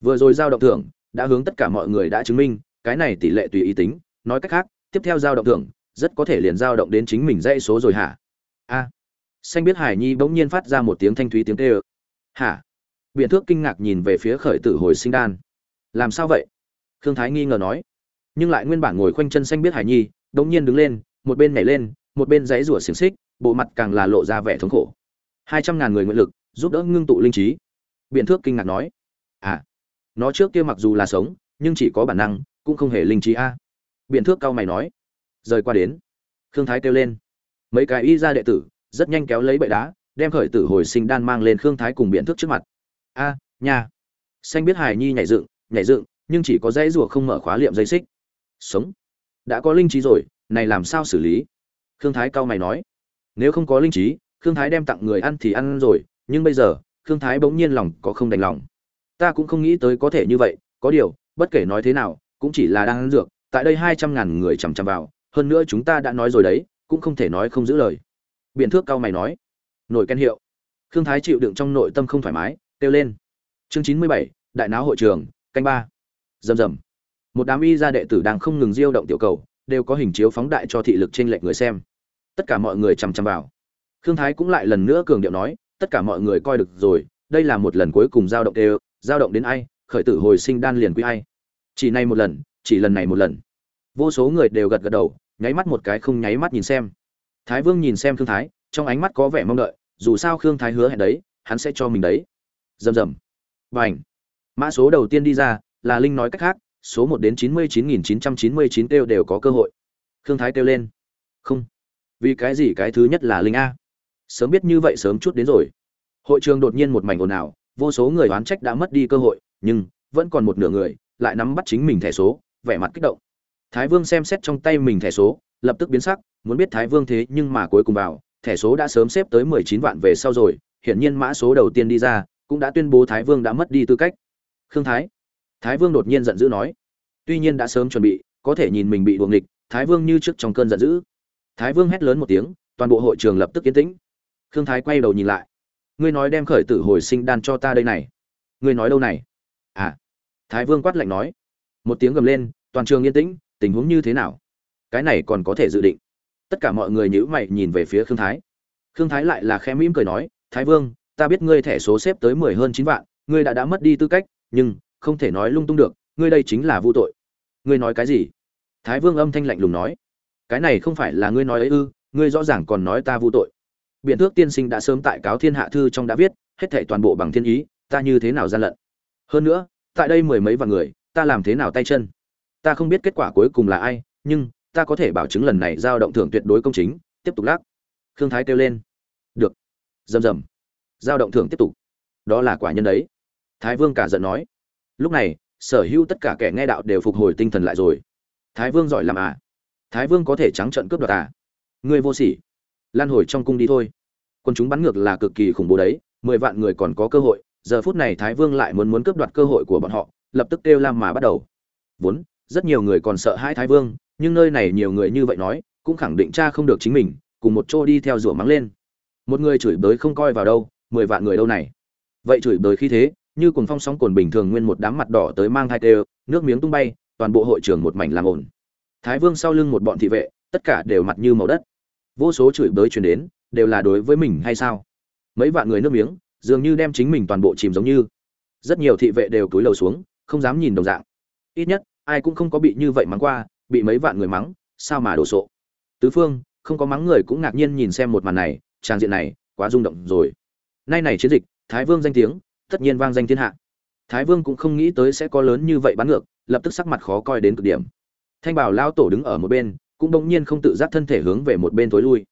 vừa rồi giao động thưởng đã hướng tất cả mọi người đã chứng minh, cái này tỷ lệ tùy ý tính. Nói cách khác, tiếp theo giao động thưởng rất có thể liền giao động đến chính mình dãy số rồi hả? A. Xanh biết hải nhi bỗng nhiên phát ra một tiếng thanh thúy tiếng tê ơ hả? Biện thước kinh ngạc nhìn về phía khởi tử hồi sinh đan. Làm sao vậy? Khương thái nghi ngờ nói. Nhưng lại nguyên bản ngồi khoanh chân xanh biết hải nhi, bỗng nhiên đứng lên, một bên nhảy lên, một bên dãy rủa xiềng xích, bộ mặt càng là lộ ra vẻ thống khổ. Hai trăm ngàn người nguyện lực, giúp đỡ ngưng tụ linh trí. Biện thước kinh ngạc nói. À nó trước kia mặc dù là sống nhưng chỉ có bản năng cũng không hề linh trí a. Biện thước cao mày nói. Rời qua đến. Khương thái kêu lên. Mấy cái y ra đệ tử rất nhanh kéo lấy bệ đá đem khởi tử hồi sinh đan mang lên khương thái cùng biện thước trước mặt. A à, nhà xanh biết hài nhi nhảy dựng nhảy dựng nhưng chỉ có dãy rùa không mở khóa liệm dây xích. Sống. Đã có linh trí rồi này làm sao xử lý? Khương thái cao mày nói. Nếu không có linh trí khương thái đem tặng người ăn thì ăn rồi nhưng bây giờ khương thái bỗng nhiên lòng có không đành lòng ta cũng không nghĩ tới có thể như vậy, có điều, bất kể nói thế nào, cũng chỉ là đang ăn dược, tại đây hai trăm ngàn người chằm chằm vào, hơn nữa chúng ta đã nói rồi đấy, cũng không thể nói không giữ lời. Biện thước cao mày nói. Nổi khen hiệu. Khương thái chịu đựng trong nội tâm không thoải mái, kêu lên. Chương chín mươi bảy, đại náo hội trường, canh ba. Rầm rầm. Một đám y gia đệ tử đang không ngừng diêu động tiểu cầu, đều có hình chiếu phóng đại cho thị lực trên lệch người xem. Tất cả mọi người chằm chằm vào. Khương thái cũng lại lần nữa cường điệu nói, tất cả mọi người coi được rồi, đây là một lần cuối cùng giao động đều giao động đến ai, khởi tử hồi sinh đan liền quy ai. Chỉ này một lần, chỉ lần này một lần. Vô số người đều gật gật đầu, nháy mắt một cái không nháy mắt nhìn xem. Thái vương nhìn xem khương thái, trong ánh mắt có vẻ mong đợi, dù sao khương thái hứa hẹn đấy, hắn sẽ cho mình đấy. Rầm rầm. Và mã số đầu tiên đi ra, là linh nói cách khác, số một đến chín mươi chín nghìn chín trăm chín mươi chín kêu đều có cơ hội. Khương thái kêu lên. Không. Vì cái gì cái thứ nhất là linh a? Sớm biết như vậy sớm chút đến rồi. Hội trường đột nhiên một mảnh ồn ào vô số người oán trách đã mất đi cơ hội, nhưng vẫn còn một nửa người lại nắm bắt chính mình thẻ số, vẻ mặt kích động. Thái vương xem xét trong tay mình thẻ số, lập tức biến sắc, muốn biết thái vương thế nhưng mà cuối cùng vào thẻ số đã sớm xếp tới mười chín vạn về sau rồi, hiển nhiên mã số đầu tiên đi ra, cũng đã tuyên bố thái vương đã mất đi tư cách. Khương thái. Thái vương đột nhiên giận dữ nói. Tuy nhiên đã sớm chuẩn bị, có thể nhìn mình bị đuồng nghịch, thái vương như trước trong cơn giận dữ. Thái vương hét lớn một tiếng, toàn bộ hội trường lập tức yên tĩnh. Khương thái quay đầu nhìn lại ngươi nói đem khởi tử hồi sinh đan cho ta đây này. Ngươi nói đâu này? À thái vương quát lạnh nói. Một tiếng gầm lên, toàn trường yên tĩnh, tình huống như thế nào? Cái này còn có thể dự định. Tất cả mọi người nhữ mày nhìn về phía khương thái. Khương thái lại là khẽ mỉm cười nói, thái vương, ta biết ngươi thẻ số xếp tới mười hơn chín vạn, ngươi đã đã mất đi tư cách, nhưng không thể nói lung tung được, ngươi đây chính là vô tội. Ngươi nói cái gì? Thái vương âm thanh lạnh lùng nói. Cái này không phải là ngươi nói ấy ư, ngươi rõ ràng còn nói ta vô tội biện thước tiên sinh đã sớm tại cáo thiên hạ thư trong đã viết, hết thảy toàn bộ bằng thiên ý, ta như thế nào gian lận? Hơn nữa, tại đây mười mấy vạn người, ta làm thế nào tay chân? Ta không biết kết quả cuối cùng là ai, nhưng, ta có thể bảo chứng lần này giao động thưởng tuyệt đối công chính, tiếp tục lắc. Khương thái kêu lên. Được. Rầm rầm giao động thưởng tiếp tục. Đó là quả nhân đấy. Thái vương cả giận nói. Lúc này, sở hữu tất cả kẻ nghe đạo đều phục hồi tinh thần lại rồi. Thái vương giỏi làm à. Thái vương có thể trắng trận cướp đoạt à. Ngươi vô sỉ lan hồi trong cung đi thôi. Quân chúng bắn ngược là cực kỳ khủng bố đấy, mười vạn người còn có cơ hội, giờ phút này thái vương lại muốn muốn cướp đoạt cơ hội của bọn họ, lập tức kêu lam mà bắt đầu. Vốn, rất nhiều người còn sợ hai thái vương, nhưng nơi này nhiều người như vậy nói, cũng khẳng định cha không được chính mình, cùng một chỗ đi theo rủa mắng lên. Một người chửi bới không coi vào đâu, mười vạn người đâu này. Vậy chửi bới khi thế, như cùng phong sóng cồn bình thường nguyên một đám mặt đỏ tới mang thai tê, nước miếng tung bay, toàn bộ hội trường một mảnh làm ổn thái vương sau lưng một bọn thị vệ, tất cả đều mặt như màu đất vô số chửi bới truyền đến, đều là đối với mình hay sao? Mấy vạn người nước miếng, dường như đem chính mình toàn bộ chìm giống như. Rất nhiều thị vệ đều cúi lầu xuống, không dám nhìn đồng dạng. Ít nhất, ai cũng không có bị như vậy mắng qua, bị mấy vạn người mắng, sao mà đổ sộ? Tứ phương, không có mắng người cũng ngạc nhiên nhìn xem một màn này trang diện này, quá rung động rồi. Nay này chiến dịch, thái vương danh tiếng, tất nhiên vang danh thiên hạ. Thái vương cũng không nghĩ tới sẽ có lớn như vậy bắn ngược, lập tức sắc mặt khó coi đến cực điểm. Thanh bảo lao tổ đứng ở một bên cũng bỗng nhiên không tự giác thân thể hướng về một bên tối lui.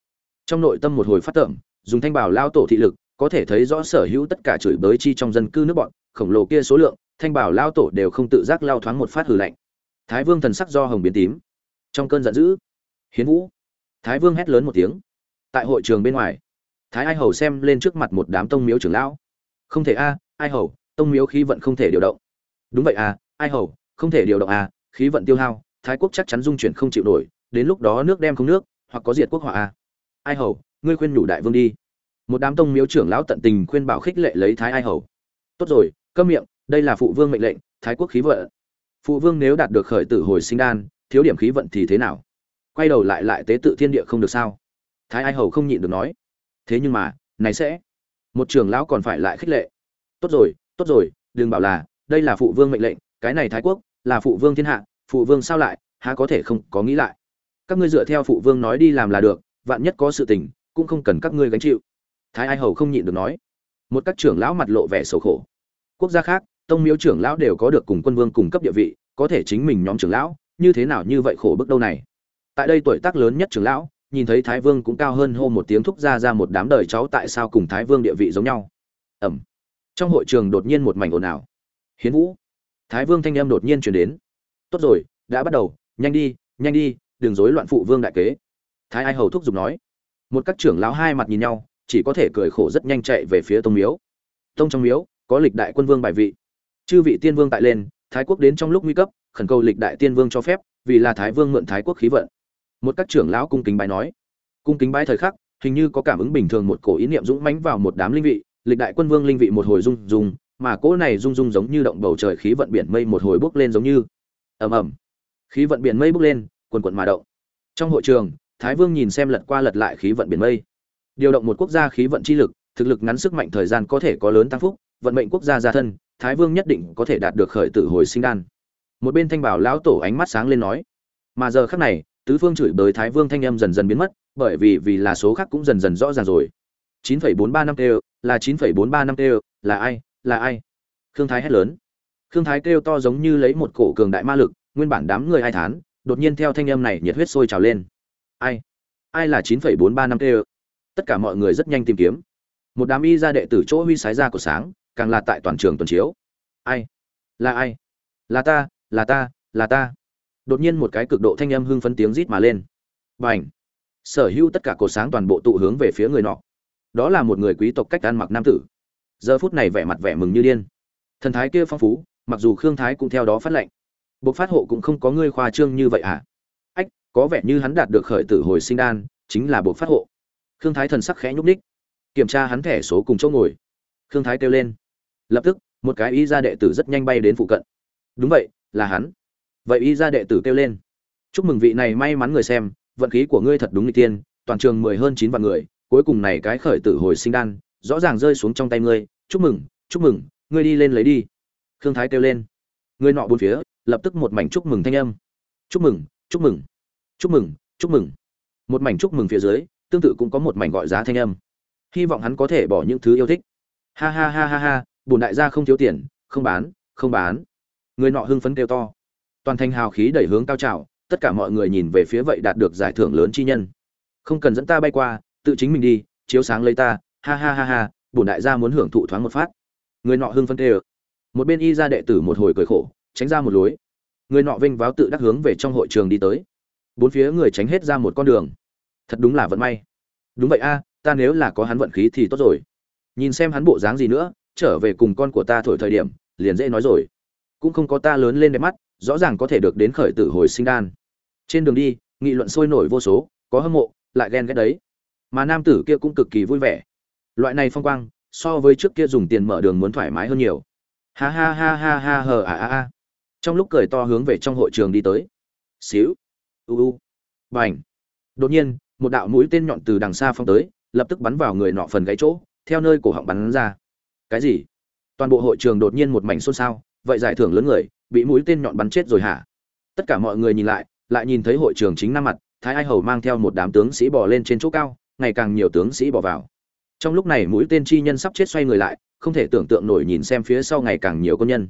Trong nội tâm một hồi phát tởm, dùng thanh bảo lao tổ thị lực, có thể thấy rõ sở hữu tất cả chửi bới chi trong dân cư nước bọn, khổng lồ kia số lượng, thanh bảo lao tổ đều không tự giác lao thoáng một phát hừ lạnh. Thái vương thần sắc do hồng biến tím. Trong cơn giận dữ, hiến vũ. Thái vương hét lớn một tiếng. Tại hội trường bên ngoài, thái ai hầu xem lên trước mặt một đám tông miếu trưởng lão. Không thể a, ai hầu, tông miếu khí vận không thể điều động. Đúng vậy à ai hầu, không thể điều động à khí vận tiêu hao, thái quốc chắc chắn dung chuyển không chịu nổi đến lúc đó nước đem không nước, hoặc có diệt quốc họa a ai hầu, ngươi khuyên nhủ đại vương đi. Một đám tông miếu trưởng lão tận tình khuyên bảo khích lệ lấy thái ai hầu. Tốt rồi, câm miệng, đây là phụ vương mệnh lệnh, thái quốc khí vận. Phụ vương nếu đạt được khởi tử hồi sinh đan, thiếu điểm khí vận thì thế nào? Quay đầu lại lại tế tự thiên địa không được sao? Thái ai hầu không nhịn được nói. Thế nhưng mà, này sẽ. Một trưởng lão còn phải lại khích lệ. Tốt rồi tốt rồi, đừng bảo là, đây là phụ vương mệnh lệnh, cái này thái quốc, là phụ vương thiên hạ, phụ vương sao lại, há có thể không có nghĩ lại? Các ngươi dựa theo phụ vương nói đi làm là được, vạn nhất có sự tình, cũng không cần các ngươi gánh chịu. Thái ai hầu không nhịn được nói. Một các trưởng lão mặt lộ vẻ xấu khổ. Quốc gia khác, tông miếu trưởng lão đều có được cùng quân vương cùng cấp địa vị, có thể chính mình nhóm trưởng lão, như thế nào như vậy khổ bước đâu này. Tại đây tuổi tác lớn nhất trưởng lão, nhìn thấy thái vương cũng cao hơn hô một tiếng thúc ra ra một đám đời cháu tại sao cùng thái vương địa vị giống nhau. Ẩm. Trong hội trường đột nhiên một mảnh ồn ào. Hiến vũ. Thái vương thanh em đột nhiên chuyển đến. Tốt rồi, đã bắt đầu, nhanh đi nhanh đi đừng rối loạn phụ vương đại kế. Thái ai hầu thúc giục nói. Một các trưởng lão hai mặt nhìn nhau, chỉ có thể cười khổ rất nhanh chạy về phía tông miếu. Tông trong miếu, có lịch đại quân vương bài vị. Chư vị tiên vương tại lên, thái quốc đến trong lúc nguy cấp, khẩn cầu lịch đại tiên vương cho phép, vì là thái vương mượn thái quốc khí vận. Một các trưởng lão cung kính bái nói. Cung kính bái thời khắc, hình như có cảm ứng bình thường một cổ ý niệm dũng mãnh vào một đám linh vị, lịch đại quân vương linh vị một hồi rung rung, mà cỗ này rung rung giống như động bầu trời khí vận biển mây một hồi bốc lên giống như. Ầm ầm. Khí vận biển mây bốc lên quần quần mà động. Trong hội trường thái vương nhìn xem lật qua lật lại khí vận biển mây. Điều động một quốc gia khí vận chi lực thực lực ngắn sức mạnh thời gian có thể có lớn tăng phúc vận mệnh quốc gia gia thân thái vương nhất định có thể đạt được khởi tử hồi sinh đan. Một bên thanh bảo lão tổ ánh mắt sáng lên nói mà giờ khắc này tứ phương chửi bới thái vương thanh âm dần dần biến mất bởi vì vì là số khác cũng dần dần rõ ràng rồi. 9,43 năm kêu là 9,43 năm kêu là ai là ai? Khương thái hét lớn. Khương thái kêu to giống như lấy một cổ cường đại ma lực nguyên bản đám người ai thán đột nhiên theo thanh âm này nhiệt huyết sôi trào lên. Ai? Ai là 9,43 năm kêu tất cả mọi người rất nhanh tìm kiếm. Một đám y gia đệ tử chỗ huy sái ra của sáng càng là tại toàn trường tuần chiếu. Ai? Là ai? Là ta là ta là ta. Đột nhiên một cái cực độ thanh âm hưng phấn tiếng rít mà lên. Bành! Sở hữu tất cả cột sáng toàn bộ tụ hướng về phía người nọ. Đó là một người quý tộc cách ăn mặc nam tử. Giờ phút này vẻ mặt vẻ mừng như điên. Thần thái kia phong phú mặc dù khương thái cũng theo đó phát lệnh. Bộ phát hộ cũng không có ngươi khoa trương như vậy à? Ách, có vẻ như hắn đạt được khởi tử hồi sinh đan, chính là Bộ phát hộ. Khương thái thần sắc khẽ nhúc ních kiểm tra hắn thẻ số cùng chỗ ngồi. Khương thái kêu lên. Lập tức, một cái y gia đệ tử rất nhanh bay đến phụ cận. Đúng vậy, là hắn. Vậy y gia đệ tử kêu lên. Chúc mừng vị này may mắn người xem, vận khí của ngươi thật đúng n tiên, toàn trường mười hơn chín vạn người, cuối cùng này cái khởi tử hồi sinh đan, rõ ràng rơi xuống trong tay ngươi. Chúc mừng chúc mừng, ngươi đi lên lấy đi. Khương thái kêu lên. Ngươi nọ bốn phía lập tức một mảnh chúc mừng thanh âm. Chúc mừng chúc mừng chúc mừng chúc mừng. Một mảnh chúc mừng phía dưới, tương tự cũng có một mảnh gọi giá thanh âm. Hy vọng hắn có thể bỏ những thứ yêu thích. Ha ha ha ha ha bùn đại gia không thiếu tiền, không bán không bán. Người nọ hưng phấn kêu to. Toàn thành hào khí đẩy hướng cao trào, tất cả mọi người nhìn về phía vậy đạt được giải thưởng lớn chi nhân. Không cần dẫn ta bay qua, tự chính mình đi, chiếu sáng lấy ta. Ha ha ha ha bùn đại gia muốn hưởng thụ thoáng một phát. Người nọ hưng phấn kêu. Một bên y ra đệ tử một hồi cười khổ tránh ra một lối. Người nọ vinh váo tự đắc hướng về trong hội trường đi tới. Bốn phía người tránh hết ra một con đường. Thật đúng là vận may. Đúng vậy a, ta nếu là có hắn vận khí thì tốt rồi. Nhìn xem hắn bộ dáng gì nữa, trở về cùng con của ta thổi thời điểm, liền dễ nói rồi. Cũng không có ta lớn lên đẹp mắt, rõ ràng có thể được đến khởi tử hồi sinh đan. Trên đường đi, nghị luận sôi nổi vô số, có hâm mộ, lại ghen ghét đấy. Mà nam tử kia cũng cực kỳ vui vẻ. Loại này phong quang, so với trước kia dùng tiền mở đường muốn thoải mái hơn nhiều. Ha ha ha ha ha hờ à à à trong lúc cười to hướng về trong hội trường đi tới. Xíu. U u. Bành. Đột nhiên, một đạo mũi tên nhọn từ đằng xa phong tới, lập tức bắn vào người nọ phần gáy chỗ, theo nơi cổ họng bắn ra. Cái gì? Toàn bộ hội trường đột nhiên một mảnh xôn xao, vậy giải thưởng lớn người, bị mũi tên nhọn bắn chết rồi hả? Tất cả mọi người nhìn lại lại nhìn thấy hội trường chính năm mặt, thái ai hầu mang theo một đám tướng sĩ bỏ lên trên chỗ cao, ngày càng nhiều tướng sĩ bỏ vào. Trong lúc này mũi tên chi nhân sắp chết xoay người lại, không thể tưởng tượng nổi nhìn xem phía sau ngày càng nhiều công nhân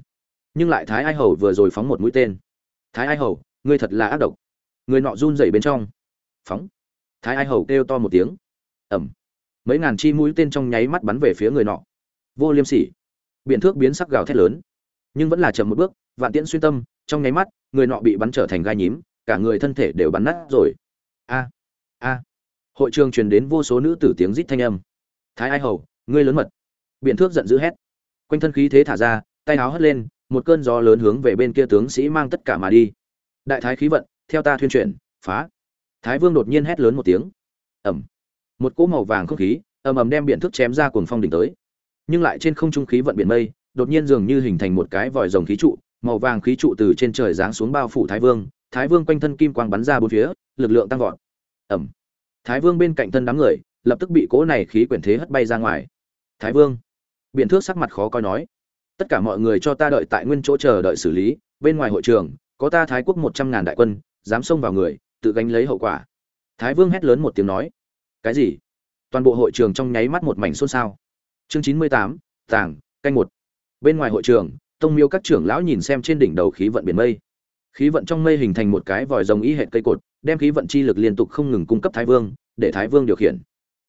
nhưng lại thái ai hầu vừa rồi phóng một mũi tên. Thái ai hầu, ngươi thật là ác độc. Người nọ run rẩy bên trong. Phóng. Thái ai hầu kêu to một tiếng. Ẩm mấy ngàn chi mũi tên trong nháy mắt bắn về phía người nọ. Vô liêm sỉ. Biện thước biến sắc gào thét lớn. Nhưng vẫn là chậm một bước, vạn tiễn xuyên tâm, trong nháy mắt, người nọ bị bắn trở thành gai nhím, cả người thân thể đều bắn nát rồi. A a. Hội trường truyền đến vô số nữ tử tiếng rít thanh âm. Thái ai hầu, ngươi lớn mật. Biện thước giận dữ hét. Quanh thân khí thế thả ra, tay áo hất lên một cơn gió lớn hướng về bên kia tướng sĩ mang tất cả mà đi. Đại thái khí vận, theo ta thuyên truyền phá. Thái vương đột nhiên hét lớn một tiếng. Ẩm. Một cỗ màu vàng không khí, ầm ầm đem biện thước chém ra cuồng phong đỉnh tới. Nhưng lại trên không trung khí vận biển mây, đột nhiên dường như hình thành một cái vòi rồng khí trụ, màu vàng khí trụ từ trên trời giáng xuống bao phủ thái vương. Thái vương quanh thân kim quang bắn ra bốn phía, lực lượng tăng vọt. Ẩm. Thái vương bên cạnh thân đám người, lập tức bị cỗ này khí quyển thế hất bay ra ngoài. Thái vương. Biện thước sắc mặt khó coi nói tất cả mọi người cho ta đợi tại nguyên chỗ chờ đợi xử lý, bên ngoài hội trường, có ta thái quốc một trăm ngàn đại quân, dám xông vào người, tự gánh lấy hậu quả. Thái vương hét lớn một tiếng nói. Cái gì? Toàn bộ hội trường trong nháy mắt một mảnh xôn xao. Chương chín mươi tám, tàng, canh một. Bên ngoài hội trường, tông miêu các trưởng lão nhìn xem trên đỉnh đầu khí vận biển mây. Khí vận trong mây hình thành một cái vòi rồng y hệ cây cột, đem khí vận chi lực liên tục không ngừng cung cấp thái vương, để thái vương điều khiển.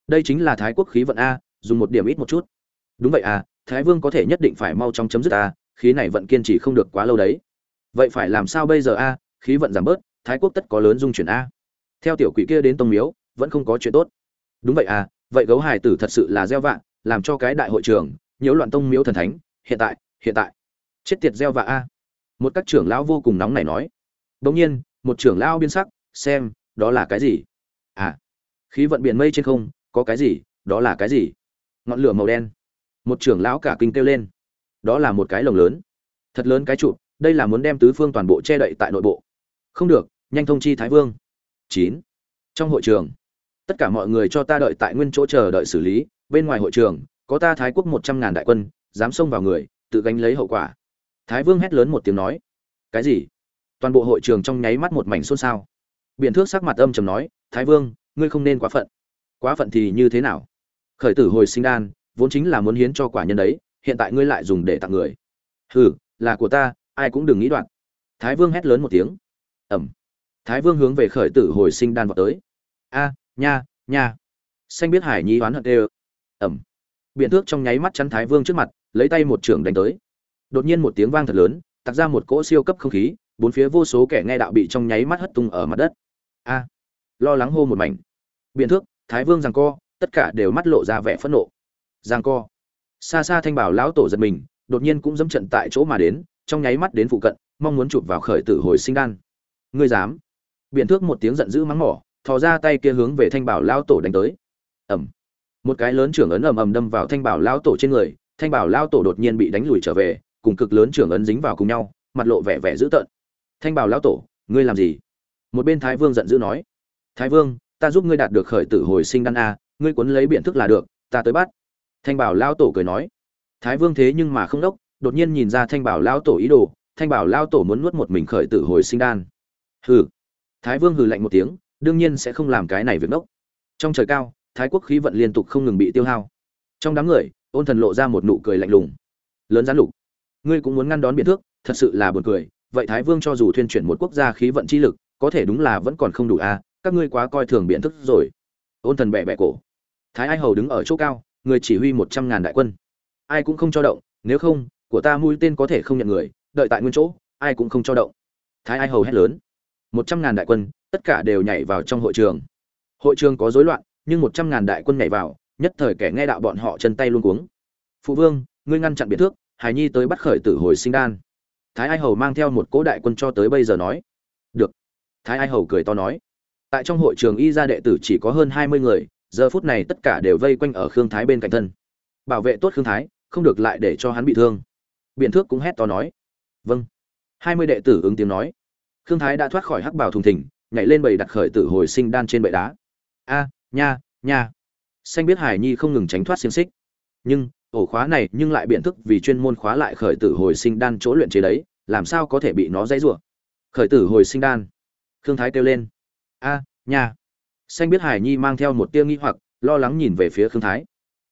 Đây chính là thái quốc khí vận a, dùng một điểm ít một chút. Đúng vậy à thái vương có thể nhất định phải mau chóng chấm dứt ta, khí này vận kiên trì không được quá lâu đấy. Vậy phải làm sao bây giờ a? Khí vận giảm bớt thái quốc tất có lớn dung chuyển a. Theo tiểu quỷ kia đến tông miếu vẫn không có chuyện tốt. Đúng vậy à vậy gấu hải tử thật sự là gieo vạ làm cho cái đại hội trường nhiễu loạn tông miếu thần thánh hiện tại hiện tại. Chết tiệt gieo vạ a. Một các trưởng lão vô cùng nóng này nói. Bỗng nhiên một trưởng lão biên sắc xem đó là cái gì? À khí vận biển mây trên không có cái gì đó là cái gì? Ngọn lửa màu đen một trưởng lão cả kinh kêu lên. Đó là một cái lồng lớn. Thật lớn cái trụ, đây là muốn đem tứ phương toàn bộ che đậy tại nội bộ. Không được, nhanh thông chi thái vương. Chín. Trong hội trường, tất cả mọi người cho ta đợi tại nguyên chỗ chờ đợi xử lý. Bên ngoài hội trường, có ta thái quốc một trăm ngàn đại quân, dám xông vào người, tự gánh lấy hậu quả. Thái vương hét lớn một tiếng nói. Cái gì? Toàn bộ hội trường trong nháy mắt một mảnh xôn xao. Biện thước sắc mặt âm trầm nói, thái vương, ngươi không nên quá phận. Quá phận thì như thế nào? Khởi tử hồi sinh đan vốn chính là muốn hiến cho quả nhân đấy, hiện tại ngươi lại dùng để tặng người. Hừ, là của ta, ai cũng đừng nghĩ đoạn. Thái vương hét lớn một tiếng. Ẩm. Thái vương hướng về khởi tử hồi sinh đan vào tới. A, nha nha. Xanh biết hải nhi oán hận đều ẩm. Biện thước trong nháy mắt chắn thái vương trước mặt, lấy tay một trường đánh tới. Đột nhiên một tiếng vang thật lớn tặc ra một cỗ siêu cấp không khí, bốn phía vô số kẻ nghe đạo bị trong nháy mắt hất tung ở mặt đất. A. Lo lắng hô một mảnh. Biện thước, thái vương rằng co, tất cả đều mắt lộ ra vẻ phẫn nộ giang co. Xa xa thanh bảo lão tổ giật mình, đột nhiên cũng dẫm trận tại chỗ mà đến, trong nháy mắt đến phụ cận, mong muốn chụp vào khởi tử hồi sinh đan. Ngươi dám? Biện thước một tiếng giận dữ mắng mỏ, thò ra tay kia hướng về thanh bảo lão tổ đánh tới. Ẩm một cái lớn trưởng ấn ầm ầm đâm vào thanh bảo lão tổ trên người, thanh bảo lão tổ đột nhiên bị đánh lùi trở về, cùng cực lớn trưởng ấn dính vào cùng nhau, mặt lộ vẻ vẻ dữ tợn. Thanh bảo lão tổ, ngươi làm gì? Một bên thái vương giận dữ nói. Thái vương, ta giúp ngươi đạt được khởi tử hồi sinh đan a, ngươi cuốn lấy biện thức là được, ta tới bắt thanh bảo lão tổ cười nói. Thái vương thế nhưng mà không đốc đột nhiên nhìn ra thanh bảo lão tổ ý đồ thanh bảo lão tổ muốn nuốt một mình khởi tử hồi sinh đan. Hừ. Thái vương hừ lạnh một tiếng đương nhiên sẽ không làm cái này việc đốc. Trong trời cao thái quốc khí vận liên tục không ngừng bị tiêu hao. Trong đám người ôn thần lộ ra một nụ cười lạnh lùng. Lớn gián lục ngươi cũng muốn ngăn đón biện thước thật sự là buồn cười. Vậy thái vương cho dù thuyên chuyển một quốc gia khí vận chi lực có thể đúng là vẫn còn không đủ a à, các ngươi quá coi thường biện thức rồi. Ôn thần bẹ bẹ cổ. Thái ai hầu đứng ở chỗ cao người chỉ huy một trăm ngàn đại quân. Ai cũng không cho động, nếu không, của ta mũi tên có thể không nhận người, đợi tại nguyên chỗ, ai cũng không cho động. Thái ai hầu hét lớn. Một trăm ngàn đại quân, tất cả đều nhảy vào trong hội trường. Hội trường có rối loạn, nhưng một trăm ngàn đại quân nhảy vào, nhất thời kẻ nghe đạo bọn họ chân tay luôn cuống. Phụ vương, ngươi ngăn chặn biệt thước hải nhi tới bắt khởi tử hồi sinh đan. Thái ai hầu mang theo một cỗ đại quân cho tới bây giờ nói. Được. Thái ai hầu cười to nói. Tại trong hội trường y gia đệ tử chỉ có hơn hai mươi người giờ phút này tất cả đều vây quanh ở khương thái bên cạnh thân. Bảo vệ tốt khương thái, không được lại để cho hắn bị thương. Biện thước cũng hét to nói. Vâng. Hai mươi đệ tử ứng tiếng nói. Khương thái đã thoát khỏi hắc bảo thùng thỉnh nhảy lên bầy đặt khởi tử hồi sinh đan trên bệ đá. A, nha nha. Xanh biết hải nhi không ngừng tránh thoát xiềng xích. Nhưng, ổ khóa này nhưng lại biện thức vì chuyên môn khóa lại khởi tử hồi sinh đan chỗ luyện chế đấy, làm sao có thể bị nó dãy rủa? Khởi tử hồi sinh đan. Khương thái kêu lên. A, nha xanh biết hải nhi mang theo một tia nghi hoặc, lo lắng nhìn về phía khương thái.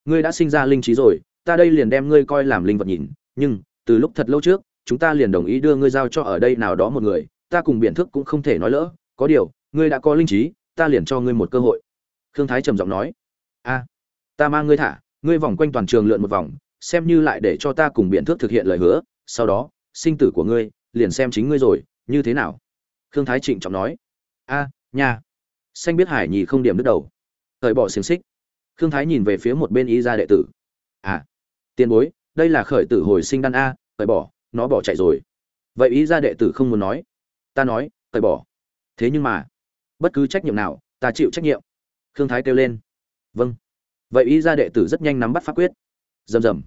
Ngươi đã sinh ra linh trí rồi, ta đây liền đem ngươi coi làm linh vật nhìn, nhưng, từ lúc thật lâu trước, chúng ta liền đồng ý đưa ngươi giao cho ở đây nào đó một người, ta cùng biện thức cũng không thể nói lỡ, có điều, ngươi đã có linh trí, ta liền cho ngươi một cơ hội. Khương thái trầm giọng nói. A, ta mang ngươi thả, ngươi vòng quanh toàn trường lượn một vòng, xem như lại để cho ta cùng biện thước thực hiện lời hứa, sau đó, sinh tử của ngươi, liền xem chính ngươi rồi, như thế nào? Khương thái trịnh trọng nói. A nhà xanh biết hải nhì không điểm đứt đầu. Thời bỏ xiềng xích. Khương thái nhìn về phía một bên y gia đệ tử. À tiền bối, đây là khởi tử hồi sinh đan a, thời bỏ, nó bỏ chạy rồi. Vậy Y gia đệ tử không muốn nói. Ta nói, thời bỏ. Thế nhưng mà, bất cứ trách nhiệm nào, ta chịu trách nhiệm. Khương thái kêu lên. Vâng. Vậy Y gia đệ tử rất nhanh nắm bắt pháp quyết. Rầm rầm.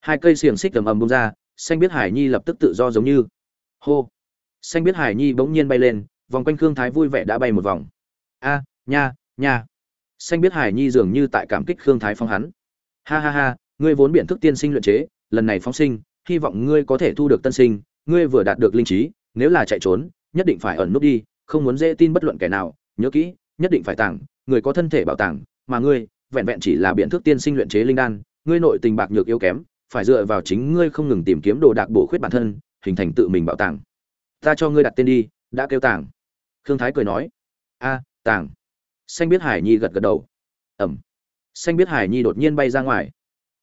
Hai cây xiềng xích ầm ầm bung ra, xanh biết hải nhi lập tức tự do giống như. Hô. Xanh biết hải nhi bỗng nhiên bay lên, vòng quanh khương thái vui vẻ đã bay một vòng a, nha nha. Xanh biết hải nhi dường như tại cảm kích khương thái phong hắn. Ha ha ha, ngươi vốn biện thức tiên sinh luyện chế, lần này phóng sinh, hy vọng ngươi có thể thu được tân sinh, ngươi vừa đạt được linh trí, nếu là chạy trốn, nhất định phải ẩn nút đi, không muốn dễ tin bất luận kẻ nào. Nhớ kỹ, nhất định phải tảng người có thân thể bảo tàng, mà ngươi, vẹn vẹn chỉ là biện thức tiên sinh luyện chế linh đan, ngươi nội tình bạc nhược yếu kém, phải dựa vào chính ngươi không ngừng tìm kiếm đồ đạc bổ khuyết bản thân, hình thành tự mình bảo tàng. Ta cho ngươi đặt tên đi, đã kêu tàng. Khương thái cười nói. A tàng. Xanh biết hải nhi gật gật đầu. Ẩm. Xanh biết hải nhi đột nhiên bay ra ngoài.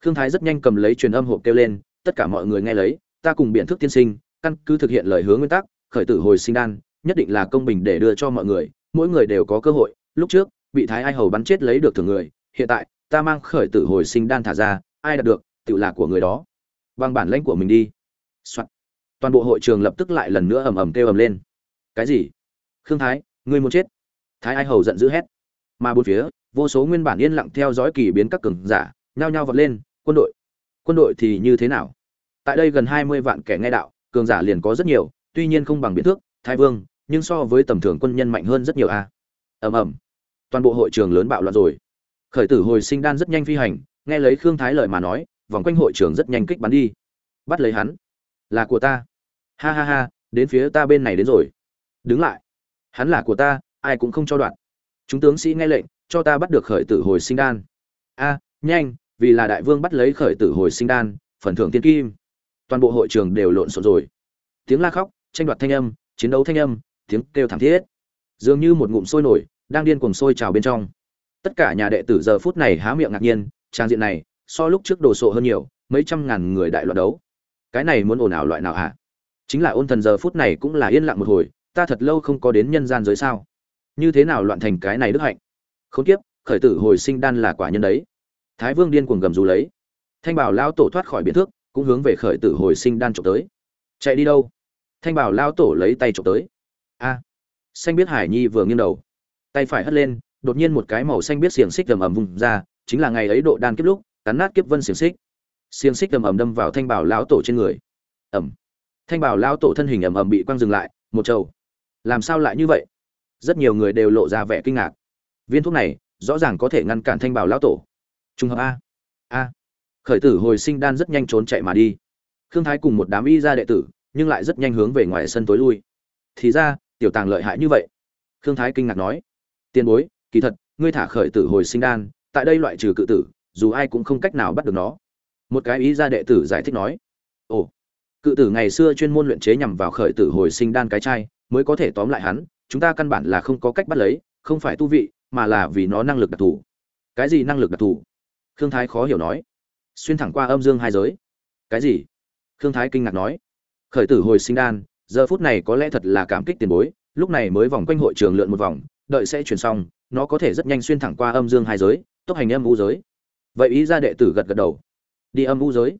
Khương thái rất nhanh cầm lấy truyền âm hộp kêu lên, tất cả mọi người nghe lấy, ta cùng biện thức tiên sinh, căn cứ thực hiện lời hứa nguyên tắc, khởi tử hồi sinh đan, nhất định là công bình để đưa cho mọi người, mỗi người đều có cơ hội. Lúc trước bị thái ai hầu bắn chết lấy được thường người, hiện tại, ta mang khởi tử hồi sinh đan thả ra, ai đạt được tự là của người đó. Bằng bản lãnh của mình đi、Soạn. toàn bộ hội trường lập tức lại lần nữa ầm ầm kêu ầm lên. Cái gì? Khương thái, ngươi muốn chết? Thái ai hầu giận dữ hét. Mà bốn phía, vô số nguyên bản yên lặng theo dõi kỳ biến các cường giả, nhao nhao vọt lên, quân đội quân đội thì như thế nào? Tại đây gần hai mươi vạn kẻ nghe đạo, cường giả liền có rất nhiều, tuy nhiên không bằng biến thước, thái vương, nhưng so với tầm thường quân nhân mạnh hơn rất nhiều a. Ầm ầm. Toàn bộ hội trường lớn bạo loạn rồi. Khởi tử hồi sinh đan rất nhanh phi hành, nghe lấy khương thái lời mà nói, vòng quanh hội trường rất nhanh kích bắn đi. Bắt lấy hắn. Là của ta. Ha ha ha, đến phía ta bên này đến rồi. Đứng lại. Hắn là của ta ai cũng không cho đoạn. Chúng tướng sĩ nghe lệnh, cho ta bắt được khởi tử hồi sinh đan. A, nhanh, vì là đại vương bắt lấy khởi tử hồi sinh đan, phần thưởng tiên kim. Toàn bộ hội trường đều lộn xộn rồi. Tiếng la khóc, tranh đoạt thanh âm, chiến đấu thanh âm, tiếng kêu thảm thiết. Dường như một ngụm sôi nổi, đang điên cuồng sôi trào bên trong. Tất cả nhà đệ tử giờ phút này há miệng ngạc nhiên, trang diện này, so lúc trước đồ sộ hơn nhiều, mấy trăm ngàn người đại loạn đấu. Cái này muốn ồn ào loại nào hả? Chính là ôn thần giờ phút này cũng là yên lặng một hồi, ta thật lâu không có đến nhân gian giới sao? Như thế nào loạn thành cái này đức hạnh? Khốn kiếp, khởi tử hồi sinh đan là quả nhân đấy. Thái vương điên cuồng gầm rú lấy. Thanh bảo lao tổ thoát khỏi biến thước cũng hướng về khởi tử hồi sinh đan trộm tới. Chạy đi đâu? Thanh bảo lao tổ lấy tay trộm tới. A! Xanh biết hải nhi vừa nghiêng đầu. Tay phải hất lên, đột nhiên một cái màu xanh biết xiềng xích ầm ầm vùng ra, chính là ngày ấy độ đan kiếp lúc, cắn nát kiếp vân xiềng xích. Xiềng xích ầm ầm đâm vào thanh bảo lão tổ trên người. Ầm! Thanh bảo lão tổ thân hình ầm ầm bị quăng dừng lại, một trầu. Làm sao lại như vậy? Rất nhiều người đều lộ ra vẻ kinh ngạc. Viên thuốc này, rõ ràng có thể ngăn cản thanh bảo lão tổ. Trùng hợp a. A. Khởi tử hồi sinh đan rất nhanh trốn chạy mà đi. Khương thái cùng một đám y gia đệ tử, nhưng lại rất nhanh hướng về ngoài sân tối lui. Thì ra, tiểu tàng lợi hại như vậy. Khương thái kinh ngạc nói. Tiền bối, kỳ thật, ngươi thả khởi tử hồi sinh đan, tại đây loại trừ cự tử, dù ai cũng không cách nào bắt được nó. Một cái ý gia đệ tử giải thích nói. Ồ. Cự tử ngày xưa chuyên môn luyện chế nhằm vào khởi tử hồi sinh đan cái chai, mới có thể tóm lại hắn chúng ta căn bản là không có cách bắt lấy, không phải tu vị, mà là vì nó năng lực đặc thù. Cái gì năng lực đặc thù? Khương thái khó hiểu nói. Xuyên thẳng qua âm dương hai giới. Cái gì? Khương thái kinh ngạc nói. Khởi tử hồi sinh đan, giờ phút này có lẽ thật là cảm kích tiền bối, lúc này mới vòng quanh hội trường lượn một vòng, đợi sẽ chuyển xong, nó có thể rất nhanh xuyên thẳng qua âm dương hai giới, tốc hành âm u giới. Vậy ý ra đệ tử gật gật đầu. Đi âm u giới.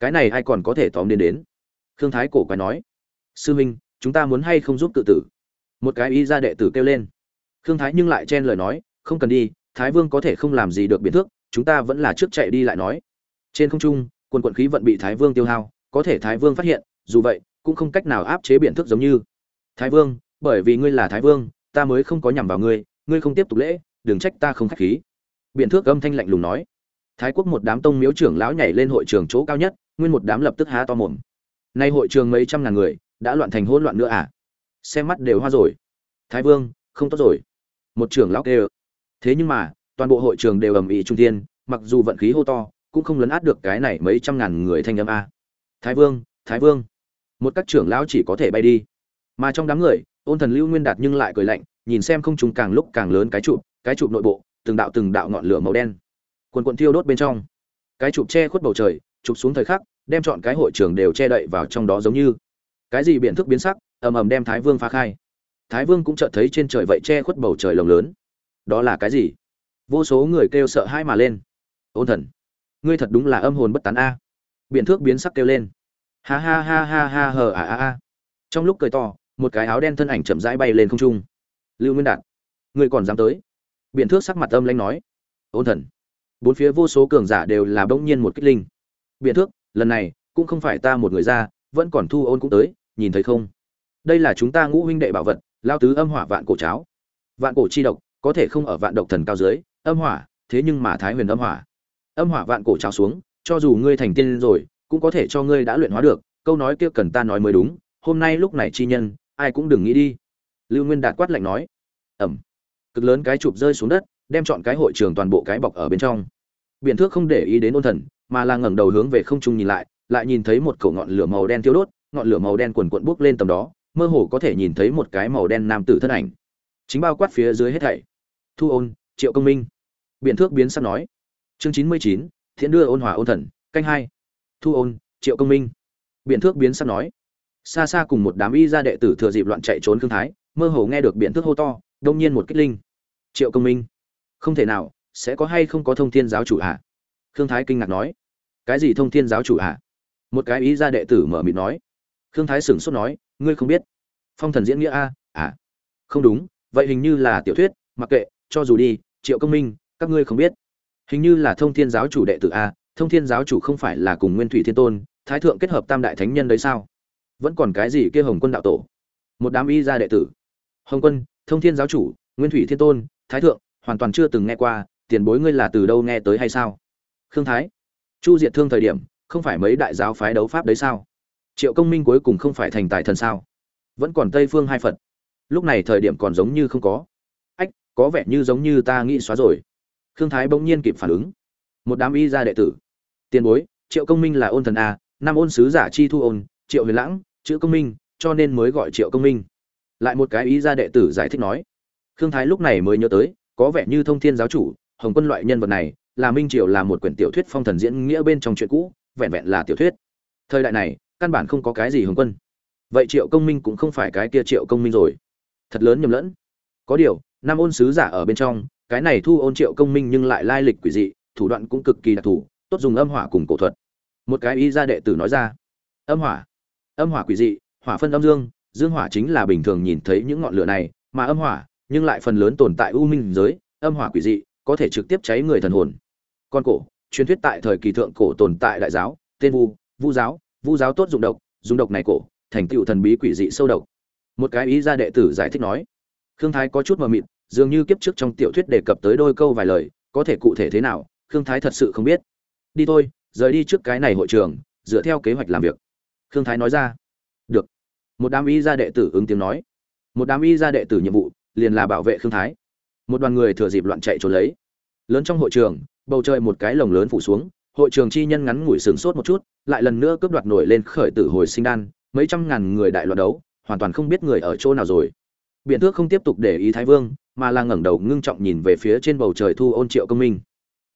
Cái này ai còn có thể tóm đến đến? Khương thái cổ quái nói. Sư minh, chúng ta muốn hay không giúp tự tử? Một cái y ra đệ tử kêu lên. Khương thái nhưng lại chen lời nói, không cần đi, thái vương có thể không làm gì được Biện thước, chúng ta vẫn là trước chạy đi lại nói. Trên không trung, quần quận khí vận bị thái vương tiêu hao, có thể thái vương phát hiện, dù vậy, cũng không cách nào áp chế biện Thước giống như. Thái vương, bởi vì ngươi là thái vương, ta mới không có nhằm vào ngươi ngươi không tiếp tục lễ, đừng trách ta không khách khí. Biện thước âm thanh lạnh lùng nói. Thái quốc một đám tông miếu trưởng lão nhảy lên hội trường chỗ cao nhất, nguyên một đám lập tức há to mồm. Nay hội trường mấy trăm ngàn người, đã loạn thành hỗn loạn nữa à? Xem mắt đều hoa rồi. Thái vương, không tốt rồi. Một trưởng lão kêu. Thế nhưng mà, toàn bộ hội trường đều ầm ĩ trung tiên mặc dù vận khí hô to, cũng không lấn át được cái này mấy trăm ngàn người thanh âm a. Thái vương thái vương. Một các trưởng lão chỉ có thể bay đi. Mà trong đám người, ôn thần lưu nguyên đạt nhưng lại cười lạnh, nhìn xem không trùng càng lúc càng lớn cái trụ cái trụ nội bộ, từng đạo từng đạo ngọn lửa màu đen. Quần quần thiêu đốt bên trong. Cái trụ che khuất bầu trời, chụp xuống thời khắc, đem chọn cái hội trường đều che đậy vào trong đó giống như. Cái gì biện thức biến sắc ầm ầm đem thái vương phá khai. Thái vương cũng chợt thấy trên trời vậy che khuất bầu trời lồng lớn. Đó là cái gì? Vô số người kêu sợ hãi mà lên. Ôn thần, ngươi thật đúng là âm hồn bất tán a. Biện thước biến sắc kêu lên. Ha ha ha ha ha hờ à a a trong lúc cười to, một cái áo đen thân ảnh chậm rãi bay lên không trung. Lưu nguyên đạt, ngươi còn dám tới? Biện thước sắc mặt âm lãnh nói. Ôn thần, bốn phía vô số cường giả đều là bỗng nhiên một kích linh. Biện thước, lần này cũng không phải ta một người ra, vẫn còn thu ôn cũng tới, nhìn thấy không? Đây là chúng ta ngũ huynh đệ bảo vật, lao tứ âm hỏa vạn cổ cháo. Vạn cổ chi độc, có thể không ở vạn độc thần cao dưới, âm hỏa, thế nhưng mà thái huyền âm hỏa. Âm hỏa vạn cổ cháo xuống, cho dù ngươi thành tiên rồi, cũng có thể cho ngươi đã luyện hóa được, câu nói kia cần ta nói mới đúng, hôm nay lúc này chi nhân, ai cũng đừng nghĩ đi. Lưu nguyên đạt quát lạnh nói. Ẩm. Cực lớn cái chụp rơi xuống đất, đem chọn cái hội trường toàn bộ cái bọc ở bên trong. Biện thước không để ý đến ôn thần, mà là ngẩng đầu hướng về không trung nhìn lại lại nhìn thấy một cầu ngọn lửa màu đen thiêu đốt, ngọn lửa màu đen quần quận bốc lên tầm đó mơ hồ có thể nhìn thấy một cái màu đen nam tử thân ảnh. Chính bao quát phía dưới hết thảy. Thu ôn, triệu công minh. Biện thước biến sắc nói. Chương chín mươi chín, thiện đưa ôn hòa ôn thần, canh hai. Thu ôn, triệu công minh. Biện thước biến sắc nói. Xa xa cùng một đám y gia đệ tử thừa dịp loạn chạy trốn thương thái, mơ hồ nghe được biện thước hô to, đông nhiên một kích linh. Triệu công minh. Không thể nào, sẽ có hay không có thông thiên giáo chủ ạ à? khương thái kinh ngạc nói. Cái gì thông thiên giáo chủ ạ à? một cái ý gia đệ tử mở mịt nói khương thái sửng sốt nói, ngươi không biết. Phong thần diễn nghĩa a à không đúng, vậy hình như là tiểu thuyết, mặc kệ, cho dù đi, triệu công minh, các ngươi không biết. Hình như là thông thiên giáo chủ đệ tử a, thông thiên giáo chủ không phải là cùng nguyên thủy thiên tôn, thái thượng kết hợp tam đại thánh nhân đấy sao? Vẫn còn cái gì kia hồng quân đạo tổ? Một đám y gia đệ tử. Hồng quân, thông thiên giáo chủ, nguyên thủy thiên tôn, thái thượng, hoàn toàn chưa từng nghe qua, tiền bối ngươi là từ đâu nghe tới hay sao? Khương thái. Chu diệt thương thời điểm, không phải mấy đại giáo phái đấu pháp đấy sao? Triệu công minh cuối cùng không phải thành tài thần sao? Vẫn còn tây phương hai phật. Lúc này thời điểm còn giống như không có. Ách, có vẻ như giống như ta nghĩ xóa rồi. Khương thái bỗng nhiên kịp phản ứng. Một đám y gia đệ tử. Tiền bối, triệu công minh là ôn thần a, năm ôn sứ giả chi thu ôn, triệu huyền lãng, chữ công minh, cho nên mới gọi triệu công minh. Lại một cái ý gia đệ tử giải thích nói. Khương thái lúc này mới nhớ tới, có vẻ như thông thiên giáo chủ, hồng quân loại nhân vật này, là minh triều là một quyển tiểu thuyết phong thần diễn nghĩa bên trong chuyện cũ, vẹn vẹn là tiểu thuyết. Thời đại này căn bản không có cái gì hồng quân. Vậy triệu công minh cũng không phải cái kia triệu công minh rồi. Thật lớn nhầm lẫn. Có điều nam ôn sứ giả ở bên trong, cái này thu ôn triệu công minh nhưng lại lai lịch quỷ dị, thủ đoạn cũng cực kỳ đặc thù, tốt dùng âm hỏa cùng cổ thuật. Một cái y gia đệ tử nói ra. Âm hỏa. Âm hỏa quỷ dị, hỏa phân âm dương dương hỏa chính là bình thường nhìn thấy những ngọn lửa này, mà âm hỏa, nhưng lại phần lớn tồn tại u minh giới, âm hỏa quỷ dị, có thể trực tiếp cháy người thần hồn. Con cổ, truyền thuyết tại thời kỳ thượng cổ tồn tại đại giáo, tên vu vu giáo vu giáo tốt dùng độc dùng độc này cổ, thành tựu thần bí quỷ dị sâu độc. Một cái ý gia đệ tử giải thích nói, khương thái có chút mờ mịt, dường như kiếp trước trong tiểu thuyết đề cập tới đôi câu vài lời, có thể cụ thể thế nào, khương thái thật sự không biết. Đi thôi, rời đi trước cái này hội trường, dựa theo kế hoạch làm việc. Khương thái nói ra, được. Một đám y gia đệ tử ứng tiếng nói. Một đám y gia đệ tử nhiệm vụ, liền là bảo vệ khương thái. Một đoàn người thừa dịp loạn chạy trốn lấy. Lớn trong hội trường, bầu trời một cái lồng lớn phủ xuống hội trường chi nhân ngắn ngủi sừng sốt một chút, lại lần nữa cướp đoạt nổi lên khởi tử hồi sinh đan, mấy trăm ngàn người đại loạn đấu, hoàn toàn không biết người ở chỗ nào rồi. Biện tước không tiếp tục để ý thái vương, mà là ngẩng đầu ngưng trọng nhìn về phía trên bầu trời thu ôn triệu công minh.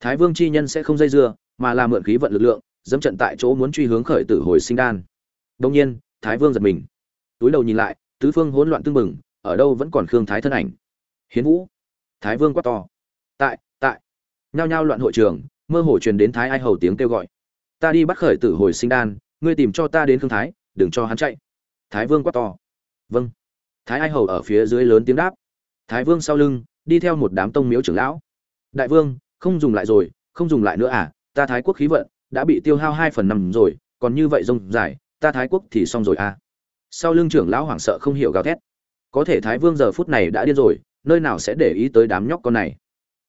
Thái vương chi nhân sẽ không dây dưa, mà là mượn khí vận lực lượng, dẫm trận tại chỗ muốn truy hướng khởi tử hồi sinh đan. Đông nhiên, thái vương giật mình. Túi đầu nhìn lại, tứ phương hỗn loạn tương mừng ở đâu vẫn còn khương thái thân ảnh. Hiến vũ. Thái vương quát to. Tại tại. Nhao nhao loạn hội trường mơ hồ truyền đến thái ai hầu tiếng kêu gọi. Ta đi bắt khởi tử hồi sinh đan, ngươi tìm cho ta đến khương thái, đừng cho hắn chạy. Thái vương quát to. Vâng. Thái ai hầu ở phía dưới lớn tiếng đáp. Thái vương sau lưng, đi theo một đám tông miếu trưởng lão. Đại vương, không dùng lại rồi, không dùng lại nữa à ta thái quốc khí vận, đã bị tiêu hao hai phần năm rồi, còn như vậy rông dài, ta thái quốc thì xong rồi à. Sau lưng trưởng lão hoảng sợ không hiểu gào thét. Có thể thái vương giờ phút này đã điên rồi, nơi nào sẽ để ý tới đám nhóc con này?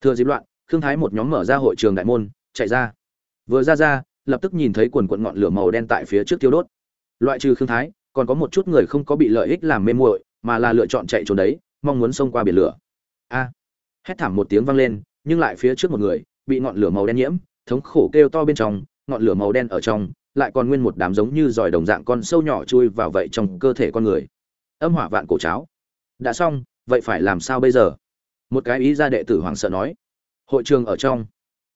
Thừa dịp loạn khương thái một nhóm mở ra hội trường đại môn, chạy ra. Vừa ra ra, lập tức nhìn thấy quần quận ngọn lửa màu đen tại phía trước tiêu đốt. Loại trừ khương thái, còn có một chút người không có bị lợi ích làm mê muội, mà là lựa chọn chạy trốn đấy, mong muốn xông qua biển lửa. A! Hét thảm một tiếng vang lên, nhưng lại phía trước một người, bị ngọn lửa màu đen nhiễm, thống khổ kêu to bên trong, ngọn lửa màu đen ở trong, lại còn nguyên một đám giống như giỏi đồng dạng con sâu nhỏ chui vào vậy trong cơ thể con người. Âm hỏa vạn cổ cháo. Đã xong, vậy phải làm sao bây giờ? Một cái ý gia đệ tử hoàng sợ nói hội trường ở trong.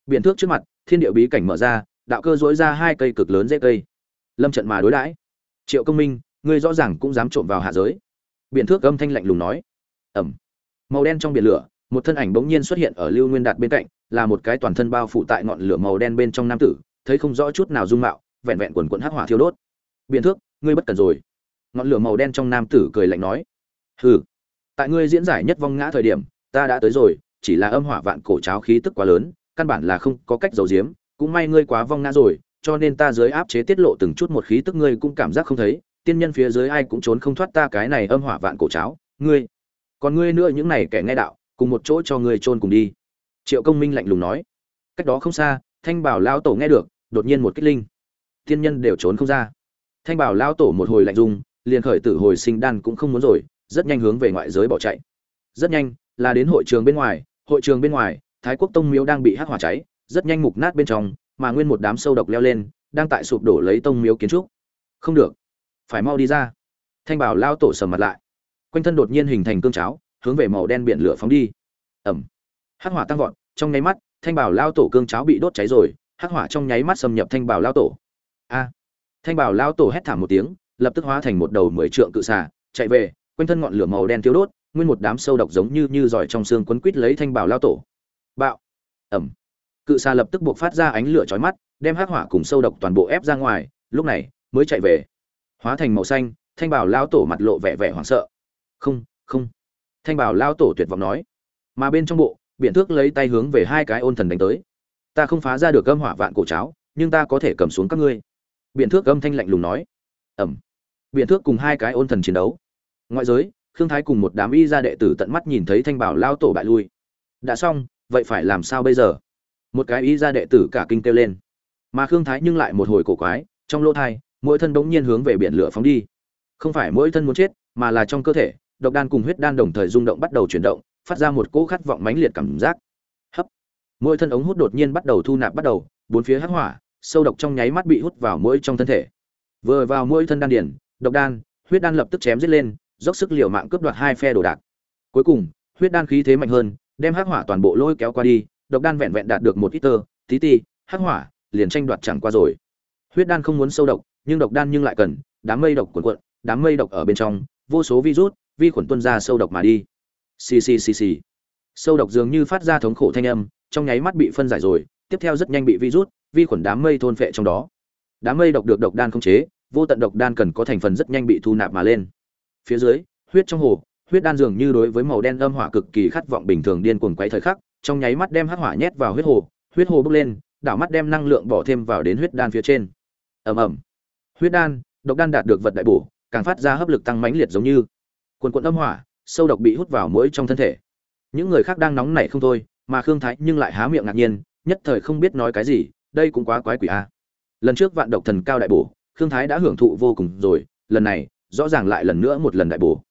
Biển thước trước mặt, thiên địa bí cảnh mở ra, đạo cơ dối ra hai cây cực lớn dễ cây. Lâm trận mà đối đãi. Triệu công minh, ngươi rõ ràng cũng dám trộm vào hạ giới. Biển thước âm thanh lạnh lùng nói. Ẩm. Màu đen trong biển lửa, một thân ảnh bỗng nhiên xuất hiện ở lưu nguyên đạt bên cạnh, là một cái toàn thân bao phủ tại ngọn lửa màu đen bên trong nam tử, thấy không rõ chút nào dung mạo, vẹn vẹn quần quận hắc hỏa thiêu đốt. Biện thước, ngươi bất cần rồi. Ngọn lửa màu đen trong nam tử cười lạnh nói. Hừ. Tại ngươi diễn giải nhất vong ngã thời điểm, ta đã tới rồi chỉ là âm hỏa vạn cổ cháo khí tức quá lớn căn bản là không có cách giấu giếm cũng may ngươi quá vong ngã rồi cho nên ta dưới áp chế tiết lộ từng chút một khí tức ngươi cũng cảm giác không thấy tiên nhân phía dưới ai cũng trốn không thoát ta cái này âm hỏa vạn cổ cháo ngươi còn ngươi nữa những này kẻ nghe đạo cùng một chỗ cho ngươi chôn cùng đi. Triệu công minh lạnh lùng nói. Cách đó không xa thanh bảo lao tổ nghe được đột nhiên một kích linh. Tiên nhân đều trốn không ra. Thanh bảo lao tổ một hồi lạnh rung, liền khởi tử hồi sinh đan cũng không muốn rồi rất nhanh hướng về ngoại giới bỏ chạy. Rất nhanh là đến hội trường bên ngoài hội trường bên ngoài thái quốc tông miếu đang bị hắc hỏa cháy rất nhanh mục nát bên trong mà nguyên một đám sâu độc leo lên đang tại sụp đổ lấy tông miếu kiến trúc. Không được phải mau đi ra. Thanh bảo lao tổ sầm mặt lại. Quanh thân đột nhiên hình thành cương cháo hướng về màu đen biển lửa phóng đi. Ầm, hắc hỏa tăng vọt trong nháy mắt thanh bảo lao tổ cương cháo bị đốt cháy rồi hắc hỏa trong nháy mắt xâm nhập thanh bảo lao tổ. A. Thanh bảo lao tổ hét thảm một tiếng lập tức hóa thành một đầu mười trượng cự xà chạy về quanh thân ngọn lửa màu đen thiêu đốt nguyên một đám sâu độc giống như như giỏi trong xương quấn quít lấy thanh bảo lao tổ. Bạo. Ẩm. Cự xà lập tức buộc phát ra ánh lửa chói mắt, đem hắc hỏa cùng sâu độc toàn bộ ép ra ngoài, lúc này mới chạy về. Hóa thành màu xanh, thanh bảo lao tổ mặt lộ vẻ vẻ hoảng sợ. Không không. Thanh bảo lao tổ tuyệt vọng nói. Mà bên trong bộ biện thước lấy tay hướng về hai cái ôn thần đánh tới. Ta không phá ra được âm hỏa vạn cổ cháo, nhưng ta có thể cầm xuống các ngươi. Biện thước âm thanh lạnh lùng nói. Ẩm. Biện thước cùng hai cái ôn thần chiến đấu. Ngoại giới khương thái cùng một đám y gia đệ tử tận mắt nhìn thấy thanh bảo lao tổ bại lui. Đã xong, vậy phải làm sao bây giờ? Một cái y gia đệ tử cả kinh kêu lên. Mà khương thái nhưng lại một hồi cổ quái, trong lỗ thai, mỗi thân bỗng nhiên hướng về biển lửa phóng đi. Không phải mỗi thân muốn chết, mà là trong cơ thể, độc đan cùng huyết đan đồng thời rung động bắt đầu chuyển động, phát ra một cỗ khát vọng mãnh liệt cảm giác. Hấp. Mỗi thân ống hút đột nhiên bắt đầu thu nạp bắt đầu, bốn phía hắc hỏa, sâu độc trong nháy mắt bị hút vào mỗi trong thân thể. Vừa vào mỗi thân đan điển độc đan, huyết đan lập tức chém giết lên dốc sức liều mạng cướp đoạt hai phe đồ đạc. Cuối cùng, huyết đan khí thế mạnh hơn, đem hắc hỏa toàn bộ lôi kéo qua đi, độc đan vẹn vẹn đạt được một ít tơ, tí ti, hắc hỏa, liền tranh đoạt chẳng qua rồi. Huyết đan không muốn sâu độc, nhưng độc đan nhưng lại cần, đám mây độc cuộn cuộn, đám mây độc ở bên trong, vô số virus vi khuẩn tuôn ra sâu độc mà đi. Xì xì xì xì. Sâu độc dường như phát ra thống khổ thanh âm, trong nháy mắt bị phân giải rồi, tiếp theo rất nhanh bị virus vi khuẩn đám mây thôn phệ trong đó. Đám mây độc được độc đan không chế, vô tận độc đan cần có thành phần rất nhanh bị thu nạp mà lên phía dưới, huyết trong hồ, huyết đan dường như đối với màu đen âm hỏa cực kỳ khát vọng bình thường điên cuồng quấy thời khắc, trong nháy mắt đem hắc hỏa nhét vào huyết hồ huyết hồ bốc lên, đảo mắt đem năng lượng bỏ thêm vào đến huyết đan phía trên. Ầm ầm. Huyết đan, độc đan đạt được vật đại bổ, càng phát ra hấp lực tăng mãnh liệt giống như quần quần âm hỏa, sâu độc bị hút vào mũi trong thân thể. Những người khác đang nóng nảy không thôi, mà khương thái nhưng lại há miệng ngạc nhiên, nhất thời không biết nói cái gì, đây cũng quá quái quỷ a. Lần trước vạn độc thần cao đại bổ, khương thái đã hưởng thụ vô cùng rồi, lần này rõ ràng lại lần nữa một lần đại bổ.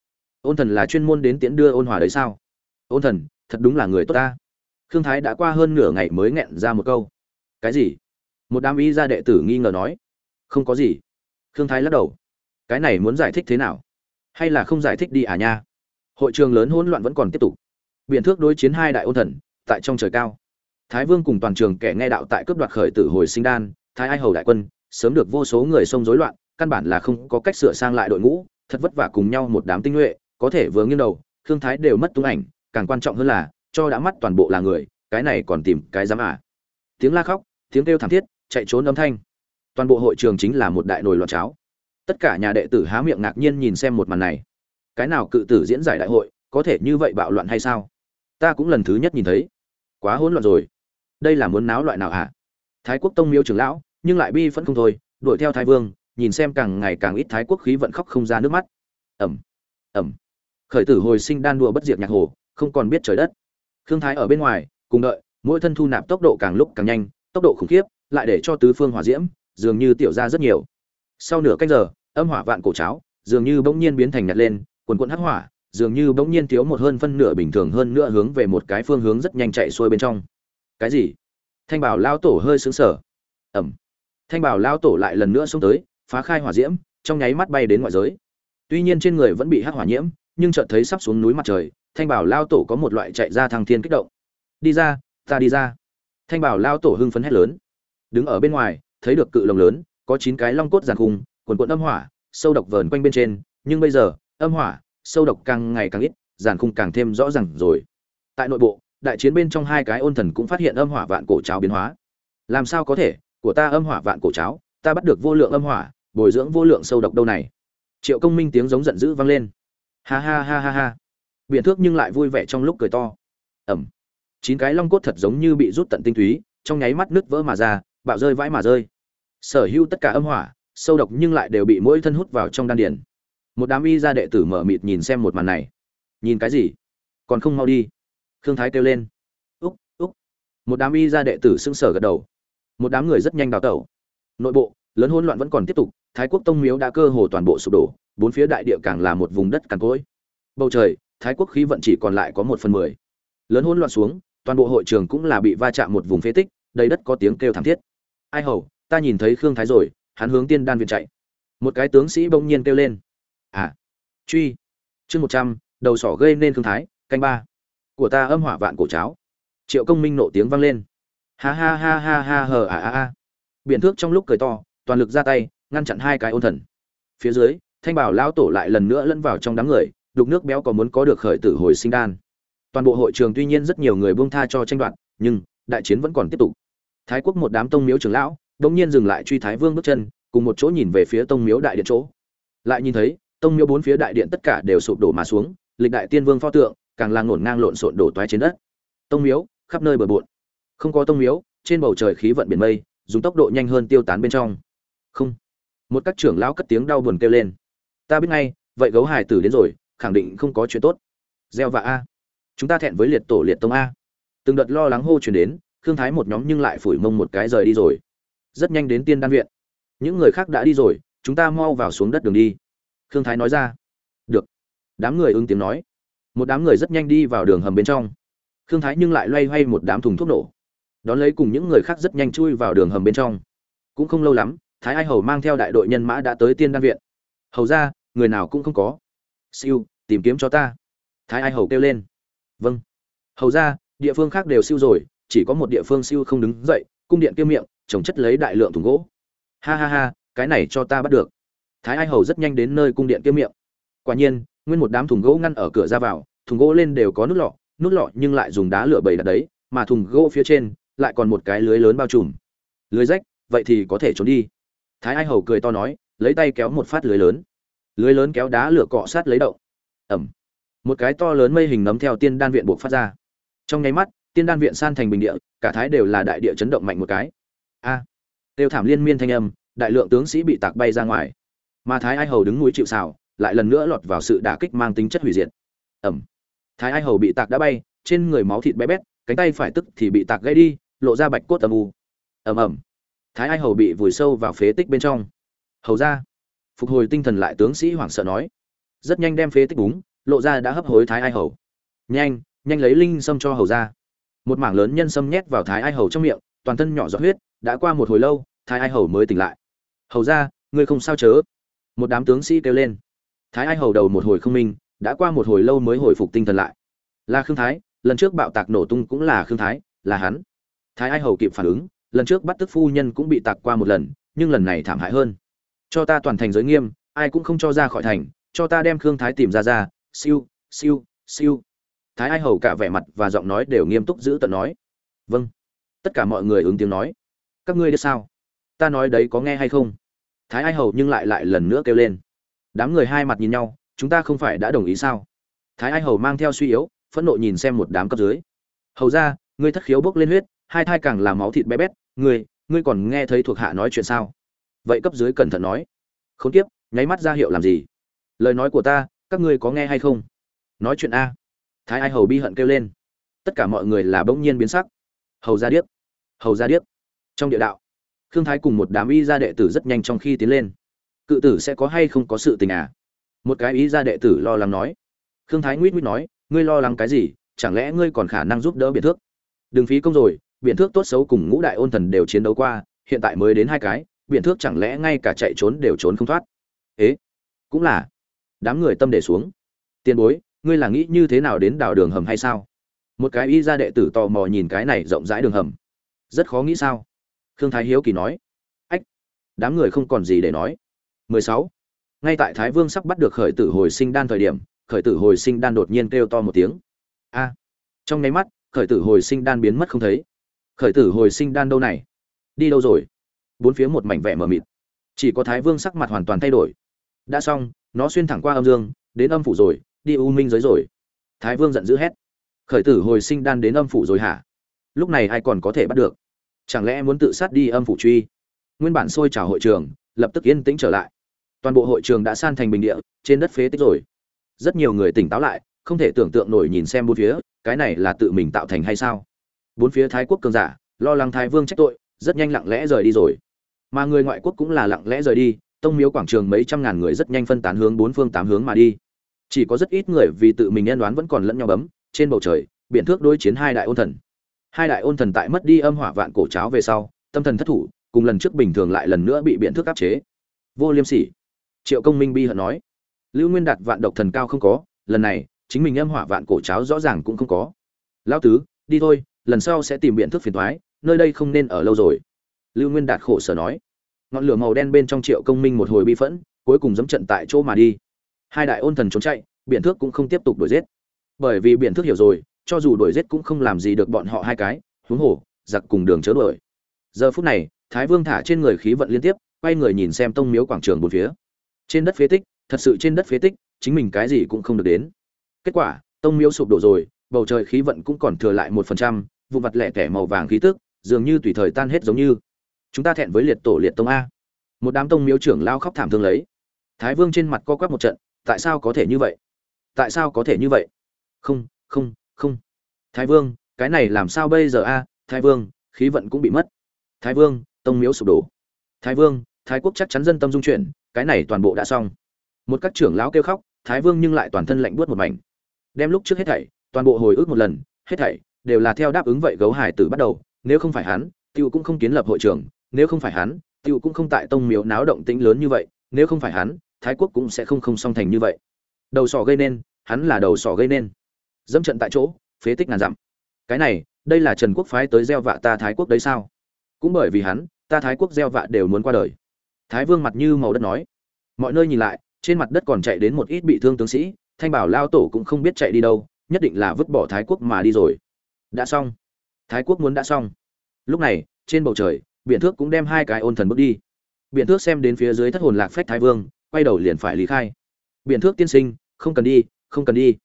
Ôn thần là chuyên môn đến tiễn đưa ôn hòa đấy sao? Ôn thần, thật đúng là người tốt ta. Khương thái đã qua hơn nửa ngày mới nghẹn ra một câu. Cái gì? Một đám y gia đệ tử nghi ngờ nói. Không có gì. Khương thái lắc đầu. Cái này muốn giải thích thế nào? Hay là không giải thích đi à nha? Hội trường lớn hỗn loạn vẫn còn tiếp tục. Biện thước đối chiến hai đại ôn thần, tại trong trời cao. Thái vương cùng toàn trường kẻ nghe đạo tại cướp đoạt khởi tử hồi sinh đan, thái ai hầu đại quân, sớm được vô số người xông rối loạn căn bản là không có cách sửa sang lại đội ngũ, thật vất vả cùng nhau một đám tinh nhuệ, có thể vừa nghiêng đầu, khương thái đều mất tung ảnh, càng quan trọng hơn là, cho đã mắt toàn bộ là người, cái này còn tìm cái dám à. Tiếng la khóc, tiếng kêu thảm thiết, chạy trốn âm thanh. Toàn bộ hội trường chính là một đại nồi loạn cháo. Tất cả nhà đệ tử há miệng ngạc nhiên nhìn xem một màn này. Cái nào cự tử diễn giải đại hội, có thể như vậy bạo loạn hay sao? Ta cũng lần thứ nhất nhìn thấy. Quá hỗn loạn rồi. Đây là muốn náo loại nào hả? À? thái quốc tông miếu trưởng lão, nhưng lại bi phẫn không thôi, đuổi theo thái vương nhìn xem càng ngày càng ít thái quốc khí vận khóc không ra nước mắt. Ẩm ẩm khởi tử hồi sinh đan đùa bất diệt nhạc hồ, không còn biết trời đất. Khương thái ở bên ngoài, cùng đợi, mỗi thân thu nạp tốc độ càng lúc càng nhanh, tốc độ khủng khiếp, lại để cho tứ phương hỏa diễm, dường như tiểu ra rất nhiều. Sau nửa canh giờ, âm hỏa vạn cổ cháo, dường như bỗng nhiên biến thành nhặt lên quần quận hắc hỏa, dường như bỗng nhiên thiếu một hơn phân nửa bình thường hơn nữa hướng về một cái phương hướng rất nhanh chạy xuôi bên trong. Cái gì? Thanh bảo lao tổ hơi sững sờ. Ẩm thanh bảo lao tổ lại lần nữa xông tới phá khai hỏa diễm, trong nháy mắt bay đến ngoại giới. Tuy nhiên trên người vẫn bị hắc hỏa nhiễm, nhưng chợt thấy sắp xuống núi mặt trời, thanh bảo lao tổ có một loại chạy ra thăng thiên kích động. Đi ra, ta đi ra. Thanh bảo lao tổ hưng phấn hét lớn. Đứng ở bên ngoài, thấy được cự lồng lớn, có chín cái long cốt giàn khung, quần quần âm hỏa, sâu độc vờn quanh bên trên, nhưng bây giờ, âm hỏa, sâu độc càng ngày càng ít, giàn khung càng thêm rõ ràng rồi. Tại nội bộ, đại chiến bên trong hai cái ôn thần cũng phát hiện âm hỏa vạn cổ cháo biến hóa. Làm sao có thể? Của ta âm hỏa vạn cổ cháo, ta bắt được vô lượng âm hỏa bồi dưỡng vô lượng sâu độc đâu này. Triệu công minh tiếng giống giận dữ vang lên. Ha ha ha ha ha. Biện thước nhưng lại vui vẻ trong lúc cười to. Ẩm. Chín cái long cốt thật giống như bị rút tận tinh túy, trong nháy mắt nứt vỡ mà ra, bạo rơi vãi mà rơi. Sở hữu tất cả âm hỏa, sâu độc nhưng lại đều bị mỗi thân hút vào trong đan điền. Một đám y gia đệ tử mở mịt nhìn xem một màn này. Nhìn cái gì? Còn không mau đi. Khương thái kêu lên. Úc úc. Một đám y gia đệ tử sững sờ gật đầu. Một đám người rất nhanh đào tẩu. Nội bộ, lớn hỗn loạn vẫn còn tiếp tục thái quốc tông miếu đã cơ hồ toàn bộ sụp đổ, bốn phía đại địa càng là một vùng đất cằn cỗi. Bầu trời, thái quốc khí vận chỉ còn lại có một phần mười. Lớn hỗn loạn xuống, toàn bộ hội trường cũng là bị va chạm một vùng phế tích, đầy đất có tiếng kêu thảm thiết. Ai hầu, ta nhìn thấy khương thái rồi, hắn hướng tiên đan viện chạy. Một cái tướng sĩ bỗng nhiên kêu lên. À truy. Chương một trăm, đầu sỏ gây nên khương thái, canh ba. Của ta âm hỏa vạn cổ cháo. Triệu công minh nộ tiếng vang lên. Ha ha ha ha ha hờ à à à biện thước trong lúc cười to, toàn lực ra tay ngăn chặn hai cái ôn thần. Phía dưới, thanh bảo lão tổ lại lần nữa lẫn vào trong đám người, đục nước béo có muốn có được khởi tử hồi sinh đan. Toàn bộ hội trường tuy nhiên rất nhiều người buông tha cho tranh đoạt, nhưng đại chiến vẫn còn tiếp tục. Thái quốc một đám tông miếu trưởng lão, đống nhiên dừng lại truy thái vương bước chân, cùng một chỗ nhìn về phía tông miếu đại điện chỗ. Lại nhìn thấy, tông miếu bốn phía đại điện tất cả đều sụp đổ mà xuống, lịch đại tiên vương pho tượng, càng là ngổn ngang lộn xộn đổ toái trên đất. Tông miếu, khắp nơi bờ bộn. Không có tông miếu, trên bầu trời khí vận biển mây, dùng tốc độ nhanh hơn tiêu tán bên trong. Không một các trưởng lão cất tiếng đau buồn kêu lên. Ta biết ngay, vậy gấu hải tử đến rồi, khẳng định không có chuyện tốt. Gieo và a. Chúng ta thẹn với liệt tổ liệt tông a. Từng đợt lo lắng hô chuyển đến thương thái một nhóm nhưng lại phủi mông một cái rời đi rồi. Rất nhanh đến tiên đan viện. Những người khác đã đi rồi, chúng ta mau vào xuống đất đường đi. Khương thái nói ra. Được. Đám người ứng tiếng nói. Một đám người rất nhanh đi vào đường hầm bên trong. Khương thái nhưng lại loay hoay một đám thùng thuốc nổ. Đón lấy cùng những người khác rất nhanh chui vào đường hầm bên trong. Cũng không lâu lắm thái ai hầu mang theo đại đội nhân mã đã tới tiên đan viện. Hầu ra, người nào cũng không có. Siêu, tìm kiếm cho ta. Thái ai hầu kêu lên. Vâng. Hầu ra, địa phương khác đều siêu rồi, chỉ có một địa phương siêu không đứng dậy, cung điện kia miệng, trồng chất lấy đại lượng thùng gỗ. Ha ha ha, cái này cho ta bắt được. Thái ai hầu rất nhanh đến nơi cung điện kia miệng. Quả nhiên, nguyên một đám thùng gỗ ngăn ở cửa ra vào, thùng gỗ lên đều có nút lọ nút lọ nhưng lại dùng đá lửa bầy đặt đấy, mà thùng gỗ phía trên lại còn một cái lưới lớn bao trùm. Lưới rách, vậy thì có thể trốn đi thái ai hầu cười to nói lấy tay kéo một phát lưới lớn. Lưới lớn kéo đá lửa cọ sát lấy đậu ẩm. Một cái to lớn mây hình nấm theo tiên đan viện buộc phát ra. Trong nháy mắt tiên đan viện san thành bình địa cả thái đều là đại địa chấn động mạnh một cái. A. À, đều thảm liên miên thanh âm đại lượng tướng sĩ bị tạc bay ra ngoài. Mà thái ai hầu đứng núi chịu xào lại lần nữa lọt vào sự đả kích mang tính chất hủy diệt. Ẩm. Thái ai hầu bị tạc đã bay trên người máu thịt bé bét cánh tay phải tức thì bị tạc gây đi lộ ra bạch cốt âm u. Ầm ầm thái ai hầu bị vùi sâu vào phế tích bên trong. Hầu ra. Phục hồi tinh thần lại tướng sĩ hoảng sợ nói. Rất nhanh đem phế tích búng, lộ ra đã hấp hối thái ai hầu. Nhanh nhanh lấy linh sâm cho hầu ra. Một mảng lớn nhân sâm nhét vào thái ai hầu trong miệng, toàn thân nhỏ giọt huyết, đã qua một hồi lâu, thái ai hầu mới tỉnh lại. Hầu ra, ngươi không sao chớ? Một đám tướng sĩ kêu lên. Thái ai hầu đầu một hồi không minh, đã qua một hồi lâu mới hồi phục tinh thần lại. Là khương thái, lần trước bạo tạc nổ tung cũng là khương thái, là hắn. Thái ai hầu kịp phản ứng lần trước bắt tức phu nhân cũng bị tạc qua một lần, nhưng lần này thảm hại hơn. Cho ta toàn thành giới nghiêm, ai cũng không cho ra khỏi thành, cho ta đem khương thái tìm ra ra, siêu siêu siêu. Thái ai hầu cả vẻ mặt và giọng nói đều nghiêm túc giữ tận nói. Vâng. Tất cả mọi người ứng tiếng nói. Các ngươi biết sao? Ta nói đấy có nghe hay không? Thái ai hầu nhưng lại lại lần nữa kêu lên. Đám người hai mặt nhìn nhau, chúng ta không phải đã đồng ý sao? Thái ai hầu mang theo suy yếu, phẫn nộ nhìn xem một đám cấp dưới. Hầu ra, ngươi thất khiếu bốc lên huyết, hai thai càng làm máu thịt bé bét ngươi ngươi còn nghe thấy thuộc hạ nói chuyện sao? Vậy cấp dưới cẩn thận nói. Không tiếp nháy mắt ra hiệu làm gì? Lời nói của ta, các ngươi có nghe hay không? Nói chuyện a. Thái ai hầu bi hận kêu lên. Tất cả mọi người là bỗng nhiên biến sắc. Hầu ra điếc, hầu ra điếc. Trong địa đạo, khương thái cùng một đám y gia đệ tử rất nhanh trong khi tiến lên. Cự tử sẽ có hay không có sự tình à? Một cái y gia đệ tử lo lắng nói. Khương thái nguyễn nguyễn nói, ngươi lo lắng cái gì? Chẳng lẽ ngươi còn khả năng giúp đỡ biệt thước? Đừng phí công rồi biện thước tốt xấu cùng ngũ đại ôn thần đều chiến đấu qua, hiện tại mới đến hai cái, biện thước chẳng lẽ ngay cả chạy trốn đều trốn không thoát? Ế, cũng là. Đám người tâm để xuống. Tiền bối, ngươi là nghĩ như thế nào đến đào đường hầm hay sao? Một cái y gia đệ tử tò mò nhìn cái này rộng rãi đường hầm. Rất khó nghĩ sao? Khương thái hiếu kỳ nói. Ách, đám người không còn gì để nói. 16. ngay tại thái vương sắp bắt được khởi tử hồi sinh đan thời điểm, khởi tử hồi sinh đan đột nhiên kêu to một tiếng. A. Trong nháy mắt, khởi tử hồi sinh đan biến mất không thấy khởi tử hồi sinh đan đâu này? Đi đâu rồi? Bốn phía một mảnh vẻ mờ mịt. Chỉ có thái vương sắc mặt hoàn toàn thay đổi. Đã xong, nó xuyên thẳng qua âm dương, đến âm phủ rồi, đi u minh giới rồi. Thái vương giận dữ hét. Khởi tử hồi sinh đan đến âm phủ rồi hả? Lúc này ai còn có thể bắt được? Chẳng lẽ muốn tự sát đi âm phủ truy? Nguyên bản sôi trào hội trường, lập tức yên tĩnh trở lại. Toàn bộ hội trường đã san thành bình địa, trên đất phế tích rồi. Rất nhiều người tỉnh táo lại, không thể tưởng tượng nổi nhìn xem bốn phía, cái này là tự mình tạo thành hay sao? Bốn phía thái quốc cường giả, lo lắng thái vương trách tội, rất nhanh lặng lẽ rời đi rồi. Mà người ngoại quốc cũng là lặng lẽ rời đi, tông miếu quảng trường mấy trăm ngàn người rất nhanh phân tán hướng bốn phương tám hướng mà đi. Chỉ có rất ít người vì tự mình nhân đoán vẫn còn lẫn nhau bấm, trên bầu trời biện thước đối chiến hai đại ôn thần. Hai đại ôn thần tại mất đi âm hỏa vạn cổ cháo về sau, tâm thần thất thủ, cùng lần trước bình thường lại lần nữa bị biện thước áp chế. Vô liêm sỉ. Triệu công minh bi hận nói. Lưu nguyên đạt vạn độc thần cao không có, lần này, chính mình âm hỏa vạn cổ cháo rõ ràng cũng không có. Lão tứ, đi thôi lần sau sẽ tìm biện thức phiền thoái, nơi đây không nên ở lâu rồi. Lưu nguyên đạt khổ sở nói. Ngọn lửa màu đen bên trong triệu công minh một hồi bi phẫn, cuối cùng dẫm trận tại chỗ mà đi. Hai đại ôn thần trốn chạy, biện thước cũng không tiếp tục đuổi giết. Bởi vì biện thước hiểu rồi, cho dù đuổi giết cũng không làm gì được bọn họ hai cái, huống hồ, giặc cùng đường chớ đuổi. Giờ phút này, thái vương thả trên người khí vận liên tiếp, quay người nhìn xem tông miếu quảng trường bốn phía. Trên đất phế tích, thật sự trên đất phế tích, chính mình cái gì cũng không được đến. Kết quả, tông miếu sụp đổ rồi, bầu trời khí vận cũng còn thừa lại một phần trăm vụ vặt lẻ tẻ màu vàng khí tức, dường như tùy thời tan hết giống như. Chúng ta thẹn với liệt tổ liệt tông a. Một đám tông miếu trưởng lao khóc thảm thương lấy. Thái vương trên mặt co quắp một trận, tại sao có thể như vậy? Tại sao có thể như vậy? Không không không. Thái vương, cái này làm sao bây giờ a? Thái vương, khí vận cũng bị mất. Thái vương, tông miếu sụp đổ. Thái vương, thái quốc chắc chắn dân tâm dung chuyển, cái này toàn bộ đã xong. Một các trưởng lão kêu khóc, thái vương nhưng lại toàn thân lạnh buốt một mảnh. Đem lúc trước hết thảy, toàn bộ hồi ức một lần, hết thảy đều là theo đáp ứng vậy gấu hải tử bắt đầu, nếu không phải hắn, tiêu cũng không kiến lập hội trưởng, nếu không phải hắn, tiêu cũng không tại tông miếu náo động tĩnh lớn như vậy, nếu không phải hắn, thái quốc cũng sẽ không không song thành như vậy. Đầu sỏ gây nên, hắn là đầu sỏ gây nên. Dẫm trận tại chỗ, phế tích ngàn dặm. Cái này, đây là trần quốc phái tới gieo vạ ta thái quốc đấy sao? Cũng bởi vì hắn, ta thái quốc gieo vạ đều muốn qua đời. Thái vương mặt như màu đất nói. Mọi nơi nhìn lại, trên mặt đất còn chạy đến một ít bị thương tướng sĩ, thanh bảo lao tổ cũng không biết chạy đi đâu, nhất định là vứt bỏ thái quốc mà đi rồi đã xong. Thái quốc muốn đã xong. Lúc này, trên bầu trời biện thước cũng đem hai cái ôn thần bước đi. Biện thước xem đến phía dưới thất hồn lạc phách thái vương, quay đầu liền phải lý khai. Biện thước tiên sinh, không cần đi, không cần đi.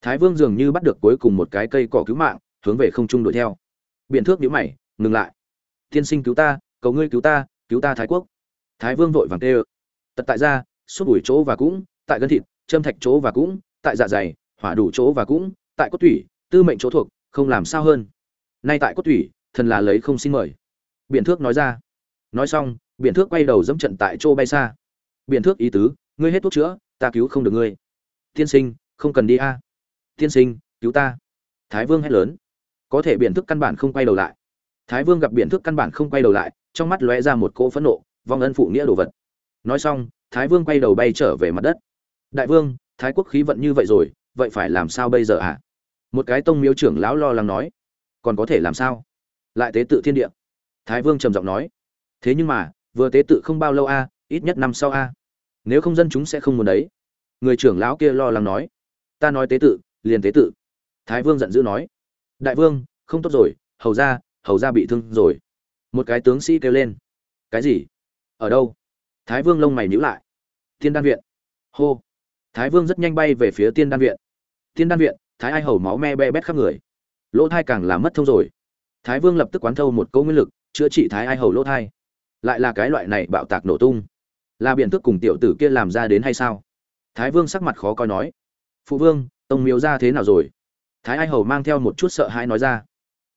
Thái vương dường như bắt được cuối cùng một cái cây cỏ cứu mạng, hướng về không trung đuổi theo. Biện thước nhíu mày, ngừng lại. Tiên sinh cứu ta, cầu ngươi cứu ta cứu ta thái quốc. Thái vương vội vàng tê ơ tật tại ra suốt bụi chỗ và cũng, tại gân thịt, châm thạch chỗ và cũng, tại dạ dày, hỏa đủ chỗ và cũng, tại cốt thủy tư mệnh chỗ thuộc không làm sao hơn. Nay tại cốt thủy, thần là lấy không xin mời. Biện thước nói ra. Nói xong biện thước quay đầu dẫm trận tại chỗ bay xa. Biện thước ý tứ, ngươi hết thuốc chữa, ta cứu không được ngươi. Tiên sinh, không cần đi a. Tiên sinh, cứu ta. Thái vương hét lớn. Có thể biện thước căn bản không quay đầu lại. Thái vương gặp biện thước căn bản không quay đầu lại, trong mắt lóe ra một cỗ phẫn nộ, vong ân phụ nghĩa đồ vật. Nói xong, thái vương quay đầu bay trở về mặt đất. Đại vương, thái quốc khí vận như vậy rồi, vậy phải làm sao bây giờ ạ? à? Một cái tông miếu trưởng lão lo lắng nói, còn có thể làm sao? Lại tế tự thiên địa. Thái vương trầm giọng nói, thế nhưng mà, vừa tế tự không bao lâu a, ít nhất năm sau a. Nếu không dân chúng sẽ không muốn đấy. Người trưởng lão kia lo lắng nói, ta nói tế tự, liền tế tự. Thái vương giận dữ nói, đại vương, không tốt rồi, hầu ra hầu ra bị thương rồi. Một cái tướng sĩ kêu lên, cái gì? Ở đâu? Thái vương lông mày nhíu lại tiên đan viện. Hô. Thái vương rất nhanh bay về phía tiên đan viện. Tiên đan viện thái ai hầu máu me be bét khắp người. Lỗ thai càng làm mất thông rồi. Thái vương lập tức quán thâu một câu nguyên lực, chữa trị thái ai hầu lỗ thai. Lại là cái loại này bạo tạc nổ tung. Là biện thức cùng tiểu tử kia làm ra đến hay sao? Thái vương sắc mặt khó coi nói. Phụ vương, tông miếu ra thế nào rồi? Thái ai hầu mang theo một chút sợ hãi nói ra.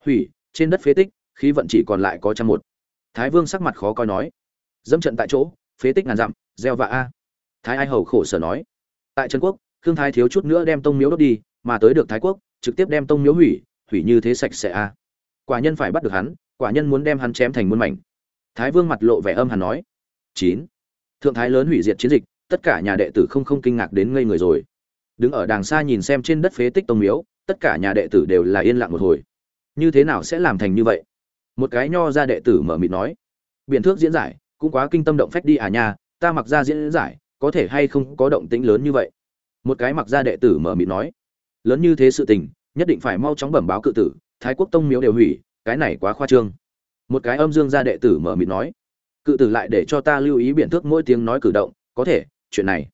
Hủy, trên đất phế tích, khí vận chỉ còn lại có trăm một. Thái vương sắc mặt khó coi nói. Dẫm trận tại chỗ, phế tích ngàn dặm, gieo vạ a. Thái ai hầu khổ sở nói. Tại trần quốc, khương thái thiếu chút nữa đem tông miếu đốt đi mà tới được thái quốc, trực tiếp đem tông miếu hủy hủy như thế sạch sẽ a quả nhân phải bắt được hắn, quả nhân muốn đem hắn chém thành muôn mảnh. Thái vương mặt lộ vẻ âm hàn nói. Chín. Thượng thái lớn hủy diệt chiến dịch, tất cả nhà đệ tử không không kinh ngạc đến ngây người rồi. Đứng ở đàng xa nhìn xem trên đất phế tích tông miếu, tất cả nhà đệ tử đều là yên lặng một hồi. Như thế nào sẽ làm thành như vậy? Một cái nho ra đệ tử mở mịt nói. Biện thước diễn giải, cũng quá kinh tâm động phách đi à nha, ta mặc ra diễn giải, có thể hay không có động tĩnh lớn như vậy? Một cái mặc ra đệ tử mở mịt nói lớn như thế sự tình, nhất định phải mau chóng bẩm báo cự tử, thái quốc tông miếu đều hủy, cái này quá khoa trương. Một cái âm dương gia đệ tử mở mịt nói, cự tử lại để cho ta lưu ý biện thước mỗi tiếng nói cử động, có thể, chuyện này.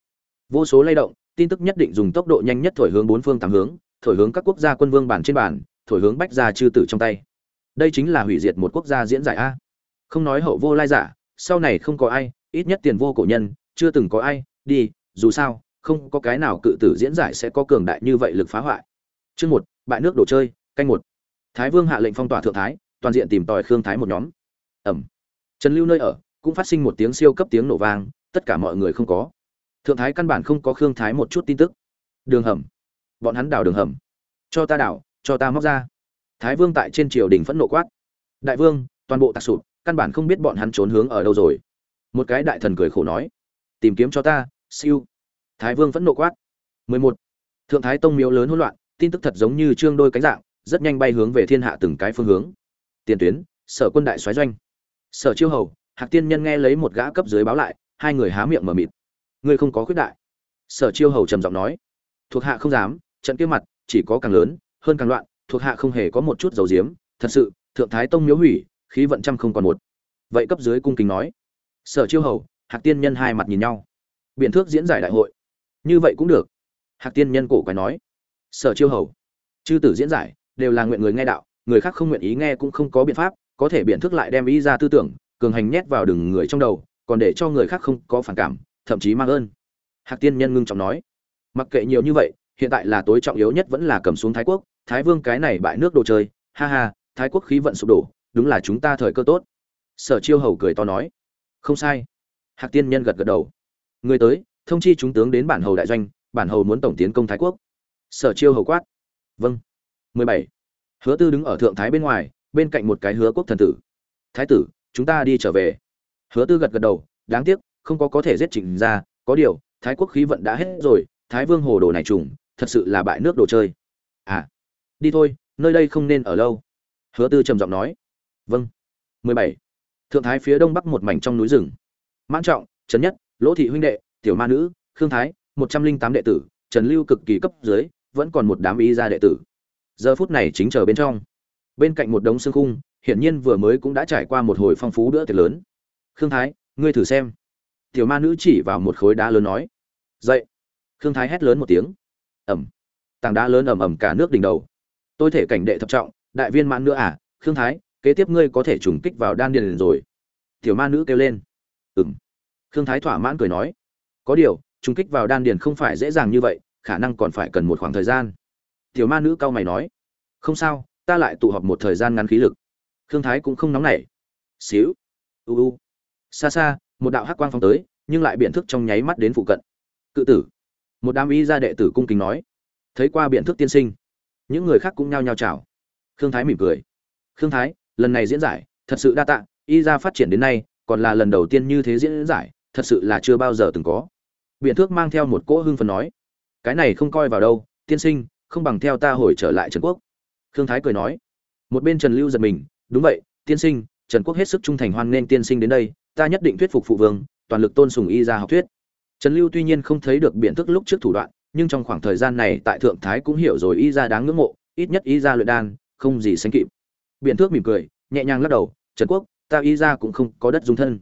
Vô số lay động, tin tức nhất định dùng tốc độ nhanh nhất thổi hướng bốn phương tám hướng, thổi hướng các quốc gia quân vương bản trên bản, thổi hướng bách gia chư tử trong tay. Đây chính là hủy diệt một quốc gia diễn giải a. Không nói hậu vô lai giả, sau này không có ai, ít nhất tiền vô cổ nhân, chưa từng có ai, đi, dù sao không có cái nào cự tử diễn giải sẽ có cường đại như vậy lực phá hoại. Chương một, bại nước đồ chơi, canh một. Thái vương hạ lệnh phong tỏa thượng thái, toàn diện tìm tòi khương thái một nhóm. Ẩm. Trần lưu nơi ở, cũng phát sinh một tiếng siêu cấp tiếng nổ vang, tất cả mọi người không có. Thượng thái căn bản không có khương thái một chút tin tức. Đường hầm. Bọn hắn đào đường hầm. Cho ta đào, cho ta móc ra. Thái vương tại trên triều đình phẫn nộ quát. Đại vương, toàn bộ tạc sụp, căn bản không biết bọn hắn trốn hướng ở đâu rồi. Một cái đại thần cười khổ nói. Tìm kiếm cho ta, siêu thái vương vẫn nộ quát. 11. thượng thái tông miếu lớn hỗn loạn, tin tức thật giống như trương đôi cánh dạng, rất nhanh bay hướng về thiên hạ từng cái phương hướng. Tiền tuyến, sở quân đại soái doanh. Sở chiêu hầu, hạc tiên nhân nghe lấy một gã cấp dưới báo lại, hai người há miệng mở mịt. Ngươi không có khuyết đại. Sở chiêu hầu trầm giọng nói. Thuộc hạ không dám, trận kia mặt, chỉ có càng lớn, hơn càng loạn, thuộc hạ không hề có một chút dầu diếm. Thật sự, thượng thái tông miếu hủy, khí vận trăm không còn một. Vậy cấp dưới cung kính nói. Sở chiêu hầu, hạc tiên nhân hai mặt nhìn nhau. Biện thước diễn giải đại hội như vậy cũng được. Hạc tiên nhân cổ quái nói. Sở chiêu hầu. Chư tử diễn giải, đều là nguyện người nghe đạo, người khác không nguyện ý nghe cũng không có biện pháp, có thể biện thức lại đem ý ra tư tưởng, cường hành nhét vào đừng người trong đầu, còn để cho người khác không có phản cảm, thậm chí mang ơn. Hạc tiên nhân ngưng trọng nói. Mặc kệ nhiều như vậy, hiện tại là tối trọng yếu nhất vẫn là cầm xuống thái quốc, thái vương cái này bại nước đồ chơi, ha ha, thái quốc khí vận sụp đổ, đúng là chúng ta thời cơ tốt. Sở chiêu hầu cười to nói. Không sai. Hạc tiên nhân gật gật đầu. Người tới thông chi chúng tướng đến bản hầu đại doanh, bản hầu muốn tổng tiến công thái quốc. Sở chiêu hầu quát. Vâng. 17. hứa tư đứng ở thượng thái bên ngoài, bên cạnh một cái hứa quốc thần tử. Thái tử, chúng ta đi trở về. Hứa tư gật gật đầu, đáng tiếc, không có có thể giết trịnh ra có điều, thái quốc khí vận đã hết rồi, thái vương hồ đồ này trùng, thật sự là bại nước đồ chơi. À đi thôi, nơi đây không nên ở lâu. Hứa tư trầm giọng nói. Vâng. 17. thượng thái phía đông bắc một mảnh trong núi rừng. Mãn trọng, trấn nhất, lỗ thị huynh đệ tiểu ma nữ, khương thái, một trăm linh tám đệ tử, trần lưu cực kỳ cấp dưới, vẫn còn một đám y gia đệ tử. Giờ phút này chính chờ bên trong. Bên cạnh một đống xương khung, hiển nhiên vừa mới cũng đã trải qua một hồi phong phú bữa tiệc lớn. Khương thái, ngươi thử xem. Tiểu ma nữ chỉ vào một khối đá lớn nói. Dậy. Khương thái hét lớn một tiếng. Ẩm. Tảng đá lớn ẩm ẩm cả nước đỉnh đầu. Tôi thể cảnh đệ thập trọng, đại viên mãn nữa à khương thái, kế tiếp ngươi có thể trùng kích vào đan điền rồi. Tiểu ma nữ kêu lên. Ừng khương thái thỏa mãn cười nói có điều, trùng kích vào đan điền không phải dễ dàng như vậy, khả năng còn phải cần một khoảng thời gian. Tiểu ma nữ cao mày nói, không sao, ta lại tụ họp một thời gian ngắn khí lực. Khương thái cũng không nóng nảy. Xíu. U u. Xa xa, một đạo hắc quang phong tới, nhưng lại biện thức trong nháy mắt đến phụ cận. Cự tử. Một đám y gia đệ tử cung kính nói, thấy qua biện thức tiên sinh. Những người khác cũng nhao nhao chào. Khương thái mỉm cười. Khương thái, lần này diễn giải, thật sự đa tạ, y gia phát triển đến nay, còn là lần đầu tiên như thế diễn giải, thật sự là chưa bao giờ từng có biện thước mang theo một cỗ hưng phần nói, cái này không coi vào đâu, tiên sinh, không bằng theo ta hồi trở lại trần quốc. Khương thái cười nói, một bên trần lưu giật mình, đúng vậy, tiên sinh, trần quốc hết sức trung thành hoan nghênh tiên sinh đến đây, ta nhất định thuyết phục phụ vương, toàn lực tôn sùng y ra học thuyết. Trần lưu tuy nhiên không thấy được biện thức lúc trước thủ đoạn, nhưng trong khoảng thời gian này tại thượng thái cũng hiểu rồi y ra đáng ngưỡng mộ, ít nhất y ra luyện đan, không gì sánh kịp. Biện thước mỉm cười, nhẹ nhàng lắc đầu, trần quốc, ta y ra cũng không có đất dung thân.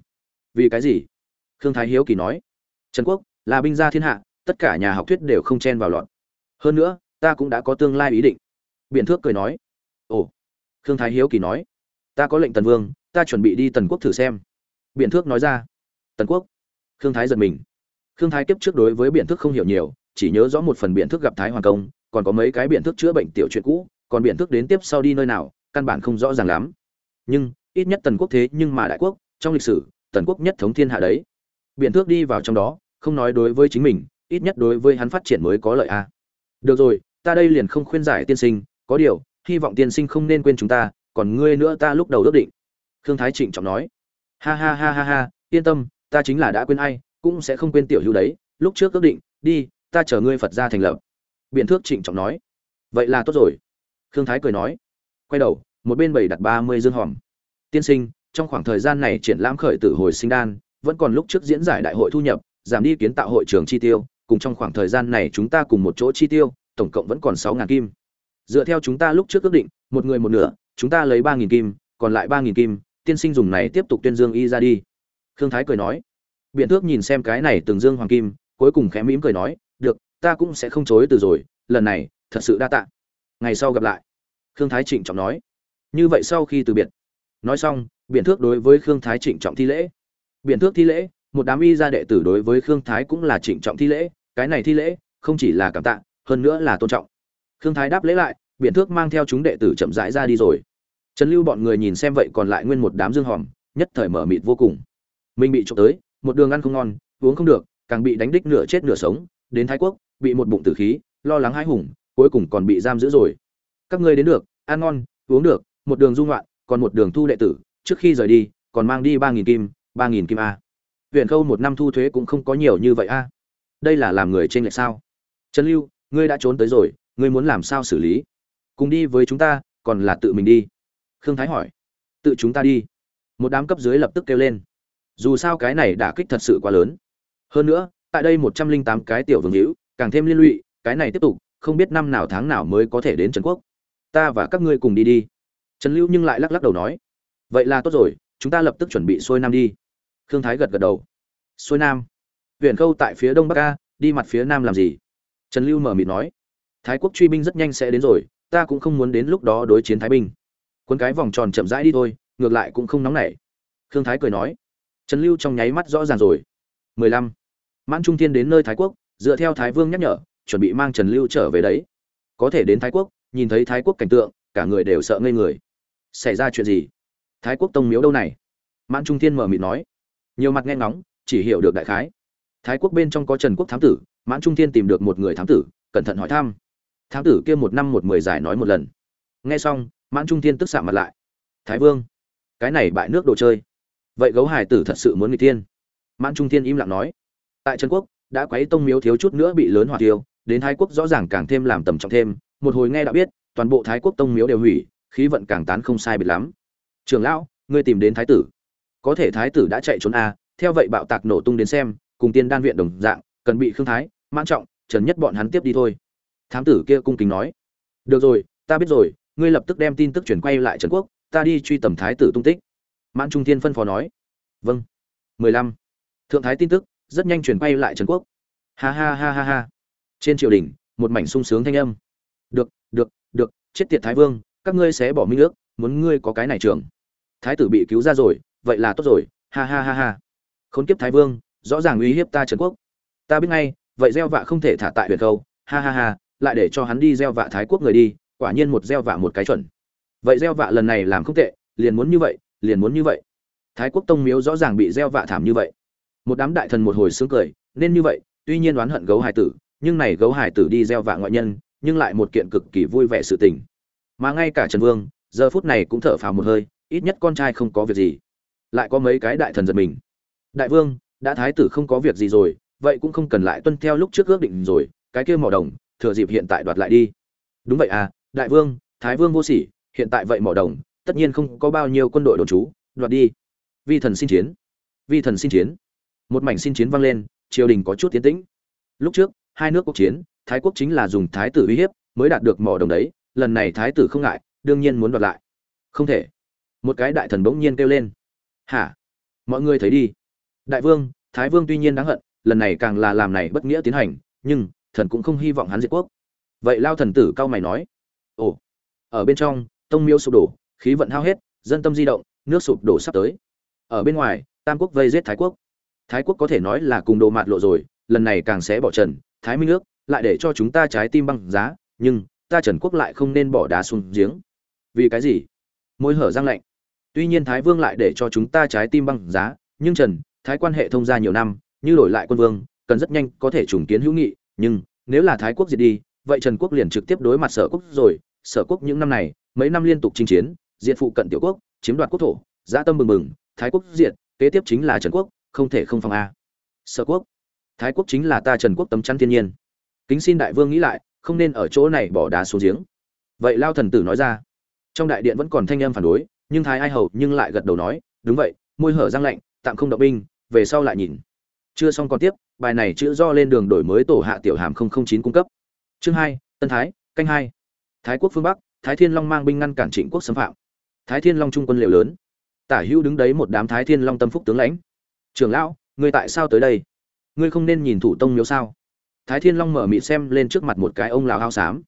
Vì cái gì? Khương thái hiếu kỳ nói. Trần quốc là binh gia thiên hạ, tất cả nhà học thuyết đều không chen vào loạn. Hơn nữa, ta cũng đã có tương lai ý định. Biện thước cười nói. Ồ. Khương thái hiếu kỳ nói. Ta có lệnh tần vương, ta chuẩn bị đi tần quốc thử xem. Biện thước nói ra. Tần quốc? Khương thái giật mình. Khương thái kiếp trước đối với biện thước không hiểu nhiều, chỉ nhớ rõ một phần biện thước gặp thái hoàng công, còn có mấy cái biện thước chữa bệnh tiểu chuyện cũ, còn biện thước đến tiếp sau đi nơi nào, căn bản không rõ ràng lắm. Nhưng, ít nhất tần quốc thế nhưng mà đại quốc, trong lịch sử, tần quốc nhất thống thiên hạ đấy. Biện thước đi vào trong đó không nói đối với chính mình, ít nhất đối với hắn phát triển mới có lợi a. À. được rồi, ta đây liền không khuyên giải tiên sinh, có điều, hy vọng tiên sinh không nên quên chúng ta, còn ngươi nữa ta lúc đầu ước định. Khương thái trịnh trọng nói. Ha ha ha ha ha, yên tâm, ta chính là đã quên ai, cũng sẽ không quên tiểu hữu đấy, lúc trước ước định, đi, ta chờ ngươi phật ra thành lập. Biện thước trịnh trọng nói. Vậy là tốt rồi. Khương thái cười nói. Quay đầu, một bên bảy đặt ba mươi dương hòm. Tiên sinh, trong khoảng thời gian này triển lãm khởi tử hồi sinh đan, vẫn còn lúc trước diễn giải đại hội thu nhập giảm đi kiến tạo hội trường chi tiêu, cùng trong khoảng thời gian này chúng ta cùng một chỗ chi tiêu, tổng cộng vẫn còn sáu ngàn kim. Dựa theo chúng ta lúc trước ước định, một người một nửa, chúng ta lấy ba nghìn kim, còn lại ba nghìn kim, tiên sinh dùng này tiếp tục tuyên dương y ra đi. Khương thái cười nói. Biện thước nhìn xem cái này từng dương hoàng kim, cuối cùng khẽ mỉm cười nói, được, ta cũng sẽ không chối từ rồi, lần này, thật sự đa tạ. Ngày sau gặp lại. Khương thái trịnh trọng nói. Như vậy sau khi từ biệt. Nói xong, biện thước đối với khương thái trịnh trọng thi lễ. Biện thước thi lễ một đám y gia đệ tử đối với khương thái cũng là trịnh trọng thi lễ, cái này thi lễ, không chỉ là cảm tạ, hơn nữa là tôn trọng. Khương thái đáp lễ lại biện thước mang theo chúng đệ tử chậm rãi ra đi rồi. Trần lưu bọn người nhìn xem vậy còn lại nguyên một đám dương hòm, nhất thời mở mịt vô cùng. Mình bị trộm tới, một đường ăn không ngon, uống không được, càng bị đánh đích nửa chết nửa sống, đến thái quốc, bị một bụng tử khí, lo lắng hãi hùng, cuối cùng còn bị giam giữ rồi. Các ngươi đến được, ăn ngon, uống được, một đường dung loạn còn một đường thu đệ tử, trước khi rời đi, còn mang đi ba nghìn kim, ba nghìn kim a huyện khâu một năm thu thuế cũng không có nhiều như vậy a. Đây là làm người trên lệch sao? Trần lưu, ngươi đã trốn tới rồi, ngươi muốn làm sao xử lý? Cùng đi với chúng ta, còn là tự mình đi. Khương thái hỏi. Tự chúng ta đi. Một đám cấp dưới lập tức kêu lên. Dù sao cái này đả kích thật sự quá lớn. Hơn nữa, tại đây một trăm linh tám cái tiểu vương hữu, càng thêm liên lụy, cái này tiếp tục, không biết năm nào tháng nào mới có thể đến trần quốc. Ta và các ngươi cùng đi đi. Trần lưu nhưng lại lắc lắc đầu nói. Vậy là tốt rồi, chúng ta lập tức chuẩn bị xuôi nam đi khương thái gật gật đầu. Xuôi nam. Huyện khâu tại phía đông bắc ca đi mặt phía nam làm gì? Trần lưu mở mịt nói. Thái quốc truy binh rất nhanh sẽ đến rồi, ta cũng không muốn đến lúc đó đối chiến thái binh. Quân cái vòng tròn chậm rãi đi thôi, ngược lại cũng không nóng nảy. Khương thái cười nói. Trần lưu trong nháy mắt rõ ràng rồi. Mười lăm. Mãn trung thiên đến nơi thái quốc, dựa theo thái vương nhắc nhở, chuẩn bị mang trần lưu trở về đấy. Có thể đến thái quốc, nhìn thấy thái quốc cảnh tượng, cả người đều sợ ngây người. Xảy ra chuyện gì? Thái quốc tông miếu đâu này? Mãn trung thiên mở mịt nói nhiều mặt nghe ngóng, chỉ hiểu được đại khái. Thái quốc bên trong có trần quốc thám tử, mãn trung thiên tìm được một người thám tử, cẩn thận hỏi thăm. Thám tử kia một năm một mười giải nói một lần. Nghe xong, mãn trung thiên tức xạ mặt lại. Thái vương, cái này bại nước đồ chơi. Vậy gấu hải tử thật sự muốn người tiên mãn trung thiên im lặng nói. Tại trần quốc, đã quấy tông miếu thiếu chút nữa bị lớn hỏa tiêu đến thái quốc rõ ràng càng thêm làm tầm trọng thêm. Một hồi nghe đã biết, toàn bộ thái quốc tông miếu đều hủy, khí vận càng tán không sai biệt lắm. Trường lão, ngươi tìm đến thái tử có thể thái tử đã chạy trốn a, theo vậy bạo tạc nổ tung đến xem, cùng tiên đan viện đồng dạng, cần bị khương thái, mãn trọng, trần nhất bọn hắn tiếp đi thôi. Thám tử kia cung kính nói. Được rồi, ta biết rồi, ngươi lập tức đem tin tức chuyển quay lại trần quốc, ta đi truy tầm thái tử tung tích. Mãn trung thiên phân phó nói. Vâng. Mười lăm. Thượng thái tin tức, rất nhanh chuyển quay lại trần quốc. Ha ha ha ha ha. Trên triều đình, một mảnh sung sướng thanh âm. Được được được, chết tiệt thái vương, các ngươi sẽ bỏ minh ước, muốn ngươi có cái này trường thái tử bị cứu ra rồi vậy là tốt rồi, ha ha ha ha. Khốn kiếp thái vương, rõ ràng uy hiếp ta trần quốc. Ta biết ngay, vậy gieo vạ không thể thả tại huyện khâu ha ha ha, lại để cho hắn đi gieo vạ thái quốc người đi, quả nhiên một gieo vạ một cái chuẩn. Vậy gieo vạ lần này làm không tệ, liền muốn như vậy, liền muốn như vậy. Thái quốc tông miếu rõ ràng bị gieo vạ thảm như vậy. Một đám đại thần một hồi sướng cười, nên như vậy, tuy nhiên oán hận gấu hải tử, nhưng này gấu hải tử đi gieo vạ ngoại nhân, nhưng lại một kiện cực kỳ vui vẻ sự tình. Mà ngay cả trần vương, giờ phút này cũng thở phào một hơi, ít nhất con trai không có việc gì lại có mấy cái đại thần giật mình. Đại vương, đã thái tử không có việc gì rồi, vậy cũng không cần lại tuân theo lúc trước ước định rồi, cái kia mỏ đồng, thừa dịp hiện tại đoạt lại đi. Đúng vậy à đại vương, thái vương vô sỉ, hiện tại vậy mỏ đồng, tất nhiên không có bao nhiêu quân đội đồn trú, đoạt đi. Vi thần xin chiến. Vi thần xin chiến. Một mảnh xin chiến vang lên, triều đình có chút tiến tĩnh. Lúc trước, hai nước quốc chiến, thái quốc chính là dùng thái tử uy hiếp mới đạt được mỏ đồng đấy, lần này thái tử không ngại, đương nhiên muốn đoạt lại. Không thể. Một cái đại thần bỗng nhiên kêu lên hả? Mọi người thấy đi. Đại vương, thái vương tuy nhiên đáng hận, lần này càng là làm này bất nghĩa tiến hành, nhưng thần cũng không hy vọng hắn diệt quốc. Vậy lao thần tử cao mày nói, ồ, ở bên trong, tông miêu sụp đổ, khí vận hao hết, dân tâm di động, nước sụp đổ sắp tới. Ở bên ngoài, tam quốc vây giết thái quốc. Thái quốc có thể nói là cùng đồ mạt lộ rồi, lần này càng sẽ bỏ trần, thái minh nước lại để cho chúng ta trái tim băng giá, nhưng ta trần quốc lại không nên bỏ đá xuống giếng. Vì cái gì? Môi hở răng lạnh tuy nhiên thái vương lại để cho chúng ta trái tim băng giá, nhưng trần, thái quan hệ thông gia nhiều năm, như đổi lại quân vương, cần rất nhanh có thể trùng kiến hữu nghị, nhưng nếu là thái quốc diệt đi, vậy trần quốc liền trực tiếp đối mặt sở quốc rồi. Sở quốc những năm này, mấy năm liên tục chinh chiến, diệt phụ cận tiểu quốc, chiếm đoạt quốc thổ gia tâm mừng mừng thái quốc diệt, kế tiếp chính là trần quốc, không thể không phòng a. Sở quốc, thái quốc chính là ta trần quốc tấm chắn thiên nhiên. Kính xin đại vương nghĩ lại, không nên ở chỗ này bỏ đá xuống giếng. Vậy lao thần tử nói ra. Trong đại điện vẫn còn thanh âm phản đối nhưng thái ai hầu nhưng lại gật đầu nói, đúng vậy, môi hở răng lạnh, tạm không động binh, về sau lại nhìn. Chưa xong còn tiếp, bài này chữ do lên đường đổi mới tổ hạ tiểu hàm chín cung cấp. Chương hai, tân thái, canh hai. Thái quốc phương bắc, thái thiên long mang binh ngăn cản trịnh quốc xâm phạm. Thái thiên long trung quân liệu lớn. Tả hữu đứng đấy một đám thái thiên long tâm phúc tướng lãnh. Trưởng lão, ngươi tại sao tới đây? Ngươi không nên nhìn thủ tông miếu sao? Thái thiên long mở mịt xem lên trước mặt một cái ông lão hao xám.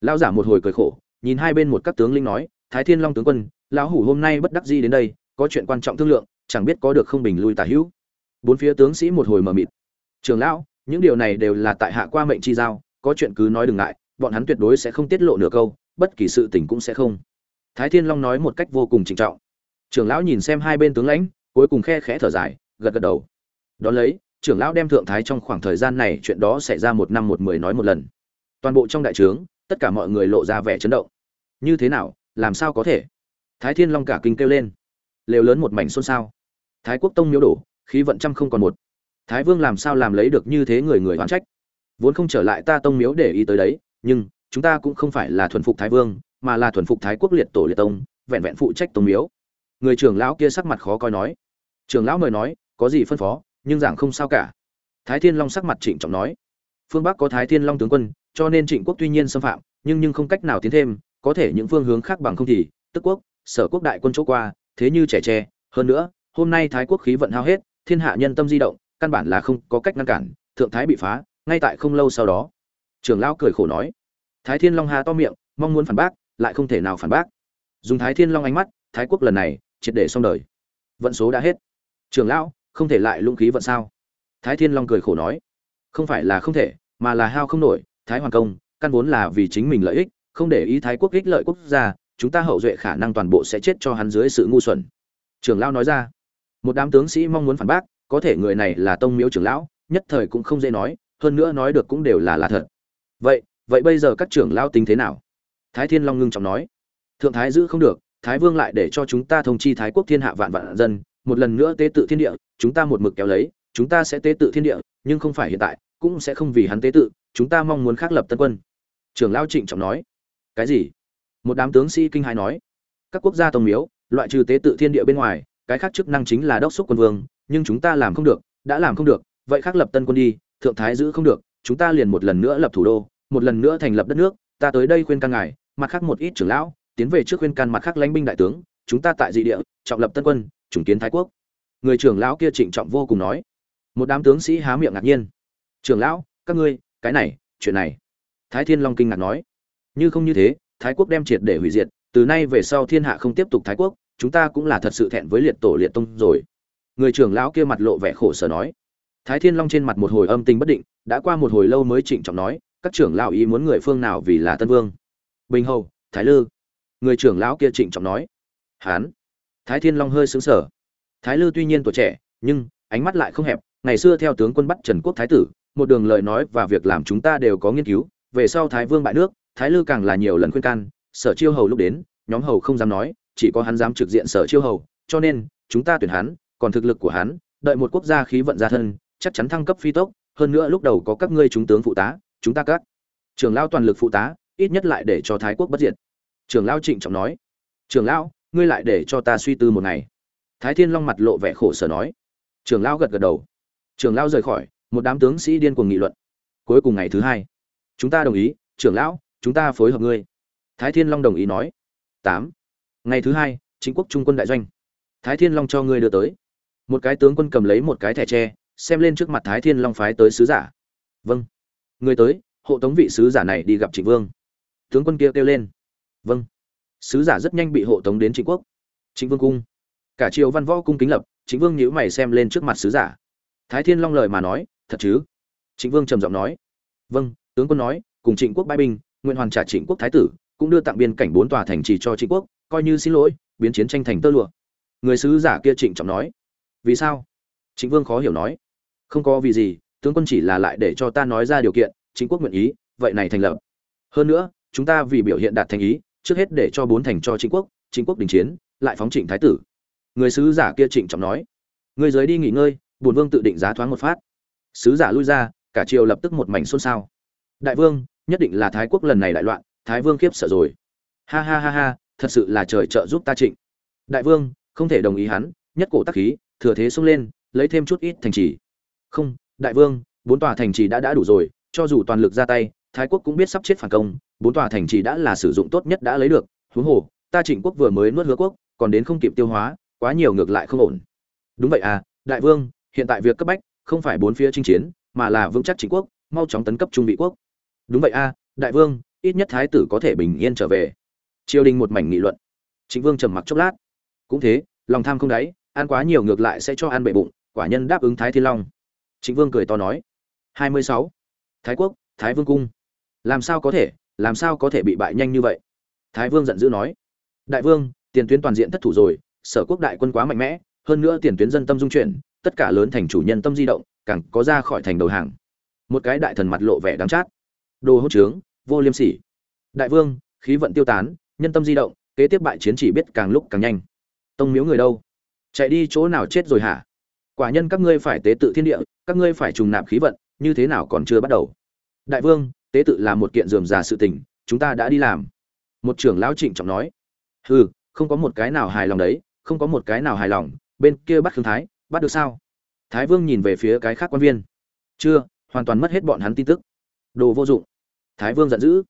Lão giả một hồi cười khổ, nhìn hai bên một các tướng linh nói, thái thiên long tướng quân lão hủ hôm nay bất đắc dĩ đến đây, có chuyện quan trọng thương lượng, chẳng biết có được không bình lui tả hữu. Bốn phía tướng sĩ một hồi mờ mịt. Trường lão, những điều này đều là tại hạ qua mệnh chi giao, có chuyện cứ nói đừng ngại, bọn hắn tuyệt đối sẽ không tiết lộ nửa câu, bất kỳ sự tình cũng sẽ không. Thái thiên long nói một cách vô cùng trịnh trọng. Trưởng lão nhìn xem hai bên tướng lãnh, cuối cùng khe khẽ thở dài, gật gật đầu. Đón lấy trưởng lão đem thượng thái trong khoảng thời gian này chuyện đó xảy ra một năm một mười nói một lần. Toàn bộ trong đại trướng, tất cả mọi người lộ ra vẻ chấn động. Như thế nào, làm sao có thể? Thái thiên long cả kinh kêu lên. Lều lớn một mảnh xôn xao. Thái quốc tông miếu đổ, khí vận trăm không còn một. Thái vương làm sao làm lấy được như thế người người oán trách? Vốn không trở lại ta tông miếu để ý tới đấy, nhưng chúng ta cũng không phải là thuần phục thái vương, mà là thuần phục thái quốc liệt tổ liệt tông, vẹn vẹn phụ trách tông miếu. Người trưởng lão kia sắc mặt khó coi nói. Trưởng lão mời nói, có gì phân phó, nhưng giảng không sao cả. Thái thiên long sắc mặt trịnh trọng nói. Phương bắc có thái thiên long tướng quân, cho nên trịnh quốc tuy nhiên xâm phạm, nhưng nhưng không cách nào tiến thêm, có thể những phương hướng khác bằng không thì, tức quốc sở quốc đại quân chỗ qua, thế như trẻ tre, hơn nữa, hôm nay thái quốc khí vận hao hết, thiên hạ nhân tâm di động, căn bản là không có cách ngăn cản, thượng thái bị phá, ngay tại không lâu sau đó. Trưởng lão cười khổ nói, thái thiên long hà to miệng, mong muốn phản bác, lại không thể nào phản bác. Dùng thái thiên long ánh mắt, thái quốc lần này, triệt để xong đời. Vận số đã hết. Trưởng lão, không thể lại lũng khí vận sao? Thái thiên long cười khổ nói, không phải là không thể, mà là hao không nổi, thái hoàng công, căn vốn là vì chính mình lợi ích, không để ý thái quốc ích lợi quốc gia chúng ta hậu duệ khả năng toàn bộ sẽ chết cho hắn dưới sự ngu xuẩn. Trưởng lão nói ra. Một đám tướng sĩ mong muốn phản bác, có thể người này là tông miếu trưởng lão, nhất thời cũng không dễ nói, hơn nữa nói được cũng đều là là thật. Vậy vậy bây giờ các trưởng lão tính thế nào? Thái thiên long ngưng trọng nói. Thượng thái giữ không được, thái vương lại để cho chúng ta thông chi thái quốc thiên hạ vạn vạn dân, một lần nữa tế tự thiên địa, chúng ta một mực kéo lấy, chúng ta sẽ tế tự thiên địa, nhưng không phải hiện tại, cũng sẽ không vì hắn tế tự, chúng ta mong muốn khác lập tân quân. Trưởng lão trịnh trọng nói. Cái gì? Một đám tướng sĩ kinh hãi nói, các quốc gia tông miếu, loại trừ tế tự thiên địa bên ngoài, cái khác chức năng chính là đốc xúc quân vương, nhưng chúng ta làm không được, đã làm không được, vậy khác lập tân quân đi, thượng thái giữ không được, chúng ta liền một lần nữa lập thủ đô, một lần nữa thành lập đất nước, ta tới đây khuyên can ngài, mặt khác một ít trưởng lão, tiến về trước khuyên can mặt khác lãnh binh đại tướng, chúng ta tại dị địa, trọng lập tân quân, chủng kiến thái quốc. Người trưởng lão kia trịnh trọng vô cùng nói. Một đám tướng sĩ há miệng ngạc nhiên. Trưởng lão, các ngươi, cái này, chuyện này. Thái thiên long kinh ngạc nói. Như không như thế thái quốc đem triệt để hủy diệt, từ nay về sau thiên hạ không tiếp tục thái quốc, chúng ta cũng là thật sự thẹn với liệt tổ liệt tông rồi. Người trưởng lão kia mặt lộ vẻ khổ sở nói. Thái thiên long trên mặt một hồi âm tình bất định, đã qua một hồi lâu mới trịnh trọng nói, các trưởng lão ý muốn người phương nào vì là tân vương. Bình hầu, thái lư. Người trưởng lão kia trịnh trọng nói. Hán. Thái thiên long hơi xứng sở thái lư tuy nhiên tuổi trẻ, nhưng, ánh mắt lại không hẹp, ngày xưa theo tướng quân bắt trần quốc thái tử, một đường lời nói và việc làm chúng ta đều có nghiên cứu, về sau thái vương bại nước thái lư càng là nhiều lần khuyên can, sở chiêu hầu lúc đến, nhóm hầu không dám nói, chỉ có hắn dám trực diện sở chiêu hầu, cho nên, chúng ta tuyển hắn, còn thực lực của hắn, đợi một quốc gia khí vận ra thân, chắc chắn thăng cấp phi tốc, hơn nữa lúc đầu có các ngươi chúng tướng phụ tá, chúng ta các trưởng lao toàn lực phụ tá, ít nhất lại để cho thái quốc bất diệt. Trưởng lao trịnh trọng nói, trưởng lão, ngươi lại để cho ta suy tư một ngày. Thái thiên long mặt lộ vẻ khổ sở nói. Trưởng lao gật gật đầu. Trưởng lao rời khỏi, một đám tướng sĩ điên cuồng nghị luận. Cuối cùng ngày thứ hai, chúng ta đồng ý, trưởng lão chúng ta phối hợp ngươi. Thái thiên long đồng ý nói. Tám. Ngày thứ hai, chính quốc trung quân đại doanh. Thái thiên long cho ngươi đưa tới. Một cái tướng quân cầm lấy một cái thẻ tre, xem lên trước mặt thái thiên long phái tới sứ giả. Vâng. Người tới, hộ tống vị sứ giả này đi gặp trịnh vương. Tướng quân kia kêu lên. Vâng. Sứ giả rất nhanh bị hộ tống đến trịnh quốc. Trịnh vương cung. Cả triều văn võ cung kính lập, trịnh vương nhíu mày xem lên trước mặt sứ giả. Thái thiên long lời mà nói, thật chứ? Trịnh vương trầm giọng nói. Vâng tướng quân nói, cùng trịnh quốc bãi binh nguyện hoàn trả trịnh quốc thái tử, cũng đưa tặng biên cảnh bốn tòa thành trì cho trịnh quốc, coi như xin lỗi, biến chiến tranh thành tơ lụa. Người sứ giả kia trịnh trọng nói, vì sao? Trịnh vương khó hiểu nói, không có vì gì, tướng quân chỉ là lại để cho ta nói ra điều kiện chính quốc nguyện ý, vậy này thành lập. Hơn nữa, chúng ta vì biểu hiện đạt thành ý, trước hết để cho bốn thành cho chính quốc chính quốc đình chiến, lại phóng trịnh thái tử. Người sứ giả kia trịnh trọng nói, người giới đi nghỉ ngơi bùn vương tự định giá thoáng một phát. Sứ giả lui ra, cả triều lập tức một mảnh xôn xao. Đại vương nhất định là thái quốc lần này đại loạn, thái vương khiếp sợ rồi. Ha ha ha ha, thật sự là trời trợ giúp ta trịnh. Đại vương, không thể đồng ý hắn, nhất cổ tắc khí, thừa thế xông lên, lấy thêm chút ít thành trì. Không, đại vương, bốn tòa thành trì đã đã đủ rồi, cho dù toàn lực ra tay, thái quốc cũng biết sắp chết phản công, bốn tòa thành trì đã là sử dụng tốt nhất đã lấy được. Huống hồ, ta trịnh quốc vừa mới nuốt hứa quốc, còn đến không kịp tiêu hóa, quá nhiều ngược lại không ổn. Đúng vậy à đại vương, hiện tại việc cấp bách không phải bốn phía chinh chiến, mà là vững chắc chính quốc, mau chóng tấn cấp trung vị quốc đúng vậy a, đại vương, ít nhất thái tử có thể bình yên trở về. Triều đình một mảnh nghị luận. Chính vương trầm mặc chốc lát. Cũng thế, lòng tham không đáy, ăn quá nhiều ngược lại sẽ cho ăn bệ bụng, quả nhân đáp ứng thái thiên long. Chính vương cười to nói. Hai mươi sáu. Thái quốc, thái vương cung. Làm sao có thể, làm sao có thể bị bại nhanh như vậy? Thái vương giận dữ nói. Đại vương, tiền tuyến toàn diện thất thủ rồi, sở quốc đại quân quá mạnh mẽ, hơn nữa tiền tuyến dân tâm dung chuyển, tất cả lớn thành chủ nhân tâm di động, càng có ra khỏi thành đầu hàng. Một cái đại thần mặt lộ vẻ đáng chát đồ hốt trướng, vô liêm sỉ. Đại vương, khí vận tiêu tán, nhân tâm di động, kế tiếp bại chiến chỉ biết càng lúc càng nhanh. Tông miếu người đâu? Chạy đi chỗ nào chết rồi hả? Quả nhân các ngươi phải tế tự thiên địa, các ngươi phải trùng nạp khí vận, như thế nào còn chưa bắt đầu? Đại vương, tế tự là một kiện dườm già sự tình, chúng ta đã đi làm. Một trưởng lão trịnh trọng nói. Hừ, không có một cái nào hài lòng đấy, không có một cái nào hài lòng, bên kia bắt khương thái, bắt được sao? Thái vương nhìn về phía cái khác quan viên. Chưa, hoàn toàn mất hết bọn hắn tin tức đồ vô dụng. Thái vương giận dữ.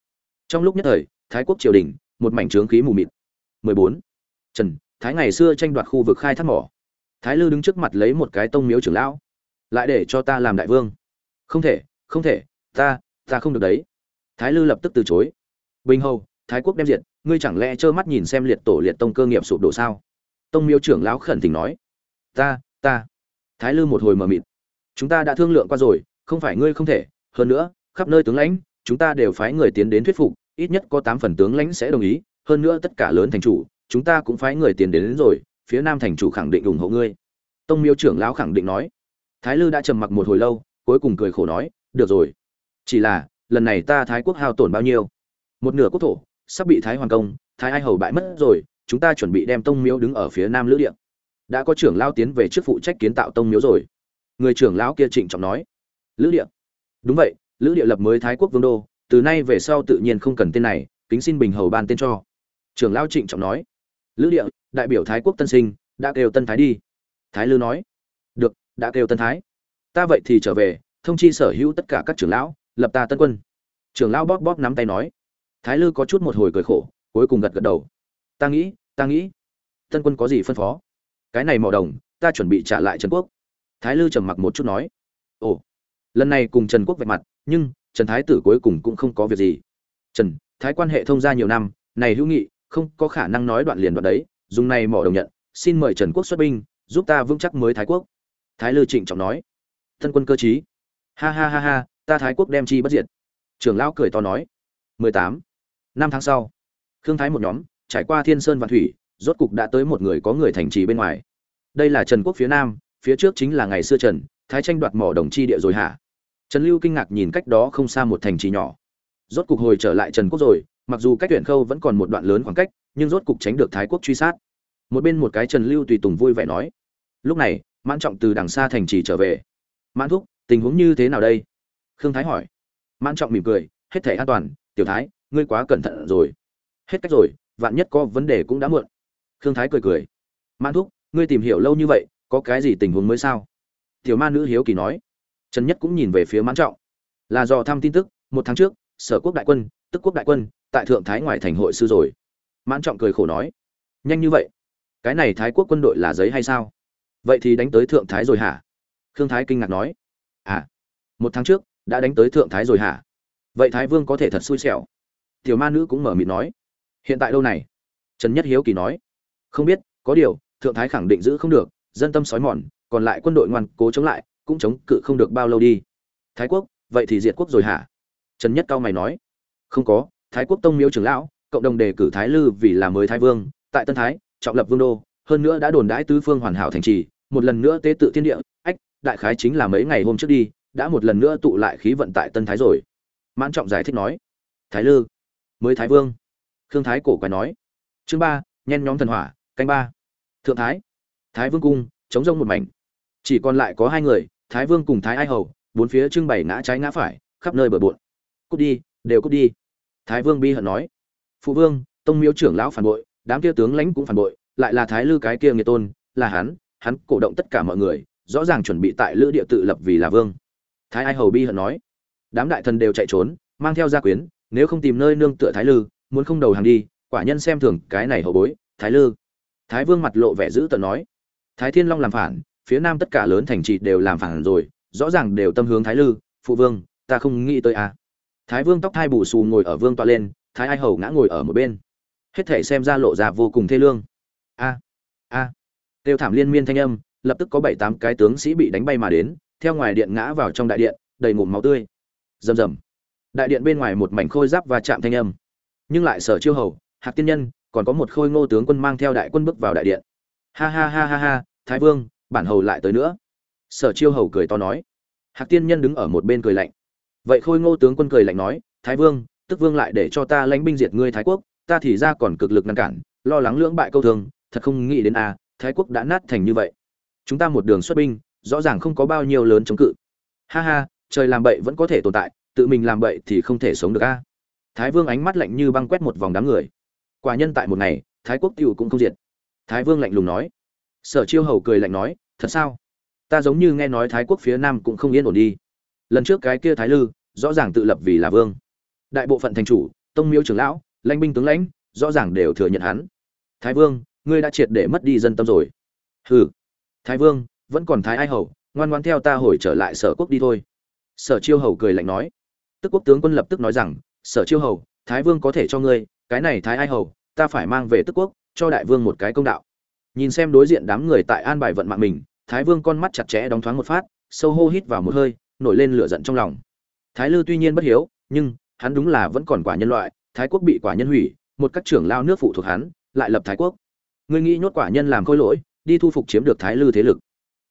Trong lúc nhất thời, thái quốc triều đình, một mảnh trướng khí mù mịt. 14. trần, thái ngày xưa tranh đoạt khu vực khai thác mỏ. Thái lư đứng trước mặt lấy một cái tông miếu trưởng lão. Lại để cho ta làm đại vương. Không thể không thể, ta ta không được đấy. Thái lư lập tức từ chối. Bình hầu, thái quốc đem diệt, ngươi chẳng lẽ trơ mắt nhìn xem liệt tổ liệt tông cơ nghiệp sụp đổ sao? Tông miếu trưởng lão khẩn tình nói. Ta ta. Thái lư một hồi mờ mịt. Chúng ta đã thương lượng qua rồi, không phải ngươi không thể, hơn nữa khắp nơi tướng lãnh chúng ta đều phái người tiến đến thuyết phục ít nhất có tám phần tướng lãnh sẽ đồng ý hơn nữa tất cả lớn thành chủ chúng ta cũng phái người tiến đến, đến rồi phía nam thành chủ khẳng định ủng hộ ngươi. Tông miếu trưởng lão khẳng định nói. Thái lư đã trầm mặc một hồi lâu cuối cùng cười khổ nói được rồi chỉ là lần này ta thái quốc hao tổn bao nhiêu? Một nửa quốc thổ sắp bị thái hoàng công thái ai hầu bại mất rồi chúng ta chuẩn bị đem tông miếu đứng ở phía nam lữ điện đã có trưởng lão tiến về trước phụ trách kiến tạo tông miếu rồi. Người trưởng lão kia trịnh trọng nói. Lữ địa? Đúng vậy lữ địa lập mới thái quốc vương đô, từ nay về sau tự nhiên không cần tên này, kính xin bình hầu ban tên cho. Trưởng lão trịnh trọng nói. Lữ địa, đại biểu thái quốc tân sinh, đã kêu tân thái đi. Thái lư nói. Được, đã kêu tân thái. Ta vậy thì trở về, thông chi sở hữu tất cả các trưởng lão, lập ta tân quân. Trưởng lão bóp bóp nắm tay nói. Thái lư có chút một hồi cười khổ, cuối cùng gật gật đầu. Ta nghĩ ta nghĩ. Tân quân có gì phân phó? Cái này mỏ đồng, ta chuẩn bị trả lại trần quốc. Thái lư trầm mặc một chút nói. Ồ, lần này cùng trần quốc vạch mặt nhưng trần thái tử cuối cùng cũng không có việc gì. Trần, thái quan hệ thông gia nhiều năm, này hữu nghị, không có khả năng nói đoạn liền đoạn đấy, dùng này mỏ đồng nhận, xin mời trần quốc xuất binh, giúp ta vững chắc mới thái quốc. Thái lư trịnh trọng nói. Thân quân cơ chí ha ha ha ha, ta thái quốc đem chi bất diệt. Trưởng lão cười to nói. Mười tám. Năm tháng sau, khương thái một nhóm, trải qua thiên sơn và thủy, rốt cục đã tới một người có người thành trì bên ngoài. Đây là trần quốc phía nam, phía trước chính là ngày xưa trần, thái tranh đoạt mỏ đồng chi địa rồi hả? Trần lưu kinh ngạc nhìn cách đó không xa một thành trì nhỏ. Rốt cục hồi trở lại trần quốc rồi, mặc dù cách huyện khâu vẫn còn một đoạn lớn khoảng cách, nhưng rốt cục tránh được thái quốc truy sát. Một bên một cái trần lưu tùy tùng vui vẻ nói, lúc này, mãn trọng từ đằng xa thành trì trở về. Mãn thúc, tình huống như thế nào đây? Khương thái hỏi. Mãn trọng mỉm cười, hết thể an toàn, tiểu thái, ngươi quá cẩn thận rồi. Hết cách rồi, vạn nhất có vấn đề cũng đã muộn. Khương thái cười cười. Mãn thúc, ngươi tìm hiểu lâu như vậy, có cái gì tình huống mới sao? Tiểu ma nữ hiếu kỳ nói trần nhất cũng nhìn về phía mãn trọng. Là do thăm tin tức, một tháng trước, sở quốc đại quân, tức quốc đại quân, tại thượng thái ngoài thành hội sư rồi. Mãn trọng cười khổ nói, nhanh như vậy? Cái này thái quốc quân đội là giấy hay sao? Vậy thì đánh tới thượng thái rồi hả? Khương thái kinh ngạc nói à một tháng trước, đã đánh tới thượng thái rồi hả? Vậy thái vương có thể thật xui xẻo. Tiểu ma nữ cũng mở miệng nói, hiện tại đâu này? Trần nhất hiếu kỳ nói, không biết, có điều, thượng thái khẳng định giữ không được, dân tâm sói mòn, còn lại quân đội ngoan cố chống lại cũng chống cự không được bao lâu đi. Thái quốc, vậy thì diệt quốc rồi hả? Trần nhất cao mày nói. Không có, thái quốc tông miếu trưởng lão, cộng đồng đề cử thái lư vì là mới thái vương, tại tân thái, trọng lập vương đô, hơn nữa đã đồn đãi tứ phương hoàn hảo thành trì, một lần nữa tế tự thiên địa, ách, đại khái chính là mấy ngày hôm trước đi, đã một lần nữa tụ lại khí vận tại tân thái rồi. Mãn trọng giải thích nói. Thái lư, mới thái vương. Khương thái cổ quái nói. Chương ba, nhen nhóm thần hỏa, canh ba. Thượng thái thái vương cung, chống rông một mảnh. Chỉ còn lại có hai người thái vương cùng thái ai hầu, bốn phía trưng bày ngã trái ngã phải, khắp nơi bừa bộn. Cút đi, đều cút đi. Thái vương bi hận nói. Phụ vương, tông miếu trưởng lão phản bội, đám kia tướng lãnh cũng phản bội, lại là thái lư cái kia nghiệt tôn, là hắn hắn cổ động tất cả mọi người, rõ ràng chuẩn bị tại lữ địa tự lập vì là vương. Thái ai hầu bi hận nói. Đám đại thần đều chạy trốn, mang theo gia quyến, nếu không tìm nơi nương tựa thái lư, muốn không đầu hàng đi, quả nhân xem thường cái này hậu bối, thái lư. Thái vương mặt lộ vẻ dữ tợn nói. Thái thiên long làm phản phía nam tất cả lớn thành trì đều làm phản rồi, rõ ràng đều tâm hướng thái lư, phụ vương, ta không nghĩ tới à. thái vương tóc thai bù xù ngồi ở vương tọa lên, thái ai hầu ngã ngồi ở một bên. Hết thể xem ra lộ ra vô cùng thê lương. A a. À. thảm liên miên thanh âm, lập tức có bảy tám cái tướng sĩ bị đánh bay mà đến, theo ngoài điện ngã vào trong đại điện, đầy ngụm máu tươi. Rầm rầm. Đại điện bên ngoài một mảnh khôi giáp và chạm thanh âm. Nhưng lại sở chiêu hầu, hạc tiên nhân, còn có một khôi ngô tướng quân mang theo đại quân bước vào đại điện. Ha ha ha ha ha, thái vương bản hầu lại tới nữa. Sở chiêu hầu cười to nói. Hạc tiên nhân đứng ở một bên cười lạnh. Vậy khôi ngô tướng quân cười lạnh nói, thái vương, tức vương lại để cho ta lãnh binh diệt ngươi thái quốc, ta thì ra còn cực lực ngăn cản, lo lắng lưỡng bại câu thường, thật không nghĩ đến a, thái quốc đã nát thành như vậy. Chúng ta một đường xuất binh, rõ ràng không có bao nhiêu lớn chống cự. Ha ha, trời làm bậy vẫn có thể tồn tại, tự mình làm bậy thì không thể sống được a. Thái vương ánh mắt lạnh như băng quét một vòng đám người. Quả nhân tại một ngày, thái quốc t cũng không diệt. Thái vương lạnh lùng nói sở chiêu hầu cười lạnh nói, thật sao? Ta giống như nghe nói thái quốc phía nam cũng không yên ổn đi. Lần trước cái kia thái lư, rõ ràng tự lập vì là vương. Đại bộ phận thành chủ, tông miếu trưởng lão, lãnh binh tướng lãnh, rõ ràng đều thừa nhận hắn. Thái vương, ngươi đã triệt để mất đi dân tâm rồi. Hừ. Thái vương, vẫn còn thái ai hầu, ngoan ngoan theo ta hồi trở lại sở quốc đi thôi. Sở chiêu hầu cười lạnh nói. Tức quốc tướng quân lập tức nói rằng, sở chiêu hầu, thái vương có thể cho ngươi, cái này thái ai hầu, ta phải mang về tức quốc, cho đại vương một cái công đạo nhìn xem đối diện đám người tại an bài vận mạng mình, thái vương con mắt chặt chẽ đóng thoáng một phát, sâu hô hít vào một hơi, nổi lên lửa giận trong lòng. Thái lư tuy nhiên bất hiếu, nhưng hắn đúng là vẫn còn quả nhân loại, thái quốc bị quả nhân hủy, một các trưởng lao nước phụ thuộc hắn, lại lập thái quốc. Ngươi nghĩ nhốt quả nhân làm khôi lỗi, đi thu phục chiếm được thái lư thế lực.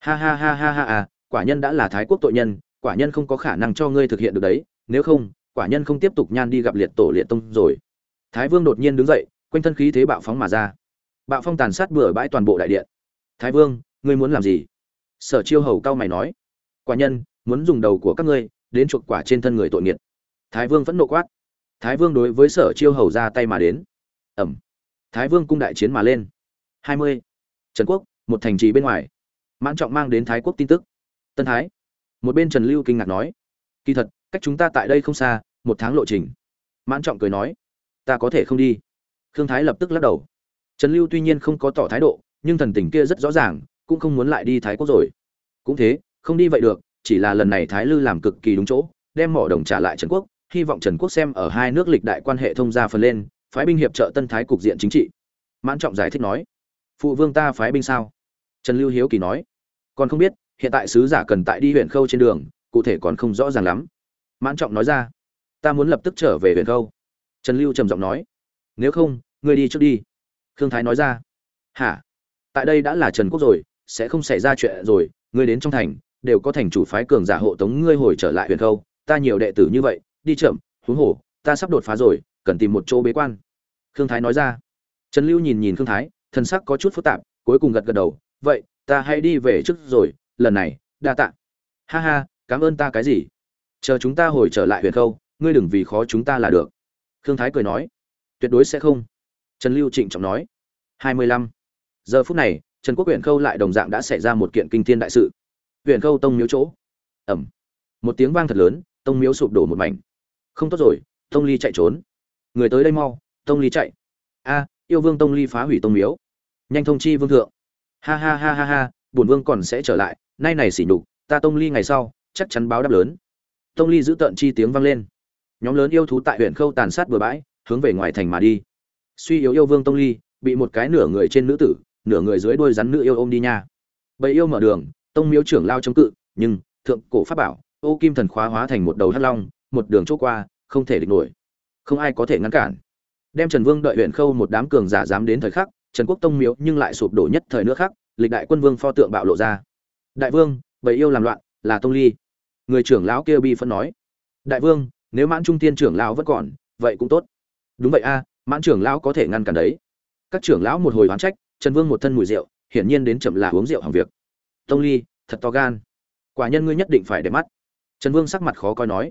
Ha ha ha ha ha à quả nhân đã là thái quốc tội nhân, quả nhân không có khả năng cho ngươi thực hiện được đấy, nếu không, quả nhân không tiếp tục nhan đi gặp liệt tổ liệt tông rồi. Thái vương đột nhiên đứng dậy, quanh thân khí thế bạo phóng mà ra bạo phong tàn sát bừa bãi toàn bộ đại điện. Thái vương, ngươi muốn làm gì? Sở chiêu hầu cao mày nói. Quả nhân, muốn dùng đầu của các ngươi đến chuộc quả trên thân người tội nghiệt. Thái vương vẫn nộ quát. Thái vương đối với sở chiêu hầu ra tay mà đến. Ẩm. Thái vương cung đại chiến mà lên. Hai mươi. Trần quốc, một thành trì bên ngoài. Mãn trọng mang đến thái quốc tin tức. Tân thái. Một bên trần lưu kinh ngạc nói. Kỳ thật, cách chúng ta tại đây không xa, một tháng lộ trình. Mãn trọng cười nói. Ta có thể không đi. Khương thái lập tức lắc đầu trần lưu tuy nhiên không có tỏ thái độ, nhưng thần tình kia rất rõ ràng, cũng không muốn lại đi thái quốc rồi. Cũng thế, không đi vậy được, chỉ là lần này thái lư làm cực kỳ đúng chỗ, đem mỏ đồng trả lại trần quốc, hy vọng trần quốc xem ở hai nước lịch đại quan hệ thông gia phần lên, phái binh hiệp trợ tân thái cục diện chính trị. Mãn trọng giải thích nói, phụ vương ta phái binh sao? Trần lưu hiếu kỳ nói, còn không biết, hiện tại sứ giả cần tại đi huyện khâu trên đường, cụ thể còn không rõ ràng lắm. Mãn trọng nói ra, ta muốn lập tức trở về huyện khâu. Trần lưu trầm giọng nói, nếu không, ngươi đi trước đi khương thái nói ra. Hả? Tại đây đã là trần quốc rồi, sẽ không xảy ra chuyện rồi, ngươi đến trong thành, đều có thành chủ phái cường giả hộ tống ngươi hồi trở lại Huyền khâu, ta nhiều đệ tử như vậy, đi chậm, huống hồ, ta sắp đột phá rồi, cần tìm một chỗ bế quan. Khương thái nói ra. Trần lưu nhìn nhìn khương thái, thân sắc có chút phức tạp, cuối cùng gật gật đầu. Vậy, ta hãy đi về trước rồi, lần này, đa tạ. Ha ha, cảm ơn ta cái gì? Chờ chúng ta hồi trở lại Huyền khâu, ngươi đừng vì khó chúng ta là được. Khương thái cười nói. Tuyệt đối sẽ không trần lưu trịnh trọng nói. Hai mươi lăm. Giờ phút này trần quốc Uyển khâu lại đồng dạng đã xảy ra một kiện kinh thiên đại sự. Uyển khâu tông miếu chỗ. Ầm, một tiếng vang thật lớn tông miếu sụp đổ một mảnh. Không tốt rồi tông ly chạy trốn. Người tới đây mau tông ly chạy. A yêu vương tông ly phá hủy tông miếu. Nhanh thông chi vương thượng. Ha ha ha ha ha bổn vương còn sẽ trở lại nay này xỉ nhục ta tông ly ngày sau chắc chắn báo đáp lớn. Tông ly giữ tận chi tiếng vang lên. Nhóm lớn yêu thú tại huyện khâu tàn sát bừa bãi hướng về ngoài thành mà đi suy yếu yêu vương tông ly, bị một cái nửa người trên nữ tử, nửa người dưới đôi rắn nữ yêu ôm đi nha. Bầy yêu mở đường, tông miếu trưởng lao chống cự, nhưng, thượng cổ pháp bảo, ô kim thần khóa hóa thành một đầu hắc long, một đường chỗ qua, không thể địch nổi. Không ai có thể ngăn cản. Đem trần vương đợi huyện khâu một đám cường giả dám đến thời khắc, trần quốc tông miếu nhưng lại sụp đổ nhất thời nữa khác lịch đại quân vương pho tượng bạo lộ ra. Đại vương, bầy yêu làm loạn, là tông ly. Người trưởng lão kia bi phân nói. Đại vương, nếu mãn trung tiên trưởng lão vẫn còn, vậy cũng tốt. Đúng vậy a mãn trưởng lão có thể ngăn cản đấy. Các trưởng lão một hồi oán trách, trần vương một thân mùi rượu, hiển nhiên đến chậm là uống rượu hàng việc. Tông ly, thật to gan. Quả nhân ngươi nhất định phải để mắt. Trần vương sắc mặt khó coi nói.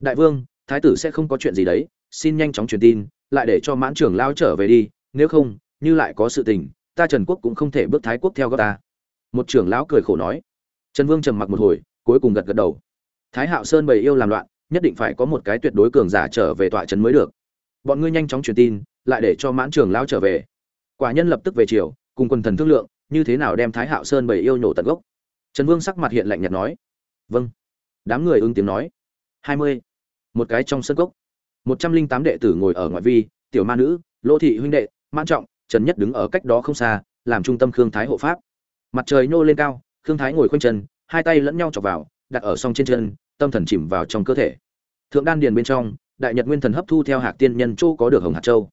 Đại vương, thái tử sẽ không có chuyện gì đấy, xin nhanh chóng truyền tin, lại để cho mãn trưởng lão trở về đi, nếu không, như lại có sự tình, ta trần quốc cũng không thể bước thái quốc theo gót ta. Một trưởng lão cười khổ nói. Trần vương trầm mặc một hồi, cuối cùng gật gật đầu. Thái hạo sơn bày yêu làm loạn, nhất định phải có một cái tuyệt đối cường giả trở về tọa trấn mới được bọn ngươi nhanh chóng truyền tin, lại để cho mãn trường lão trở về. Quả nhân lập tức về chiều cùng quần thần thương lượng, như thế nào đem thái hạo sơn bày yêu nhổ tận gốc. Trần vương sắc mặt hiện lạnh nhạt nói. Vâng. Đám người ứng tiếng nói. Hai mươi. Một cái trong sân cốc. Một trăm linh tám đệ tử ngồi ở ngoại vi, tiểu ma nữ lỗ thị huynh đệ, mãn trọng, trần nhất đứng ở cách đó không xa, làm trung tâm khương thái hộ pháp. Mặt trời nhô lên cao, khương thái ngồi khoanh chân, hai tay lẫn nhau chọc vào, đặt ở song trên chân, tâm thần chìm vào trong cơ thể. Thượng đan điền bên trong đại nhật nguyên thần hấp thu theo hạc tiên nhân châu có được hồng hạt châu.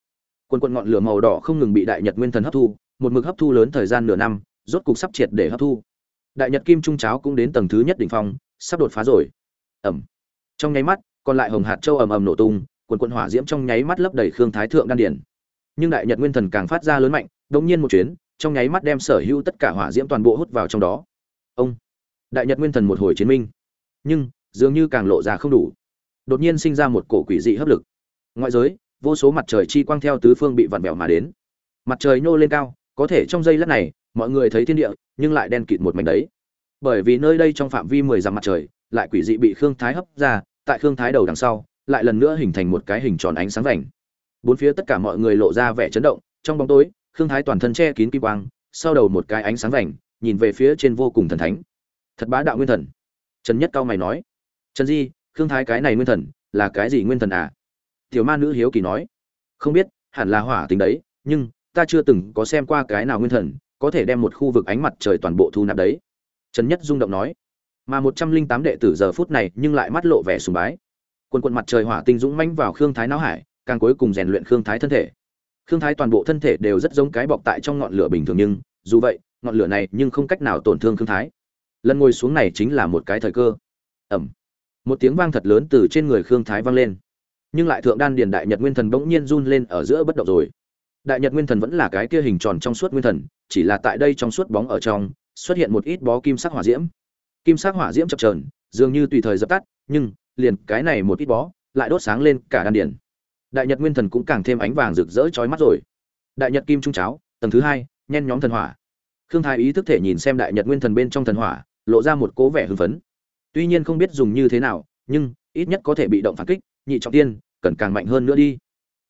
Quần quần ngọn lửa màu đỏ không ngừng bị đại nhật nguyên thần hấp thu, một mực hấp thu lớn thời gian nửa năm, rốt cục sắp triệt để hấp thu. Đại nhật kim trung cháo cũng đến tầng thứ nhất đỉnh phong, sắp đột phá rồi. Ẩm. Trong nháy mắt, còn lại hồng hạt châu ầm ầm nổ tung, quần quần hỏa diễm trong nháy mắt lấp đầy khương thái thượng đan điển. nhưng đại nhật nguyên thần càng phát ra lớn mạnh đống nhiên một chuyến, trong nháy mắt đem sở hữu tất cả hỏa diễm toàn bộ hút vào trong đó. Ông. Đại nhật nguyên thần một hồi chiến minh. Nhưng, dường như càng lộ ra không đủ đột nhiên sinh ra một cổ quỷ dị hấp lực. Ngoại giới, vô số mặt trời chi quang theo tứ phương bị vặn vẹo mà đến. Mặt trời nhô lên cao, có thể trong giây lát này, mọi người thấy thiên địa, nhưng lại đen kịt một mảnh đấy. Bởi vì nơi đây trong phạm vi mười dặm mặt trời, lại quỷ dị bị khương thái hấp ra, tại khương thái đầu đằng sau, lại lần nữa hình thành một cái hình tròn ánh sáng vành. Bốn phía tất cả mọi người lộ ra vẻ chấn động, trong bóng tối, khương thái toàn thân che kín kim quang, sau đầu một cái ánh sáng vành, nhìn về phía trên vô cùng thần thánh. Thật bá đạo nguyên thần. Trần nhất cao mày nói, trần di khương thái cái này nguyên thần, là cái gì nguyên thần à? Tiểu ma nữ hiếu kỳ nói. Không biết, hẳn là hỏa tính đấy, nhưng ta chưa từng có xem qua cái nào nguyên thần có thể đem một khu vực ánh mặt trời toàn bộ thu nạp đấy. Trần nhất rung động nói. Mà một trăm linh tám đệ tử giờ phút này nhưng lại mắt lộ vẻ sùng bái. Quân quân mặt trời hỏa tinh dũng mãnh vào khương thái não hải, càng cuối cùng rèn luyện khương thái thân thể. Khương thái toàn bộ thân thể đều rất giống cái bọc tại trong ngọn lửa bình thường nhưng, dù vậy, ngọn lửa này nhưng không cách nào tổn thương khương thái. Lần ngồi xuống này chính là một cái thời cơ. Ẩm một tiếng vang thật lớn từ trên người khương thái vang lên. Nhưng lại thượng đan điền đại nhật nguyên thần bỗng nhiên run lên ở giữa bất động rồi. Đại nhật nguyên thần vẫn là cái kia hình tròn trong suốt nguyên thần, chỉ là tại đây trong suốt bóng ở trong, xuất hiện một ít bó kim sắc hỏa diễm. Kim sắc hỏa diễm chập trờn dường như tùy thời dập tắt, nhưng, liền cái này một ít bó, lại đốt sáng lên cả đan điền. Đại nhật nguyên thần cũng càng thêm ánh vàng rực rỡ chói mắt rồi. Đại nhật kim trung cháo, tầng thứ hai, nhen nhóm thần hỏa. Khương thái ý thức thể nhìn xem đại nhật nguyên thần bên trong thần hỏa, lộ ra một cố vẻ hưng phấn tuy nhiên không biết dùng như thế nào, nhưng ít nhất có thể bị động phản kích, nhị trọng tiên, cần càng mạnh hơn nữa đi.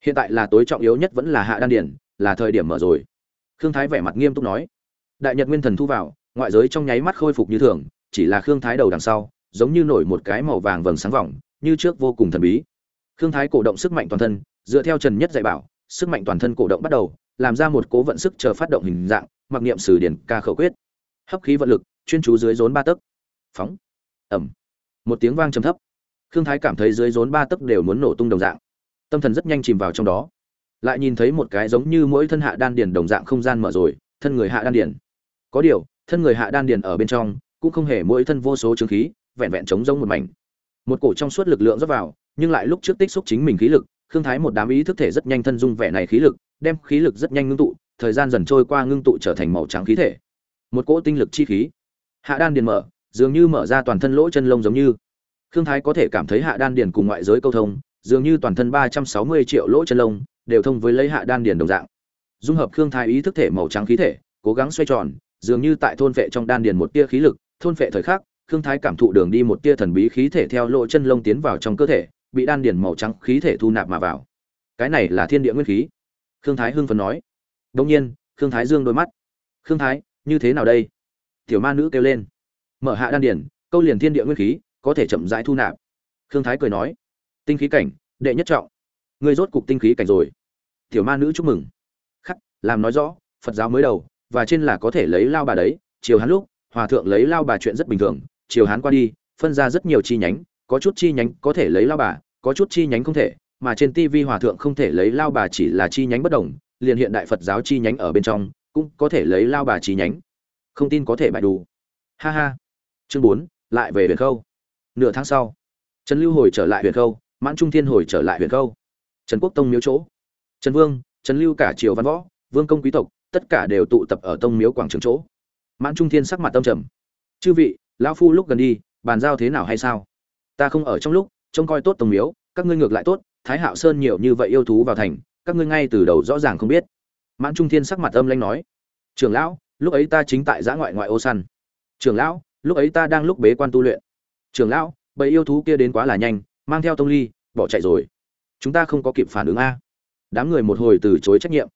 Hiện tại là tối trọng yếu nhất vẫn là hạ đan điển, là thời điểm mở rồi. Khương thái vẻ mặt nghiêm túc nói. Đại nhật nguyên thần thu vào, ngoại giới trong nháy mắt khôi phục như thường, chỉ là khương thái đầu đằng sau, giống như nổi một cái màu vàng vầng sáng vòng như trước vô cùng thần bí. Khương thái cổ động sức mạnh toàn thân, dựa theo trần nhất dạy bảo, sức mạnh toàn thân cổ động bắt đầu, làm ra một cố vận sức chờ phát động hình dạng, mặc niệm sử điển ca khẩu quyết. Hấp khí vận lực, chuyên chú dưới rốn ba tấc. Phóng ẩm. Một tiếng vang trầm thấp. Khương thái cảm thấy dưới rốn ba tấc đều muốn nổ tung đồng dạng. Tâm thần rất nhanh chìm vào trong đó. Lại nhìn thấy một cái giống như mỗi thân hạ đan điền đồng dạng không gian mở rồi, thân người hạ đan điền. Có điều, thân người hạ đan điền ở bên trong cũng không hề mỗi thân vô số chứng khí, vẹn vẹn chống giống một mảnh. Một cổ trong suốt lực lượng rót vào, nhưng lại lúc trước tích xúc chính mình khí lực, khương thái một đám ý thức thể rất nhanh thân dung vẻ này khí lực, đem khí lực rất nhanh ngưng tụ, thời gian dần trôi qua ngưng tụ trở thành màu trắng khí thể. Một cỗ tinh lực chi khí. Hạ đan điền mở dường như mở ra toàn thân lỗ chân lông giống như. Khương thái có thể cảm thấy hạ đan điền cùng ngoại giới câu thông, dường như toàn thân ba trăm sáu mươi triệu lỗ chân lông đều thông với lấy hạ đan điền đồng dạng. Dung hợp khương thái ý thức thể màu trắng khí thể, cố gắng xoay tròn, dường như tại thôn phệ trong đan điền một tia khí lực, thôn phệ thời khắc, khương thái cảm thụ đường đi một tia thần bí khí thể theo lỗ chân lông tiến vào trong cơ thể, bị đan điền màu trắng khí thể thu nạp mà vào. Cái này là thiên địa nguyên khí. Khương thái hưng phấn nói. Đông nhiên, khương thái dương đôi mắt. Khương thái, như thế nào đây? Tiểu ma nữ kêu lên mở hạ đan điền, câu liền thiên địa nguyên khí, có thể chậm rãi thu nạp. Khương thái cười nói, tinh khí cảnh, đệ nhất trọng. Ngươi rốt cục tinh khí cảnh rồi. Tiểu ma nữ chúc mừng. Khắc, làm nói rõ, phật giáo mới đầu, và trên là có thể lấy lao bà đấy chiều hán lúc, hòa thượng lấy lao bà chuyện rất bình thường chiều hán qua đi, phân ra rất nhiều chi nhánh, có chút chi nhánh có thể lấy lao bà, có chút chi nhánh không thể, mà trên tivi hòa thượng không thể lấy lao bà chỉ là chi nhánh bất đồng, liền hiện đại phật giáo chi nhánh ở bên trong, cũng có thể lấy lao bà chi nhánh. Không tin có thể bại đủ. Ha ha chương bốn, lại về huyền khâu. Nửa tháng sau, trần lưu hồi trở lại huyền khâu, mãn trung thiên hồi trở lại huyền khâu. Trần quốc tông miếu chỗ. Trần vương, trần lưu cả triều văn võ, vương công quý tộc, tất cả đều tụ tập ở tông miếu quảng trường chỗ. Mãn trung thiên sắc mặt tâm trầm. Chư vị, lão phu lúc gần đi, bàn giao thế nào hay sao? Ta không ở trong lúc, trông coi tốt tông miếu, các ngươi ngược lại tốt, thái hạo sơn nhiều như vậy yêu thú vào thành, các ngươi ngay từ đầu rõ ràng không biết. Mãn trung thiên sắc mặt âm lanh nói. Trưởng lão, lúc ấy ta chính tại giã ngoại ngoại ô săn. Trưởng lão lúc ấy ta đang lúc bế quan tu luyện. Trưởng lão, bầy yêu thú kia đến quá là nhanh, mang theo tông ly, bỏ chạy rồi. Chúng ta không có kịp phản ứng a. Đám người một hồi từ chối trách nhiệm.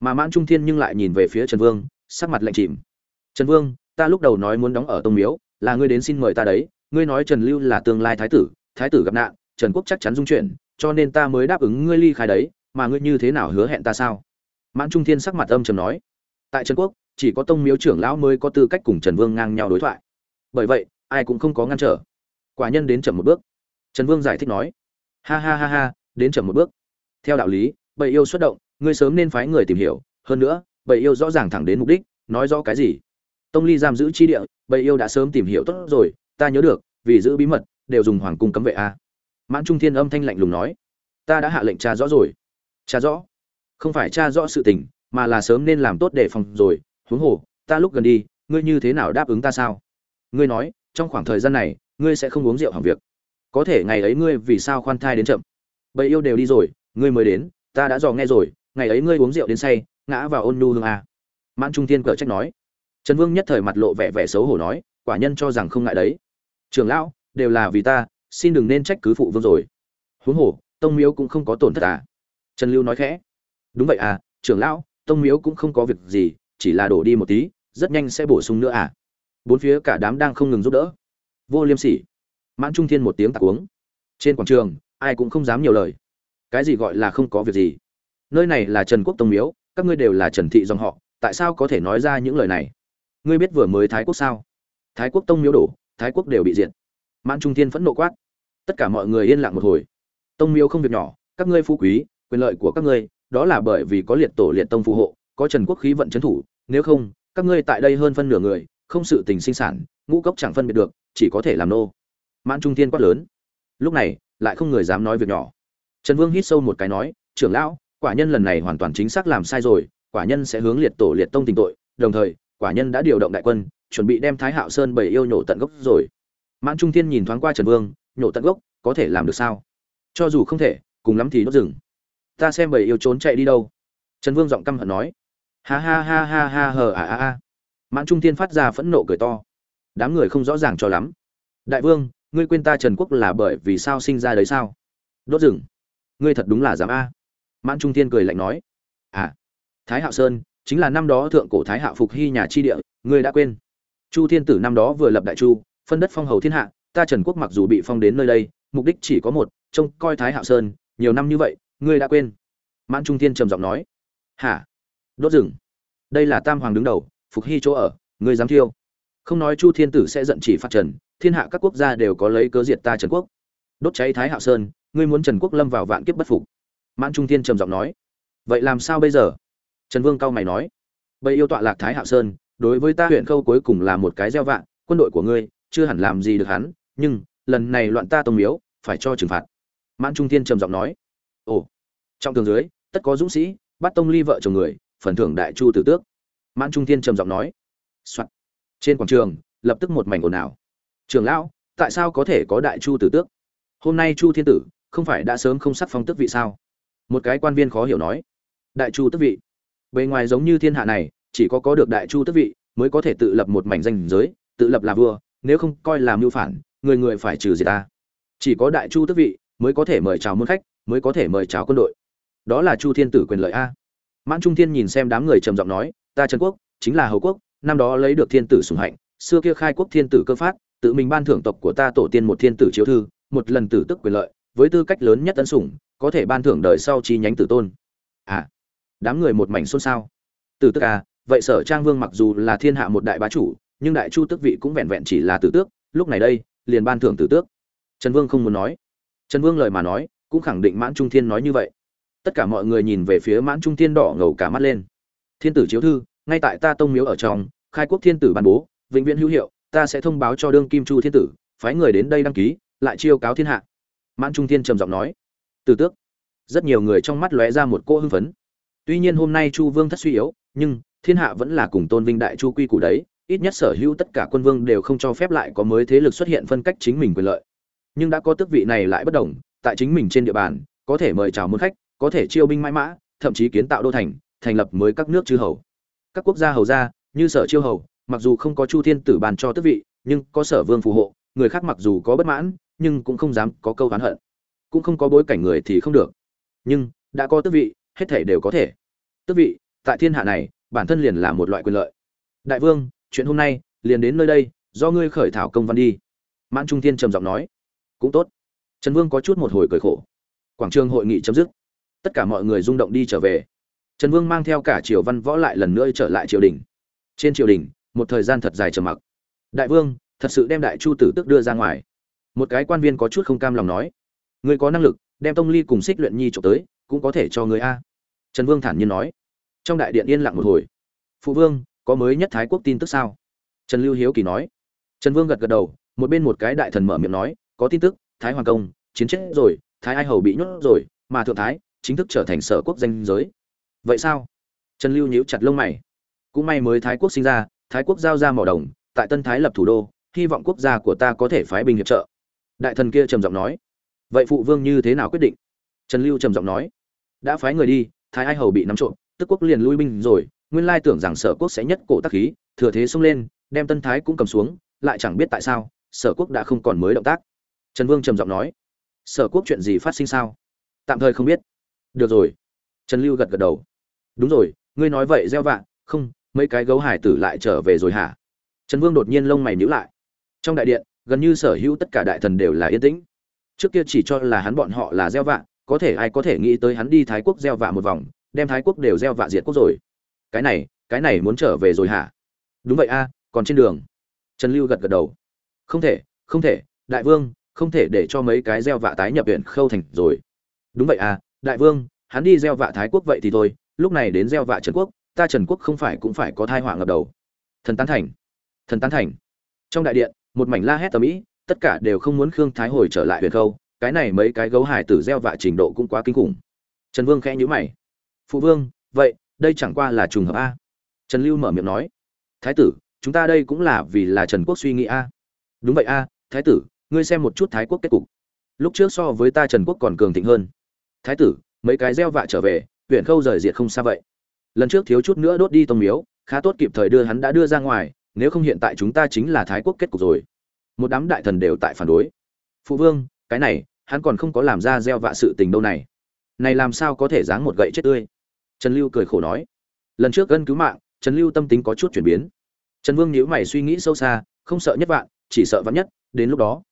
Mà mãn trung thiên nhưng lại nhìn về phía trần vương, sắc mặt lạnh chìm. Trần vương, ta lúc đầu nói muốn đóng ở tông miếu, là ngươi đến xin mời ta đấy. Ngươi nói trần lưu là tương lai thái tử thái tử gặp nạn, trần quốc chắc chắn dung chuyển, cho nên ta mới đáp ứng ngươi ly khai đấy, mà ngươi như thế nào hứa hẹn ta sao? Mãn trung thiên sắc mặt âm trầm nói. Tại trần quốc, chỉ có tông miếu trưởng lão mới có tư cách cùng trần vương ngang nhau đối thoại bởi vậy, ai cũng không có ngăn trở. Quả nhân đến chậm một bước. Trần vương giải thích nói, ha ha ha ha, đến chậm một bước. Theo đạo lý, bầy yêu xuất động, ngươi sớm nên phái người tìm hiểu. Hơn nữa, bầy yêu rõ ràng thẳng đến mục đích, nói rõ cái gì? Tông ly giam giữ chi địa, bầy yêu đã sớm tìm hiểu tốt rồi, ta nhớ được, vì giữ bí mật, đều dùng hoàng cung cấm vệ a. Mãn trung thiên âm thanh lạnh lùng nói, ta đã hạ lệnh tra rõ rồi. Tra rõ? Không phải tra rõ sự tình, mà là sớm nên làm tốt để phòng rồi. Huống hồ, ta lúc gần đi, ngươi như thế nào đáp ứng ta sao? Ngươi nói, trong khoảng thời gian này, ngươi sẽ không uống rượu hàng việc. Có thể ngày ấy ngươi vì sao khoan thai đến chậm? Bầy yêu đều đi rồi, ngươi mới đến, ta đã dò nghe rồi, ngày ấy ngươi uống rượu đến say, ngã vào ôn nhu hương a. Mãn trung thiên cờ trách nói. Trần vương nhất thời mặt lộ vẻ vẻ xấu hổ nói, quả nhân cho rằng không ngại đấy. Trường lão, đều là vì ta, xin đừng nên trách cứ phụ vương rồi. Huống hồ, tông miếu cũng không có tổn thất à? Trần lưu nói khẽ. Đúng vậy à trưởng lão, tông miếu cũng không có việc gì, chỉ là đổ đi một tí, rất nhanh sẽ bổ sung nữa à? Bốn phía cả đám đang không ngừng giúp đỡ. Vô liêm sỉ. Mãn trung thiên một tiếng tạc uống. Trên quảng trường, ai cũng không dám nhiều lời. Cái gì gọi là không có việc gì? Nơi này là trần quốc tông miếu, các ngươi đều là trần thị dòng họ, tại sao có thể nói ra những lời này? Ngươi biết vừa mới thái quốc sao? Thái quốc tông miếu đổ, thái quốc đều bị diệt. Mãn trung thiên phẫn nộ quát. Tất cả mọi người yên lặng một hồi. Tông miếu không việc nhỏ, các ngươi phú quý, quyền lợi của các ngươi, đó là bởi vì có liệt tổ liệt tông phù hộ, có trần quốc khí vận trấn thủ, nếu không, các ngươi tại đây hơn phân nửa người không sự tình sinh sản, ngũ cốc chẳng phân biệt được, chỉ có thể làm nô. Mãn trung thiên quát lớn. Lúc này, lại không người dám nói việc nhỏ. Trần vương hít sâu một cái nói, trưởng lão, quả nhân lần này hoàn toàn chính xác làm sai rồi, quả nhân sẽ hướng liệt tổ liệt tông tình tội, đồng thời, quả nhân đã điều động đại quân, chuẩn bị đem thái hạo sơn bảy yêu nhổ tận gốc rồi. Mãn trung thiên nhìn thoáng qua trần vương, nhổ tận gốc, có thể làm được sao? Cho dù không thể, cùng lắm thì đốt rừng. Ta xem bảy yêu trốn chạy đi đâu. Trần vương giọng căm hận nói. Ha ha ha ha ha hờ à à à mãn trung thiên phát ra phẫn nộ cười to. Đám người không rõ ràng cho lắm. Đại vương, ngươi quên ta trần quốc là bởi vì sao sinh ra đấy sao? Đốt rừng. Ngươi thật đúng là dám a. Mãn trung thiên cười lạnh nói. À thái hạo sơn, chính là năm đó thượng cổ thái hạo phục hy nhà chi địa, ngươi đã quên. Chu thiên tử năm đó vừa lập đại chu, phân đất phong hầu thiên hạ, ta trần quốc mặc dù bị phong đến nơi đây, mục đích chỉ có một, trông coi thái hạo sơn, nhiều năm như vậy, ngươi đã quên. Mãn trung thiên trầm giọng nói. Hả? Đốt rừng. Đây là tam hoàng đứng đầu phục hy chỗ ở, ngươi dám thiêu. Không nói chu thiên tử sẽ giận chỉ phát trần, thiên hạ các quốc gia đều có lấy cớ diệt ta trần quốc. Đốt cháy thái hạo sơn, ngươi muốn trần quốc lâm vào vạn kiếp bất phục. Mãn trung thiên trầm giọng nói. Vậy làm sao bây giờ? Trần vương cao mày nói. Bầy yêu tọa lạc thái hạo sơn, đối với ta huyện khâu cuối cùng là một cái gieo vạn, quân đội của ngươi, chưa hẳn làm gì được hắn, nhưng, lần này loạn ta tông miếu, phải cho trừng phạt. Mãn trung thiên trầm giọng nói. Ồ. Trong tường dưới, tất có dũng sĩ, bắt tông ly vợ chồng người, phần thưởng đại chu tử tước mãn trung thiên trầm giọng nói、Soạn. trên quảng trường, lập tức một mảnh ồn ào. Trường lão, tại sao có thể có đại chu tử tước? Hôm nay chu thiên tử, không phải đã sớm không sắc phong tước vị sao? Một cái quan viên khó hiểu nói. Đại chu tước vị. Bề ngoài giống như thiên hạ này, chỉ có có được đại chu tước vị, mới có thể tự lập một mảnh danh giới, tự lập là vua, nếu không coi làm mưu phản, người người phải trừ gì ta. Chỉ có đại chu tước vị, mới có thể mời chào môn khách, mới có thể mời chào quân đội. Đó là chu thiên tử quyền lợi a. Mãn trung thiên nhìn xem đám người trầm giọng nói ta trần quốc, chính là hầu quốc, năm đó lấy được thiên tử sùng hạnh, xưa kia khai quốc thiên tử cơ phát, tự mình ban thưởng tộc của ta tổ tiên một thiên tử chiếu thư, một lần tử tức quyền lợi, với tư cách lớn nhất tấn sủng, có thể ban thưởng đời sau chi nhánh tử tôn. À đám người một mảnh xôn xao. Tử tức à vậy sở trang vương mặc dù là thiên hạ một đại bá chủ, nhưng đại chu tước vị cũng vẹn vẹn chỉ là tử tước, lúc này đây, liền ban thưởng tử tước. Trần vương không muốn nói. Trần vương lời mà nói, cũng khẳng định mãn trung thiên nói như vậy. Tất cả mọi người nhìn về phía mãn trung thiên đỏ ngầu cả mắt lên. Thiên tử chiếu thư ngay tại ta tông miếu ở trong, khai quốc thiên tử ban bố, vĩnh viễn hữu hiệu, ta sẽ thông báo cho đương kim chu thiên tử, phái người đến đây đăng ký, lại chiêu cáo thiên hạ. Mãn trung thiên trầm giọng nói. Từ tước. Rất nhiều người trong mắt lóe ra một cô hưng phấn. Tuy nhiên hôm nay chu vương thất suy yếu, nhưng thiên hạ vẫn là cùng tôn vinh đại chu quy củ đấy, ít nhất sở hữu tất cả quân vương đều không cho phép lại có mới thế lực xuất hiện phân cách chính mình quyền lợi. Nhưng đã có tước vị này lại bất đồng, tại chính mình trên địa bàn, có thể mời chào môn khách, có thể chiêu binh mãi mã, thậm chí kiến tạo đô thành thành lập mới các nước chư hầu các quốc gia hầu gia như sở chiêu hầu, mặc dù không có chu thiên tử bàn cho tước vị, nhưng có sở vương phù hộ, người khác mặc dù có bất mãn, nhưng cũng không dám có câu oán hận. Cũng không có bối cảnh người thì không được. Nhưng, đã có tước vị, hết thể đều có thể. Tước vị, tại thiên hạ này, bản thân liền là một loại quyền lợi. Đại vương, chuyện hôm nay, liền đến nơi đây, do ngươi khởi thảo công văn đi. Mãn trung thiên trầm giọng nói. Cũng tốt. Trần vương có chút một hồi cười khổ. Quảng trường hội nghị chấm dứt. Tất cả mọi người rung động đi trở về trần vương mang theo cả triều văn võ lại lần nữa trở lại triều đình. Trên triều đình, một thời gian thật dài trầm mặc. Đại vương, thật sự đem đại chu tử tức đưa ra ngoài. Một cái quan viên có chút không cam lòng nói, ngươi có năng lực, đem tông ly cùng xích luyện nhi chụp tới, cũng có thể cho ngươi a. Trần vương thản nhiên nói. Trong đại điện yên lặng một hồi. Phụ vương, có mới nhất thái quốc tin tức sao? Trần lưu hiếu kỳ nói. Trần vương gật gật đầu, một bên một cái đại thần mở miệng nói, có tin tức, thái hoàng công, chiến chết rồi, thái ai hầu bị nhốt rồi, mà thượng thái chính thức trở thành sở quốc danh giới vậy sao? Trần lưu nhíu chặt lông mày. Cũng may mới thái quốc sinh ra, thái quốc giao ra mỏ đồng, tại tân thái lập thủ đô, hy vọng quốc gia của ta có thể phái binh hiệp trợ. Đại thần kia trầm giọng nói. Vậy phụ vương như thế nào quyết định? Trần lưu trầm giọng nói. Đã phái người đi, thái ai hầu bị nắm trộm, tức quốc liền lui binh rồi, nguyên lai tưởng rằng sở quốc sẽ nhất cổ tác khí, thừa thế xông lên, đem tân thái cũng cầm xuống, lại chẳng biết tại sao, sở quốc đã không còn mới động tác. Trần vương trầm giọng nói. Sở quốc chuyện gì phát sinh sao? Tạm thời không biết. Được rồi. Trần lưu gật gật đầu đúng rồi, ngươi nói vậy gieo vạ, không, mấy cái gấu hải tử lại trở về rồi hả? Trần vương đột nhiên lông mày nhíu lại. Trong đại điện, gần như sở hữu tất cả đại thần đều là yên tĩnh. Trước kia chỉ cho là hắn bọn họ là gieo vạ, có thể ai có thể nghĩ tới hắn đi thái quốc gieo vạ một vòng, đem thái quốc đều gieo vạ diệt quốc rồi. Cái này cái này muốn trở về rồi hả? Đúng vậy a, còn trên đường. Trần lưu gật gật đầu. Không thể không thể, đại vương, không thể để cho mấy cái gieo vạ tái nhập viện khâu thành rồi. Đúng vậy à đại vương, hắn đi gieo vạ thái quốc vậy thì thôi lúc này đến gieo vạ trần quốc, ta trần quốc không phải cũng phải có thai họa ngập đầu. Thần tán thành, thần tán thành. Trong đại điện, một mảnh la hét tầm ĩ, tất cả đều không muốn khương thái hồi trở lại huyền khâu, cái này mấy cái gấu hải tử gieo vạ trình độ cũng quá kinh khủng. Trần vương khẽ nhữ mày. Phụ vương, vậy, đây chẳng qua là trùng hợp a? Trần lưu mở miệng nói. Thái tử, chúng ta đây cũng là vì là trần quốc suy nghĩ a. Đúng vậy a, thái tử, ngươi xem một chút thái quốc kết cục. Lúc trước so với ta trần quốc còn cường thịnh hơn. Thái tử, mấy cái gieo vạ trở về huyện khâu rời diệt không xa vậy. Lần trước thiếu chút nữa đốt đi tông miếu, khá tốt kịp thời đưa hắn đã đưa ra ngoài, nếu không hiện tại chúng ta chính là thái quốc kết cục rồi. Một đám đại thần đều tại phản đối. Phụ vương, cái này, hắn còn không có làm ra gieo vạ sự tình đâu này. Này làm sao có thể dáng một gậy chết tươi? Trần lưu cười khổ nói. Lần trước gân cứu mạng, trần lưu tâm tính có chút chuyển biến. Trần vương nhíu mày suy nghĩ sâu xa, không sợ nhất vạn, chỉ sợ vạn nhất, đến lúc đó.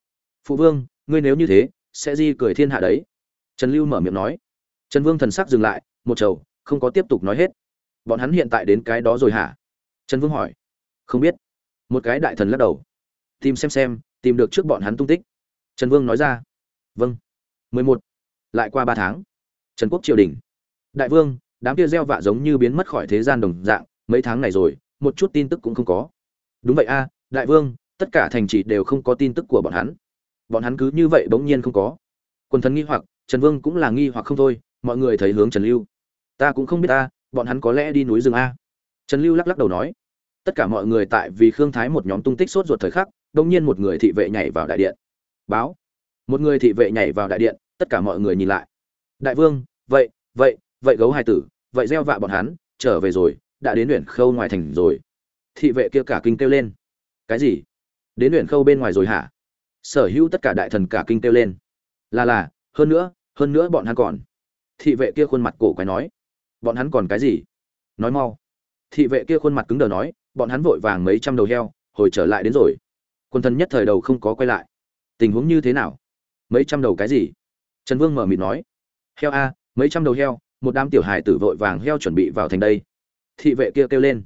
Phụ vương, ngươi nếu như thế, sẽ di cười thiên hạ đấy. Trần lưu mở miệng nói. Trần vương thần sắc dừng lại một chầu, không có tiếp tục nói hết. Bọn hắn hiện tại đến cái đó rồi hả? Trần vương hỏi. Không biết. Một cái đại thần lắc đầu. Tìm xem xem, tìm được trước bọn hắn tung tích. Trần vương nói ra. Vâng. Mười một. Lại qua ba tháng. Trần quốc triều đình. Đại vương, đám kia gieo vạ giống như biến mất khỏi thế gian đồng dạng, mấy tháng này rồi, một chút tin tức cũng không có. Đúng vậy a, đại vương, tất cả thành trì đều không có tin tức của bọn hắn. Bọn hắn cứ như vậy bỗng nhiên không có. Quần thần nghi hoặc, trần vương cũng là nghi hoặc không thôi, mọi người thấy hướng trần lưu ta cũng không biết ta, bọn hắn có lẽ đi núi rừng a. Trần lưu lắc lắc đầu nói. Tất cả mọi người tại vì khương thái một nhóm tung tích sốt ruột thời khắc đông nhiên một người thị vệ nhảy vào đại điện. Báo. Một người thị vệ nhảy vào đại điện, tất cả mọi người nhìn lại. Đại vương, vậy vậy vậy gấu hai tử, vậy gieo vạ bọn hắn, trở về rồi, đã đến huyện khâu ngoài thành rồi. Thị vệ kia cả kinh kêu lên. Cái gì? Đến huyện khâu bên ngoài rồi hả? Sở hữu tất cả đại thần cả kinh kêu lên. Là là, hơn nữa hơn nữa bọn hắn còn. Thị vệ kia khuôn mặt cổ quái nói bọn hắn còn cái gì? Nói mau. Thị vệ kia khuôn mặt cứng đờ nói, bọn hắn vội vàng mấy trăm đầu heo, hồi trở lại đến rồi. Quân thần nhất thời đầu không có quay lại. Tình huống như thế nào? Mấy trăm đầu cái gì? Trần vương mở mịt nói. Heo a, mấy trăm đầu heo, một đám tiểu hài tử vội vàng heo chuẩn bị vào thành đây. Thị vệ kia kêu lên.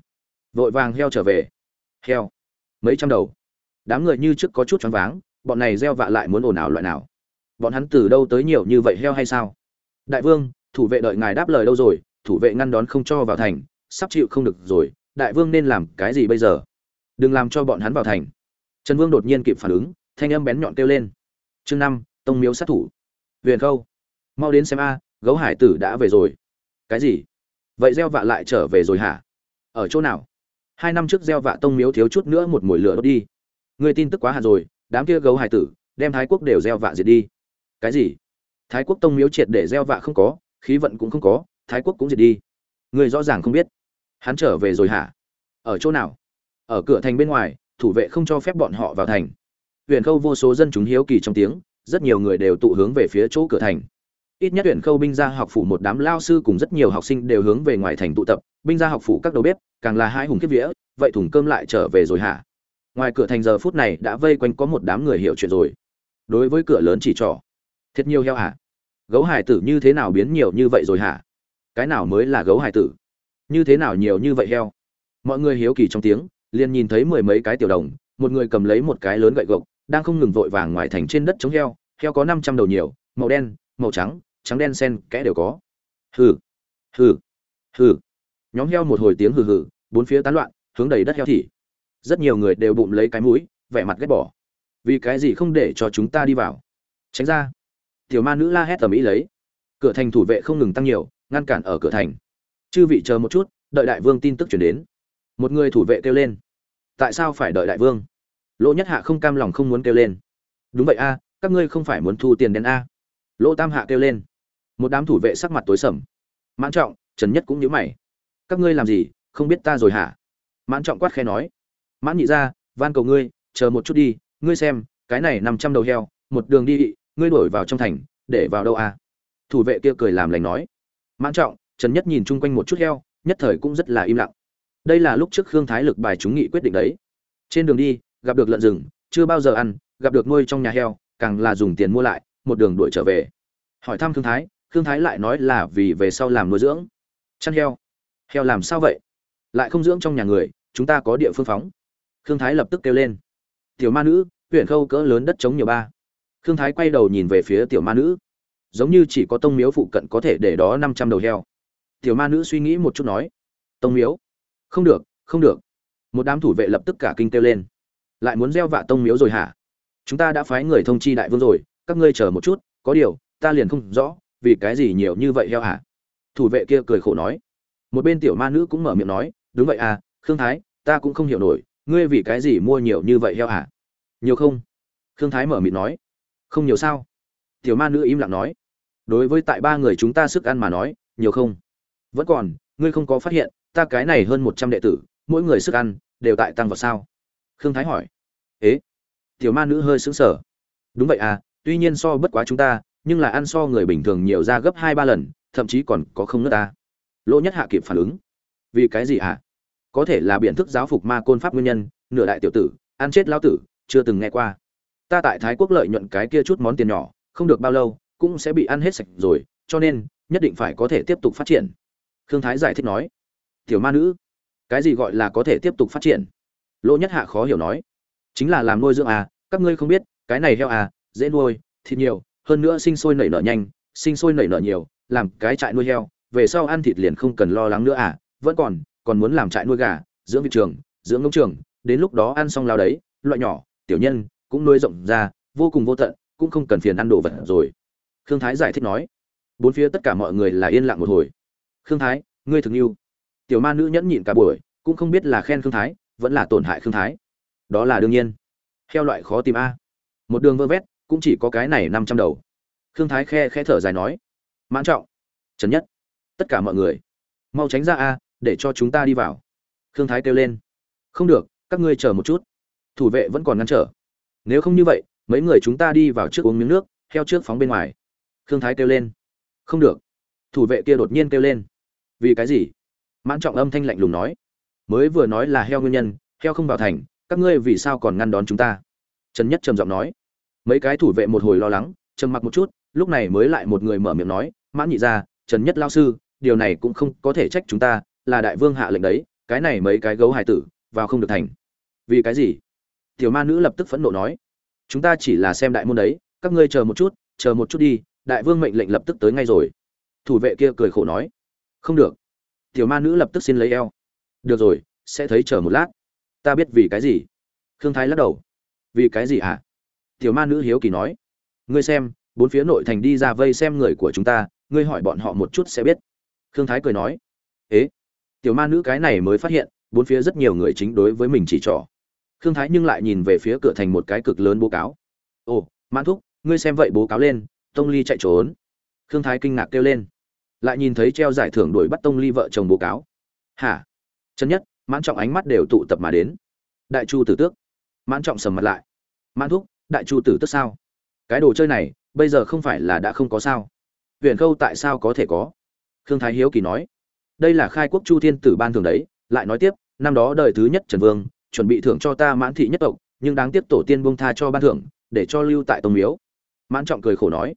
Vội vàng heo trở về. Heo. Mấy trăm đầu. Đám người như trước có chút choáng váng, bọn này gieo vạ lại muốn ồn ào loại nào? Bọn hắn từ đâu tới nhiều như vậy heo hay sao? Đại vương, thủ vệ đợi ngài đáp lời đâu rồi thủ vệ ngăn đón không cho vào thành, sắp chịu không được rồi, đại vương nên làm cái gì bây giờ? Đừng làm cho bọn hắn vào thành. Trần vương đột nhiên kịp phản ứng, thanh âm bén nhọn kêu lên. Chương năm, tông miếu sát thủ. Huyền khâu, mau đến xem a, gấu hải tử đã về rồi. Cái gì? Vậy gieo vạ lại trở về rồi hả? Ở chỗ nào? Hai năm trước gieo vạ tông miếu thiếu chút nữa một mũi lửa đốt đi. Người tin tức quá hạn rồi, đám kia gấu hải tử, đem thái quốc đều gieo vạ diệt đi. Cái gì? Thái quốc tông miếu triệt để gieo vạ không có, khí vận cũng không có thái quốc cũng diệt đi. Người rõ ràng không biết. Hắn trở về rồi hả? Ở chỗ nào? Ở cửa thành bên ngoài, thủ vệ không cho phép bọn họ vào thành. Huyện khâu vô số dân chúng hiếu kỳ trong tiếng, rất nhiều người đều tụ hướng về phía chỗ cửa thành. Ít nhất huyện khâu binh gia học phủ một đám lao sư cùng rất nhiều học sinh đều hướng về ngoài thành tụ tập, binh gia học phủ các đầu bếp, càng là hai hùng kiếp vía, vậy thùng cơm lại trở về rồi hả? Ngoài cửa thành giờ phút này đã vây quanh có một đám người hiểu chuyện rồi. Đối với cửa lớn chỉ trỏ. Thiệt nhiều heo hả? Gấu hải tử như thế nào biến nhiều như vậy rồi hả? Cái nào mới là gấu hải tử? Như thế nào nhiều như vậy heo? Mọi người hiếu kỳ trong tiếng, liền nhìn thấy mười mấy cái tiểu đồng, một người cầm lấy một cái lớn gậy gộc, đang không ngừng vội vàng ngoài thành trên đất chống heo heo có năm trăm đầu nhiều, màu đen, màu trắng trắng đen sen, kẽ đều có. Hừ hừ hừ. Nhóm heo một hồi tiếng hừ hừ, bốn phía tán loạn, hướng đầy đất heo thị. Rất nhiều người đều bụng lấy cái mũi, vẻ mặt ghét bỏ. Vì cái gì không để cho chúng ta đi vào? Tránh ra. Tiểu ma nữ la hét tầm ý lấy. Cửa thành thủ vệ không ngừng tăng nhiều ngăn cản ở cửa thành. Chư vị chờ một chút, đợi đại vương tin tức chuyển đến. Một người thủ vệ kêu lên. Tại sao phải đợi đại vương? Lỗ nhất hạ không cam lòng không muốn kêu lên. Đúng vậy a, các ngươi không phải muốn thu tiền đen a? Lỗ tam hạ kêu lên. Một đám thủ vệ sắc mặt tối sầm. Mãn trọng, trần nhất cũng nhớ mày. Các ngươi làm gì? Không biết ta rồi hả? Mãn trọng quát khe nói. Mãn nhị ra, van cầu ngươi, chờ một chút đi, ngươi xem, cái này năm trăm đầu heo, một đường đi, ngươi đổi vào trong thành, để vào đâu à thủ vệ kia cười làm lành nói mãn trọng, trần nhất nhìn chung quanh một chút heo nhất thời cũng rất là im lặng. Đây là lúc trước khương thái lực bài chúng nghị quyết định đấy. Trên đường đi, gặp được lợn rừng, chưa bao giờ ăn, gặp được nuôi trong nhà heo, càng là dùng tiền mua lại, một đường đuổi trở về. Hỏi thăm khương thái khương thái lại nói là vì về sau làm nuôi dưỡng. Chăn heo. Heo làm sao vậy? Lại không dưỡng trong nhà người, chúng ta có địa phương phóng. Khương thái lập tức kêu lên. Tiểu ma nữ, huyện khâu cỡ lớn đất chống nhiều ba. Khương thái quay đầu nhìn về phía tiểu ma nữ giống như chỉ có tông miếu phụ cận có thể để đó năm trăm đầu heo. Tiểu ma nữ suy nghĩ một chút nói, tông miếu? Không được không được. Một đám thủ vệ lập tức cả kinh kêu lên. Lại muốn gieo vạ tông miếu rồi hả? Chúng ta đã phái người thông chi đại vương rồi, các ngươi chờ một chút, có điều, ta liền không rõ, vì cái gì nhiều như vậy heo hả? Thủ vệ kia cười khổ nói. Một bên tiểu ma nữ cũng mở miệng nói, đúng vậy à khương thái, ta cũng không hiểu nổi, ngươi vì cái gì mua nhiều như vậy heo hả? Nhiều không? Khương thái mở miệng nói. Không nhiều sao? Tiểu ma nữ im lặng nói đối với tại ba người chúng ta sức ăn mà nói, nhiều không? Vẫn còn, ngươi không có phát hiện, ta cái này hơn một trăm đệ tử, mỗi người sức ăn đều tại tăng vào sao? Khương thái hỏi. Ế? Tiểu ma nữ hơi sững sờ. Đúng vậy à tuy nhiên so bất quá chúng ta, nhưng là ăn so người bình thường nhiều ra gấp hai ba lần, thậm chí còn có không nước ta. Lỗ nhất hạ kịp phản ứng. Vì cái gì ạ à? có thể là biện thức giáo phục ma côn pháp nguyên nhân, nửa đại tiểu tử, ăn chết lao tử, chưa từng nghe qua. Ta tại thái quốc lợi nhuận cái kia chút món tiền nhỏ, không được bao lâu cũng sẽ bị ăn hết sạch rồi, cho nên, nhất định phải có thể tiếp tục phát triển. Khương thái giải thích nói. Tiểu ma nữ, cái gì gọi là có thể tiếp tục phát triển? Lỗ nhất hạ khó hiểu nói. Chính là làm nuôi dưỡng à các ngươi không biết, cái này heo à dễ nuôi, thịt nhiều, hơn nữa sinh sôi nảy nở nhanh, sinh sôi nảy nở nhiều, làm cái trại nuôi heo, về sau ăn thịt liền không cần lo lắng nữa à vẫn còn còn muốn làm trại nuôi gà, dưỡng vịt trường, dưỡng nông trường, đến lúc đó ăn xong lao đấy, loại nhỏ, tiểu nhân, cũng nuôi rộng ra, vô cùng vô tận, cũng không cần phiền ăn đồ vật rồi khương thái giải thích nói. Bốn phía tất cả mọi người là yên lặng một hồi. Khương thái, ngươi thường yêu tiểu ma nữ nhẫn nhịn cả buổi, cũng không biết là khen khương thái, vẫn là tổn hại khương thái. Đó là đương nhiên. Heo loại khó tìm a. Một đường vơ vét, cũng chỉ có cái này năm trăm đầu. Khương thái khe khẽ thở dài nói. Mãn trọng. Trần nhất. Tất cả mọi người. Mau tránh ra a, để cho chúng ta đi vào. Khương thái kêu lên. Không được, các ngươi chờ một chút. Thủ vệ vẫn còn ngăn trở. Nếu không như vậy, mấy người chúng ta đi vào trước uống miếng nước, heo trước phóng bên ngoài khương thái kêu lên. Không được. Thủ vệ kia đột nhiên kêu lên. Vì cái gì? Mãn trọng âm thanh lạnh lùng nói. Mới vừa nói là heo nguyên nhân, heo không vào thành, các ngươi vì sao còn ngăn đón chúng ta? Trần nhất trầm giọng nói. Mấy cái thủ vệ một hồi lo lắng, trầm mặc một chút, lúc này mới lại một người mở miệng nói, mãn nhị ra trần nhất lao sư, điều này cũng không có thể trách chúng ta, là đại vương hạ lệnh đấy, cái này mấy cái gấu hải tử, vào không được thành. Vì cái gì? Tiểu ma nữ lập tức phẫn nộ nói. Chúng ta chỉ là xem đại môn đấy, các ngươi chờ một chút, chờ một chút đi đại vương mệnh lệnh lập tức tới ngay rồi. Thủ vệ kia cười khổ nói, không được. Tiểu ma nữ lập tức xin lấy eo. Được rồi, sẽ thấy chờ một lát. Ta biết vì cái gì. Khương thái lắc đầu. Vì cái gì hả? Tiểu ma nữ hiếu kỳ nói, ngươi xem, bốn phía nội thành đi ra vây xem người của chúng ta, ngươi hỏi bọn họ một chút sẽ biết. Khương thái cười nói, ế? Tiểu ma nữ cái này mới phát hiện, bốn phía rất nhiều người chính đối với mình chỉ trỏ. Khương thái nhưng lại nhìn về phía cửa thành một cái cực lớn bố cáo. Ồ, mãn thúc, ngươi xem vậy bố cáo lên tông ly chạy trốn. Khương thái kinh ngạc kêu lên. Lại nhìn thấy treo giải thưởng đuổi bắt tông ly vợ chồng bố cáo. Hả? Chân nhất, mãn trọng ánh mắt đều tụ tập mà đến. Đại chu tử tước. Mãn trọng sầm mặt lại. Mãn thúc, đại chu tử tước sao? Cái đồ chơi này, bây giờ không phải là đã không có sao. Huyền khâu tại sao có thể có? Khương thái hiếu kỳ nói. Đây là khai quốc chu thiên tử ban thường đấy, lại nói tiếp, năm đó đời thứ nhất trần vương, chuẩn bị thưởng cho ta mãn thị nhất tộc, nhưng đáng tiếc tổ tiên buông tha cho ban thưởng, để cho lưu tại tông miếu. Mãn trọng cười khổ nói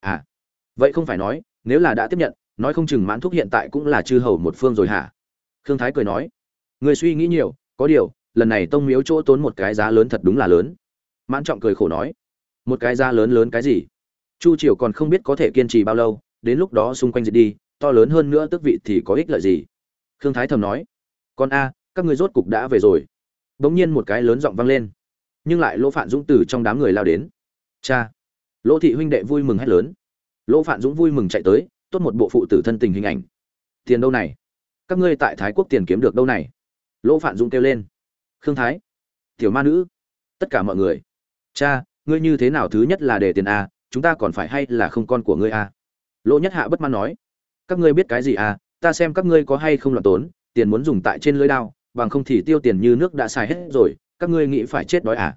à vậy không phải nói, nếu là đã tiếp nhận, nói không chừng mãn thuốc hiện tại cũng là chư hầu một phương rồi hả? Khương thái cười nói, người suy nghĩ nhiều, có điều, lần này tông miếu chỗ tốn một cái giá lớn thật đúng là lớn. Mãn trọng cười khổ nói, một cái giá lớn lớn cái gì? Chu triều còn không biết có thể kiên trì bao lâu, đến lúc đó xung quanh dịch đi, to lớn hơn nữa tức vị thì có ích lợi gì? Khương thái thầm nói, con a, các người rốt cục đã về rồi. Bỗng nhiên một cái lớn giọng vang lên, nhưng lại lỗ phạn dũng từ trong đám người lao đến. Cha lỗ thị huynh đệ vui mừng hét lớn. Lỗ phạn dũng vui mừng chạy tới, tốt một bộ phụ tử thân tình hình ảnh. Tiền đâu này? Các ngươi tại thái quốc tiền kiếm được đâu này? Lỗ phạn dũng kêu lên. Khương thái. Tiểu ma nữ. Tất cả mọi người. Cha, ngươi như thế nào thứ nhất là để tiền a chúng ta còn phải hay là không con của ngươi a lỗ nhất hạ bất mãn nói. Các ngươi biết cái gì à ta xem các ngươi có hay không loạn tốn, tiền muốn dùng tại trên lưới đao, bằng không thì tiêu tiền như nước đã xài hết rồi, các ngươi nghĩ phải chết đói à?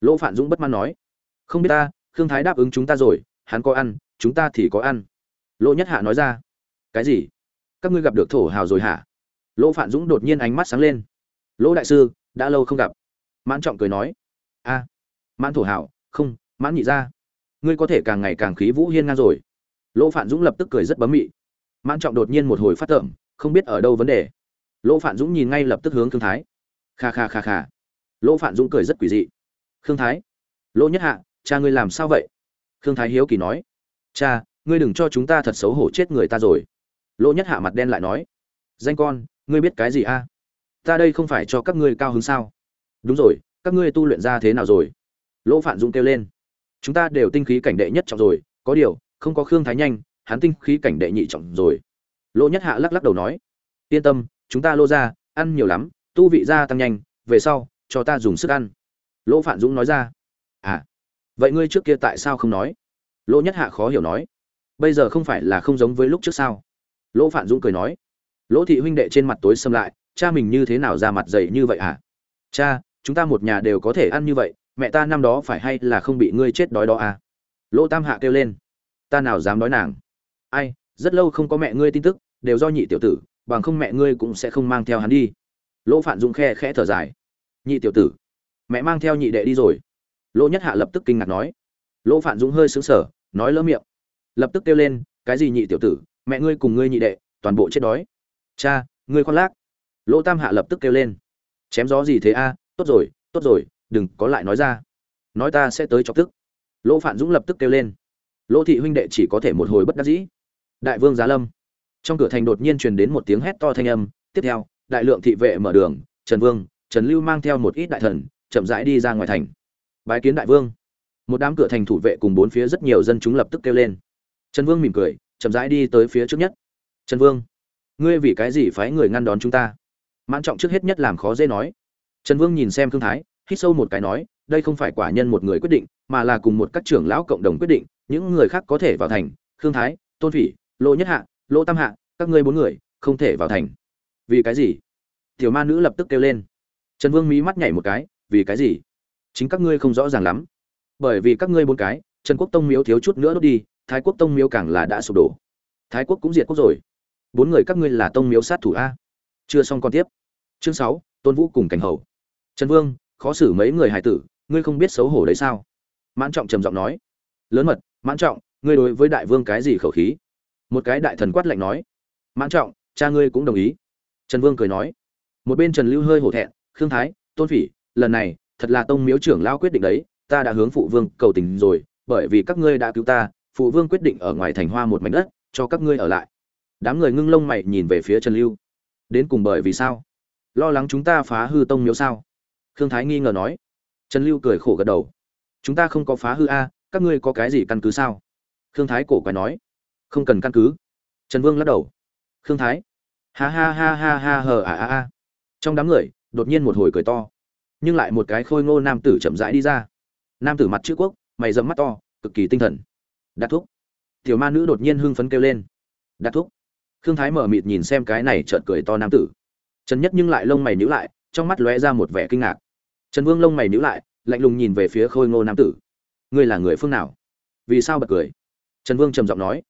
Lỗ phạn dũng bất mãn nói. Không biết ta khương thái đáp ứng chúng ta rồi, hắn có ăn, chúng ta thì có ăn. Lỗ nhất hạ nói ra. Cái gì? Các ngươi gặp được thổ hào rồi hả? Lỗ phạn dũng đột nhiên ánh mắt sáng lên. Lỗ đại sư, đã lâu không gặp. Mãn trọng cười nói. A, mãn thổ hào, không, mãn nhị ra ngươi có thể càng ngày càng khí vũ hiên ngang rồi. Lỗ phạn dũng lập tức cười rất bấm mị. Mãn trọng đột nhiên một hồi phát tởm, không biết ở đâu vấn đề. Lỗ phạn dũng nhìn ngay lập tức hướng thương thái. Kha kha kha kha. Lỗ phạn dũng cười rất quỷ dị. Khương thái. Lỗ nhất hạ cha ngươi làm sao vậy? Khương thái hiếu kỳ nói. Cha, ngươi đừng cho chúng ta thật xấu hổ chết người ta rồi. Lỗ nhất hạ mặt đen lại nói. Danh con, ngươi biết cái gì a? Ta đây không phải cho các ngươi cao hứng sao? Đúng rồi, các ngươi tu luyện ra thế nào rồi? Lỗ phạn Dung kêu lên. Chúng ta đều tinh khí cảnh đệ nhất trọng rồi, có điều, không có khương thái nhanh, hắn tinh khí cảnh đệ nhị trọng rồi. Lỗ nhất hạ lắc lắc đầu nói. Yên tâm, chúng ta lô ra, ăn nhiều lắm, tu vị gia tăng nhanh, về sau, cho ta dùng sức ăn. Lỗ phạn dũng nói ra. À vậy ngươi trước kia tại sao không nói? Lỗ nhất hạ khó hiểu nói. Bây giờ không phải là không giống với lúc trước sao? Lỗ phạn dũng cười nói. Lỗ thị huynh đệ trên mặt tối xâm lại, cha mình như thế nào ra mặt dày như vậy hả? Cha, chúng ta một nhà đều có thể ăn như vậy, mẹ ta năm đó phải hay là không bị ngươi chết đói đó à? Lỗ tam hạ kêu lên. Ta nào dám nói nàng? Ai, rất lâu không có mẹ ngươi tin tức, đều do nhị tiểu tử, bằng không mẹ ngươi cũng sẽ không mang theo hắn đi. Lỗ phạn dũng khe khẽ thở dài. Nhị tiểu tử, mẹ mang theo nhị đệ đi rồi lỗ nhất hạ lập tức kinh ngạc nói. Lỗ phạn dũng hơi xứng sở nói lỡ miệng. Lập tức kêu lên, cái gì nhị tiểu tử, mẹ ngươi cùng ngươi nhị đệ, toàn bộ chết đói. Cha, ngươi khoan lác. Lỗ tam hạ lập tức kêu lên. Chém gió gì thế a? Tốt rồi tốt rồi, đừng có lại nói ra. Nói ta sẽ tới chọc tức. Lỗ phạn dũng lập tức kêu lên. Lỗ thị huynh đệ chỉ có thể một hồi bất đắc dĩ. Đại vương giá lâm. Trong cửa thành đột nhiên truyền đến một tiếng hét to thanh âm. Tiếp theo, đại lượng thị vệ mở đường, trần vương, trần lưu mang theo một ít đại thần, chậm rãi đi ra ngoài thành bái kiến đại vương. Một đám cửa thành thủ vệ cùng bốn phía rất nhiều dân chúng lập tức kêu lên. Trần vương mỉm cười, chậm rãi đi tới phía trước nhất. Trần vương, ngươi vì cái gì phái người ngăn đón chúng ta? Mãn trọng trước hết nhất làm khó dễ nói. Trần vương nhìn xem thương thái, hít sâu một cái nói, đây không phải quả nhân một người quyết định, mà là cùng một các trưởng lão cộng đồng quyết định, những người khác có thể vào thành, khương thái, tôn phỉ, lỗ nhất hạ, lỗ tam hạ, các ngươi bốn người, không thể vào thành. Vì cái gì? Tiểu ma nữ lập tức kêu lên. Trần vương mí mắt nhảy một cái, vì cái gì? Chính các ngươi không rõ ràng lắm. Bởi vì các ngươi bốn cái, trần quốc tông miếu thiếu chút nữa đốt đi, thái quốc tông miếu càng là đã sụp đổ. Thái quốc cũng diệt quốc rồi. Bốn người các ngươi là tông miếu sát thủ a. Chưa xong còn tiếp. Chương sáu, tôn vũ cùng cảnh hầu. Trần vương, khó xử mấy người hài tử, ngươi không biết xấu hổ đấy sao? Mãn trọng trầm giọng nói. Lớn mật, mãn trọng, ngươi đối với đại vương cái gì khẩu khí? Một cái đại thần quát lạnh nói. Mãn trọng, cha ngươi cũng đồng ý. Trần vương cười nói. Một bên trần lưu hơi hổ thẹn, khương thái, tôn phỉ, lần này thật là tông miếu trưởng lao quyết định đấy, ta đã hướng phụ vương cầu tình rồi, bởi vì các ngươi đã cứu ta, phụ vương quyết định ở ngoài thành hoa một mảnh đất, cho các ngươi ở lại. Đám người ngưng lông mày nhìn về phía trần lưu. Đến cùng bởi vì sao? Lo lắng chúng ta phá hư tông miếu sao? Khương thái nghi ngờ nói. Trần lưu cười khổ gật đầu. Chúng ta không có phá hư a, các ngươi có cái gì căn cứ sao? Khương thái cổ quái nói. Không cần căn cứ. Trần vương lắc đầu. Khương thái. Ha ha ha ha ha hờ à à à trong đám người, đột nhiên một hồi cười to nhưng lại một cái khôi ngô nam tử chậm rãi đi ra. Nam tử mặt chữ quốc, mày dẫm mắt to, cực kỳ tinh thần. Đặt thuốc tiểu ma nữ đột nhiên hưng phấn kêu lên. Đặt thuốc khương thái mở mịt nhìn xem cái này trợn cười to nam tử. Trần nhất nhưng lại lông mày nhữ lại, trong mắt lóe ra một vẻ kinh ngạc. Trần vương lông mày nhữ lại, lạnh lùng nhìn về phía khôi ngô nam tử. Ngươi là người phương nào? Vì sao bật cười? Trần vương trầm giọng nói.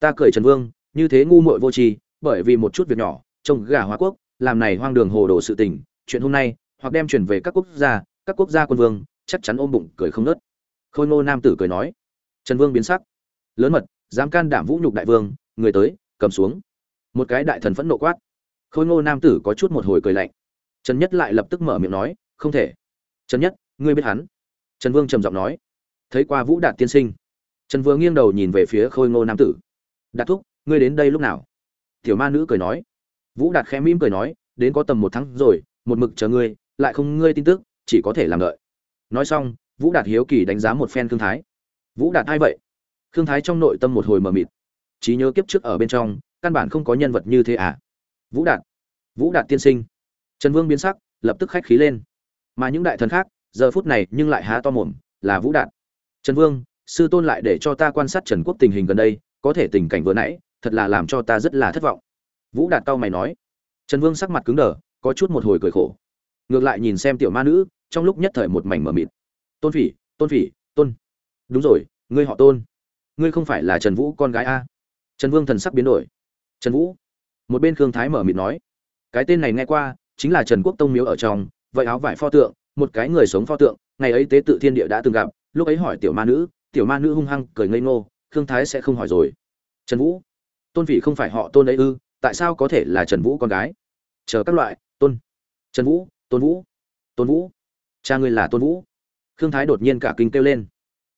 Ta cười trần vương, như thế ngu muội vô tri, bởi vì một chút việc nhỏ, trông gà hóa quốc, làm này hoang đường hồ đồ sự tình, chuyện hôm nay hoặc đem chuyển về các quốc gia, các quốc gia quân vương, chắc chắn ôm bụng cười không nớt. Khôi ngô nam tử cười nói, trần vương biến sắc. Lớn mật, dám can đảm vũ nhục đại vương, người tới, cầm xuống. Một cái đại thần phẫn nộ quát. Khôi ngô nam tử có chút một hồi cười lạnh. Trần nhất lại lập tức mở miệng nói, không thể. Trần nhất, ngươi biết hắn? Trần vương trầm giọng nói, thấy qua vũ đạt tiên sinh. Trần vương nghiêng đầu nhìn về phía khôi ngô nam tử. Đạt thúc, ngươi đến đây lúc nào? Tiểu ma nữ cười nói. Vũ đạt khẽ mỉm cười nói, đến có tầm một tháng rồi, một mực chờ ngươi lại không ngươi tin tức, chỉ có thể làm đợi. Nói xong, vũ đạt hiếu kỳ đánh giá một phen thương thái. Vũ đạt ai vậy? Thương thái trong nội tâm một hồi mờ mịt. Trí nhớ kiếp trước ở bên trong, căn bản không có nhân vật như thế à? Vũ đạt. Vũ đạt tiên sinh. Trần vương biến sắc, lập tức khách khí lên. Mà những đại thần khác, giờ phút này nhưng lại há to mồm, là vũ đạt. Trần vương, sư tôn lại để cho ta quan sát trần quốc tình hình gần đây, có thể tình cảnh vừa nãy, thật là làm cho ta rất là thất vọng. Vũ đạt cau mày nói. Trần vương sắc mặt cứng đờ, có chút một hồi cười khổ ngược lại nhìn xem tiểu ma nữ, trong lúc nhất thời một mảnh mờ mịt. Tôn phỉ tôn phỉ, tôn. Đúng rồi, ngươi họ tôn. Ngươi không phải là trần vũ con gái a. Trần vương thần sắc biến đổi. Trần vũ. Một bên khương thái mở mịt nói. Cái tên này nghe qua, chính là trần quốc tông miếu ở trong, vậy áo vải pho tượng, một cái người sống pho tượng, ngày ấy tế tự thiên địa đã từng gặp, lúc ấy hỏi tiểu ma nữ, tiểu ma nữ hung hăng cười ngây ngô, khương thái sẽ không hỏi rồi. Trần vũ. Tôn vị không phải họ tôn ấy ư, tại sao có thể là trần vũ con gái? Chờ các loại, tôn. Trần vũ tôn vũ tôn vũ, cha ngươi là tôn vũ. Khương thái đột nhiên cả kinh kêu lên.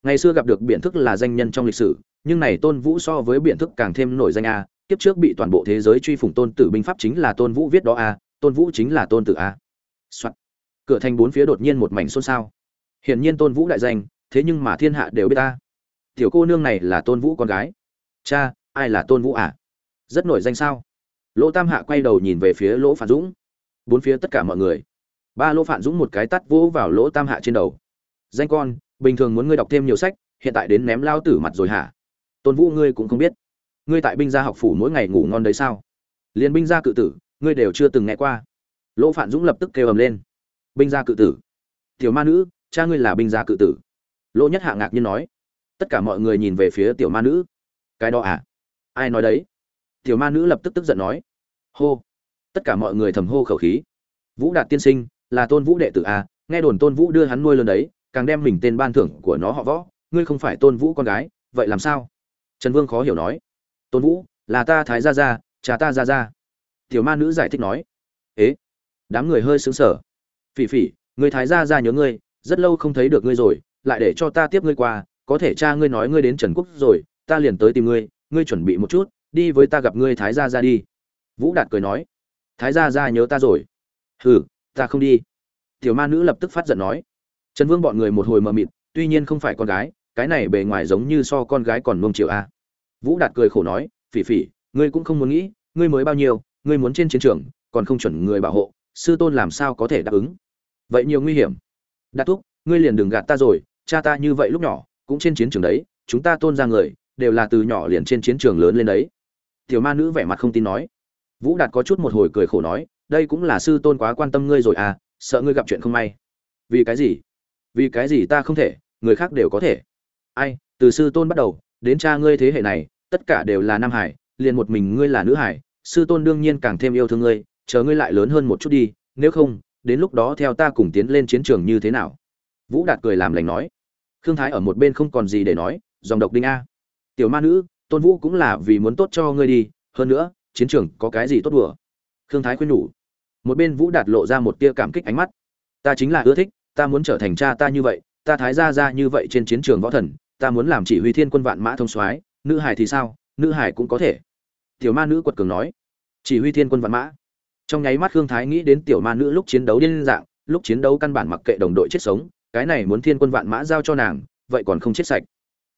Ngày xưa gặp được biện thức là danh nhân trong lịch sử, nhưng này tôn vũ so với biện thức càng thêm nổi danh a, kiếp trước bị toàn bộ thế giới truy phủng tôn tử binh pháp chính là tôn vũ viết đó a, tôn vũ chính là tôn tử a. Soạn. cửa thành bốn phía đột nhiên một mảnh xôn xao. Hiển nhiên tôn vũ đại danh, thế nhưng mà thiên hạ đều biết ta. Tiểu cô nương này là tôn vũ con gái. Cha, ai là tôn vũ à? Rất nổi danh sao? Lỗ tam hạ quay đầu nhìn về phía lỗ phản dũng. Bốn phía tất cả mọi người ba lỗ phản dũng một cái tắt vỗ vào lỗ tam hạ trên đầu. Danh con, bình thường muốn ngươi đọc thêm nhiều sách, hiện tại đến ném lao tử mặt rồi hả? Tôn vũ ngươi cũng không biết. Ngươi tại binh gia học phủ mỗi ngày ngủ ngon đấy sao? Liền binh gia cự tử, ngươi đều chưa từng nghe qua. Lỗ phản dũng lập tức kêu ầm lên. Binh gia cự tử. Tiểu ma nữ, cha ngươi là binh gia cự tử. Lỗ nhất hạ ngạc nhiên nói. Tất cả mọi người nhìn về phía tiểu ma nữ. Cái đó à? Ai nói đấy? Tiểu ma nữ lập tức tức giận nói. Hô. Tất cả mọi người thầm hô khẩu khí. Vũ đạt tiên sinh là tôn vũ đệ tử a, nghe đồn tôn vũ đưa hắn nuôi lớn đấy, càng đem mình tên ban thưởng của nó họ võ, ngươi không phải tôn vũ con gái, vậy làm sao? Trần vương khó hiểu nói. Tôn vũ, là ta thái gia gia, cha ta gia gia. Tiểu ma nữ giải thích nói. Ế, đám người hơi sững sờ. Phỉ phỉ, người thái gia gia nhớ ngươi, rất lâu không thấy được ngươi rồi, lại để cho ta tiếp ngươi qua, có thể cha ngươi nói ngươi đến trần quốc rồi, ta liền tới tìm ngươi ngươi chuẩn bị một chút, đi với ta gặp ngươi thái gia gia đi. Vũ đạt cười nói. Thái gia gia nhớ ta rồi. Hừ ta không đi. Tiểu ma nữ lập tức phát giận nói. Trần vương bọn người một hồi mờ mịt, tuy nhiên không phải con gái, cái này bề ngoài giống như so con gái còn mông triệu a. Vũ đạt cười khổ nói, phỉ phỉ, ngươi cũng không muốn nghĩ, ngươi mới bao nhiêu, ngươi muốn trên chiến trường, còn không chuẩn người bảo hộ, sư tôn làm sao có thể đáp ứng? Vậy nhiều nguy hiểm. Đạt thúc, ngươi liền đừng gạt ta rồi, cha ta như vậy lúc nhỏ, cũng trên chiến trường đấy, chúng ta tôn ra người, đều là từ nhỏ liền trên chiến trường lớn lên đấy. Tiểu ma nữ vẻ mặt không tin nói. Vũ đạt có chút một hồi cười khổ nói đây cũng là sư tôn quá quan tâm ngươi rồi à sợ ngươi gặp chuyện không may. Vì cái gì? Vì cái gì ta không thể, người khác đều có thể. Ai, từ sư tôn bắt đầu, đến cha ngươi thế hệ này, tất cả đều là nam hải, liền một mình ngươi là nữ hải, sư tôn đương nhiên càng thêm yêu thương ngươi, chờ ngươi lại lớn hơn một chút đi, nếu không, đến lúc đó theo ta cùng tiến lên chiến trường như thế nào? Vũ đạt cười làm lành nói. Khương thái ở một bên không còn gì để nói, dòng độc đinh a. Tiểu ma nữ, tôn vũ cũng là vì muốn tốt cho ngươi đi, hơn nữa, chiến trường có cái gì tốt đùa? Khương thái khuyên nhủ một bên vũ đạt lộ ra một tia cảm kích ánh mắt. Ta chính là ưa thích, ta muốn trở thành cha ta như vậy, ta thái ra ra như vậy trên chiến trường võ thần, ta muốn làm chỉ huy thiên quân vạn mã thông soái, nữ hải thì sao, nữ hải cũng có thể. Tiểu ma nữ quật cường nói. Chỉ huy thiên quân vạn mã. Trong nháy mắt hương thái nghĩ đến tiểu ma nữ lúc chiến đấu điên dạng, lúc chiến đấu căn bản mặc kệ đồng đội chết sống, cái này muốn thiên quân vạn mã giao cho nàng, vậy còn không chết sạch.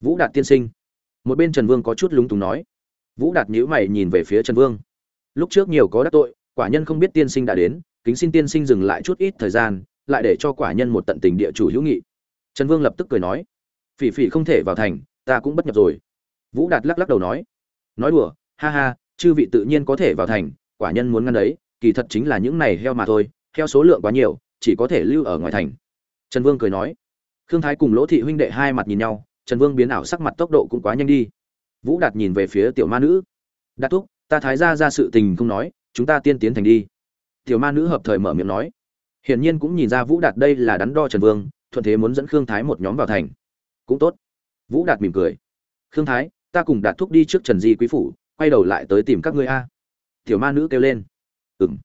Vũ đạt tiên sinh. Một bên trần vương có chút lúng túng nói. Vũ đạt nhíu mày nhìn về phía trần vương. Lúc trước nhiều có đắc tội quả nhân không biết tiên sinh đã đến, kính xin tiên sinh dừng lại chút ít thời gian, lại để cho quả nhân một tận tình địa chủ hữu nghị. Trần vương lập tức cười nói. Phỉ phỉ không thể vào thành, ta cũng bất nhập rồi. Vũ đạt lắc lắc đầu nói. Nói đùa, ha ha, chư vị tự nhiên có thể vào thành, quả nhân muốn ngăn đấy, kỳ thật chính là những này heo mà thôi, heo số lượng quá nhiều, chỉ có thể lưu ở ngoài thành. Trần vương cười nói. Khương thái cùng lỗ thị huynh đệ hai mặt nhìn nhau, trần vương biến ảo sắc mặt tốc độ cũng quá nhanh đi. Vũ đạt nhìn về phía tiểu ma nữ. Đạt thúc, ta thái ra ra sự tình không nói chúng ta tiên tiến thành đi. Tiểu ma nữ hợp thời mở miệng nói. Hiển nhiên cũng nhìn ra vũ đạt đây là đắn đo trần vương, thuận thế muốn dẫn khương thái một nhóm vào thành. Cũng tốt. Vũ đạt mỉm cười. Khương thái, ta cùng đạt thúc đi trước trần di quý phủ, quay đầu lại tới tìm các ngươi a. Tiểu ma nữ kêu lên. Ừng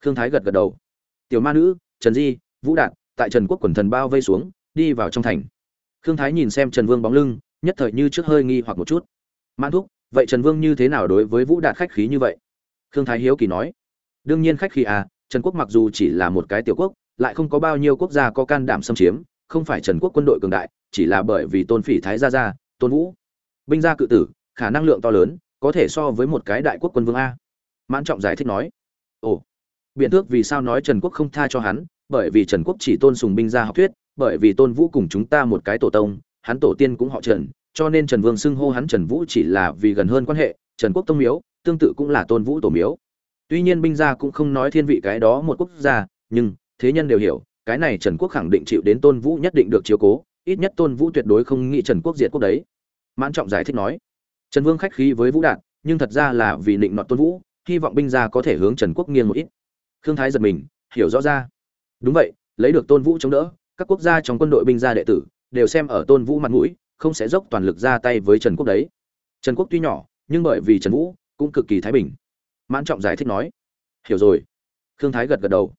khương thái gật gật đầu. Tiểu ma nữ, trần di, vũ đạt, tại trần quốc quần thần bao vây xuống, đi vào trong thành. Khương thái nhìn xem trần vương bóng lưng, nhất thời như trước hơi nghi hoặc một chút. Mãn thúc, vậy trần vương như thế nào đối với vũ đạt khách khí như vậy? Khương thái hiếu kỳ nói, đương nhiên khách khí à trần quốc mặc dù chỉ là một cái tiểu quốc, lại không có bao nhiêu quốc gia có can đảm xâm chiếm, không phải trần quốc quân đội cường đại, chỉ là bởi vì tôn phỉ thái gia gia, tôn vũ, binh gia cự tử, khả năng lượng to lớn, có thể so với một cái đại quốc quân vương a. Mãn trọng giải thích nói, ồ, biện thước vì sao nói trần quốc không tha cho hắn? Bởi vì trần quốc chỉ tôn sùng binh gia học thuyết, bởi vì tôn vũ cùng chúng ta một cái tổ tông, hắn tổ tiên cũng họ trần, cho nên trần vương xưng hô hắn trần vũ chỉ là vì gần hơn quan hệ, trần quốc tông miếu tương tự cũng là tôn vũ tổ miếu. Tuy nhiên binh gia cũng không nói thiên vị cái đó một quốc gia, nhưng, thế nhân đều hiểu, cái này trần quốc khẳng định chịu đến tôn vũ nhất định được chiếu cố, ít nhất tôn vũ tuyệt đối không nghĩ trần quốc diệt quốc đấy. Mãn trọng giải thích nói, trần vương khách khí với vũ đạt, nhưng thật ra là vì định nọt tôn vũ, hy vọng binh gia có thể hướng trần quốc nghiêng một ít. Khương thái giật mình, hiểu rõ ra. Đúng vậy, lấy được tôn vũ chống đỡ, các quốc gia trong quân đội binh gia đệ tử đều xem ở tôn vũ mặt mũi, không sẽ dốc toàn lực ra tay với trần quốc đấy. Trần quốc tuy nhỏ, nhưng bởi vì trần vũ cũng cực kỳ thái bình. Mãn trọng giải thích nói, hiểu rồi. Khương thái gật gật đầu.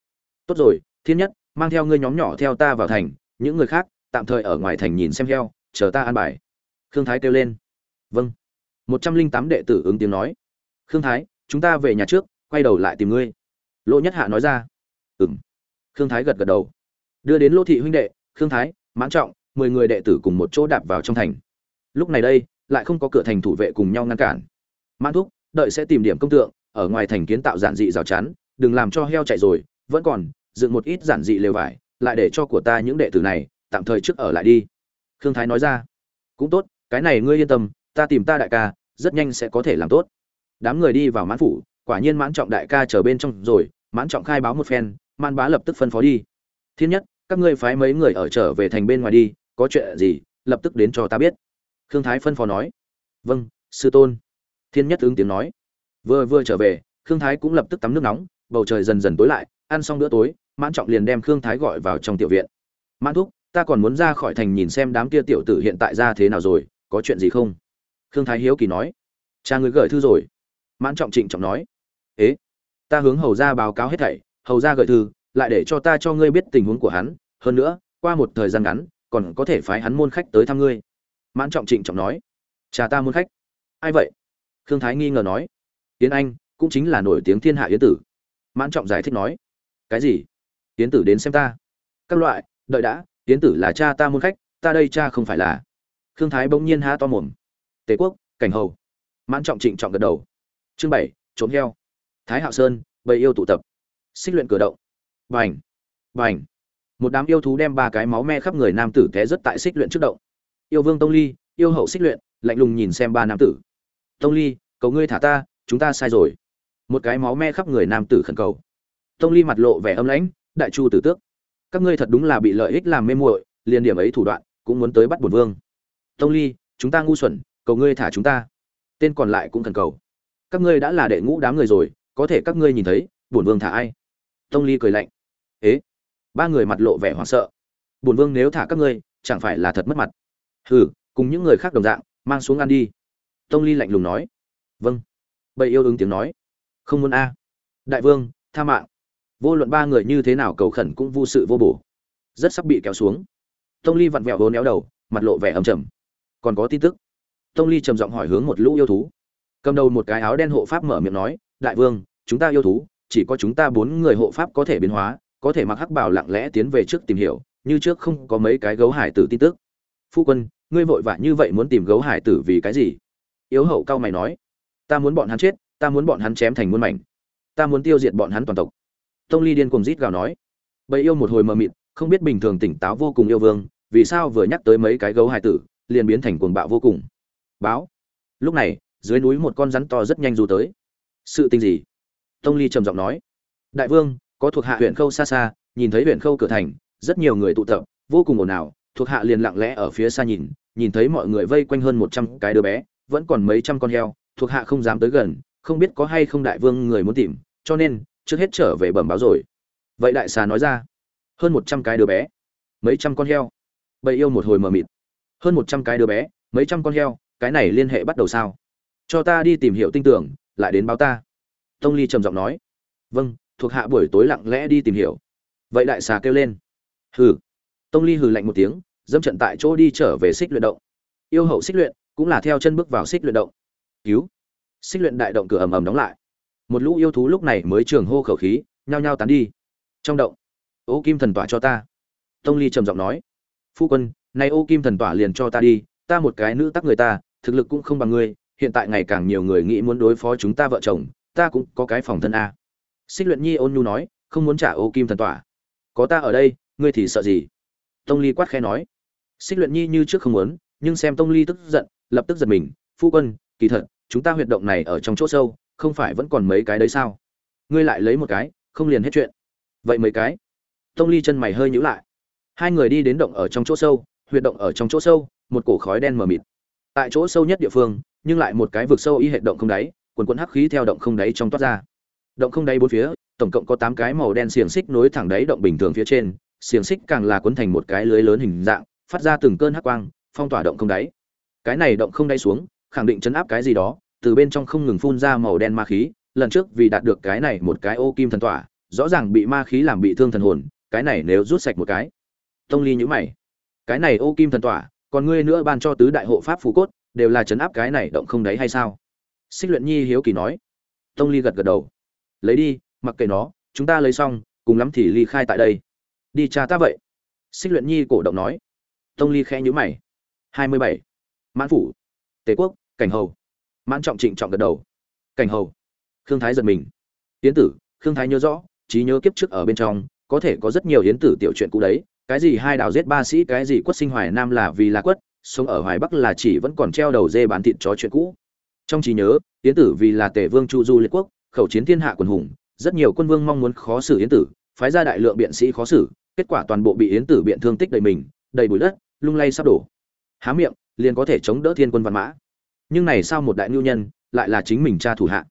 Tốt rồi, thiên nhất, mang theo ngươi nhóm nhỏ theo ta vào thành, những người khác, tạm thời ở ngoài thành nhìn xem heo, chờ ta an bài. Khương thái kêu lên. Vâng. Một trăm linh tám đệ tử ứng tiếng nói. Khương thái, chúng ta về nhà trước, quay đầu lại tìm ngươi. Lỗ nhất hạ nói ra. Ừng khương thái gật gật đầu. Đưa đến lỗ thị huynh đệ, khương thái, mãn trọng, mười người đệ tử cùng một chỗ đạp vào trong thành. Lúc này đây, lại không có cửa thành thủ vệ cùng nhau ngăn cản. Mãn thúc đợi sẽ tìm điểm công tượng, ở ngoài thành kiến tạo giản dị rào chắn, đừng làm cho heo chạy rồi, vẫn còn, dựng một ít giản dị lều vải, lại để cho của ta những đệ tử này, tạm thời trước ở lại đi. Khương thái nói ra. Cũng tốt, cái này ngươi yên tâm, ta tìm ta đại ca, rất nhanh sẽ có thể làm tốt. Đám người đi vào mãn phủ, quả nhiên mãn trọng đại ca chờ bên trong rồi, mãn trọng khai báo một phen man bá lập tức phân phó đi. Thiên nhất, các ngươi phái mấy người ở trở về thành bên ngoài đi, có chuyện gì, lập tức đến cho ta biết. Khương thái phân phó nói. Vâng sư tôn thiên nhất ứng tiếng nói. Vừa vừa trở về, khương thái cũng lập tức tắm nước nóng, bầu trời dần dần tối lại, ăn xong bữa tối, mãn trọng liền đem khương thái gọi vào trong tiểu viện. Mãn thúc, ta còn muốn ra khỏi thành nhìn xem đám kia tiểu tử hiện tại ra thế nào rồi, có chuyện gì không? Khương thái hiếu kỳ nói. Cha người gửi thư rồi. Mãn trọng trịnh trọng nói. Ế, ta hướng hầu ra báo cáo hết thảy, hầu ra gửi thư, lại để cho ta cho ngươi biết tình huống của hắn, hơn nữa, qua một thời gian ngắn, còn có thể phái hắn môn khách tới thăm ngươi. Mãn trọng trịnh trọng nói. Cha ta môn khách. Ai vậy? Khương thái nghi ngờ nói, tiến anh cũng chính là nổi tiếng thiên hạ yến tử. Mãn trọng giải thích nói, cái gì? Yến tử đến xem ta. Các loại, đợi đã, yến tử là cha ta môn khách, ta đây cha không phải là. Khương thái bỗng nhiên há to mồm. Tề quốc, cảnh hầu. Mãn trọng trịnh trọng gật đầu. Chương bảy, trốn heo. Thái hạo sơn, bầy yêu tụ tập. Xích luyện cửa động. Vành vành một đám yêu thú đem ba cái máu me khắp người nam tử té rất tại xích luyện trước động. Yêu vương tông ly, yêu hậu xích luyện. Lạnh lùng nhìn xem ba nam tử tông ly, cầu ngươi thả ta, chúng ta sai rồi. Một cái máu me khắp người nam tử khẩn cầu. Tông ly mặt lộ vẻ âm lãnh, đại chu tử tước. Các ngươi thật đúng là bị lợi ích làm mê muội, liền điểm ấy thủ đoạn, cũng muốn tới bắt bổn vương. Tông ly, chúng ta ngu xuẩn, cầu ngươi thả chúng ta. Tên còn lại cũng khẩn cầu. Các ngươi đã là đệ ngũ đám người rồi, có thể các ngươi nhìn thấy, bổn vương thả ai? Tông ly cười lạnh. Ế? Ba người mặt lộ vẻ hoảng sợ. Bổn vương nếu thả các ngươi, chẳng phải là thật mất mặt. Hừ, cùng những người khác đồng dạng, mang xuống ăn đi tông ly lạnh lùng nói. Vâng. Bầy yêu ứng tiếng nói. Không muốn a. Đại vương, tha mạng. Vô luận ba người như thế nào cầu khẩn cũng vô sự vô bổ. Rất sắp bị kéo xuống. Tông ly vặn vẹo vốn éo đầu, mặt lộ vẻ ầm trầm. Còn có tin tức. Tông ly trầm giọng hỏi hướng một lũ yêu thú. Cầm đầu một cái áo đen hộ pháp mở miệng nói, đại vương, chúng ta yêu thú, chỉ có chúng ta bốn người hộ pháp có thể biến hóa, có thể mặc hắc bảo lặng lẽ tiến về trước tìm hiểu, như trước không có mấy cái gấu hải tử tin tức. Phu quân, ngươi vội vã như vậy muốn tìm gấu hải tử vì cái gì? Yếu hậu cao mày nói, ta muốn bọn hắn chết, ta muốn bọn hắn chém thành muôn mảnh. Ta muốn tiêu diệt bọn hắn toàn tộc. Tông ly điên cuồng rít gào nói, bầy yêu một hồi mờ mịt, không biết bình thường tỉnh táo vô cùng yêu vương, vì sao vừa nhắc tới mấy cái gấu hải tử, liền biến thành cuồng bạo vô cùng. Báo. Lúc này, dưới núi một con rắn to rất nhanh du tới. Sự tình gì? Tông ly trầm giọng nói, đại vương, có thuộc hạ huyện khâu xa xa, nhìn thấy huyện khâu cửa thành, rất nhiều người tụ tập, vô cùng ồn ào, thuộc hạ liền lặng lẽ ở phía xa nhìn nhìn thấy mọi người vây quanh hơn một trăm cái đứa bé vẫn còn mấy trăm con heo, thuộc hạ không dám tới gần, không biết có hay không đại vương người muốn tìm, cho nên, trước hết trở về bẩm báo rồi. Vậy đại xà nói ra, hơn một trăm cái đứa bé, mấy trăm con heo. Bầy yêu một hồi mờ mịt. Hơn một trăm cái đứa bé, mấy trăm con heo, cái này liên hệ bắt đầu sao? Cho ta đi tìm hiểu tinh tưởng, lại đến báo ta. Tông ly trầm giọng nói. Vâng thuộc hạ buổi tối lặng lẽ đi tìm hiểu. Vậy đại xà kêu lên. Hừ. Tông ly hừ lạnh một tiếng dâm trận tại chỗ đi trở về xích luyện động. Yêu hậu xích luyện cũng là theo chân bước vào xích luyện động. Cứu. Xích luyện đại động cửa ầm ầm đóng lại. Một lũ yêu thú lúc này mới trường hô khẩu khí, nhao nhao tán đi. Trong động, ô kim thần tỏa cho ta. Tông ly trầm giọng nói. Phu quân nay ô kim thần tỏa liền cho ta đi, ta một cái nữ tắc người ta, thực lực cũng không bằng ngươi, hiện tại ngày càng nhiều người nghĩ muốn đối phó chúng ta vợ chồng, ta cũng có cái phòng thân a. Xích luyện nhi ôn nhu nói, không muốn trả ô kim thần tỏa. Có ta ở đây, ngươi thì sợ gì? Tông ly quát khẽ nói. Xích luyện nhi như trước không muốn, nhưng xem tông ly tức giận lập tức giật mình, phu quân, kỳ thật, chúng ta huyệt động này ở trong chỗ sâu, không phải vẫn còn mấy cái đấy sao? Ngươi lại lấy một cái, không liền hết chuyện. Vậy mấy cái? Tông ly chân mày hơi nhíu lại. Hai người đi đến động ở trong chỗ sâu, huyệt động ở trong chỗ sâu, một cổ khói đen mờ mịt. Tại chỗ sâu nhất địa phương, nhưng lại một cái vực sâu y hệ động không đáy, quần quần hắc khí theo động không đáy trong toát ra. Động không đáy bốn phía, tổng cộng có tám cái màu đen xiềng xích nối thẳng đáy động bình thường phía trên, xiềng xích càng là cuốn thành một cái lưới lớn hình dạng, phát ra từng cơn hắc quang, phong tỏa động không đáy cái này động không đáy xuống, khẳng định chấn áp cái gì đó, từ bên trong không ngừng phun ra màu đen ma khí, lần trước vì đạt được cái này một cái ô kim thần tỏa rõ ràng bị ma khí làm bị thương thần hồn, cái này nếu rút sạch một cái. Tông ly nhữ mày. Cái này ô kim thần tỏa còn ngươi nữa ban cho tứ đại hộ pháp phú cốt, đều là chấn áp cái này động không đáy hay sao? Xích luyện nhi hiếu kỳ nói. Tông ly gật gật đầu. Lấy đi, mặc kệ nó, chúng ta lấy xong, cùng lắm thì ly khai tại đây. Đi cha ta vậy. Xích luyện nhi cổ động nói. Tông ly khẽ nhữ mày. Hai mươi bảy mãn phủ, tề quốc, cảnh hầu. Mãn trọng trịnh trọng gật đầu. Cảnh hầu. Khương thái giật mình. Yến tử, khương thái nhớ rõ, trí nhớ kiếp trước ở bên trong, có thể có rất nhiều yến tử tiểu chuyện cũ đấy. Cái gì hai đào giết ba sĩ, cái gì quất sinh hoài nam là vì là quất, sống ở hoài bắc là chỉ vẫn còn treo đầu dê bán thịt chó chuyện cũ. Trong trí nhớ, yến tử vì là tề vương chu du liệt quốc, khẩu chiến thiên hạ quần hùng, rất nhiều quân vương mong muốn khó xử yến tử, phái ra đại lượng biện sĩ khó xử, kết quả toàn bộ bị yến tử biện thương tích đầy mình, đầy bụi đất, lung lay sắp đổ. Há miệng liền có thể chống đỡ thiên quân văn mã. Nhưng này sao một đại nhu nhân lại là chính mình cha thủ hạ?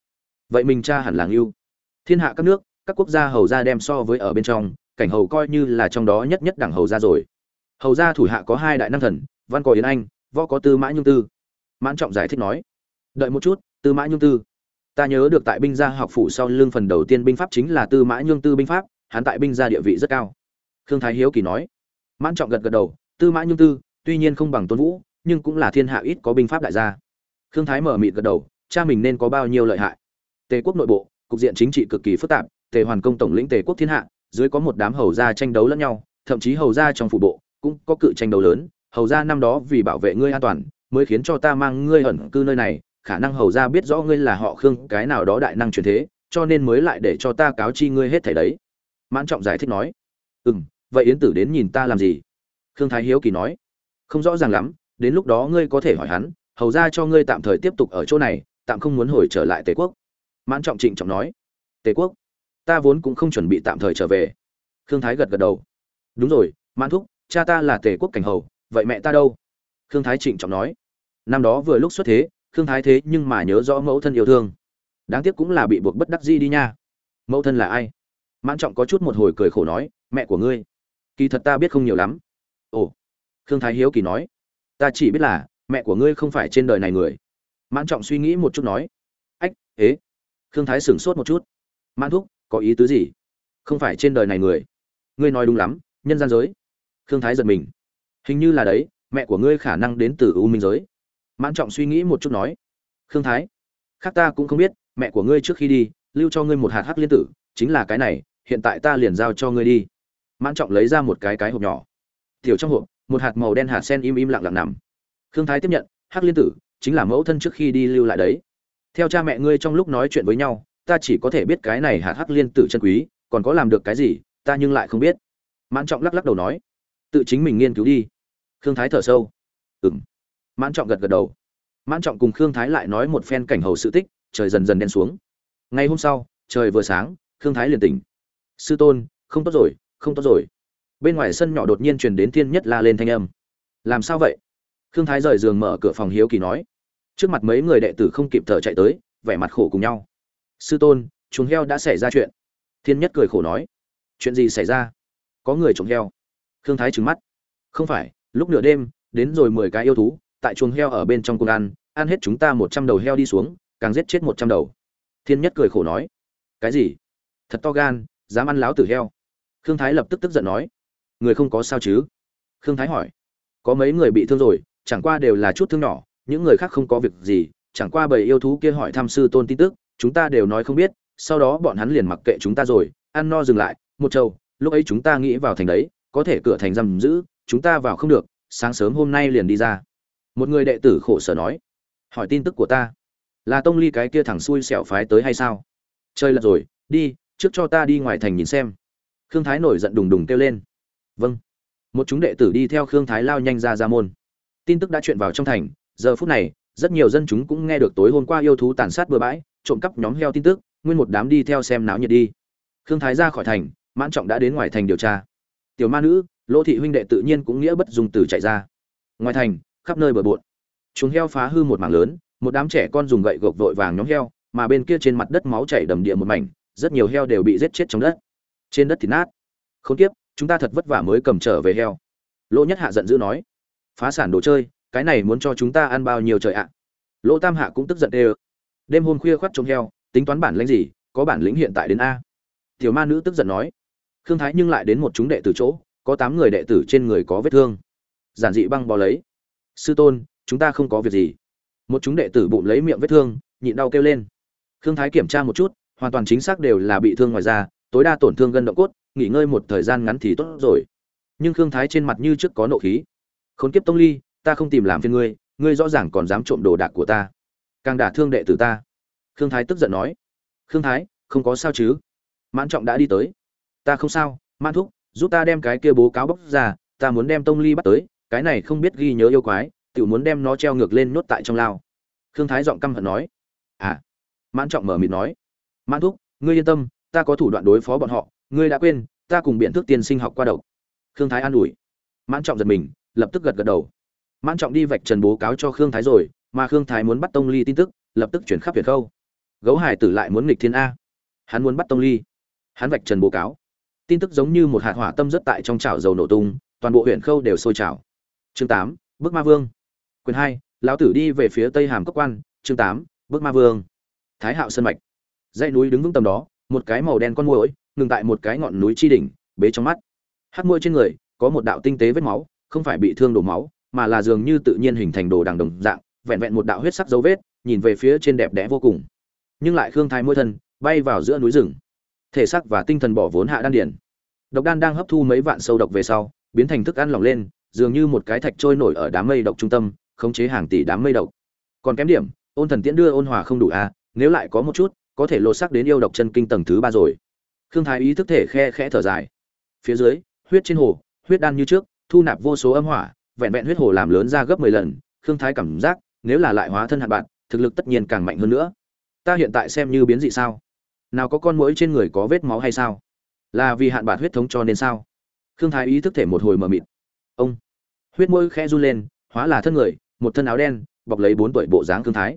Vậy mình cha hẳn là ngưu. Thiên hạ các nước, các quốc gia hầu gia đem so với ở bên trong, cảnh hầu coi như là trong đó nhất nhất đẳng hầu gia rồi. Hầu gia thủ hạ có hai đại năng thần, văn có yến anh, võ có tư mã nhung tư. Mãn trọng giải thích nói, đợi một chút, tư mã nhung tư. Ta nhớ được tại binh gia học phủ sau lưng phần đầu tiên binh pháp chính là tư mã nhung tư binh pháp, hắn tại binh gia địa vị rất cao. Khương thái hiếu kỳ nói. Mãn trọng gật gật đầu, tư mã nhung tư, tuy nhiên không bằng tôn vũ nhưng cũng là thiên hạ ít có binh pháp đại gia. Khương thái mở mịt gật đầu, cha mình nên có bao nhiêu lợi hại? Tề quốc nội bộ, cục diện chính trị cực kỳ phức tạp, tề hoàn công tổng lĩnh tề quốc thiên hạ, dưới có một đám hầu gia tranh đấu lẫn nhau, thậm chí hầu gia trong phủ bộ cũng có cự tranh đấu lớn, hầu gia năm đó vì bảo vệ ngươi an toàn, mới khiến cho ta mang ngươi ẩn cư nơi này, khả năng hầu gia biết rõ ngươi là họ khương, cái nào đó đại năng truyền thế, cho nên mới lại để cho ta cáo chi ngươi hết thảy đấy. Mãn trọng giải thích nói. Ừ vậy yến tử đến nhìn ta làm gì? Khương thái hiếu kỳ nói. Không rõ ràng lắm đến lúc đó ngươi có thể hỏi hắn, hầu ra cho ngươi tạm thời tiếp tục ở chỗ này, tạm không muốn hồi trở lại tề quốc. Mãn trọng trịnh trọng nói. Tề quốc, ta vốn cũng không chuẩn bị tạm thời trở về. Khương thái gật gật đầu. Đúng rồi, mãn thúc, cha ta là tề quốc cảnh hầu, vậy mẹ ta đâu? Khương thái trịnh trọng nói. Năm đó vừa lúc xuất thế, khương thái thế nhưng mà nhớ rõ mẫu thân yêu thương. Đáng tiếc cũng là bị buộc bất đắc di đi nha. Mẫu thân là ai? Mãn trọng có chút một hồi cười khổ nói. Mẹ của ngươi. Kỳ thật ta biết không nhiều lắm. Ồ. Khương thái hiếu kỳ nói ta chỉ biết là, mẹ của ngươi không phải trên đời này người. Mãn trọng suy nghĩ một chút nói. Ách, ế. Khương thái sửng sốt một chút. Mãn thúc, có ý tứ gì? Không phải trên đời này người. Ngươi nói đúng lắm, nhân gian giới. Khương thái giật mình. Hình như là đấy, mẹ của ngươi khả năng đến từ u minh giới. Mãn trọng suy nghĩ một chút nói. Khương thái, khác ta cũng không biết, mẹ của ngươi trước khi đi, lưu cho ngươi một hạt hắc liên tử, chính là cái này, hiện tại ta liền giao cho ngươi đi. Mãn trọng lấy ra một cái cái hộp nhỏ. Tiểu trong hộp một hạt màu đen hạt sen im im lặng lặng nằm. Khương thái tiếp nhận, hắc liên tử, chính là mẫu thân trước khi đi lưu lại đấy. Theo cha mẹ ngươi trong lúc nói chuyện với nhau, ta chỉ có thể biết cái này hạt hắc liên tử chân quý, còn có làm được cái gì, ta nhưng lại không biết. Mãn trọng lắc lắc đầu nói, tự chính mình nghiên cứu đi. Khương thái thở sâu, ừm. mãn trọng gật gật đầu. Mãn trọng cùng khương thái lại nói một phen cảnh hầu sự tích, trời dần dần đen xuống. Ngày hôm sau, trời vừa sáng, khương thái liền tỉnh. Sư tôn, không tốt rồi, không tốt rồi bên ngoài sân nhỏ đột nhiên truyền đến thiên nhất la lên thanh âm. Làm sao vậy? Khương thái rời giường mở cửa phòng hiếu kỳ nói. Trước mặt mấy người đệ tử không kịp thở chạy tới, vẻ mặt khổ cùng nhau. Sư tôn, chuồng heo đã xảy ra chuyện. Thiên nhất cười khổ nói. Chuyện gì xảy ra? Có người trồng heo. Khương thái trừng mắt. Không phải, lúc nửa đêm, đến rồi mười cái yêu thú, tại chuồng heo ở bên trong cung ăn ăn hết chúng ta một trăm đầu heo đi xuống, càng giết chết một trăm đầu. Thiên nhất cười khổ nói. Cái gì? Thật to gan, dám ăn láo tử heo. Khương thái lập tức tức giận nói người không có sao chứ? Khương thái hỏi. Có mấy người bị thương rồi, chẳng qua đều là chút thương nhỏ, những người khác không có việc gì, chẳng qua bầy yêu thú kia hỏi thăm sư tôn tin tức, chúng ta đều nói không biết, sau đó bọn hắn liền mặc kệ chúng ta rồi, ăn no dừng lại, một trâu lúc ấy chúng ta nghĩ vào thành đấy, có thể cửa thành giam giữ, chúng ta vào không được, sáng sớm hôm nay liền đi ra. Một người đệ tử khổ sở nói. Hỏi tin tức của ta. Là tông ly cái kia thẳng xui xẻo phái tới hay sao? Chơi lật rồi, đi, trước cho ta đi ngoài thành nhìn xem. Khương thái nổi giận đùng đùng kêu lên vâng. Một chúng đệ tử đi theo khương thái lao nhanh ra ra môn. Tin tức đã chuyện vào trong thành, giờ phút này, rất nhiều dân chúng cũng nghe được tối hôm qua yêu thú tàn sát bừa bãi, trộm cắp nhóm heo tin tức, nguyên một đám đi theo xem náo nhiệt đi. Khương thái ra khỏi thành, mãn trọng đã đến ngoài thành điều tra. Tiểu ma nữ, lỗ thị huynh đệ tự nhiên cũng nghĩa bất dùng từ chạy ra. Ngoài thành, khắp nơi bờ bộn. Chúng heo phá hư một mảng lớn, một đám trẻ con dùng gậy gộc vội vàng nhóm heo, mà bên kia trên mặt đất máu chảy đầm địa một mảnh, rất nhiều heo đều bị giết chết trong đất. Trên đất thì nát. Khốn kiếp chúng ta thật vất vả mới cầm trở về heo. Lỗ nhất hạ giận dữ nói, phá sản đồ chơi, cái này muốn cho chúng ta ăn bao nhiêu trời ạ? Lỗ tam hạ cũng tức giận đê ơ. Đêm hôm khuya khoắt trông heo, tính toán bản lãnh gì, có bản lĩnh hiện tại đến a. Tiểu ma nữ tức giận nói, khương thái nhưng lại đến một chúng đệ tử chỗ, có tám người đệ tử trên người có vết thương. Giản dị băng bò lấy, sư tôn, chúng ta không có việc gì. Một chúng đệ tử bụng lấy miệng vết thương, nhịn đau kêu lên. Khương thái kiểm tra một chút, hoàn toàn chính xác đều là bị thương ngoài da, tối đa tổn thương gân động cốt nghỉ ngơi một thời gian ngắn thì tốt rồi. Nhưng khương thái trên mặt như trước có nộ khí. Khốn kiếp tông ly, ta không tìm làm phiền ngươi ngươi rõ ràng còn dám trộm đồ đạc của ta. Càng đả thương đệ tử ta. Khương thái tức giận nói. Khương thái, không có sao chứ? Mãn trọng đã đi tới. Ta không sao, Mãn thúc, giúp ta đem cái kia bố cáo bóc ra, ta muốn đem tông ly bắt tới, cái này không biết ghi nhớ yêu quái tự muốn đem nó treo ngược lên nhốt tại trong lao. Khương thái giọng căm hận nói. À. Mãn trọng mở mịt nói. Mãn thúc, ngươi yên tâm, ta có thủ đoạn đối phó bọn họ ngươi đã quên, ta cùng biện thức tiên sinh học qua độc. Khương thái an ủi. Mãn trọng giật mình, lập tức gật gật đầu. Mãn trọng đi vạch trần bố cáo cho khương thái rồi, mà khương thái muốn bắt tông ly tin tức, lập tức chuyển khắp việt khâu. Gấu hải tử lại muốn nghịch thiên a. Hắn muốn bắt tông ly. Hắn vạch trần bố cáo. Tin tức giống như một hạt hỏa tâm rất tại trong chảo dầu nổ tung, toàn bộ huyện khâu đều sôi trào. Chương tám, Bước ma vương. Quyền hai, lão tử đi về phía tây hàm cốc quan. Chương tám, Bước ma vương. Thái hạo sơn mạch. Dãy núi đứng vững tầm đó, một cái màu đen con muỗi ngừng tại một cái ngọn núi chi đỉnh bế trong mắt. Hát môi trên người có một đạo tinh tế vết máu không phải bị thương đổ máu mà là dường như tự nhiên hình thành đồ đằng đồng dạng vẹn vẹn một đạo huyết sắc dấu vết nhìn về phía trên đẹp đẽ vô cùng. Nhưng lại khương thái môi thân bay vào giữa núi rừng. Thể xác và tinh thần bỏ vốn hạ đan điển độc đan đang hấp thu mấy vạn sâu độc về sau biến thành thức ăn lỏng lên dường như một cái thạch trôi nổi ở đám mây độc trung tâm khống chế hàng tỷ đám mây độc. Còn kém điểm ôn thần tiễn đưa ôn hòa không đủ a à, nếu lại có một chút có thể lột sắc đến yêu độc chân kinh tầng thứ ba rồi. Thương thái ý thức thể khe khẽ thở dài. Phía dưới, huyết trên hồ, huyết đan như trước, thu nạp vô số âm hỏa, vẹn vẹn huyết hồ làm lớn ra gấp mười lần, Thương thái cảm giác, nếu là lại hóa thân hạn bạn, thực lực tất nhiên càng mạnh hơn nữa. Ta hiện tại xem như biến dị sao? Nào có con mũi trên người có vết máu hay sao? Là vì hạn bạn huyết thống cho nên sao? Khương thái ý thức thể một hồi mờ mịt. Ông! Huyết môi khẽ run lên, hóa là thân người, một thân áo đen, bọc lấy bốn tuổi bộ dáng khương thái.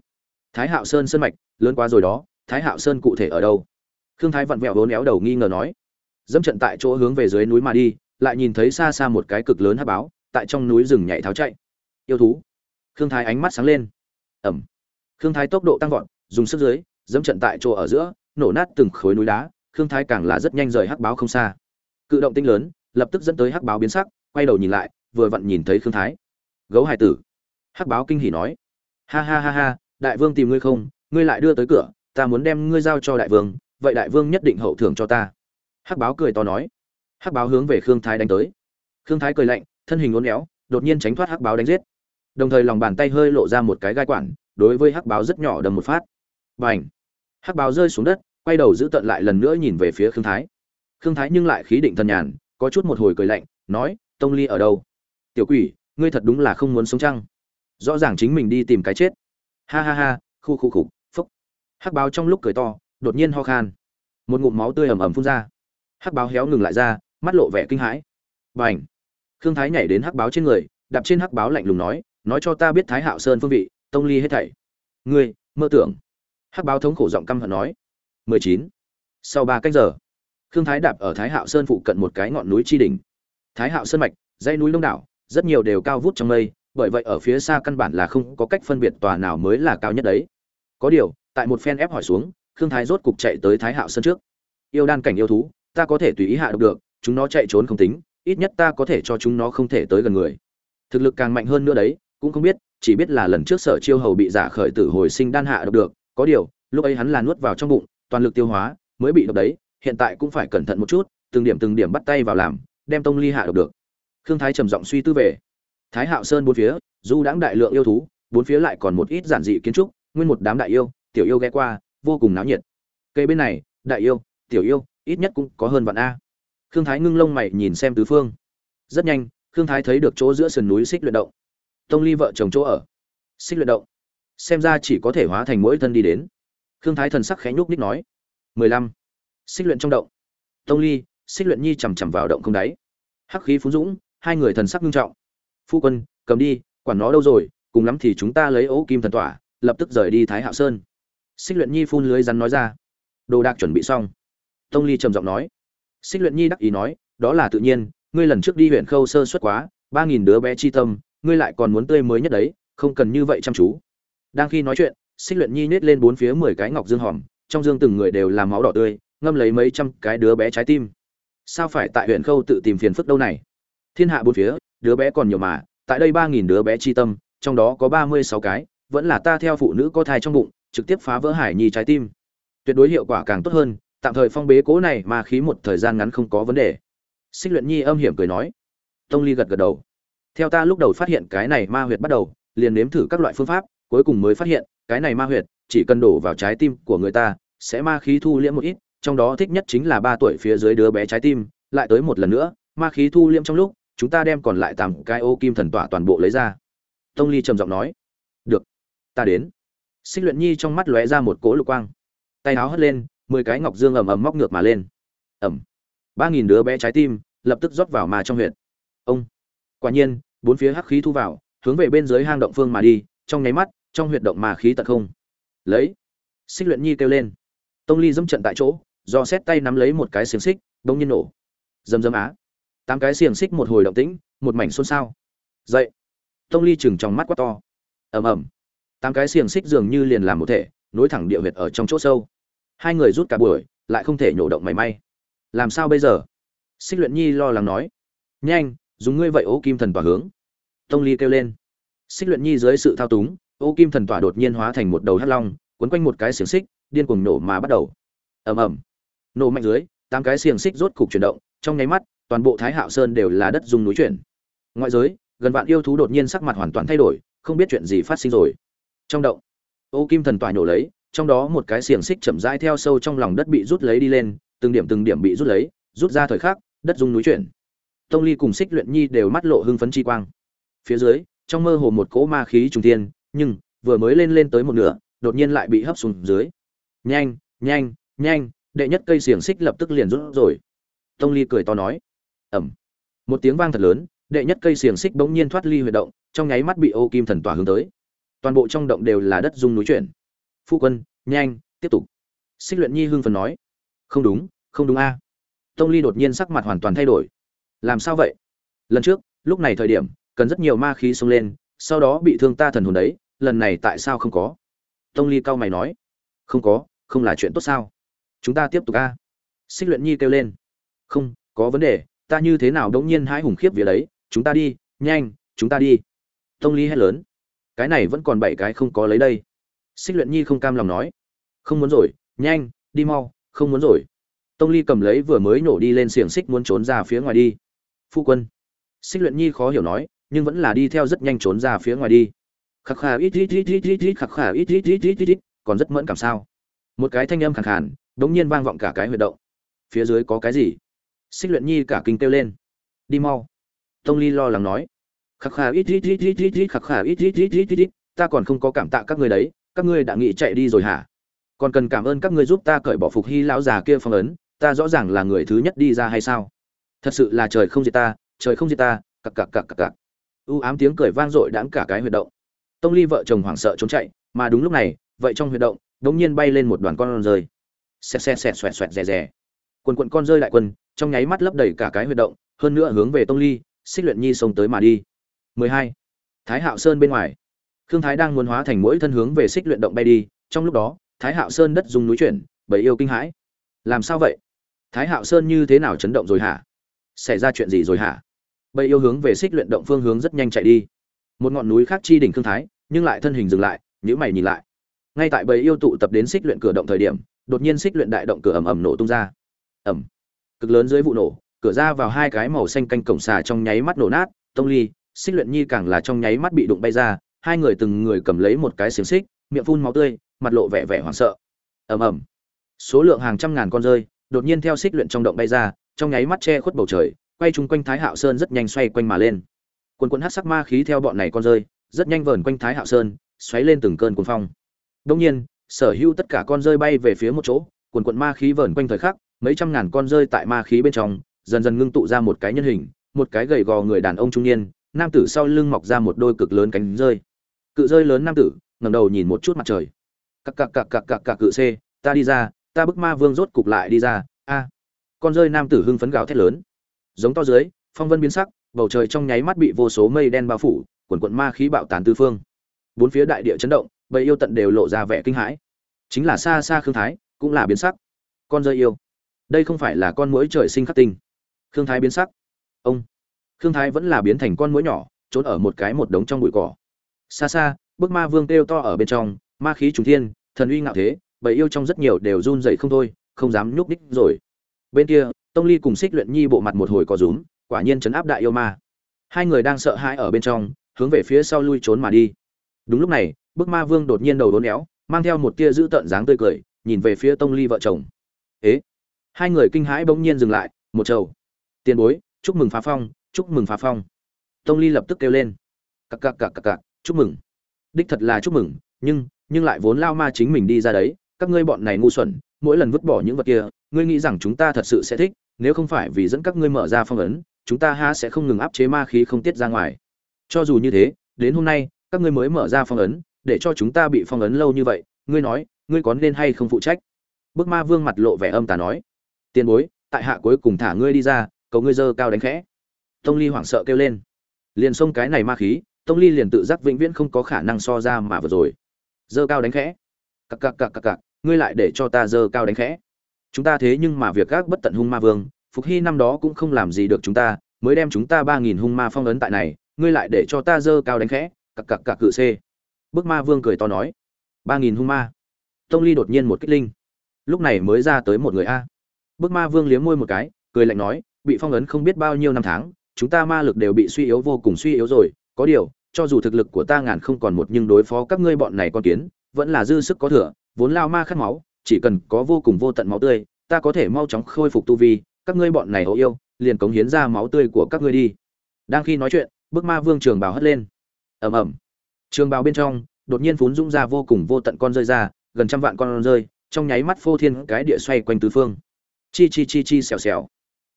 Thái hạo sơn sơn mạch, lớn quá rồi đó, thái hạo sơn cụ thể ở đâu? Khương thái vặn vẹo vốn éo đầu nghi ngờ nói. Dẫm trận tại chỗ hướng về dưới núi mà đi, lại nhìn thấy xa xa một cái cực lớn hát báo, tại trong núi rừng nhảy tháo chạy. Yêu thú. Khương thái ánh mắt sáng lên. Ẩm. Khương thái tốc độ tăng vọt, dùng sức dưới dẫm trận tại chỗ ở giữa, nổ nát từng khối núi đá, khương thái càng là rất nhanh rời hắc báo không xa. Cự động tinh lớn, lập tức dẫn tới hắc báo biến sắc, quay đầu nhìn lại, vừa vặn nhìn thấy khương thái. Gấu hải tử. Hắc báo kinh hỉ nói. Ha ha ha ha, đại vương tìm ngươi không, ngươi lại đưa tới cửa, ta muốn đem ngươi giao cho đại vương vậy đại vương nhất định hậu thưởng cho ta. Hắc báo cười to nói. Hắc báo hướng về khương thái đánh tới. Khương thái cười lạnh, thân hình uốn éo, đột nhiên tránh thoát hắc báo đánh giết. Đồng thời lòng bàn tay hơi lộ ra một cái gai quản, đối với hắc báo rất nhỏ đầm một phát. B à n h hắc báo rơi xuống đất, quay đầu giữ tận lại lần nữa nhìn về phía khương thái. Khương thái nhưng lại khí định thần nhàn, có chút một hồi cười lạnh, nói, tông ly ở đâu? Tiểu quỷ, ngươi thật đúng là không muốn sống chăng? Rõ ràng chính mình đi tìm cái chết. Ha ha ha, khu khu khục, phúc. Hắc báo trong lúc cười to đột nhiên ho khan. Một ngụm máu tươi ầm ầm phun ra. Hắc báo héo ngừng lại ra, mắt lộ vẻ kinh hãi. B à n h khương thái nhảy đến hắc báo trên người, đạp trên hắc báo lạnh lùng nói nói cho ta biết thái hạo sơn phương vị, tông ly hết thảy. Ngươi, mơ tưởng. Hắc báo thống khổ giọng căm hận nói. Mười chín. Sau ba cách giờ, khương thái đạp ở thái hạo sơn phụ cận một cái ngọn núi tri đỉnh. Thái hạo sơn mạch, dãy núi đông đảo, rất nhiều đều cao vút trong mây, bởi vậy ở phía xa căn bản là không có cách phân biệt tòa nào mới là cao nhất đấy. Có điều, tại một phen ép hỏi xuống khương thái rốt cục chạy tới thái hạo sơn trước. Yêu đan cảnh yêu thú, ta có thể tùy ý hạ độc được, chúng nó chạy trốn không tính, ít nhất ta có thể cho chúng nó không thể tới gần người. Thực lực càng mạnh hơn nữa đấy, cũng không biết, chỉ biết là lần trước sở chiêu hầu bị giả khởi tử hồi sinh đan hạ độc được, có điều, lúc ấy hắn là nuốt vào trong bụng, toàn lực tiêu hóa, mới bị độc đấy, hiện tại cũng phải cẩn thận một chút, từng điểm từng điểm bắt tay vào làm, đem tông ly hạ độc được. Khương thái trầm giọng suy tư về. Thái hạo sơn bốn phía du đãng đại lượng yêu thú, bốn phía lại còn một ít giản dị kiến trúc, nguyên một đám đại yêu, tiểu yêu ghé qua vô cùng náo nhiệt. Cây bên này, đại yêu, tiểu yêu, ít nhất cũng có hơn vạn a. Khương thái ngưng lông mày nhìn xem tứ phương. Rất nhanh, khương thái thấy được chỗ giữa sườn núi xích luyện động. Tông ly vợ chồng chỗ ở. Xích luyện động. Xem ra chỉ có thể hóa thành mỗi thân đi đến. Khương thái thần sắc khẽ nhúc ních nói. Mười lăm. Xích luyện trong động. Tông ly, xích luyện nhi chằm chằm vào động không đáy. Hắc khí phú dũng, hai người thần sắc nghiêm trọng. Phu quân, cầm đi, quản nó đâu rồi, cùng lắm thì chúng ta lấy ấu kim thần tỏa, lập tức rời đi thái hạo sơn xích luyện nhi phun lưới rắn nói ra. Đồ đạc chuẩn bị xong. Tông ly trầm giọng nói. Xích luyện nhi đắc ý nói, đó là tự nhiên, ngươi lần trước đi huyện khâu sơ xuất quá, ba nghìn đứa bé chi tâm, ngươi lại còn muốn tươi mới nhất đấy, không cần như vậy chăm chú. Đang khi nói chuyện, xích luyện nhi nhét lên bốn phía mười cái ngọc dương hòm, trong dương từng người đều là máu đỏ tươi, ngâm lấy mấy trăm cái đứa bé trái tim. Sao phải tại huyện khâu tự tìm phiền phức đâu này? Thiên hạ bốn phía, đứa bé còn nhiều mà, tại đây ba nghìn đứa bé chi tâm, trong đó có ba mươi sáu cái, vẫn là ta theo phụ nữ có thai trong bụng trực tiếp phá vỡ hải nhi trái tim. Tuyệt đối hiệu quả càng tốt hơn, tạm thời phong bế cố này mà khí một thời gian ngắn không có vấn đề. Xích luyện nhi âm hiểm cười nói. Tông ly gật gật đầu. Theo ta lúc đầu phát hiện cái này ma huyệt bắt đầu, liền nếm thử các loại phương pháp, cuối cùng mới phát hiện, cái này ma huyệt, chỉ cần đổ vào trái tim của người ta, sẽ ma khí thu liễm một ít, trong đó thích nhất chính là ba tuổi phía dưới đứa bé trái tim, lại tới một lần nữa, ma khí thu liễm trong lúc, chúng ta đem còn lại tám cái ô kim thần tỏa toàn bộ lấy ra. Tông ly trầm giọng nói. Được, ta đến xích luyện nhi trong mắt lóe ra một cỗ lục quang. Tay áo hất lên, mười cái ngọc dương ầm ầm móc ngược mà lên. Ẩm ba nghìn đứa bé trái tim lập tức rót vào mà trong huyệt. Ông. Quả nhiên, bốn phía hắc khí thu vào, hướng về bên dưới hang động phương mà đi, trong nháy mắt, trong huyệt động mà khí tận không. Lấy. Xích luyện nhi kêu lên. Tông ly dẫm trận tại chỗ, do xét tay nắm lấy một cái xiềng xích, bỗng nhiên nổ. Dầm dầm á. Tám cái xiềng xích một hồi động tĩnh, một mảnh xôn xao. Dậy. Tông ly chừng trong mắt quá to. Ầm ầm tám cái xiềng xích dường như liền làm một thể, nối thẳng địa huyệt ở trong chỗ sâu. Hai người rút cả buổi, lại không thể nhổ động mảy may. Làm sao bây giờ? Xích luyện nhi lo lắng nói. Nhanh, dùng ngươi vậy ô kim thần tỏa hướng. Tông ly kêu lên. Xích luyện nhi dưới sự thao túng, ô kim thần tỏa đột nhiên hóa thành một đầu hắc long, quấn quanh một cái xiềng xích, điên cuồng nổ mà bắt đầu. Ầm ầm. Nổ mạnh dưới, tám cái xiềng xích rốt cục chuyển động, trong nháy mắt, toàn bộ thái hạo sơn đều là đất dung núi chuyển. Ngoại giới, gần vạn yêu thú đột nhiên sắc mặt hoàn toàn thay đổi, không biết chuyện gì phát sinh rồi trong động. Ô kim thần tỏa nổ lấy, trong đó một cái xiềng xích chậm rãi theo sâu trong lòng đất bị rút lấy đi lên, từng điểm từng điểm bị rút lấy, rút ra thời khắc, đất dung núi chuyển. Tông ly cùng xích luyện nhi đều mắt lộ hưng phấn chi quang. Phía dưới, trong mơ hồ một cỗ ma khí trùng tiên nhưng, vừa mới lên lên tới một nửa, đột nhiên lại bị hấp xuống dưới. Nhanh nhanh nhanh, đệ nhất cây xiềng xích lập tức liền rút rồi. Tông ly cười to nói. Ẩm một tiếng vang thật lớn, đệ nhất cây xiềng xích bỗng nhiên thoát ly huy động, trong nháy mắt bị ô kim thần tỏa hướng tới toàn bộ trong động đều là đất dung núi chuyển. Phu quân, nhanh, tiếp tục. Xích luyện nhi hưng phần nói. Không đúng không đúng a. Tông ly đột nhiên sắc mặt hoàn toàn thay đổi. Làm sao vậy? Lần trước, lúc này thời điểm, cần rất nhiều ma khí xông lên, sau đó bị thương ta thần hồn đấy, lần này tại sao không có? Tông ly cau mày nói. Không có, không là chuyện tốt sao? Chúng ta tiếp tục a. Xích luyện nhi kêu lên. Không, có vấn đề, ta như thế nào đống nhiên hãi hùng khiếp vía đấy, chúng ta đi, nhanh, chúng ta đi. Tông ly hét lớn cái này vẫn còn bảy cái không có lấy đây xích luyện nhi không cam lòng nói không muốn rồi nhanh đi mau không muốn rồi tông ly cầm lấy vừa mới nổ đi lên xiềng xích muốn trốn ra phía ngoài đi phu quân xích luyện nhi khó hiểu nói nhưng vẫn là đi theo rất nhanh trốn ra phía ngoài đi khắc khà ít ít ít ít ít ít khắc khà ít ít ít ít ít ít còn rất mẫn cảm sao một cái thanh âm khàn khàn đống nhiên vang vọng cả cái huyệt động phía dưới có cái gì xích luyện nhi cả kinh kêu lên đi mau tông ly lo lắng nói khắc khà ít ít ít ít ít ít khắc khà ít ít ít ít ít ít, ta còn không có cảm tạ các ngươi đấy, các ngươi đã nghĩ chạy đi rồi hả? Còn cần cảm ơn các ngươi giúp ta cởi bỏ phục hy lão già kia phong ấn, ta rõ ràng là người thứ nhất đi ra hay sao? Thật sự là trời không diệt ta, trời không diệt ta, cặc cặc cặc cặc cặc. U ám tiếng cười vang dội đãng cả cái huyệt động. Tông ly vợ chồng hoảng sợ trốn chạy, mà đúng lúc này, vậy trong huyệt động, đống nhiên bay lên một đoàn con rơi. Xẹt xẹt xẹt xoẹt xoẹt rè rè. Quần quần con rơi đại quân trong nháy mắt lấp đầy cả cái huyệt động, hơn nữa hướng về tông ly, xích luyện nhi xông tới mà đi. 12. thái hạo sơn bên ngoài. Khương thái đang muốn hóa thành mỗi thân hướng về xích luyện động bay đi, trong lúc đó, thái hạo sơn đất dùng núi chuyển, bầy yêu kinh hãi. Làm sao vậy? Thái hạo sơn như thế nào chấn động rồi hả? Xảy ra chuyện gì rồi hả? Bầy yêu hướng về xích luyện động phương hướng rất nhanh chạy đi. Một ngọn núi khác chi đỉnh thương thái, nhưng lại thân hình dừng lại, nhíu mày nhìn lại. Ngay tại bầy yêu tụ tập đến xích luyện cửa động thời điểm, đột nhiên xích luyện đại động cửa ầm ầm nổ tung ra. Ầm. Cực lớn dưới vụ nổ, cửa ra vào hai cái màu xanh canh cổng xà trong nháy mắt nổ nát, tông ly xích luyện nhi càng là trong nháy mắt bị đụng bay ra, hai người từng người cầm lấy một cái xiềng xích, miệng phun máu tươi, mặt lộ vẻ vẻ hoảng sợ. Ầm ầm. Số lượng hàng trăm ngàn con rơi, đột nhiên theo xích luyện trong động bay ra, trong nháy mắt che khuất bầu trời, quay chung quanh thái hạo sơn rất nhanh xoay quanh mà lên. Quần quần hát sắc ma khí theo bọn này con rơi, rất nhanh vờn quanh thái hạo sơn, xoáy lên từng cơn cuồng phong. Đông nhiên, sở hữu tất cả con rơi bay về phía một chỗ, quần quần ma khí vờn quanh thời khắc, mấy trăm ngàn con rơi tại ma khí bên trong, dần dần ngưng tụ ra một cái nhân hình, một cái gầy gò người đàn ông trung niên nam tử sau lưng mọc ra một đôi cực lớn cánh rơi. Cự rơi lớn nam tử, ngẩng đầu nhìn một chút mặt trời. Cặc cặc cặc cặc cặc cặc cự c ta đi ra, ta bức ma vương rốt cục lại đi ra, a. Con rơi nam tử hưng phấn gào thét lớn. Giống to dưới, phong vân biến sắc, bầu trời trong nháy mắt bị vô số mây đen bao phủ, quần quận ma khí bạo tán tư phương. Bốn phía đại địa chấn động, bầy yêu tận đều lộ ra vẻ kinh hãi. Chính là xa xa khương thái, cũng là biến sắc. Con rơi yêu. Đây không phải là con mũi trời sinh khắc tinh. Khương thái biến sắc. Ông khương thái vẫn là biến thành con mũi nhỏ, trốn ở một cái một đống trong bụi cỏ. Xa xa, bức ma vương kêu to ở bên trong, ma khí trùng thiên, thần uy ngạo thế, bầy yêu trong rất nhiều đều run dậy không thôi, không dám nhúc ních rồi. Bên kia, tông ly cùng xích luyện nhi bộ mặt một hồi có rúm, quả nhiên chấn áp đại yêu ma. Hai người đang sợ hãi ở bên trong, hướng về phía sau lui trốn mà đi. Đúng lúc này, bức ma vương đột nhiên đầu đốn éo, mang theo một tia dữ tợn dáng tươi cười, nhìn về phía tông ly vợ chồng. Ế? Hai người kinh hãi bỗng nhiên dừng lại, một trầu tiền bối, chúc mừng phá phong chúc mừng phá phong. Tông ly lập tức kêu lên. Cặc cặc cặc cặc cặc, chúc mừng. Đích thật là chúc mừng, nhưng nhưng lại vốn lao ma chính mình đi ra đấy, các ngươi bọn này ngu xuẩn, mỗi lần vứt bỏ những vật kia, ngươi nghĩ rằng chúng ta thật sự sẽ thích, nếu không phải vì dẫn các ngươi mở ra phong ấn, chúng ta ha sẽ không ngừng áp chế ma khí không tiết ra ngoài. Cho dù như thế, đến hôm nay, các ngươi mới mở ra phong ấn, để cho chúng ta bị phong ấn lâu như vậy, ngươi nói, ngươi có nên hay không phụ trách? Bức ma vương mặt lộ vẻ âm tà nói. Tiền bối, tại hạ cuối cùng thả ngươi đi ra, cầu ngươi dơ cao đánh khẽ tông ly hoảng sợ kêu lên. Liền xông cái này ma khí, tông ly liền tự giác vĩnh viễn không có khả năng so ra mà vừa rồi. Dơ cao đánh khẽ. Cặc cặc cặc cặc cặc, ngươi lại để cho ta dơ cao đánh khẽ. Chúng ta thế nhưng mà việc gác bất tận hung ma vương, phục hy năm đó cũng không làm gì được chúng ta, mới đem chúng ta ba nghìn hung ma phong ấn tại này, ngươi lại để cho ta dơ cao đánh khẽ. Cặc cặc cặc cự c bức ma vương cười to nói. ba nghìn hung ma. Tông ly đột nhiên một kích linh. Lúc này mới ra tới một người a. Bức ma vương liếm môi một cái, cười lạnh nói, bị phong ấn không biết bao nhiêu năm tháng chúng ta ma lực đều bị suy yếu vô cùng suy yếu rồi. Có điều, cho dù thực lực của ta ngàn không còn một nhưng đối phó các ngươi bọn này con kiến, vẫn là dư sức có thừa, vốn lao ma khát máu, chỉ cần có vô cùng vô tận máu tươi, ta có thể mau chóng khôi phục tu vi, các ngươi bọn này ấu yêu, liền cống hiến ra máu tươi của các ngươi đi. Đang khi nói chuyện, bức ma vương trường bào hất lên. Ầm ầm. Trường bào bên trong, đột nhiên phún dũng ra vô cùng vô tận con rơi ra, gần trăm vạn con rơi, trong nháy mắt phô thiên cái địa xoay quanh tứ phương. Chi chi chi chi xèo xèo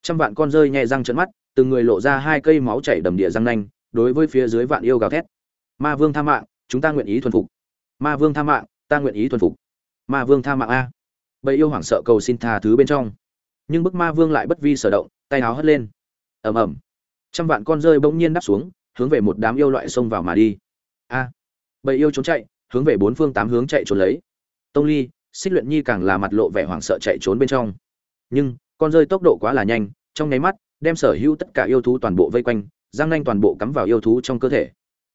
trăm vạn con rơi nhẹ răng trợn mắt, từng người lộ ra hai cây máu chảy đầm địa răng nanh, đối với phía dưới vạn yêu gào thét. Ma vương tha mạng, chúng ta nguyện ý thuần phục. Ma vương tha mạng, ta nguyện ý thuần phục. Ma vương tha mạng a. Bầy yêu hoảng sợ cầu xin tha thứ bên trong. Nhưng bức ma vương lại bất vi sở động, tay áo hất lên. Ầm ầm. Trăm vạn con rơi bỗng nhiên đáp xuống, hướng về một đám yêu loại xông vào mà đi. A. Bầy yêu trốn chạy, hướng về bốn phương tám hướng chạy trốn lấy. Tông ly, xích luyện nhi càng là mặt lộ vẻ hoảng sợ chạy trốn bên trong. Nhưng con rơi tốc độ quá là nhanh, trong nháy mắt, đem sở hữu tất cả yêu thú toàn bộ vây quanh giang nanh toàn bộ cắm vào yêu thú trong cơ thể.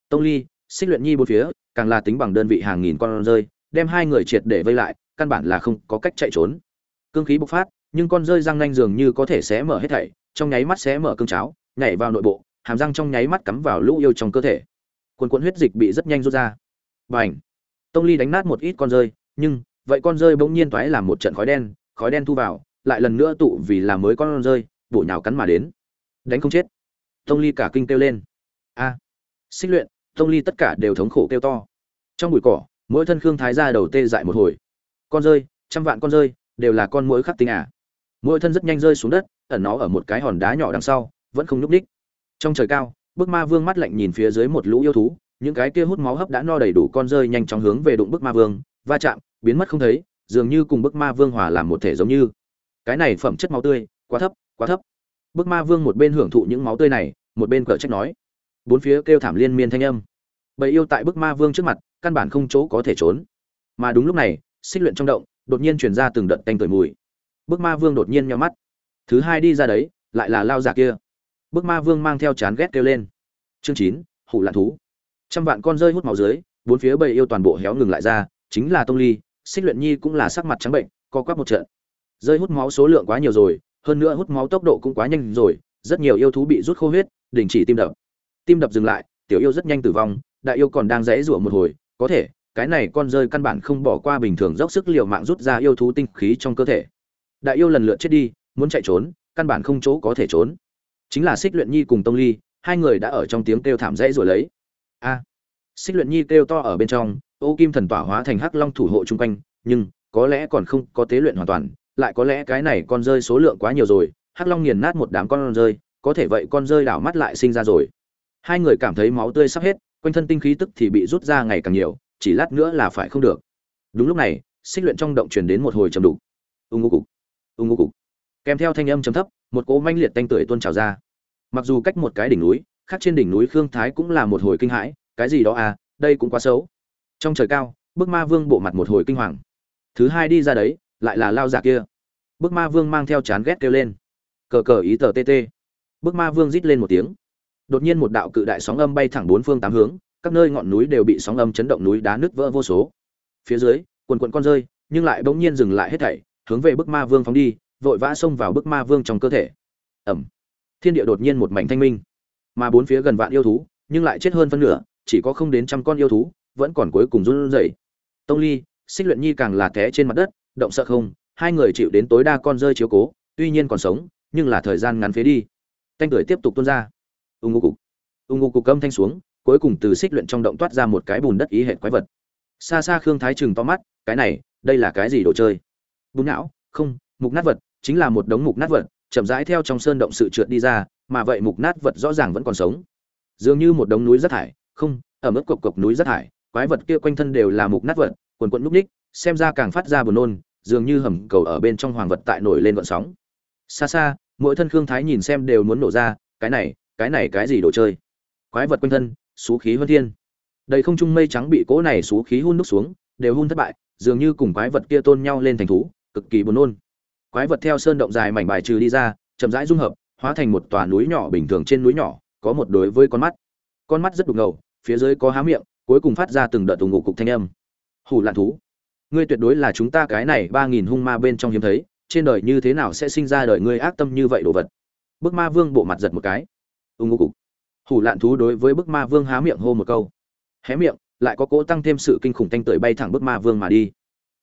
Tông ly, xích luyện nhi bốn phía, càng là tính bằng đơn vị hàng nghìn con rơi, đem hai người triệt để vây lại, căn bản là không có cách chạy trốn. Cương khí bộc phát, nhưng con rơi răng nanh dường như có thể xé mở hết thảy, trong nháy mắt xé mở cương cháo, nhảy vào nội bộ, hàm răng trong nháy mắt cắm vào lũ yêu trong cơ thể. Quần quần huyết dịch bị rất nhanh rút ra. Bành! Tông ly đánh nát một ít con rơi, nhưng vậy con rơi bỗng nhiên toái làm một trận khói đen khói đen thu vào lại lần nữa tụ vì là mới con rơi, bổ nhào cắn mà đến. Đánh không chết. Tông ly cả kinh kêu lên. A. Xích luyện, tông ly tất cả đều thống khổ kêu to. Trong bụi cỏ, mỗi thân khương thái ra đầu tê dại một hồi. Con rơi, trăm vạn con rơi, đều là con mũi khắc tinh à. Mỗi thân rất nhanh rơi xuống đất, ẩn nó ở một cái hòn đá nhỏ đằng sau, vẫn không nhúc ních trong trời cao, bức ma vương mắt lạnh nhìn phía dưới một lũ yêu thú, những cái kia hút máu hấp đã no đầy đủ con rơi nhanh chóng hướng về đụng bức ma vương, va chạm, biến mất không thấy, dường như cùng bức ma vương hòa làm một thể giống như cái này phẩm chất máu tươi, quá thấp quá thấp. Bức ma vương một bên hưởng thụ những máu tươi này, một bên cờ trách nói. Bốn phía kêu thảm liên miên thanh âm. Bầy yêu tại bức ma vương trước mặt, căn bản không chỗ có thể trốn. Mà đúng lúc này, xích luyện trong động, đột nhiên chuyển ra từng đợt tanh tuổi mùi. Bức ma vương đột nhiên nhau mắt. Thứ hai đi ra đấy, lại là lao giả kia. Bức ma vương mang theo chán ghét kêu lên. Chương chín, hủ lạn thú. Trăm vạn con rơi hút máu dưới, bốn phía bầy yêu toàn bộ héo ngừng lại ra, chính là tông ly, xích luyện nhi cũng là sắc mặt trắng bệnh, co quắp một trận rơi hút máu số lượng quá nhiều rồi, hơn nữa hút máu tốc độ cũng quá nhanh rồi, rất nhiều yêu thú bị rút khô huyết, đình chỉ tim đập. Tim đập dừng lại, tiểu yêu rất nhanh tử vong, đại yêu còn đang rẽ rủa một hồi, có thể, cái này con rơi căn bản không bỏ qua bình thường dốc sức liều mạng rút ra yêu thú tinh khí trong cơ thể. Đại yêu lần lượt chết đi, muốn chạy trốn, căn bản không chỗ có thể trốn. Chính là xích luyện nhi cùng tông ly, hai người đã ở trong tiếng kêu thảm rẽ rủa lấy. A! Xích luyện nhi kêu to ở bên trong, ô kim thần tỏa hóa thành hắc long thủ hộ chung quanh, nhưng, có lẽ còn không có tế luyện hoàn toàn lại có lẽ cái này con rơi số lượng quá nhiều rồi, hắc long nghiền nát một đám con rơi, có thể vậy con rơi đảo mắt lại sinh ra rồi. Hai người cảm thấy máu tươi sắp hết, quanh thân tinh khí tức thì bị rút ra ngày càng nhiều, chỉ lát nữa là phải không được. Đúng lúc này, xích luyện trong động truyền đến một hồi trầm đục. Ung ngô cục, ung ngô cục. Kèm theo thanh âm trầm thấp, một cỗ manh liệt tanh tưởi tuôn trào ra. Mặc dù cách một cái đỉnh núi, khác trên đỉnh núi khương thái cũng là một hồi kinh hãi, cái gì đó à đây cũng quá xấu. Trong trời cao, bức ma vương bộ mặt một hồi kinh hoàng. Thứ hai đi ra đấy lại là lao giả kia. Bức ma vương mang theo chán ghét kêu lên. Cờ cờ ý tờ tt bức ma vương rít lên một tiếng. Đột nhiên một đạo cự đại sóng âm bay thẳng bốn phương tám hướng, các nơi ngọn núi đều bị sóng âm chấn động núi đá nứt vỡ vô số. Phía dưới, quần quần con rơi, nhưng lại bỗng nhiên dừng lại hết thảy, hướng về bức ma vương phóng đi, vội vã xông vào bức ma vương trong cơ thể. Ẩm thiên địa đột nhiên một mảnh thanh minh. Mà bốn phía gần vạn yêu thú, nhưng lại chết hơn phân nửa, chỉ có không đến trăm con yêu thú, vẫn còn cuối cùng run rẩy. Tông ly, xích luyện nhi càng là té trên mặt đất động sợ không, hai người chịu đến tối đa con rơi chiếu cố, tuy nhiên còn sống, nhưng là thời gian ngắn phế đi. Thanh tuổi tiếp tục tuôn ra. Ung ngô cục. Ung ngô cục âm thanh xuống, cuối cùng từ xích luyện trong động toát ra một cái bùn đất ý hệ quái vật. Xa xa khương thái trừng to mắt, cái này, đây là cái gì đồ chơi? Bùn não, không, mục nát vật, chính là một đống mục nát vật, chậm rãi theo trong sơn động sự trượt đi ra, mà vậy mục nát vật rõ ràng vẫn còn sống. Dường như một đống núi rác thải, không, ở mức cộc cộc núi rác thải, quái vật kia quanh thân đều là mục nát vật, quần quận núp ních, xem ra càng phát ra buồn nôn dường như hầm cầu ở bên trong hoàng vật tại nổi lên vận sóng. Xa xa, mỗi thân khương thái nhìn xem đều muốn nổ ra, cái này cái này cái gì đồ chơi? Quái vật quanh thân, xú khí vân thiên. Đầy không trung mây trắng bị cỗ này xú khí hun đúc xuống, đều hun thất bại, dường như cùng quái vật kia tôn nhau lên thành thú, cực kỳ buồn nôn. Quái vật theo sơn động dài mảnh bài trừ đi ra, chậm rãi dung hợp, hóa thành một tòa núi nhỏ bình thường trên núi nhỏ, có một đối với con mắt. Con mắt rất đục ngầu, phía dưới có há miệng, cuối cùng phát ra từng đợt tùng ngục cục thanh âm. Hủ lạn thú ngươi tuyệt đối là chúng ta cái này ba nghìn hung ma bên trong hiếm thấy, trên đời như thế nào sẽ sinh ra đời ngươi ác tâm như vậy đồ vật? Bức ma vương bộ mặt giật một cái. Ưng ngô cục. Hủ lạn thú đối với bức ma vương há miệng hô một câu. Hé miệng, lại có cỗ tăng thêm sự kinh khủng tanh tưởi bay thẳng bức ma vương mà đi.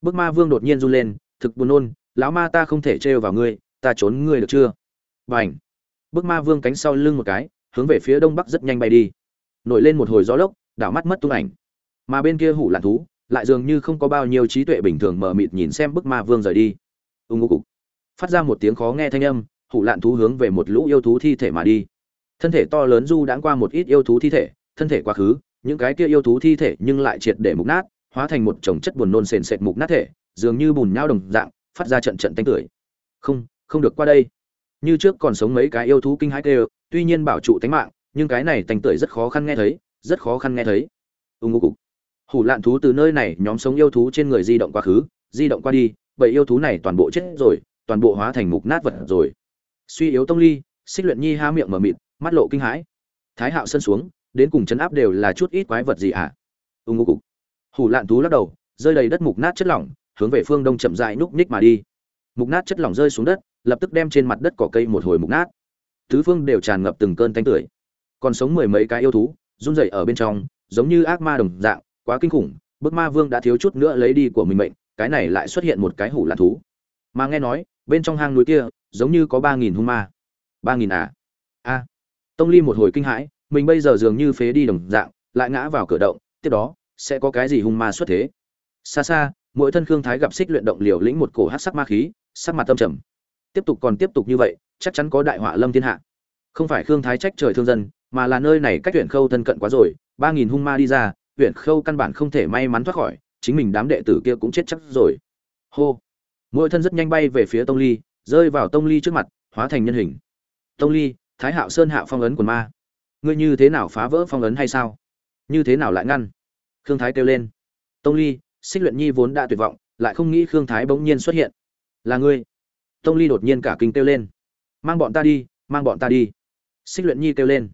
Bức ma vương đột nhiên run lên, thực buồn nôn, lão ma ta không thể trêu vào ngươi, ta trốn ngươi được chưa? Và ảnh bức ma vương cánh sau lưng một cái, hướng về phía đông bắc rất nhanh bay đi. Nổi lên một hồi gió lốc, đảo mắt mất tung ảnh. Mà bên kia hủ lạn thú lại dường như không có bao nhiêu trí tuệ bình thường mờ mịt nhìn xem bức ma vương rời đi. Ưng ngô cục. Phát ra một tiếng khó nghe thanh âm, hủ lạn thú hướng về một lũ yêu thú thi thể mà đi. Thân thể to lớn du đãng qua một ít yêu thú thi thể, thân thể quá khứ, những cái kia yêu thú thi thể nhưng lại triệt để mục nát, hóa thành một chồng chất buồn nôn sền sệt mục nát thể, dường như bùn nhau đồng dạng, phát ra trận trận tanh tưởi. Không không được qua đây. Như trước còn sống mấy cái yêu thú kinh hãi kêu, tuy nhiên bảo trụ tánh mạng, nhưng cái này tanh tưởi rất khó khăn nghe thấy, rất khó khăn nghe thấy. Ưng ngô cục hủ lạn thú từ nơi này nhóm sống yêu thú trên người di động quá khứ, di động qua đi vậy yêu thú này toàn bộ chết rồi, toàn bộ hóa thành mục nát vật rồi. Suy yếu tông ly, xích luyện nhi há miệng mở mịt, mắt lộ kinh hãi. Thái hạo sân xuống, đến cùng chấn áp đều là chút ít quái vật gì ạ? À? ưng ngô cục. Hủ lạn thú lắc đầu, rơi đầy đất mục nát chất lỏng, hướng về phương đông chậm rãi núp ních mà đi. Mục nát chất lỏng rơi xuống đất, lập tức đem trên mặt đất cỏ cây một hồi mục nát. Tứ phương đều tràn ngập từng cơn tanh tưởi. Còn sống mười mấy cái yêu thú, run rẩy ở bên trong, giống như ác ma đồng dạng quá kinh khủng bức ma vương đã thiếu chút nữa lấy đi của mình mệnh, cái này lại xuất hiện một cái hủ lạn thú. Mà nghe nói, bên trong hang núi kia, giống như có ba nghìn hung ma. ba nghìn à? A. Tông ly một hồi kinh hãi, mình bây giờ dường như phế đi đồng dạng, lại ngã vào cửa động, tiếp đó, sẽ có cái gì hung ma xuất thế? Xa xa, mỗi thân khương thái gặp xích luyện động liều lĩnh một cổ hát sắc ma khí, sắc mặt tâm trầm. Tiếp tục còn tiếp tục như vậy, chắc chắn có đại họa lâm thiên hạ. Không phải khương thái trách trời thương dân, mà là nơi này cách huyện khâu thân cận quá rồi, ba nghìn hung ma đi ra huyện khâu căn bản không thể may mắn thoát khỏi, chính mình đám đệ tử kia cũng chết chắc rồi. Hô. Mỗi thân rất nhanh bay về phía tông ly, rơi vào tông ly trước mặt, hóa thành nhân hình. Tông ly, thái hạo sơn hạ phong ấn quần ma. Ngươi như thế nào phá vỡ phong ấn hay sao? Như thế nào lại ngăn? Khương thái kêu lên. Tông ly, xích luyện nhi vốn đã tuyệt vọng, lại không nghĩ khương thái bỗng nhiên xuất hiện. Là ngươi? Tông ly đột nhiên cả kinh kêu lên. Mang bọn ta đi, mang bọn ta đi. Xích luyện nhi kêu lên.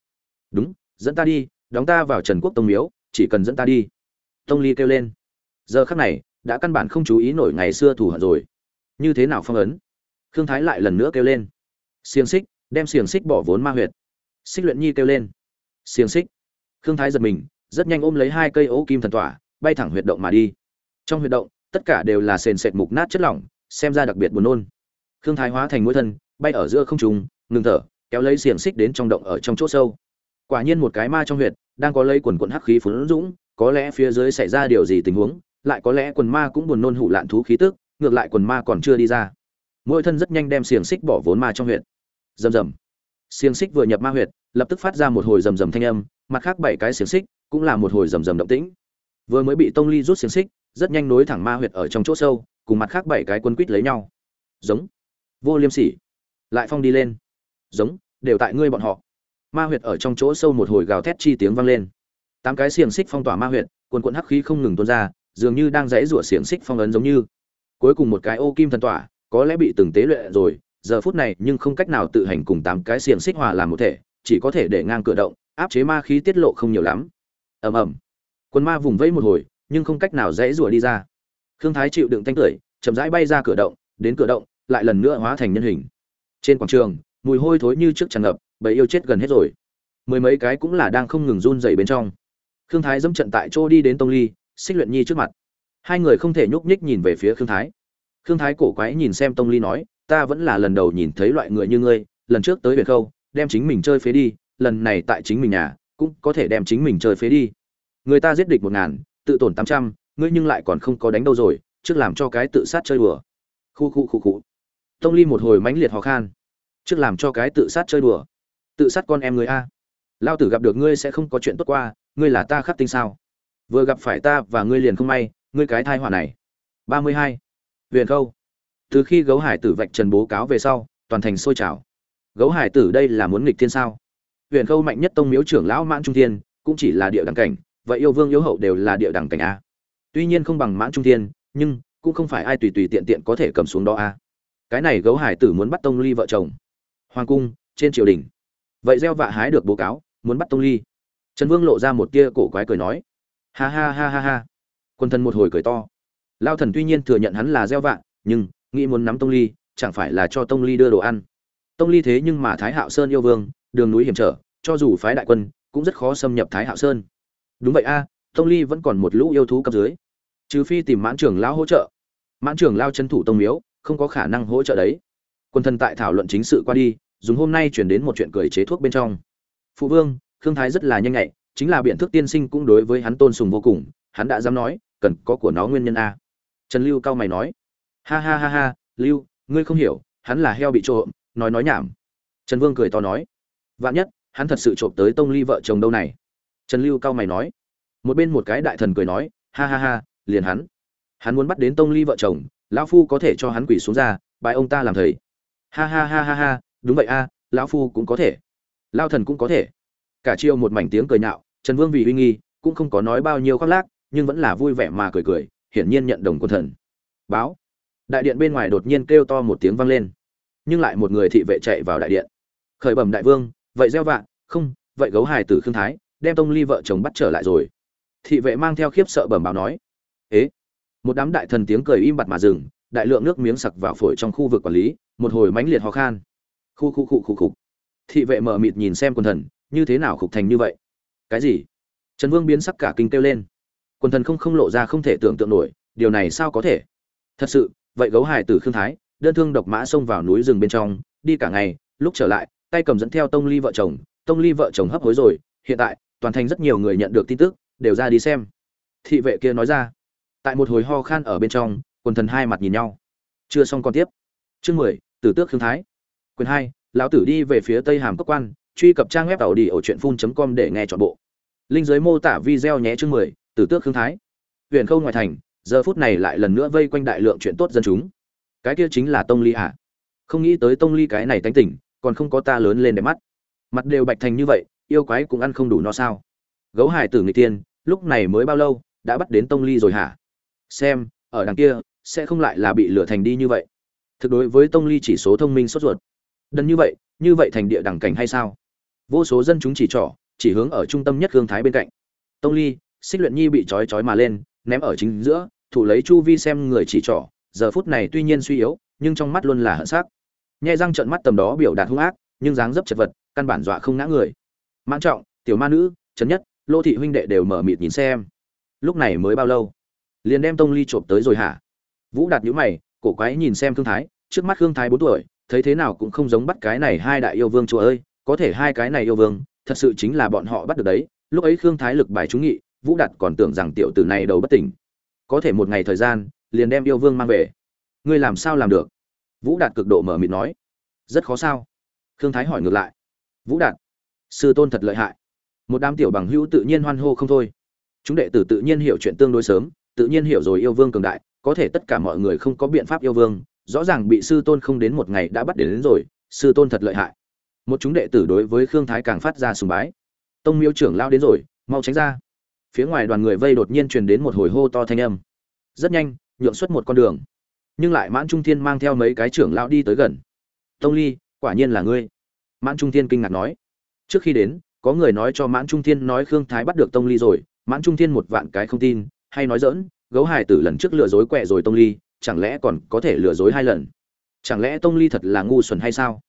Đúng, dẫn ta đi, đóng ta vào trần quốc tông miếu chỉ cần dẫn ta đi. Tông ly kêu lên. Giờ khắc này, đã căn bản không chú ý nổi ngày xưa thủ hận rồi. Như thế nào phong ấn? Khương thái lại lần nữa kêu lên. Xiềng xích, đem xiềng xích bỏ vốn ma huyệt. Xích luyện nhi kêu lên. Xiềng xích. Khương thái giật mình, rất nhanh ôm lấy hai cây ố kim thần tỏa, bay thẳng huyệt động mà đi. Trong huyệt động, tất cả đều là sền sệt mục nát chất lỏng, xem ra đặc biệt buồn nôn. Khương thái hóa thành mũi thân, bay ở giữa không trùng ngừng thở, kéo lấy xiềng xích đến trong động ở trong chỗ sâu quả nhiên một cái ma trong huyệt, đang có lấy quần quần hắc khí phấn dũng, có lẽ phía dưới xảy ra điều gì tình huống, lại có lẽ quần ma cũng buồn nôn hủ lạn thú khí tức, ngược lại quần ma còn chưa đi ra. Mỗi thân rất nhanh đem xiềng xích bỏ vốn ma trong huyệt. Rầm rầm. Xiềng xích vừa nhập ma huyệt, lập tức phát ra một hồi rầm rầm thanh âm, mặt khác bảy cái xiềng xích cũng là một hồi rầm rầm động tĩnh. Vừa mới bị tông ly rút xiềng xích, rất nhanh nối thẳng ma huyệt ở trong chỗ sâu, cùng mặt khác bảy cái quân quýt lấy nhau. Giống. Vô liêm sỉ. Lại phong đi lên. Giống, đều tại ngươi bọn họ ma huyệt ở trong chỗ sâu một hồi gào thét chi tiếng vang lên. Tám cái xiềng xích phong tỏa ma huyệt quần quận hắc khí không ngừng tuôn ra, dường như đang dãy rủa xiềng xích phong ấn giống như. Cuối cùng một cái ô kim thần tỏa, có lẽ bị từng tế luyện rồi, giờ phút này nhưng không cách nào tự hành cùng tám cái xiềng xích hòa làm một thể, chỉ có thể để ngang cửa động, áp chế ma khí tiết lộ không nhiều lắm. Ầm ầm. Quân ma vùng vẫy một hồi, nhưng không cách nào dãy rủa đi ra. Khương thái chịu đựng thanh tưởi, chậm rãi bay ra cửa động, đến cửa động, lại lần nữa hóa thành nhân hình. Trên quảng trường, mùi hôi thối như trước tràn ngập bầy yêu chết gần hết rồi. Mười mấy cái cũng là đang không ngừng run dày bên trong. Khương thái dẫm trận tại chỗ đi đến tông ly, xích luyện nhi trước mặt. Hai người không thể nhúc nhích nhìn về phía khương thái. Khương thái cổ quái nhìn xem tông ly nói, ta vẫn là lần đầu nhìn thấy loại người như ngươi, lần trước tới việt khâu, đem chính mình chơi phế đi, lần này tại chính mình nhà, cũng có thể đem chính mình chơi phế đi. Người ta giết địch một ngàn, tự tổn tám trăm, ngươi nhưng lại còn không có đánh đâu rồi, trước làm cho cái tự sát chơi đùa. Khu khu khu khu. Tông ly một hồi mãnh liệt hò khan. Trước làm cho cái tự sát chơi đùa tự sát con em người a. Lao tử gặp được ngươi sẽ không có chuyện tốt qua, ngươi là ta khắc tinh sao? Vừa gặp phải ta và ngươi liền không may, ngươi cái thai họa này. Ba mươi hai. Huyền khâu. Từ khi gấu hải tử vạch trần bố cáo về sau, toàn thành sôi trào. Gấu hải tử đây là muốn nghịch thiên sao? Huyền khâu mạnh nhất tông miếu trưởng lão mãn trung thiên, cũng chỉ là địa đẳng cảnh vậy yêu vương yêu hậu đều là địa đẳng cảnh a. Tuy nhiên không bằng mãn trung thiên, nhưng cũng không phải ai tùy tùy tiện tiện có thể cầm xuống đó a. Cái này gấu hải tử muốn bắt tông ly vợ chồng. Hoàng cung, trên triều đình vậy gieo vạ hái được bố cáo, muốn bắt tông ly. Trần vương lộ ra một tia cổ quái cười nói. Ha ha ha ha ha. Quân Thần một hồi cười to. Lao thần tuy nhiên thừa nhận hắn là gieo vạ, nhưng, nghĩ muốn nắm tông ly, chẳng phải là cho tông ly đưa đồ ăn. Tông ly thế nhưng mà thái hạo sơn yêu vương, đường núi hiểm trở, cho dù phái đại quân, cũng rất khó xâm nhập thái hạo sơn. Đúng vậy a, tông ly vẫn còn một lũ yêu thú cấp dưới. Trừ phi tìm mãn trưởng lao hỗ trợ. Mãn trưởng lao chân thủ tông miếu, không có khả năng hỗ trợ đấy. Quân thần tại thảo luận chính sự qua đi dùng hôm nay chuyển đến một chuyện cười chế thuốc bên trong. Phụ vương, khương thái rất là nhanh nhạy, chính là biện thức tiên sinh cũng đối với hắn tôn sùng vô cùng, hắn đã dám nói, cần có của nó nguyên nhân a. Trần lưu cao mày nói. Ha ha ha ha, lưu, ngươi không hiểu, hắn là heo bị trộm, nói nói nhảm. Trần vương cười to nói. Vạn nhất, hắn thật sự trộm tới tông ly vợ chồng đâu này? Trần lưu cao mày nói. Một bên một cái đại thần cười nói, ha ha ha, liền hắn. Hắn muốn bắt đến tông ly vợ chồng, lão phu có thể cho hắn quỷ xuống ra bài ông ta làm thầy. Ha ha ha ha ha đúng vậy a, lão phu cũng có thể. Lao thần cũng có thể. Cả chiêu một mảnh tiếng cười nhạo, trần vương vì uy nghi, cũng không có nói bao nhiêu khoác lác, nhưng vẫn là vui vẻ mà cười cười, hiển nhiên nhận đồng quân thần. Báo. Đại điện bên ngoài đột nhiên kêu to một tiếng vang lên. Nhưng lại một người thị vệ chạy vào đại điện. Khởi bẩm đại vương, vậy gieo vạn không, vậy gấu hài tử khương thái, đem tông ly vợ chồng bắt trở lại rồi. Thị vệ mang theo khiếp sợ bẩm báo nói. Ế? Một đám đại thần tiếng cười im bặt mà dừng, đại lượng nước miếng sặc vào phổi trong khu vực quản lý, một hồi mãnh liệt ho khan khu khu khu khu khục. Thị vệ mở mịt nhìn xem quần thần, như thế nào khục thành như vậy? Cái gì? Trần vương biến sắc cả kinh kêu lên. Quần thần không không lộ ra không thể tưởng tượng nổi, điều này sao có thể? Thật sự, vậy gấu hải tử khương thái, đơn thương độc mã xông vào núi rừng bên trong, đi cả ngày, lúc trở lại, tay cầm dẫn theo tông ly vợ chồng, tông ly vợ chồng hấp hối rồi, hiện tại, toàn thành rất nhiều người nhận được tin tức, đều ra đi xem. Thị vệ kia nói ra. Tại một hồi ho khan ở bên trong quần thần hai mặt nhìn nhau. Chưa xong còn tiếp. Chương mười, tử tước khương thái quyền hai, lão tử đi về phía tây hàm cốc quan, truy cập trang web tàu đi ở truyện.com để nghe trọn bộ. Linh giới mô tả video nhé chương mười, tử tước khương thái. Huyền khâu ngoài thành, giờ phút này lại lần nữa vây quanh đại lượng chuyện tốt dân chúng. Cái kia chính là tông ly ạ à. không nghĩ tới tông ly cái này tánh tỉnh còn không có ta lớn lên để mắt. Mặt đều bạch thành như vậy, yêu quái cũng ăn không đủ no sao. Gấu hải tử người tiên, lúc này mới bao lâu, đã bắt đến tông ly rồi hả? Xem, ở đằng kia, sẽ không lại là bị lửa thành đi như vậy. Thực đối với tông ly chỉ số thông minh sốt ruột đần như vậy như vậy thành địa đẳng cảnh hay sao? Vô số dân chúng chỉ trỏ, chỉ hướng ở trung tâm nhất hương thái bên cạnh. Tông ly, xích luyện nhi bị trói trói mà lên, ném ở chính giữa, thủ lấy chu vi xem người chỉ trỏ, giờ phút này tuy nhiên suy yếu, nhưng trong mắt luôn là hận sắc. Nhai răng trợn mắt tầm đó biểu đạt hung ác, nhưng dáng dấp chật vật, căn bản dọa không ngã người. Mãn trọng, tiểu ma nữ trấn nhất, lô thị huynh đệ đều mở mịt nhìn xem. Lúc này mới bao lâu? Liền đem tông ly trộm tới rồi hả? Vũ đạt nhũ mày, cổ quái nhìn xem thương thái, trước mắt thương thái bốn tuổi thấy thế nào cũng không giống bắt cái này hai đại yêu vương chúa ơi, có thể hai cái này yêu vương, thật sự chính là bọn họ bắt được đấy. Lúc ấy khương thái lực bài trúng nghị, vũ đạt còn tưởng rằng tiểu tử này đầu bất tỉnh. Có thể một ngày thời gian, liền đem yêu vương mang về. Ngươi làm sao làm được? Vũ đạt cực độ mở mịt nói. Rất khó sao? Khương thái hỏi ngược lại. Vũ đạt, sư tôn thật lợi hại. Một đám tiểu bằng hữu tự nhiên hoan hô không thôi. Chúng đệ tử tự nhiên hiểu chuyện tương đối sớm, tự nhiên hiểu rồi yêu vương cường đại, có thể tất cả mọi người không có biện pháp yêu vương rõ ràng bị sư tôn không đến một ngày đã bắt đến, đến rồi sư tôn thật lợi hại. Một chúng đệ tử đối với khương thái càng phát ra sùng bái. Tông miêu trưởng lao đến rồi mau tránh ra. Phía ngoài đoàn người vây đột nhiên truyền đến một hồi hô to thanh âm. Rất nhanh nhượng xuất một con đường. Nhưng lại mãn trung thiên mang theo mấy cái trưởng lao đi tới gần. Tông ly quả nhiên là ngươi. Mãn trung thiên kinh ngạc nói. Trước khi đến có người nói cho mãn trung thiên nói khương thái bắt được tông ly rồi. Mãn trung thiên một vạn cái không tin hay nói dỡn gấu hải tử lần trước lừa dối quẹ rồi tông ly chẳng lẽ còn có thể lừa dối hai lần? Chẳng lẽ tông ly thật là ngu xuẩn hay sao?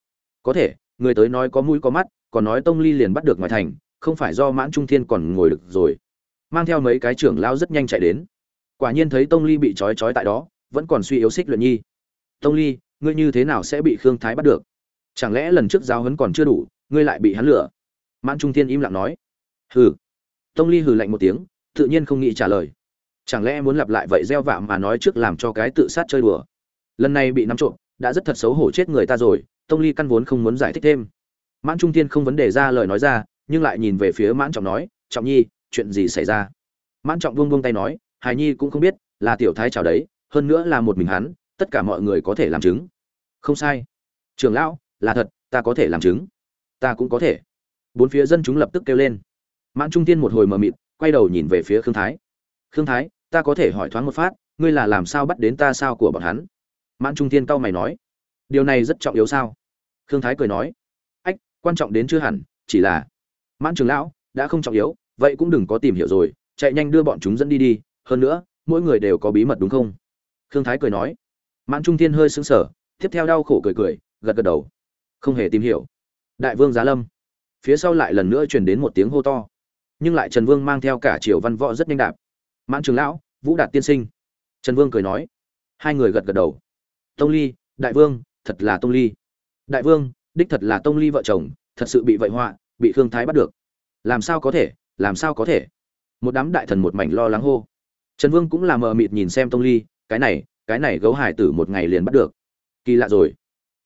Có thể, người tới nói có mũi có mắt, còn nói tông ly liền bắt được ngoài thành, không phải do mãn trung thiên còn ngồi được rồi. Mang theo mấy cái trưởng lao rất nhanh chạy đến. Quả nhiên thấy tông ly bị trói trói tại đó, vẫn còn suy yếu xích luyện nhi. Tông ly, ngươi như thế nào sẽ bị khương thái bắt được? Chẳng lẽ lần trước giáo hấn còn chưa đủ, ngươi lại bị hắn lửa mãn trung thiên im lặng nói. Hừ. Tông ly hừ lạnh một tiếng, tự nhiên không nghĩ trả lời chẳng lẽ muốn lặp lại vậy gieo vạ mà nói trước làm cho cái tự sát chơi đùa? Lần này bị nắm trộm, đã rất thật xấu hổ chết người ta rồi, tông ly căn vốn không muốn giải thích thêm. Mãn trung thiên không vấn đề ra lời nói ra, nhưng lại nhìn về phía mãn trọng nói, trọng nhi, chuyện gì xảy ra? Mãn trọng buông buông tay nói, hài nhi cũng không biết, là tiểu thái chào đấy, hơn nữa là một mình hắn, tất cả mọi người có thể làm chứng. Không sai. Trường lão, là thật, ta có thể làm chứng. Ta cũng có thể. Bốn phía dân chúng lập tức kêu lên. Mãn trung tiên một hồi mờ mịt, quay đầu nhìn về phía khương thái khương thái, ta có thể hỏi thoáng một phát, ngươi là làm sao bắt đến ta sao của bọn hắn? Mãn trung Thiên cau mày nói. Điều này rất trọng yếu sao? Khương thái cười nói. Ách, quan trọng đến chưa hẳn, chỉ là mãn trường lão, đã không trọng yếu, vậy cũng đừng có tìm hiểu rồi, chạy nhanh đưa bọn chúng dẫn đi đi, hơn nữa, mỗi người đều có bí mật đúng không? Khương thái cười nói. Mãn trung thiên hơi sững sờ, tiếp theo đau khổ cười cười, gật gật đầu. Không hề tìm hiểu. Đại vương giá lâm. Phía sau lại lần nữa truyền đến một tiếng hô to. Nhưng lại trần vương mang theo cả triều văn võ rất nhanh đạp mãn trường lão, vũ đạt tiên sinh. Trần vương cười nói. Hai người gật gật đầu. Tông ly, đại vương, thật là tông ly. Đại vương, đích thật là tông ly vợ chồng, thật sự bị vậy họa, bị khương thái bắt được. Làm sao có thể, làm sao có thể? Một đám đại thần một mảnh lo lắng hô. Trần vương cũng là mờ mịt nhìn xem tông ly, cái này cái này gấu hải tử một ngày liền bắt được. Kỳ lạ rồi.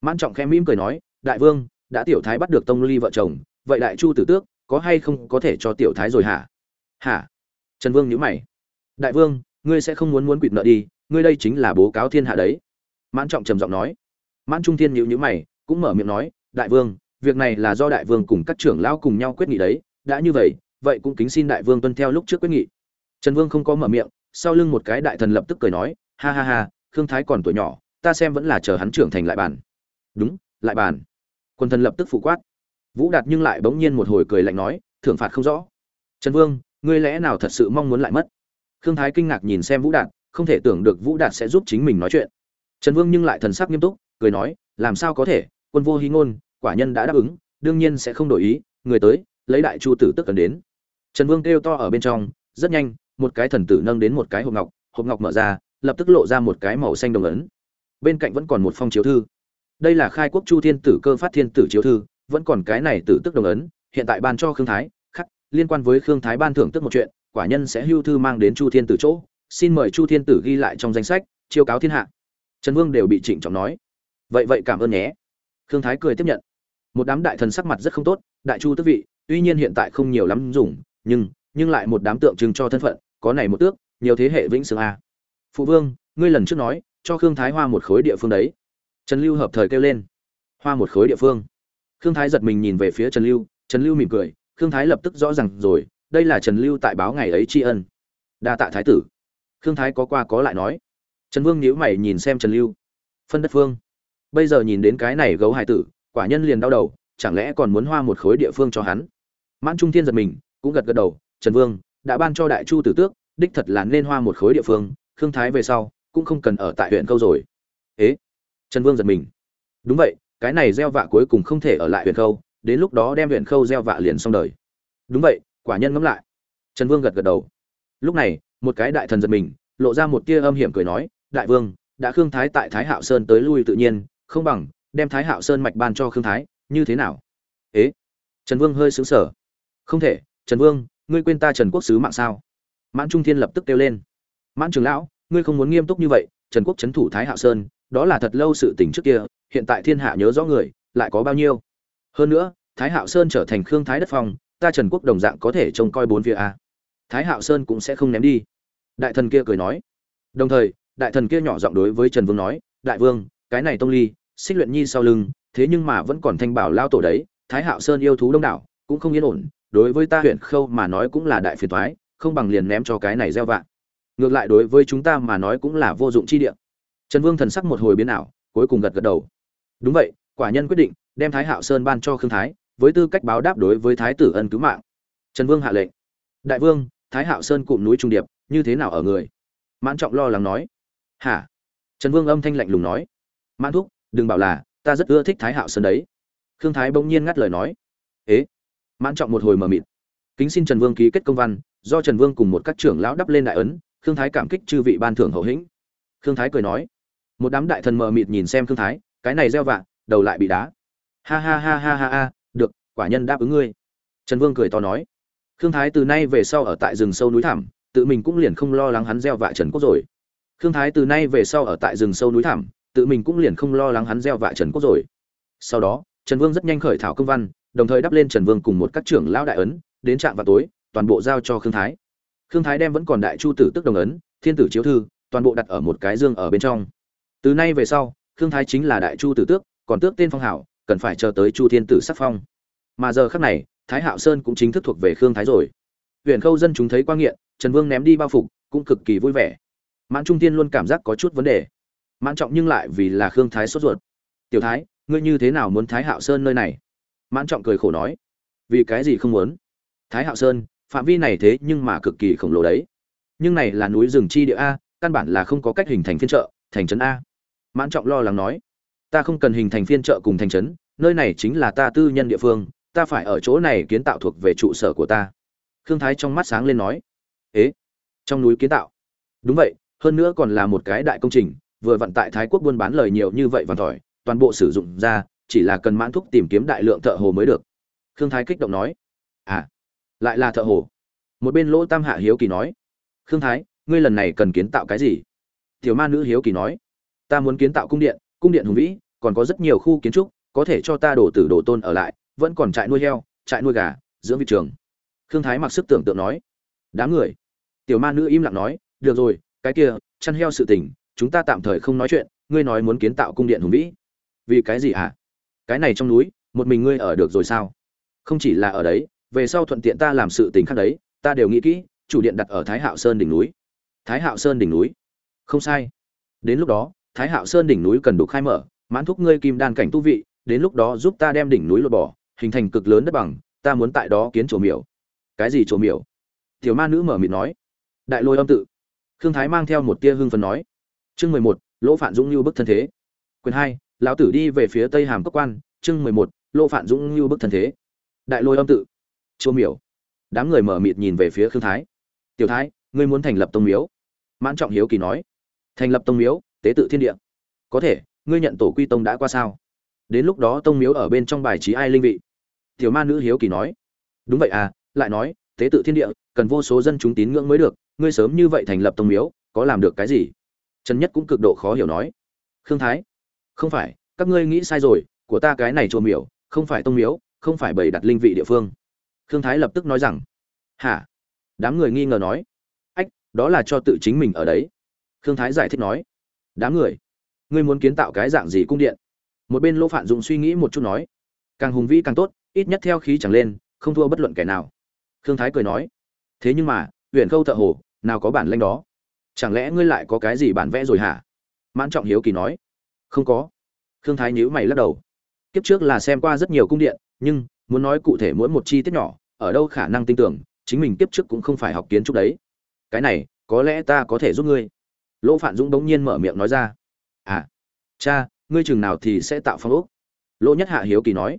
Mãn trọng khẽ mỉm cười nói, đại vương, đã tiểu thái bắt được tông ly vợ chồng, vậy đại chu tử tước, có hay không có thể cho tiểu thái rồi hả? Hả? Trần vương nhữ mày đại vương, ngươi sẽ không muốn muốn quỵt nợ đi, ngươi đây chính là bố cáo thiên hạ đấy. Mãn trọng trầm giọng nói. Mãn trung thiên nhíu nhíu mày, cũng mở miệng nói, đại vương, việc này là do đại vương cùng các trưởng lão cùng nhau quyết nghị đấy. Đã như vậy vậy cũng kính xin đại vương tuân theo lúc trước quyết nghị. Trần vương không có mở miệng, sau lưng một cái đại thần lập tức cười nói, ha ha ha, khương thái còn tuổi nhỏ, ta xem vẫn là chờ hắn trưởng thành lại bàn. Đúng, lại bàn. Quân thần lập tức phụ quát. Vũ đạt nhưng lại bỗng nhiên một hồi cười lạnh nói, thưởng phạt không rõ. Trần vương, ngươi lẽ nào thật sự mong muốn lại mất? Khương thái kinh ngạc nhìn xem vũ đạt, không thể tưởng được vũ đạt sẽ giúp chính mình nói chuyện. Trần vương nhưng lại thần sắc nghiêm túc, cười nói, làm sao có thể, quân vô hí ngôn, quả nhân đã đáp ứng, đương nhiên sẽ không đổi ý, người tới, lấy đại chu tử tức cần đến. Trần vương kêu to ở bên trong, rất nhanh, một cái thần tử nâng đến một cái hộp ngọc hộp ngọc mở ra, lập tức lộ ra một cái màu xanh đồng ấn. Bên cạnh vẫn còn một phong chiếu thư. Đây là khai quốc chu thiên tử cơ phát thiên tử chiếu thư, vẫn còn cái này tử tức đồng ấn, hiện tại ban cho khương thái, khắc, liên quan với khương thái ban thưởng tức một chuyện quả nhân sẽ hưu thư mang đến chu thiên tử chỗ, xin mời chu thiên tử ghi lại trong danh sách, chiêu cáo thiên hạ. Trần vương đều bị trịnh trọng nói. Vậy vậy cảm ơn nhé. Khương thái cười tiếp nhận. Một đám đại thần sắc mặt rất không tốt, đại chu tước vị, tuy nhiên hiện tại không nhiều lắm dùng, nhưng nhưng lại một đám tượng trưng cho thân phận, có này một tước, nhiều thế hệ vĩnh sương a. Phụ vương, ngươi lần trước nói, cho khương thái hoa một khối địa phương đấy. Trần lưu hợp thời kêu lên. Hoa một khối địa phương. Khương thái giật mình nhìn về phía trần lưu trần lưu mỉm cười, khương thái lập tức rõ r à n g rồi đây là trần lưu tại báo ngày ấy tri ân. Đa tạ thái tử. Khương thái có qua có lại nói. Trần vương nhíu mày nhìn xem trần lưu. Phân đất phương. Bây giờ nhìn đến cái này gấu hải tử, quả nhân liền đau đầu, chẳng lẽ còn muốn hoa một khối địa phương cho hắn? Mãn trung thiên giật mình, cũng gật gật đầu, trần vương, đã ban cho đại chu tử tước, đích thật là nên hoa một khối địa phương, khương thái về sau, cũng không cần ở tại huyện câu rồi. Ế? Trần vương giật mình. Đúng vậy, cái này gieo vạ cuối cùng không thể ở lại huyện khâu, đến lúc đó đem huyện khâu gieo vạ liền xong đời. Đúng vậy quả nhân ngẫm lại. Trần vương gật gật đầu. Lúc này, một cái đại thần giật mình, lộ ra một tia âm hiểm cười nói, đại vương, đã khương thái tại thái hạo sơn tới lui tự nhiên, không bằng đem thái hạo sơn mạch ban cho khương thái, như thế nào? Ế? Trần vương hơi xứng sở không thể, trần vương, ngươi quên ta trần quốc sứ mạng sao? Mãn trung thiên lập tức kêu lên. Mãn trường lão, ngươi không muốn nghiêm túc như vậy, trần quốc c thủ thái hạo sơn, đó là thật lâu sự tình trước kia, hiện tại thiên hạ nhớ rõ người, lại có bao nhiêu? Hơn nữa, thái hạo sơn trở thành khương thái đất phong ta trần quốc đồng dạng có thể trông coi bốn phía a. Thái hạo sơn cũng sẽ không ném đi. Đại thần kia cười nói. Đồng thời, đại thần kia nhỏ giọng đối với trần vương nói, đại vương, cái này tông ly, xích luyện nhi sau lưng, thế nhưng mà vẫn còn thanh bảo lao tổ đấy, thái hạo sơn yêu thú đông đảo, cũng không yên ổn, đối với ta huyện khâu mà nói cũng là đại phiền toái, không bằng liền ném cho cái này gieo vạn ngược lại đối với chúng ta mà nói cũng là vô dụng chi địa. Trần vương thần sắc một hồi biến ảo, cuối cùng gật gật đầu. Đúng vậy, quả nhân quyết định, đem thái hạo sơn ban cho khương thái với tư cách báo đáp đối với thái tử ân cứu mạng. Trần vương hạ lệnh. Đại vương, thái hạo sơn cụm núi trung điệp, như thế nào ở người? Mãn trọng lo lắng nói. Hả? Trần vương âm thanh lạnh lùng nói. Mãn thúc, đừng bảo là, ta rất ưa thích thái hạo sơn đấy. Khương thái bỗng nhiên ngắt lời nói. Ế? Mãn trọng một hồi mờ mịt. Kính xin trần vương ký kết công văn, do trần vương cùng một các trưởng lão đắp lên đại ấn, khương thái cảm kích chư vị ban thưởng hậu hĩnh. Khương thái cười nói. Một đám đại thần mờ mịt nhìn xem khương thái, cái này gieo vạ, đầu lại bị đá. Ha ha ha ha ha ha quả nhân đáp ứng ngươi. Trần vương cười to nói. Khương thái từ nay về sau ở tại rừng sâu núi thẳm, tự mình cũng liền không lo lắng hắn gieo vạ trần quốc rồi. Khương thái từ nay về sau ở tại rừng sâu núi thẳm, tự mình cũng liền không lo lắng hắn gieo vạ trần quốc rồi. Sau đó, trần vương rất nhanh khởi thảo công văn, đồng thời đắp lên trần vương cùng một các trưởng lão đại ấn, đến trạm vào tối, toàn bộ giao cho khương thái. Khương thái đem vẫn còn đại chu tử tức đồng ấn, thiên tử chiếu thư, toàn bộ đặt ở một cái dương ở bên trong. Từ nay về sau, khương thái chính là đại chu tử tước, còn tước tên phong hảo, cần phải chờ tới chu thiên tử sắc phong mà giờ khắc này, thái hạo sơn cũng chính thức thuộc về khương thái rồi. Huyện khâu dân chúng thấy quan nghiện, trần vương ném đi bao phục, cũng cực kỳ vui vẻ. Mãn trung tiên luôn cảm giác có chút vấn đề. Mãn trọng nhưng lại vì là khương thái sốt ruột. Tiểu thái, ngươi như thế nào muốn thái hạo sơn nơi này? Mãn trọng cười khổ nói. Vì cái gì không muốn? Thái hạo sơn, phạm vi này thế nhưng mà cực kỳ khổng lồ đấy. Nhưng này là núi rừng chi địa a, căn bản là không có cách hình thành phiên chợ, thành trấn a. Mãn trọng lo lắng nói. Ta không cần hình thành phiên chợ cùng thành trấn, nơi này chính là ta tư nhân địa phương ta phải ở chỗ này kiến tạo thuộc về trụ sở của ta. Khương thái trong mắt sáng lên nói. Ế, trong núi kiến tạo. Đúng vậy, hơn nữa còn là một cái đại công trình, vừa vận tại thái quốc buôn bán lời nhiều như vậy vằn tỏi, toàn bộ sử dụng ra, chỉ là cần mãn thúc tìm kiếm đại lượng thợ hồ mới được. Khương thái kích động nói. À lại là thợ hồ. Một bên lỗ tam hạ hiếu kỳ nói. Khương thái, ngươi lần này cần kiến tạo cái gì? Tiểu ma nữ hiếu kỳ nói. Ta muốn kiến tạo cung điện cung điện hùng vĩ, còn có rất nhiều khu kiến trúc, có thể cho ta đổ tử đổ tôn ở lại vẫn còn trại nuôi heo, trại nuôi gà, dưỡng vị trường. Khương thái mặc sức tưởng tượng nói, đám người. Tiểu ma nữ im lặng nói, được rồi, cái kia, chăn heo sự tình, chúng ta tạm thời không nói chuyện, ngươi nói muốn kiến tạo cung điện hùng vĩ. Vì cái gì hả? Cái này trong núi, một mình ngươi ở được rồi sao? Không chỉ là ở đấy, về sau thuận tiện ta làm sự tình khác đấy, ta đều nghĩ kỹ, chủ điện đặt ở thái hạo sơn đỉnh núi. Thái hạo sơn đỉnh núi? Không sai. Đến lúc đó, thái hạo sơn đỉnh núi cần đủ khai mở, mãn thúc ngươi kim đan cảnh tu vị, đến lúc đó giúp ta đem đỉnh núi lột bỏ hình thành cực lớn đất bằng, ta muốn tại đó kiến chỗ miểu. Cái gì chỗ miểu? Tiểu ma nữ mở mịt nói. Đại lôi âm tự. Khương thái mang theo một tia hưng phấn nói. Chương mười một, lỗ phạn dũng như bức thân thế. Quyền hai, lão tử đi về phía tây hàm cốc quan. Chương mười một, lỗ phạn dũng như bức thân thế. Đại lôi âm tự. Chùa miểu. Đám người mở mịt nhìn về phía khương thái. Tiểu thái, ngươi muốn thành lập tông miếu? Mãn trọng hiếu kỳ nói. Thành lập tông miếu, tế tự thiên địa. Có thể, ngươi nhận tổ quy tông đã qua sao? Đến lúc đó tông miếu ở bên trong bài trí ai linh vị? Tiểu ma nữ hiếu kỳ nói. Đúng vậy à lại nói, tế tự thiên địa, cần vô số dân chúng tín ngưỡng mới được, ngươi sớm như vậy thành lập tông miếu, có làm được cái gì? Trần nhất cũng cực độ khó hiểu nói. Khương thái, không phải, các ngươi nghĩ sai rồi, của ta cái này chùa miếu, không phải tông miếu, không phải bày đặt linh vị địa phương. Khương thái lập tức nói rằng. Hả? Đám người nghi ngờ nói. Ách, đó là cho tự chính mình ở đấy. Khương thái giải thích nói. Đám người, ngươi muốn kiến tạo cái dạng gì cung điện? Một bên lỗ phạn dụng suy nghĩ một chút nói. Càng hùng vĩ càng tốt ít nhất theo khí chẳng lên, không thua bất luận kẻ nào. Khương thái cười nói, thế nhưng mà huyện khâu thợ hồ, nào có bản lanh đó. Chẳng lẽ ngươi lại có cái gì bản vẽ rồi hả? Mãn trọng hiếu kỳ nói, không có. Khương thái nhíu mày lắc đầu, kiếp trước là xem qua rất nhiều cung điện, nhưng muốn nói cụ thể mỗi một chi tiết nhỏ, ở đâu khả năng tin tưởng, chính mình kiếp trước cũng không phải học kiến trúc đấy. Cái này, có lẽ ta có thể giúp ngươi. Lỗ phạn dũng bỗng nhiên mở miệng nói ra à cha, ngươi chừng nào thì sẽ tạo phong ốc? Lỗ nhất hạ hiếu kỳ nói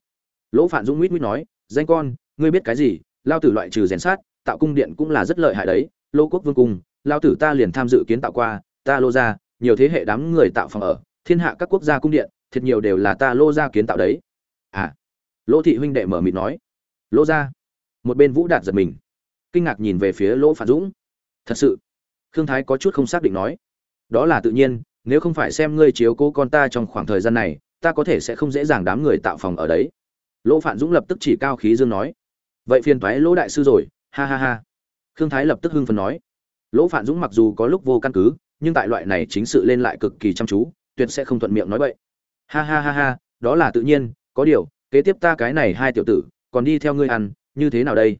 lỗ phạn dũng mít mít nói, danh con, ngươi biết cái gì? Lao tử loại trừ rèn sát, tạo cung điện cũng là rất lợi hại đấy. Lô quốc vương cung, lao tử ta liền tham dự kiến tạo qua, ta lô ra nhiều thế hệ đám người tạo phòng ở, thiên hạ các quốc gia cung điện, thiệt nhiều đều là ta lô ra kiến tạo đấy. À lỗ thị huynh đệ mở mịt nói lỗ ra một bên vũ đạt giật mình, kinh ngạc nhìn về phía lỗ phản dũng. Thật sự? Khương thái có chút không xác định nói, đó là tự nhiên, nếu không phải xem ngươi chiếu cố con ta trong khoảng thời gian này, ta có thể sẽ không dễ dàng đám người tạo phòng ở đấy lỗ Phạn dũng lập tức chỉ cao khí dương nói, vậy phiền thoái lỗ đại sư rồi, ha ha ha. Khương thái lập tức hưng phấn nói, lỗ Phạn dũng mặc dù có lúc vô căn cứ, nhưng tại loại này chính sự lên lại cực kỳ chăm chú, tuyệt sẽ không thuận miệng nói vậy. ha ha ha ha, đó là tự nhiên, có điều, kế tiếp ta cái này hai tiểu tử, còn đi theo ngươi ăn, như thế nào đây?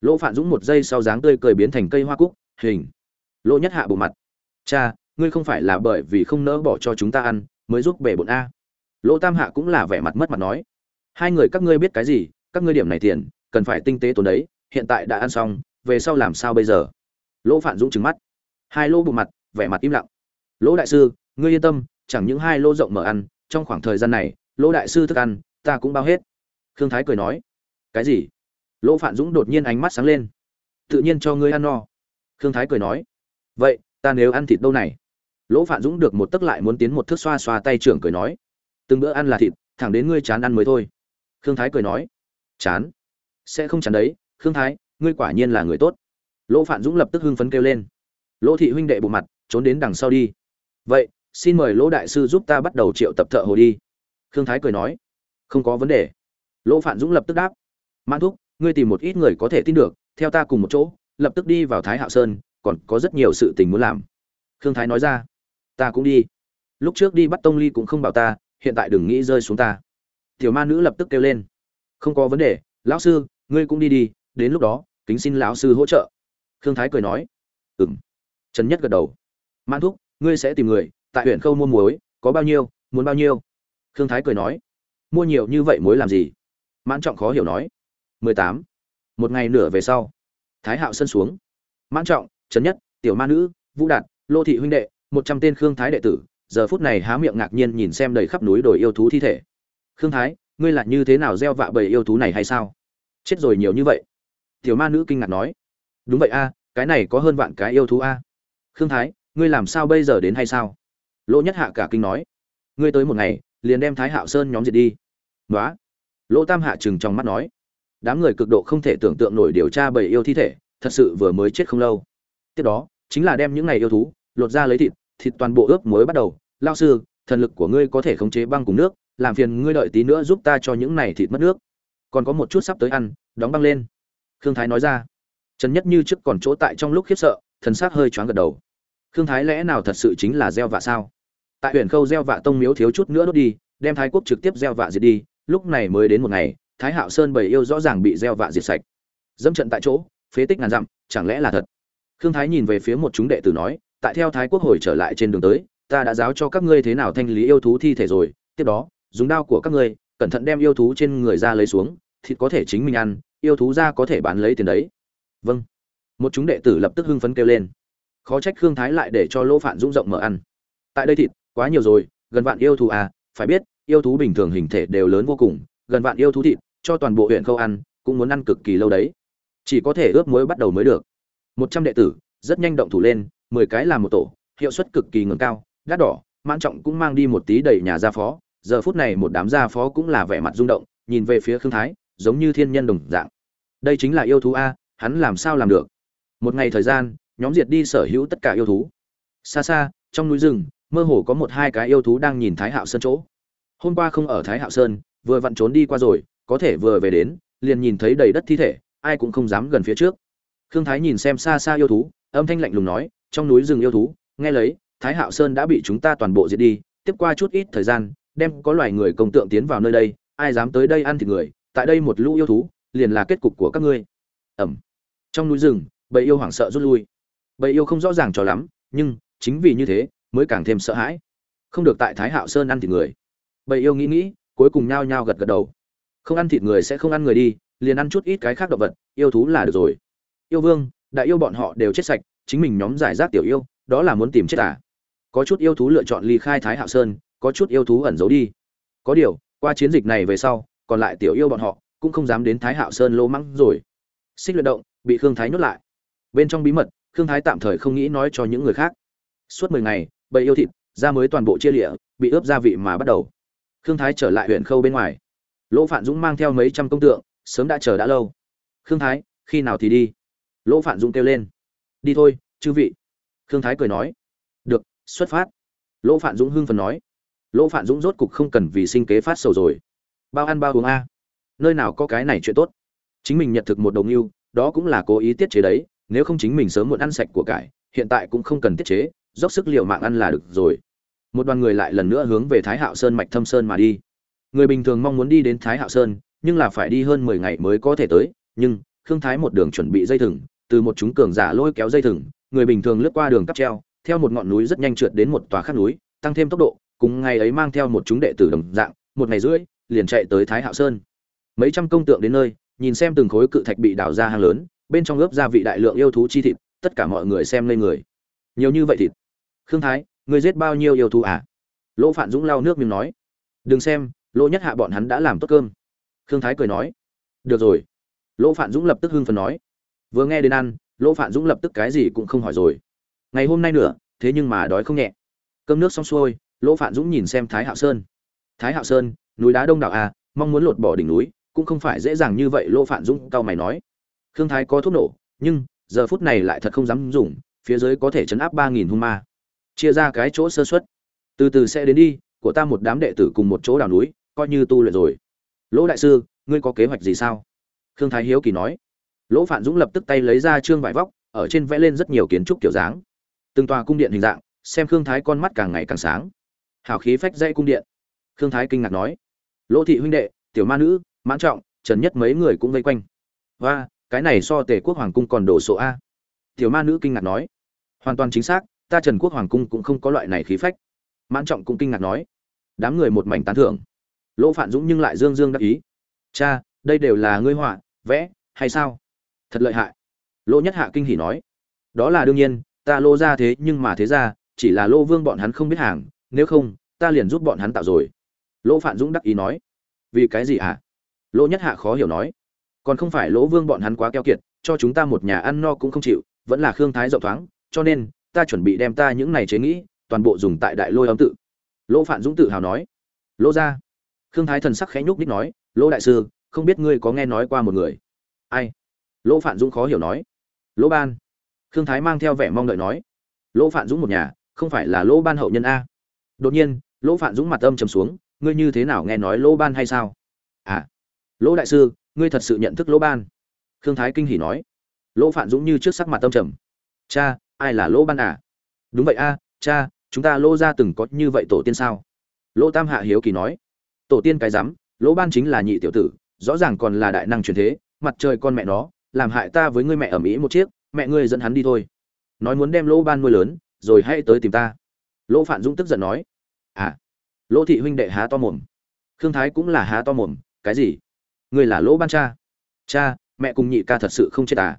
Lỗ Phạn dũng một giây sau dáng tươi cười biến thành cây hoa cúc, hình. Lỗ nhất hạ bộ mặt, cha, ngươi không phải là bởi vì không nỡ bỏ cho chúng ta ăn, mới giúp bể bộn a. Lỗ tam hạ cũng là vẻ mặt mất mặt nói hai người, các ngươi biết cái gì? Các ngươi điểm này tiền, cần phải tinh tế tốn đấy. Hiện tại đã ăn xong, về sau làm sao bây giờ? Lỗ phản dũng trừng mắt. Hai lỗ bụng mặt, vẻ mặt im lặng. Lỗ đại sư, ngươi yên tâm, chẳng những hai lỗ rộng mở ăn, trong khoảng thời gian này, lỗ đại sư thức ăn, ta cũng bao hết. Khương thái cười nói. Cái gì? Lỗ phản dũng đột nhiên ánh mắt sáng lên. Tự nhiên cho ngươi ăn no. Khương thái cười nói. Vậy, ta nếu ăn thịt đâu này? Lỗ phản dũng được một tấc lại muốn tiến một thước xoa xoa tay trưởng cười nói. Từng bữa ăn là thịt, thẳng đến ngươi chán ăn mới thôi khương thái cười nói, chán. Sẽ không chán đấy, khương thái, ngươi quả nhiên là người tốt. Lỗ phản dũng lập tức hưng phấn kêu lên, lỗ thị huynh đệ bộ mặt, trốn đến đằng sau đi. Vậy, xin mời lỗ đại sư giúp ta bắt đầu triệu tập thợ hồ đi. Khương thái cười nói, không có vấn đề. Lỗ phản dũng lập tức đáp, mãn thúc, ngươi tìm một ít người có thể tin được, theo ta cùng một chỗ, lập tức đi vào thái hạo sơn, còn có rất nhiều sự tình muốn làm. Khương thái nói ra, ta cũng đi. Lúc trước đi bắt tông ly cũng không bảo ta, hiện tại đừng nghĩ rơi xuống ta tiểu ma nữ lập tức kêu lên. Không có vấn đề lão sư ngươi cũng đi đi đến lúc đó kính xin lão sư hỗ trợ. Khương thái cười nói. Ừm, trần nhất gật đầu. Mãn thúc ngươi sẽ tìm người tại huyện khâu mua muối có bao nhiêu muốn bao nhiêu? Khương thái cười nói. Mua nhiều như vậy muối làm gì? Mãn trọng khó hiểu nói. Mười tám. Một ngày nửa về sau. Thái hạo sân xuống. Mãn trọng trần nhất tiểu ma nữ vũ đạt lô thị huynh đệ một trăm tên khương thái đệ tử giờ phút này há miệng ngạc nhiên nhìn xem đầy khắp núi đồi yêu thú thi thể khương thái, ngươi là như thế nào gieo vạ bầy yêu thú này hay sao? Chết rồi nhiều như vậy. Tiểu ma nữ kinh ngạc nói. Đúng vậy a, cái này có hơn vạn cái yêu thú a. Khương thái, ngươi làm sao bây giờ đến hay sao? Lỗ nhất hạ cả kinh nói. Ngươi tới một ngày, liền đem thái hạo sơn nhóm diệt đi. Nói lỗ tam hạ chừng trong mắt nói. Đám người cực độ không thể tưởng tượng nổi điều tra bầy yêu thi thể, thật sự vừa mới chết không lâu. Tiếp đó, chính là đem những ngày yêu thú, lột ra lấy thịt thịt toàn bộ ướp muối bắt đầu. Lao sư, thần lực của ngươi có thể khống chế băng cùng nước làm phiền ngươi đợi tí nữa giúp ta cho những này thịt mất nước. Còn có một chút sắp tới ăn, đóng băng lên. Khương thái nói ra. Trần nhất như trước còn chỗ tại trong lúc khiếp sợ, thần s c hơi choáng gật đầu. Khương thái lẽ nào thật sự chính là gieo vạ sao? Tại huyện khâu gieo vạ tông miếu thiếu chút nữa đốt đi, đem thái quốc trực tiếp gieo vạ diệt đi, lúc này mới đến một ngày, thái hạo sơn bầy yêu rõ ràng bị gieo vạ diệt sạch. Dẫm trận tại chỗ, phế tích ngàn dặm, chẳng lẽ là thật? Khương thái nhìn về phía một chúng đệ tử nói, tại theo thái quốc hồi trở lại trên đường tới, ta đã giáo cho các ngươi thế nào thanh lý yêu thú thi thể rồi, tiếp đó dùng đao của các ngươi, cẩn thận đem yêu thú trên người ra lấy xuống, thịt có thể chính mình ăn, yêu thú ra có thể bán lấy tiền đấy. Vâng. Một chúng đệ tử lập tức hưng phấn kêu lên. Khó trách khương thái lại để cho lỗ phản dũng rộng mở ăn. Tại đây thịt, quá nhiều rồi, gần vạn yêu thú à phải biết, yêu thú bình thường hình thể đều lớn vô cùng, gần vạn yêu thú thịt, cho toàn bộ huyện khâu ăn, cũng muốn ăn cực kỳ lâu đấy. Chỉ có thể ướp muối bắt đầu mới được. Một trăm đệ tử, rất nhanh động thủ lên, mười cái làm một tổ, hiệu suất cực kỳ ngừng cao, đắt đỏ, mãn trọng cũng mang đi một tí đầy nhà ra phó giờ phút này một đám gia phó cũng là vẻ mặt rung động, nhìn về phía khương thái, giống như thiên nhân đồng dạng. Đây chính là yêu thú a, hắn làm sao làm được? Một ngày thời gian, nhóm diệt đi sở hữu tất cả yêu thú. Xa xa, trong núi rừng, mơ hồ có một hai cái yêu thú đang nhìn thái hạo sơn chỗ. Hôm qua không ở thái hạo sơn, vừa vặn trốn đi qua rồi, có thể vừa về đến, liền nhìn thấy đầy đất thi thể, ai cũng không dám gần phía trước. Khương thái nhìn xem xa xa yêu thú, âm thanh lạnh lùng nói, trong núi rừng yêu thú, nghe lấy, thái hạo sơn đã bị chúng ta toàn bộ diệt đi, tiếp qua chút ít thời gian đem có loài người công tượng tiến vào nơi đây, ai dám tới đây ăn thịt người, tại đây một lũ yêu thú, liền là kết cục của các ngươi. Ẩm. Trong núi rừng, bầy yêu hoảng sợ rút lui. Bầy yêu không rõ ràng cho lắm, nhưng chính vì như thế, mới càng thêm sợ hãi. Không được tại thái hạo sơn ăn thịt người. Bầy yêu nghĩ nghĩ, cuối cùng nhao nhao gật gật đầu. Không ăn thịt người sẽ không ăn người đi, liền ăn chút ít cái khác động vật, yêu thú là được rồi. Yêu vương, đại yêu bọn họ đều chết sạch, chính mình nhóm giải rác tiểu yêu, đó là muốn tìm chết à? Có chút yêu thú lựa chọn ly khai thái hạo sơn có chút yêu thú ẩn giấu đi. Có điều, qua chiến dịch này về sau, còn lại tiểu yêu bọn họ cũng không dám đến thái hạo sơn lô mắng rồi. Xích luyện động bị khương thái nhốt lại. Bên trong bí mật, khương thái tạm thời không nghĩ nói cho những người khác. Suốt mười ngày, bầy yêu thịt, da mới toàn bộ chia lịa, bị ướp gia vị mà bắt đầu. Khương thái trở lại huyện khâu bên ngoài. Lỗ phạn dũng mang theo mấy trăm công tượng, sớm đã chờ đã lâu. Khương thái, khi nào thì đi? Lỗ phạn dũng kêu lên. Đi thôi, chư vị. Khương thái cười nói. Được, xuất phát. Lỗ phạn dũng hưng phần nói lỗ phạn dũng rốt cục không cần vì sinh kế phát sầu rồi. Bao ăn bao uống a. Nơi nào có cái này chuyện tốt? Chính mình nhận thực một đồng yêu, đó cũng là cố ý tiết chế đấy, nếu không chính mình sớm muộn ăn sạch của cải, hiện tại cũng không cần tiết chế, dốc sức liệu mạng ăn là được rồi. Một đoàn người lại lần nữa hướng về thái hạo sơn mạch thâm sơn mà đi. Người bình thường mong muốn đi đến thái hạo sơn, nhưng là phải đi hơn mười ngày mới có thể tới, nhưng khương thái một đường chuẩn bị dây thừng, từ một chúng cường giả lôi kéo dây thừng, người bình thường lướt qua đường cắp treo, theo một ngọn núi rất nhanh trượt đến một tòa khác núi, tăng thêm tốc độ cùng ngày ấy mang theo một chúng đệ tử đồng dạng, một ngày rưỡi, liền chạy tới thái hạo sơn. Mấy trăm công tượng đến nơi, nhìn xem từng khối cự thạch bị đào ra hang lớn, bên trong ướp gia vị đại lượng yêu thú chi thịt, tất cả mọi người xem lên người. Nhiều như vậy thịt. Khương thái người giết bao nhiêu yêu thú à? Lỗ phạn dũng lau nước miếng nói. Đừng xem, lỗ nhất hạ bọn hắn đã làm tốt cơm. Khương thái cười nói. Được rồi. Lỗ phạn dũng lập tức hưng phần nói. Vừa nghe đến ăn, lỗ phạn dũng lập tức cái gì cũng không hỏi rồi. Ngày hôm nay nữa, thế nhưng mà đói không nhẹ. Cơm nước xong xuôi lỗ phạn dũng nhìn xem thái hạo sơn. Thái hạo sơn, núi đá đông đảo à mong muốn lột bỏ đỉnh núi, cũng không phải dễ dàng như vậy, lỗ phạn dũng cao mày nói. Khương thái có thuốc nổ, nhưng giờ phút này lại thật không dám dùng, phía dưới có thể chấn áp ba nghìn hung ma. Chia ra cái chỗ sơ xuất từ từ sẽ đến đi, của ta một đám đệ tử cùng một chỗ đào núi, coi như tu luyện rồi. Lỗ đại sư, ngươi có kế hoạch gì sao? Khương thái hiếu kỳ nói. Lỗ phạn dũng lập tức tay lấy ra trương vải vóc, ở trên vẽ lên rất nhiều kiến trúc kiểu dáng. Từng tòa cung điện hình dạng, xem khương thái con mắt càng ngày càng sáng hào khí phách dãy cung điện. Khương thái kinh ngạc nói, lỗ thị huynh đệ, tiểu ma nữ, mãn trọng, trần nhất mấy người cũng vây quanh. Và cái này so tề quốc hoàng cung còn đổ sộ a. Tiểu ma nữ kinh ngạc nói, hoàn toàn chính xác, ta trần quốc hoàng cung cũng không có loại này khí phách. Mãn trọng cũng kinh ngạc nói, đám người một mảnh tán thưởng. Lỗ phạn dũng nhưng lại dương dương đắc ý, cha, đây đều là ngươi họa, vẽ, hay sao? Thật lợi hại. Lỗ nhất hạ kinh hỉ nói, đó là đương nhiên, ta lô ra thế nhưng mà thế ra, chỉ là lô vương bọn hắn không biết hàng nếu không, ta liền giúp bọn hắn tạo rồi. Lỗ phạn dũng đắc ý nói. Vì cái gì ạ à? lỗ nhất hạ khó hiểu nói. Còn không phải lỗ vương bọn hắn quá keo kiệt, cho chúng ta một nhà ăn no cũng không chịu, vẫn là khương thái rộng thoáng, cho nên, ta chuẩn bị đem ta những này chế nghĩ, toàn bộ dùng tại đại lôi âm tự. Lỗ phạn dũng tự hào nói. Lỗ ra. Khương thái thần sắc khẽ nhúc ních nói. Lỗ đại sư, không biết ngươi có nghe nói qua một người? Ai? Lỗ phạn dũng khó hiểu nói. Lỗ ban. Khương thái mang theo vẻ mong đợi nói. Lỗ phạn dũng một nhà, không phải là lỗ ban hậu nhân a đột nhiên, lỗ phạn dũng mặt âm trầm xuống, ngươi như thế nào nghe nói lỗ ban hay sao? À lỗ đại sư, ngươi thật sự nhận thức lỗ ban? Khương thái kinh hỉ nói. Lỗ phạn dũng như trước sắc mặt tâm trầm. Cha, ai là lỗ ban à? Đúng vậy a, cha, chúng ta lỗ ra từng có như vậy tổ tiên sao? Lỗ tam hạ hiếu kỳ nói. Tổ tiên cái rắm, lỗ ban chính là nhị tiểu tử, rõ ràng còn là đại năng truyền thế, mặt trời con mẹ nó, làm hại ta với ngươi mẹ ở mỹ một chiếc, mẹ ngươi dẫn hắn đi thôi. Nói muốn đem lỗ ban nuôi lớn, rồi hãy tới tìm ta lỗ phạn dũng tức giận nói à lỗ thị huynh đệ há to mồm. Khương thái cũng là há to mồm, cái gì? Người là lỗ ban cha. Cha, mẹ cùng nhị ca thật sự không chết à?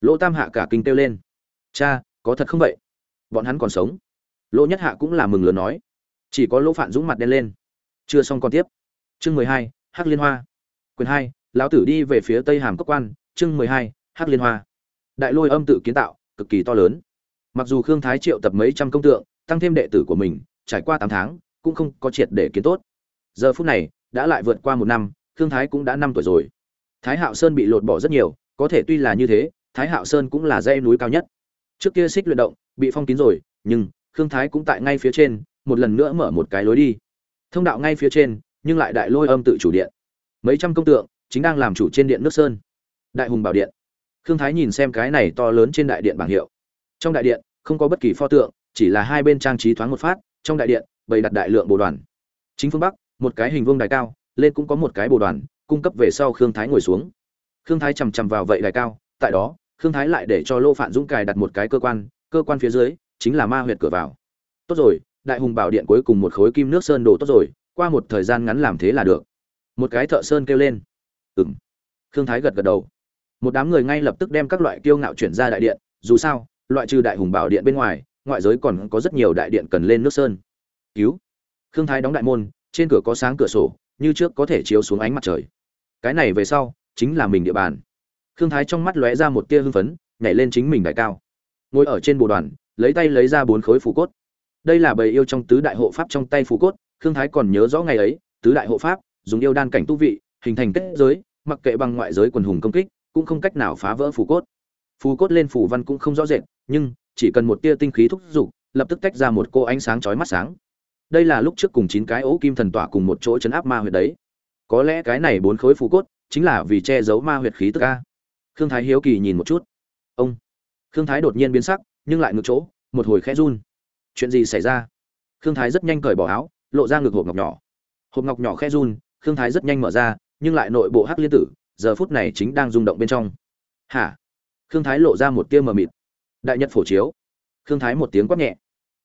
Lỗ tam hạ cả kinh kêu lên, cha, có thật không vậy? Bọn hắn còn sống. Lỗ nhất hạ cũng là mừng lớn nói, chỉ có lỗ phạn dũng mặt đen lên. Chưa xong còn tiếp. Chương mười hai, hắc liên hoa. Quyền hai, lão tử đi về phía tây hàm cốc quan. Chương mười hai, hắc liên hoa. Đại lôi âm tự kiến tạo, cực kỳ to lớn. Mặc dù khương thái triệu tập mấy trăm công tượng tăng thêm đệ tử của mình, trải qua tám tháng, cũng không có triệt để kiến tốt. Giờ phút này, đã lại vượt qua một năm, khương thái cũng đã năm tuổi rồi. Thái hạo sơn bị lột bỏ rất nhiều, có thể tuy là như thế, thái hạo sơn cũng là dãy núi cao nhất. Trước kia xích luyện động, bị phong kín rồi, nhưng khương thái cũng tại ngay phía trên, một lần nữa mở một cái lối đi. Thông đạo ngay phía trên, nhưng lại đại lôi âm tự chủ điện. Mấy trăm công tượng, chính đang làm chủ trên điện nước sơn. Đại hùng bảo điện. Khương thái nhìn xem cái này to lớn trên đại điện bảng hiệu. Trong đại điện, không có bất kỳ pho tượng chỉ là hai bên trang trí thoáng một phát, trong đại điện, bày đặt đại lượng bồ đoàn. Chính phương bắc, một cái hình vuông đài cao, lên cũng có một cái bồ đoàn, cung cấp về sau khương thái ngồi xuống. Khương thái chằm chằm vào vậy đài cao, tại đó, khương thái lại để cho lô phạn dũng cài đặt một cái cơ quan cơ quan phía dưới, chính là ma huyệt cửa vào. Tốt rồi, đại hùng bảo điện cuối cùng một khối kim nước sơn đổ tốt rồi, qua một thời gian ngắn làm thế là được. Một cái thợ sơn kêu lên. Ừng khương thái gật gật đầu. Một đám người ngay lập tức đem các loại kiêu ngạo chuyển ra đại điện, dù sao, loại trừ đại hùng bảo điện bên ngoài ngoại giới còn có rất nhiều đại điện cần lên nước sơn. Cứu. Khương thái đóng đại môn, trên cửa có sáng cửa sổ, như trước có thể chiếu xuống ánh mặt trời. Cái này về sau, chính là mình địa bàn. Khương thái trong mắt lóe ra một tia hưng phấn, nhảy lên chính mình đại cao. Ngồi ở trên bồ đoàn, lấy tay lấy ra bốn khối phù cốt. Đây là bầy yêu trong tứ đại hộ pháp trong tay phù cốt, khương thái còn nhớ rõ ngày ấy, tứ đại hộ pháp, dùng yêu đan cảnh tu vị, hình thành kết giới, mặc kệ bằng ngoại giới quần hùng công kích, cũng không cách nào phá vỡ phù cốt. Phù cốt lên phù văn cũng không rõ rệt, nhưng chỉ cần một tia tinh khí thúc giục, lập tức tách ra một cô ánh sáng chói mắt sáng. Đây là lúc trước cùng chín cái ố kim thần tỏa cùng một chỗ chấn áp ma huyệt đấy. Có lẽ cái này bốn khối phù cốt chính là vì che giấu ma huyệt khí tức a. Khương thái hiếu kỳ nhìn một chút. Ông. Khương thái đột nhiên biến sắc, nhưng lại ngược chỗ, một hồi khẽ run. Chuyện gì xảy ra? Khương thái rất nhanh cởi bỏ áo, lộ ra ngực hộp ngọc nhỏ. Hộp ngọc nhỏ khẽ run, khương thái rất nhanh mở ra, nhưng lại nội bộ hắc liên tử, giờ phút này chính đang rung động bên trong. Hả? Khương thái lộ ra một tia mờ mịt đại nhật phổ chiếu. Khương thái một tiếng quát nhẹ.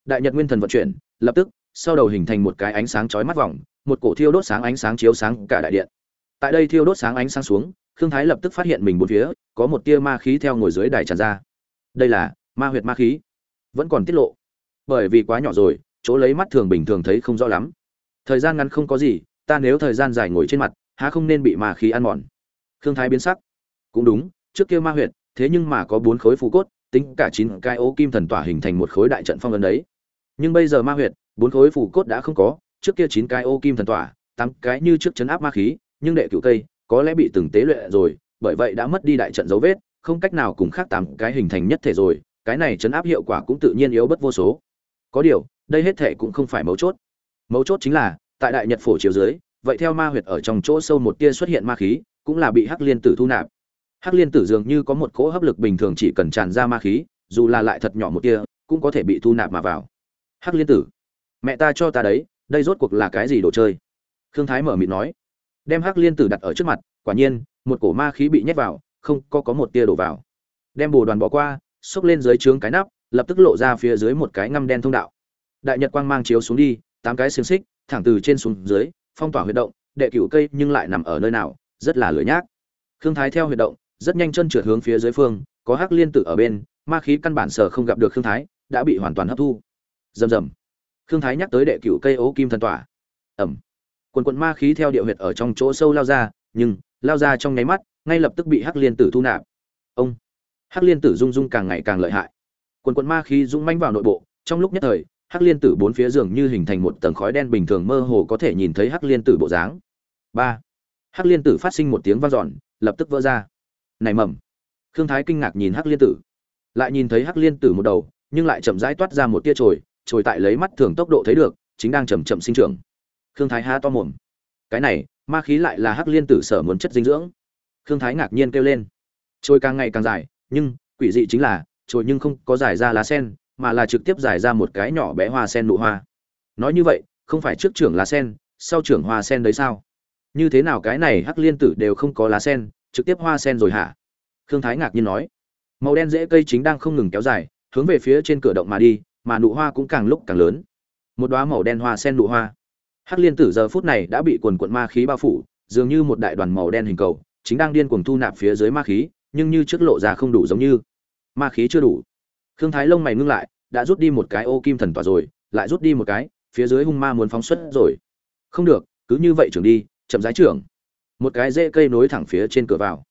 Đại nhật nguyên thần vận chuyển, lập tức, sau đầu hình thành một cái ánh sáng chói mắt vòng, một cổ thiêu đốt sáng ánh sáng chiếu sáng cả đại điện. Tại đây thiêu đốt sáng ánh sáng xuống, khương thái lập tức phát hiện mình bốn phía, có một tia ma khí theo ngồi dưới đài tràn ra. Đây là ma huyệt ma khí. Vẫn còn tiết lộ. Bởi vì quá nhỏ rồi, chỗ lấy mắt thường bình thường thấy không rõ lắm. Thời gian ngắn không có gì, ta nếu thời gian dài ngồi trên mặt, há không nên bị ma khí ăn mòn. Khương thái biến sắc. Cũng đúng, trước kia ma huyệt, thế nhưng mà có bốn khối phù cốt tính cả chín cái ô kim thần tỏa hình thành một khối đại trận phong ấn đấy. Nhưng bây giờ ma huyệt, bốn khối phù cốt đã không có, trước kia chín cái ô kim thần tỏa, tám cái như trước chấn áp ma khí, nhưng đệ cửu cây, có lẽ bị từng tế luyện rồi, bởi vậy đã mất đi đại trận dấu vết, không cách nào cùng khác tám cái hình thành nhất thể rồi, cái này chấn áp hiệu quả cũng tự nhiên yếu bất vô số. Có điều, đây hết thể cũng không phải mấu chốt. Mấu chốt chính là, tại đại nhật phổ chiếu dưới, vậy theo ma huyệt ở trong chỗ sâu một tia xuất hiện ma khí, cũng là bị hắc liên tử thu nạp hắc liên tử dường như có một cỗ hấp lực bình thường chỉ cần tràn ra ma khí, dù là lại thật nhỏ một tia, cũng có thể bị thu nạp mà vào. Hắc liên tử, mẹ ta cho ta đấy, đây rốt cuộc là cái gì đồ chơi? Khương thái mở mịt nói. Đem hắc liên tử đặt ở trước mặt, quả nhiên, một cổ ma khí bị nhét vào, không có có một tia đổ vào. Đem bồ đoàn bỏ qua, xốc lên dưới trướng cái nắp, lập tức lộ ra phía dưới một cái ngăm đen thông đạo. Đại nhật quang mang chiếu xuống đi, tám cái xiềng xích, thẳng từ trên xuống dưới, phong tỏa huyệt động, đệ cửu cây nhưng lại nằm ở nơi nào, rất là lười nhác. Khương thái theo huyệt động rất nhanh chân trượt hướng phía dưới phương, có hắc liên tử ở bên, ma khí căn bản sở không gặp được khương thái, đã bị hoàn toàn hấp thu. Rầm rầm. Khương thái nhắc tới đệ cửu cây ố kim thần tỏa. Ẩm quần quận ma khí theo địa huyệt ở trong chỗ sâu lao ra, nhưng, lao ra trong nháy mắt, ngay lập tức bị hắc liên tử thu nạp. Ông. Hắc liên tử rung rung càng ngày càng lợi hại. Quần quận ma khí rung manh vào nội bộ, trong lúc nhất thời, hắc liên tử bốn phía giường như hình thành một tầng khói đen bình thường mơ hồ có thể nhìn thấy hắc liên tử bộ dáng. Ba. Hắc liên tử phát sinh một tiếng vang dọn, lập tức vỡ ra này mầm. Khương thái kinh ngạc nhìn hắc liên tử. Lại nhìn thấy hắc liên tử một đầu, nhưng lại chậm rãi toát ra một tia trồi trồi tại lấy mắt thường tốc độ thấy được, chính đang chậm chậm sinh trưởng. Khương thái há to mồm. Cái này, ma khí lại là hắc liên tử sở muốn chất dinh dưỡng. Khương thái ngạc nhiên kêu lên. Trôi càng ngày càng dài, nhưng, quỷ dị chính là trôi nhưng không có giải ra lá sen, mà là trực tiếp giải ra một cái nhỏ bé hoa sen nụ hoa. Nói như vậy, không phải trước trưởng lá sen, sau trưởng hoa sen đấy sao? Như thế nào cái này hắc liên tử đều không có lá sen trực tiếp hoa sen rồi hả? Khương thái ngạc nhiên nói. Màu đen rễ cây chính đang không ngừng kéo dài, hướng về phía trên cửa động mà đi, mà nụ hoa cũng càng lúc càng lớn. Một đoá màu đen hoa sen nụ hoa. Hắc liên tử giờ phút này đã bị quần quận ma khí bao phủ, dường như một đại đoàn màu đen hình cầu, chính đang điên cuồng thu nạp phía dưới ma khí, nhưng như trước lộ ra không đủ giống như. Ma khí chưa đủ. Khương thái lông mày ngưng lại, đã rút đi một cái ô kim thần tỏa rồi, lại rút đi một cái, phía dưới hung ma muốn phóng xuất rồi. Không được, cứ như vậy trưởng đi, chậm rãi trưởng một cái rễ cây nối thẳng phía trên cửa vào.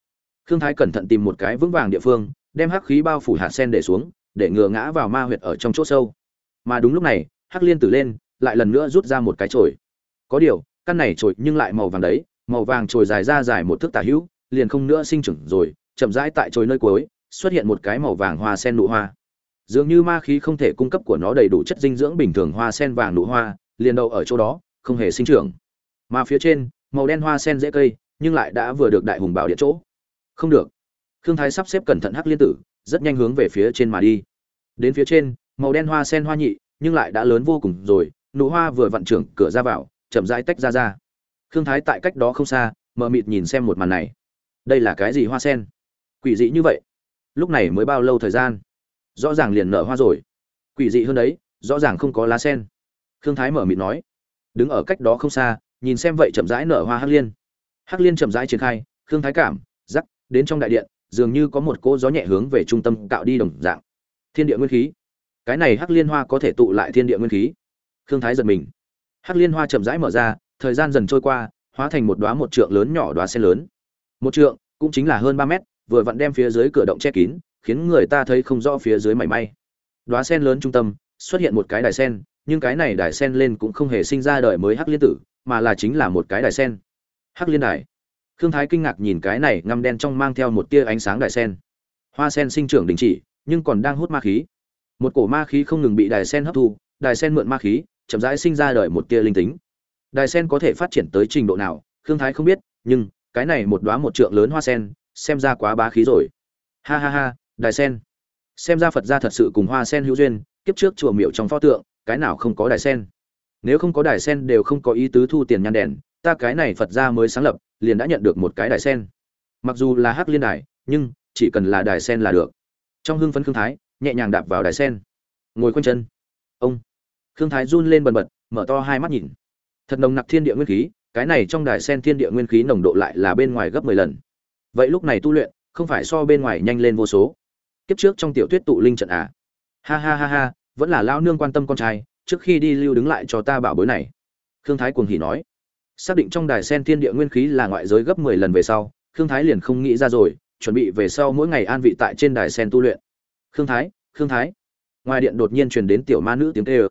Khương thái cẩn thận tìm một cái vững vàng địa phương, đem hắc khí bao phủ hạt sen để xuống, để ngừa ngã vào ma huyệt ở trong chỗ sâu. Mà đúng lúc này, hắc liên tử lên, lại lần nữa rút ra một cái chổi. Có điều, căn này chổi nhưng lại màu vàng đấy, màu vàng chổi dài ra dài một thước tả hữu, liền không nữa sinh trưởng rồi, chậm rãi tại chổi nơi cuối, xuất hiện một cái màu vàng hoa sen nụ hoa. Dường như ma khí không thể cung cấp của nó đầy đủ chất dinh dưỡng bình thường hoa sen vàng nụ hoa, liền đậu ở chỗ đó, không hề sinh trưởng. Mà phía trên màu đen hoa sen dễ cây, nhưng lại đã vừa được đại hùng bảo điện chỗ. Không được. Khương thái sắp xếp cẩn thận hắc liên tử, rất nhanh hướng về phía trên mà đi. Đến phía trên, màu đen hoa sen hoa nhị, nhưng lại đã lớn vô cùng rồi, nụ hoa vừa vặn trưởng cửa ra vào, chậm rãi tách ra ra. Khương thái tại cách đó không xa, mờ mịt nhìn xem một màn này. Đây là cái gì hoa sen? Quỷ dị như vậy. Lúc này mới bao lâu thời gian? Rõ ràng liền nở hoa rồi. Quỷ dị hơn đấy, rõ ràng không có lá sen. Khương thái mở mịt nói. Đứng ở cách đó không xa nhìn xem vậy chậm rãi nở hoa hắc liên. Hắc liên chậm rãi triển khai, khương thái cảm rắc đến trong đại điện, dường như có một cỗ gió nhẹ hướng về trung tâm cạo đi đồng dạng. Thiên địa nguyên khí. Cái này hắc liên hoa có thể tụ lại thiên địa nguyên khí. Khương thái giật mình. Hắc liên hoa chậm rãi mở ra, thời gian dần trôi qua, hóa thành một đóa một trượng lớn nhỏ đóa sen lớn. Một trượng, cũng chính là hơn ba mét, vừa vặn đem phía dưới cửa động che kín, khiến người ta thấy không rõ phía dưới mảy may. Đóa sen lớn trung tâm, xuất hiện một cái đài sen, nhưng cái này đài sen lên cũng không hề sinh ra đời mới hắc liên tử mà là chính là một cái đài sen. Hắc liên đài. Khương thái kinh ngạc nhìn cái này ngăm đen trong mang theo một tia ánh sáng đài sen. Hoa sen sinh trưởng đình chỉ, nhưng còn đang hút ma khí. Một cổ ma khí không ngừng bị đài sen hấp thu, đài sen mượn ma khí, chậm rãi sinh ra đời một tia linh tính. Đài sen có thể phát triển tới trình độ nào, khương thái không biết, nhưng cái này một đóa một trượng lớn hoa sen, xem ra quá bá khí rồi. Ha ha ha, đài sen. Xem ra phật gia thật sự cùng hoa sen hữu duyên, kiếp trước chùa miệu trong pho tượng, cái nào không có đài sen? Nếu không có đài sen đều không có ý tứ thu tiền nhan đèn, ta cái này phật gia mới sáng lập, liền đã nhận được một cái đài sen. Mặc dù là hắc liên đài, nhưng chỉ cần là đài sen là được. Trong hưng phấn khương thái, nhẹ nhàng đạp vào đài sen. Ngồi quanh chân. Ông. Khương thái run lên bần bật, mở to hai mắt nhìn. Thật nồng nặc thiên địa nguyên khí, cái này trong đài sen thiên địa nguyên khí nồng độ lại là bên ngoài gấp mười lần. Vậy lúc này tu luyện, không phải so bên ngoài nhanh lên vô số. Kiếp trước trong tiểu tuyết tụ linh trận à. Ha ha ha ha, vẫn là lao nương quan tâm con trai trước khi đi lưu đứng lại cho ta bảo bối này. Khương thái cuồng hỉ nói. Xác định trong đài sen thiên địa nguyên khí là ngoại giới gấp mười lần về sau, khương thái liền không nghĩ ra rồi, chuẩn bị về sau mỗi ngày an vị tại trên đài sen tu luyện. Khương thái khương thái. Ngoài điện đột nhiên truyền đến tiểu ma nữ tiếng kêu.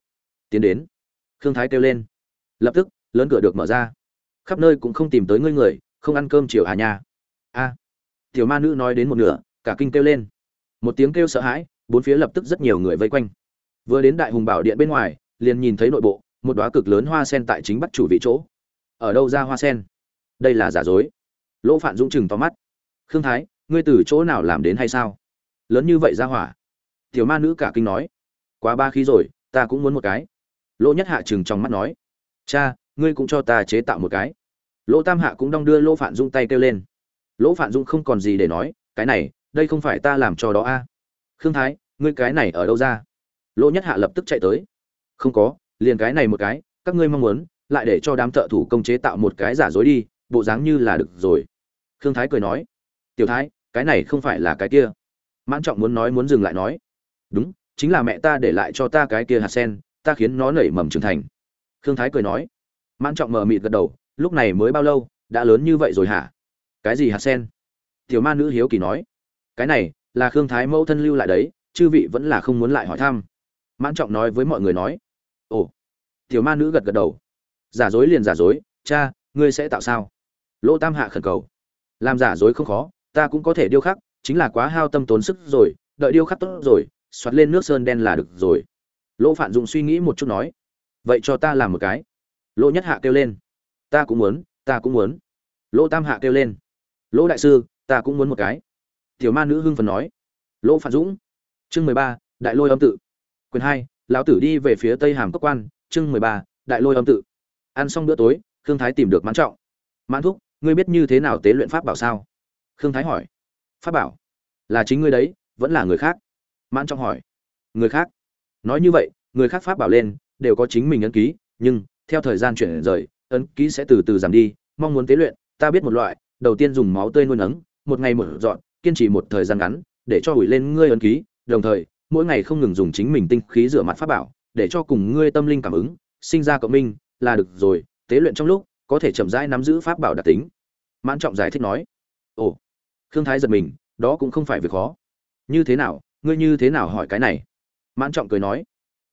Tiến đến. Khương thái kêu lên. Lập tức, lớn cửa được mở ra. Khắp nơi cũng không tìm tới ngươi người, không ăn cơm chiều à nhà a. Tiểu ma nữ nói đến một nửa, cả kinh kêu lên. Một tiếng kêu sợ hãi, bốn phía lập tức rất nhiều người vây quanh. Vừa đến đại hùng bảo điện bên ngoài liền nhìn thấy nội bộ, một đóa cực lớn hoa sen tại chính bắt chủ vị chỗ. Ở đâu ra hoa sen? Đây là giả dối. Lỗ phạn dũng chừng to mắt. Khương thái, ngươi từ chỗ nào làm đến hay sao? Lớn như vậy ra hỏa. Tiểu ma nữ cả kinh nói. Quá ba khí rồi, ta cũng muốn một cái. Lỗ nhất hạ chừng trong mắt nói. Cha, ngươi cũng cho ta chế tạo một cái. Lỗ tam hạ cũng đong đưa lỗ phạn dung tay kêu lên. Lỗ phạn dung không còn gì để nói, cái này, đây không phải ta làm cho đó a. Khương thái, ngươi cái này ở đâu ra? Lỗ nhất hạ lập tức chạy tới không có, liền cái này một cái, các ngươi mong muốn, lại để cho đám thợ thủ công chế tạo một cái giả dối đi, bộ dáng như là được rồi. Khương thái cười nói. Tiểu thái, cái này không phải là cái kia. Mãn trọng muốn nói muốn dừng lại nói. Đúng, chính là mẹ ta để lại cho ta cái kia hạt sen, ta khiến nó nảy mầm trưởng thành. Khương thái cười nói. Mãn trọng mờ mịt gật đầu. Lúc này mới bao lâu, đã lớn như vậy rồi hả? Cái gì hạt sen? Tiểu ma nữ hiếu kỳ nói. Cái này, là khương thái mẫu thân lưu lại đấy, chư vị vẫn là không muốn lại hỏi thăm. Mãn trọng nói với mọi người nói tiểu ma nữ gật gật đầu. Giả dối liền giả dối, cha, ngươi sẽ tạo sao? Lỗ tam hạ khẩn cầu. Làm giả dối không khó, ta cũng có thể điêu khắc, chính là quá hao tâm tốn sức rồi, đợi điêu khắc tốt rồi xoát lên nước sơn đen là được rồi. Lỗ phạn dụng suy nghĩ một chút nói, vậy cho ta làm một cái. Lỗ nhất hạ kêu lên, ta cũng muốn, ta cũng muốn. Lỗ tam hạ kêu lên, lỗ đại sư, ta cũng muốn một cái. Tiểu ma nữ hưng phần nói, lỗ phạn dũng, chương mười ba, đại lôi âm tự. Quyền hai, lão tử đi về phía tây hàm cốc quan chương mười ba, đại lôi âm tự. Ăn xong bữa tối, khương thái tìm được mãn trọng. Mãn thúc, ngươi biết như thế nào tế luyện pháp bảo sao? Khương thái hỏi. Pháp bảo? Là chính ngươi đấy, vẫn là người khác? Mãn trọng hỏi. Người khác? Nói như vậy, người khác pháp bảo lên, đều có chính mình ấn ký, nhưng theo thời gian chuyển rời, ấn ký sẽ từ từ giảm đi, mong muốn tế luyện, ta biết một loại, đầu tiên dùng máu tươi nuôi nấng, một ngày một dọn, kiên trì một thời gian ngắn, để cho hủy lên ngươi ấn ký, đồng thời, mỗi ngày không ngừng dùng chính mình tinh khí rửa mặt pháp bảo để cho cùng ngươi tâm linh cảm ứng, sinh ra cộng minh, là được rồi, tế luyện trong lúc, có thể chậm rãi nắm giữ pháp bảo đặc tính. Mãn trọng giải thích nói. Ồ. Khương thái giật mình, đó cũng không phải việc khó. Như thế nào, ngươi như thế nào hỏi cái này? Mãn trọng cười nói.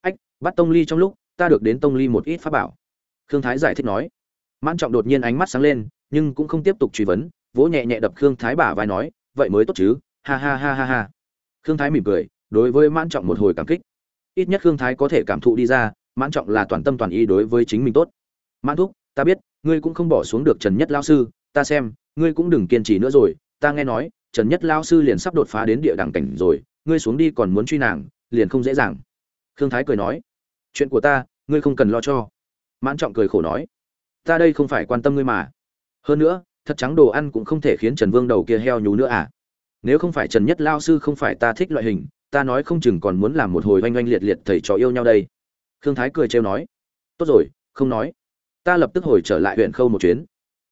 Ách, bắt tông ly trong lúc, ta được đến tông ly một ít pháp bảo. Khương thái giải thích nói. Mãn trọng đột nhiên ánh mắt sáng lên, nhưng cũng không tiếp tục truy vấn, vỗ nhẹ nhẹ đập khương thái bả vai nói, vậy mới tốt chứ, ha ha ha ha ha. Khương thái mỉm cười, đối với mãn trọng một hồi cảm kích ít nhất khương thái có thể cảm thụ đi ra, mãn trọng là toàn tâm toàn ý đối với chính mình tốt. Mãn thúc, ta biết, ngươi cũng không bỏ xuống được trần nhất lao sư, ta xem, ngươi cũng đừng kiên trì nữa rồi, ta nghe nói, trần nhất lao sư liền sắp đột phá đến địa đẳng cảnh rồi, ngươi xuống đi còn muốn truy nàng, liền không dễ dàng. Khương thái cười nói, chuyện của ta, ngươi không cần lo cho. Mãn trọng cười khổ nói, ta đây không phải quan tâm ngươi mà. Hơn nữa, thật trắng đồ ăn cũng không thể khiến trần vương đầu kia heo nhú nữa à. Nếu không phải trần nhất lao sư không phải ta thích loại hình ta nói không chừng còn muốn làm một hồi oanh oanh liệt liệt thầy trò yêu nhau đây. Khương thái cười trêu nói. Tốt rồi, không nói. Ta lập tức hồi trở lại huyện khâu một chuyến.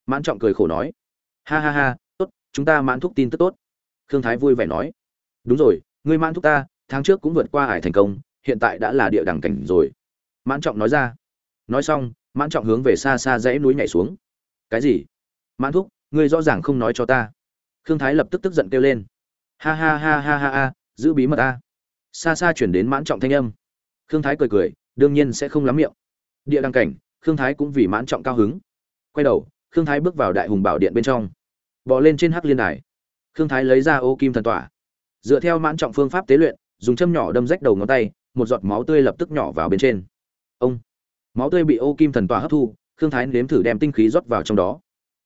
Mãn trọng cười khổ nói. Ha ha ha, tốt, chúng ta mãn thúc tin tức tốt. Khương thái vui vẻ nói. Đúng rồi ngươi mãn thúc ta, tháng trước cũng vượt qua hải thành công, hiện tại đã là địa đẳng cảnh rồi. Mãn trọng nói ra. Nói xong, mãn trọng hướng về xa xa dãy núi nhảy xuống. Cái gì? Mãn thúc, ngươi rõ ràng không nói cho ta. Khương thái lập tức tức giận kêu lên. Ha ha ha ha ha ha giữ bí mật ta. Xa xa chuyển đến mãn trọng thanh âm. Khương thái cười cười, đương nhiên sẽ không lắm miệng. Địa đăng cảnh, khương thái cũng vì mãn trọng cao hứng. Quay đầu, khương thái bước vào đại hùng bảo điện bên trong. Bỏ lên trên hắc liên đài. Khương thái lấy ra ô kim thần tỏa. Dựa theo mãn trọng phương pháp tế luyện, dùng châm nhỏ đâm rách đầu ngón tay, một giọt máu tươi lập tức nhỏ vào bên trên. Ông! Máu tươi bị ô kim thần tỏa hấp thu, khương thái nếm thử đem tinh khí rót vào trong đó.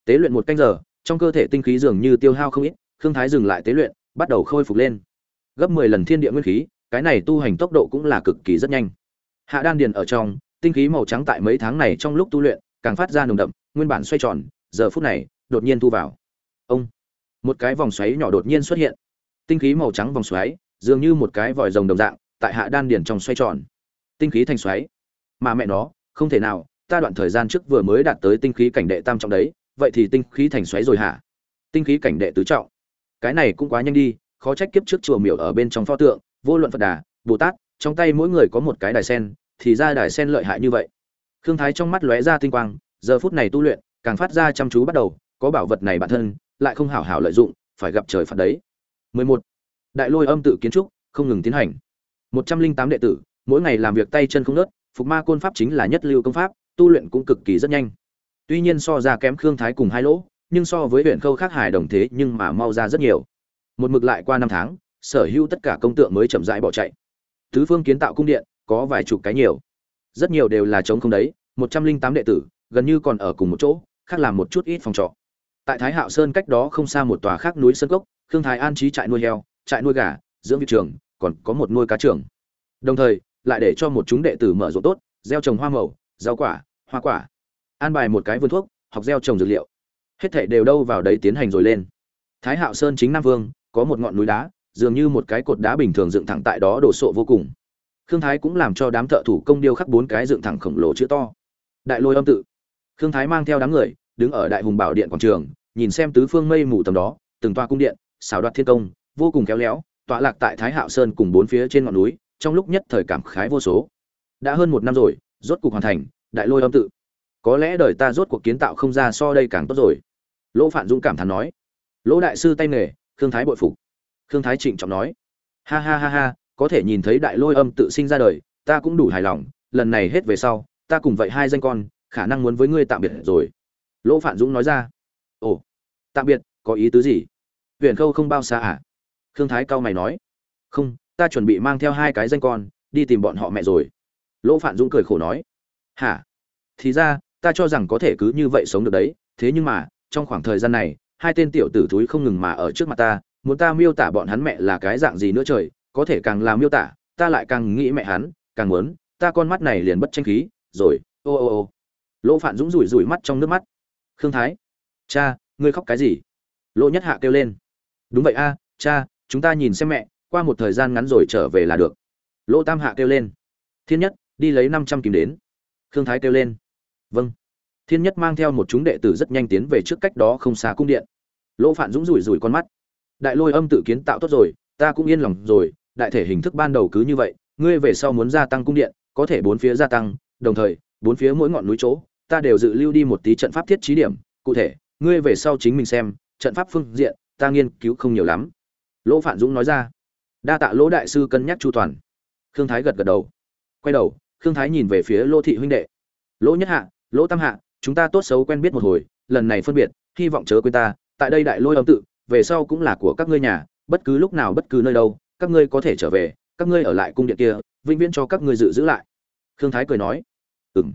Tế luyện một canh giờ, trong cơ thể tinh khí dường như tiêu hao không ít, khương thái dừng lại tế luyện, bắt đầu khôi phục lên gấp mười lần thiên địa nguyên khí, cái này tu hành tốc độ cũng là cực kỳ rất nhanh. Hạ đan điền ở trong, tinh khí màu trắng tại mấy tháng này trong lúc tu luyện, càng phát ra nồng đậm, nguyên bản xoay tròn, giờ phút này, đột nhiên thu vào. Ông! Một cái vòng xoáy nhỏ đột nhiên xuất hiện. Tinh khí màu trắng vòng xoáy, dường như một cái vòi rồng đồng dạng, tại hạ đan điền trong xoay tròn. Tinh khí thành xoáy. Mà mẹ nó, không thể nào, ta đoạn thời gian trước vừa mới đạt tới tinh khí cảnh đệ tam trọng đấy, vậy thì tinh khí thành xoáy rồi hả? Tinh khí cảnh đệ tứ trọng. Cái này cũng quá nhanh đi khó trách kiếp trước chùa miểu ở bên trong pho tượng, vô luận phật đà, bồ tát, trong tay mỗi người có một cái đài sen, thì ra đài sen lợi hại như vậy. Khương thái trong mắt lóe ra tinh quang, giờ phút này tu luyện, càng phát ra chăm chú bắt đầu, có bảo vật này bản thân, lại không hảo hảo lợi dụng, phải gặp trời phạt đấy. 11. đại lôi âm tự kiến trúc, không ngừng tiến hành. 108 đệ tử, mỗi ngày làm việc tay chân không nớt phục ma côn pháp chính là nhất lưu công pháp, tu luyện cũng cực kỳ rất nhanh. Tuy nhiên so ra kém khương thái cùng hai lỗ, nhưng so với huyện khâu khác Hải đồng thế nhưng mà mau ra rất nhiều một mực lại qua năm tháng, sở hữu tất cả công tượng mới chậm rãi bỏ chạy. Tứ phương kiến tạo cung điện, có vài chục cái nhiều. Rất nhiều đều là trống không đấy, một trăm linh tám đệ tử, gần như còn ở cùng một chỗ, khác làm một chút ít phòng trọ. Tại thái hạo sơn cách đó không xa một tòa khác núi sơn cốc, khương thái an trí trại nuôi heo, trại nuôi gà, dưỡng việc trường, còn có một nuôi cá trường. Đồng thời, lại để cho một chúng đệ tử mở rộng tốt, gieo trồng hoa màu, rau quả, hoa quả. An bài một cái vườn thuốc, học gieo trồng dược liệu. Hết thảy đều đâu vào đấy tiến hành rồi lên. Thái hạo sơn chính nam vương có một ngọn núi đá, dường như một cái cột đá bình thường dựng thẳng tại đó đổ sộ vô cùng. Khương thái cũng làm cho đám thợ thủ công điêu khắc bốn cái dựng thẳng khổng lồ chữ to. Đại lôi âm tự. Khương thái mang theo đám người, đứng ở đại hùng bảo điện quảng trường, nhìn xem tứ phương mây mù tầm đó, từng toa cung điện xào đoạt thiên công, vô cùng khéo léo, tọa lạc tại thái hạo sơn cùng bốn phía trên ngọn núi, trong lúc nhất thời cảm khái vô số. Đã hơn một năm rồi, rốt cuộc hoàn thành, đại lôi âm tự. Có lẽ đời ta rốt cuộc kiến tạo không ra so đây càng tốt rồi. Lỗ phạn dũng cảm thán nói. Lỗ đại sư tay nghề khương thái bội phục. Khương thái trịnh trọng nói. Ha ha ha ha, có thể nhìn thấy đại lôi âm tự sinh ra đời, ta cũng đủ hài lòng, lần này hết về sau, ta cùng vậy hai danh con, khả năng muốn với ngươi tạm biệt rồi. Lỗ Phản dũng nói ra. Ồ, tạm biệt, có ý tứ gì? Huyện khâu không bao xa à? Khương thái cao mày nói. Không, ta chuẩn bị mang theo hai cái danh con, đi tìm bọn họ mẹ rồi. Lỗ Phản dũng cười khổ nói. Hả? Thì ra, ta cho rằng có thể cứ như vậy sống được đấy, thế nhưng mà, trong khoảng thời gian này hai tên tiểu tử thúi không ngừng mà ở trước mặt ta, muốn ta miêu tả bọn hắn mẹ là cái dạng gì nữa trời, có thể càng làm miêu tả, ta lại càng nghĩ mẹ hắn, càng muốn, ta con mắt này liền bất tranh khí, rồi, ô ô ô. Lỗ phạn dũng rủi rủi mắt trong nước mắt. Khương thái, cha, ngươi khóc cái gì? Lỗ nhất hạ kêu lên. Đúng vậy a, cha, chúng ta nhìn xem mẹ, qua một thời gian ngắn rồi trở về là được. Lỗ tam hạ kêu lên. Thiên nhất, đi lấy năm trăm kim đến. Khương thái kêu lên. Vâng thiên nhất mang theo một chúng đệ tử rất nhanh tiến về trước cách đó không xa cung điện. Lỗ phạn dũng rủi rủi con mắt. Đại lôi âm tự kiến tạo tốt rồi, ta cũng yên lòng rồi, đại thể hình thức ban đầu cứ như vậy, ngươi về sau muốn gia tăng cung điện, có thể bốn phía gia tăng, đồng thời, bốn phía mỗi ngọn núi chỗ, ta đều dự lưu đi một tí trận pháp thiết trí điểm, cụ thể, ngươi về sau chính mình xem, trận pháp phương diện, ta nghiên cứu không nhiều lắm. Lỗ phạn dũng nói ra. Đa tạ lỗ đại sư cân nhắc chu toàn. Khương thái gật gật đầu. Quay đầu, khương thái nhìn về phía lỗ thị huynh đệ. Lỗ nhất hạ, lỗ tam hạ chúng ta tốt xấu quen biết một hồi, lần này phân biệt, hy vọng chớ quên ta, tại đây đại lôi âm tự, về sau cũng là của các ngươi nhà, bất cứ lúc nào bất cứ nơi đâu, các ngươi có thể trở về, các ngươi ở lại cung điện kia, vĩnh viễn cho các ngươi dự giữ lại. Khương thái cười nói. Ừng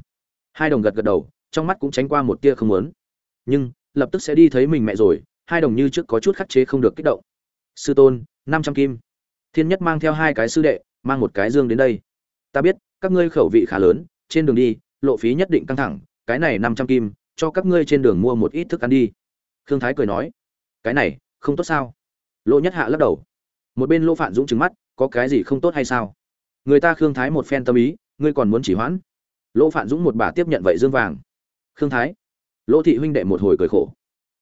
hai đồng gật gật đầu, trong mắt cũng tránh qua một tia không muốn. Nhưng, lập tức sẽ đi thấy mình mẹ rồi, hai đồng như trước có chút khắc chế không được kích động. Sư tôn, năm trăm kim. Thiên nhất mang theo hai cái sư đệ, mang một cái dương đến đây. Ta biết, các ngươi khẩu vị khá lớn, trên đường đi, lộ phí nhất định căng thẳng cái này năm trăm kim, cho các ngươi trên đường mua một ít thức ăn đi. Khương thái cười nói, cái này, không tốt sao? Lỗ nhất hạ lắc đầu, một bên lỗ phạn dũng trừng mắt, có cái gì không tốt hay sao? Người ta khương thái một phen tâm ý, ngươi còn muốn chỉ hoãn? Lỗ phạn dũng một bà tiếp nhận vậy dương vàng. Khương thái. Lỗ thị huynh đệ một hồi cười khổ.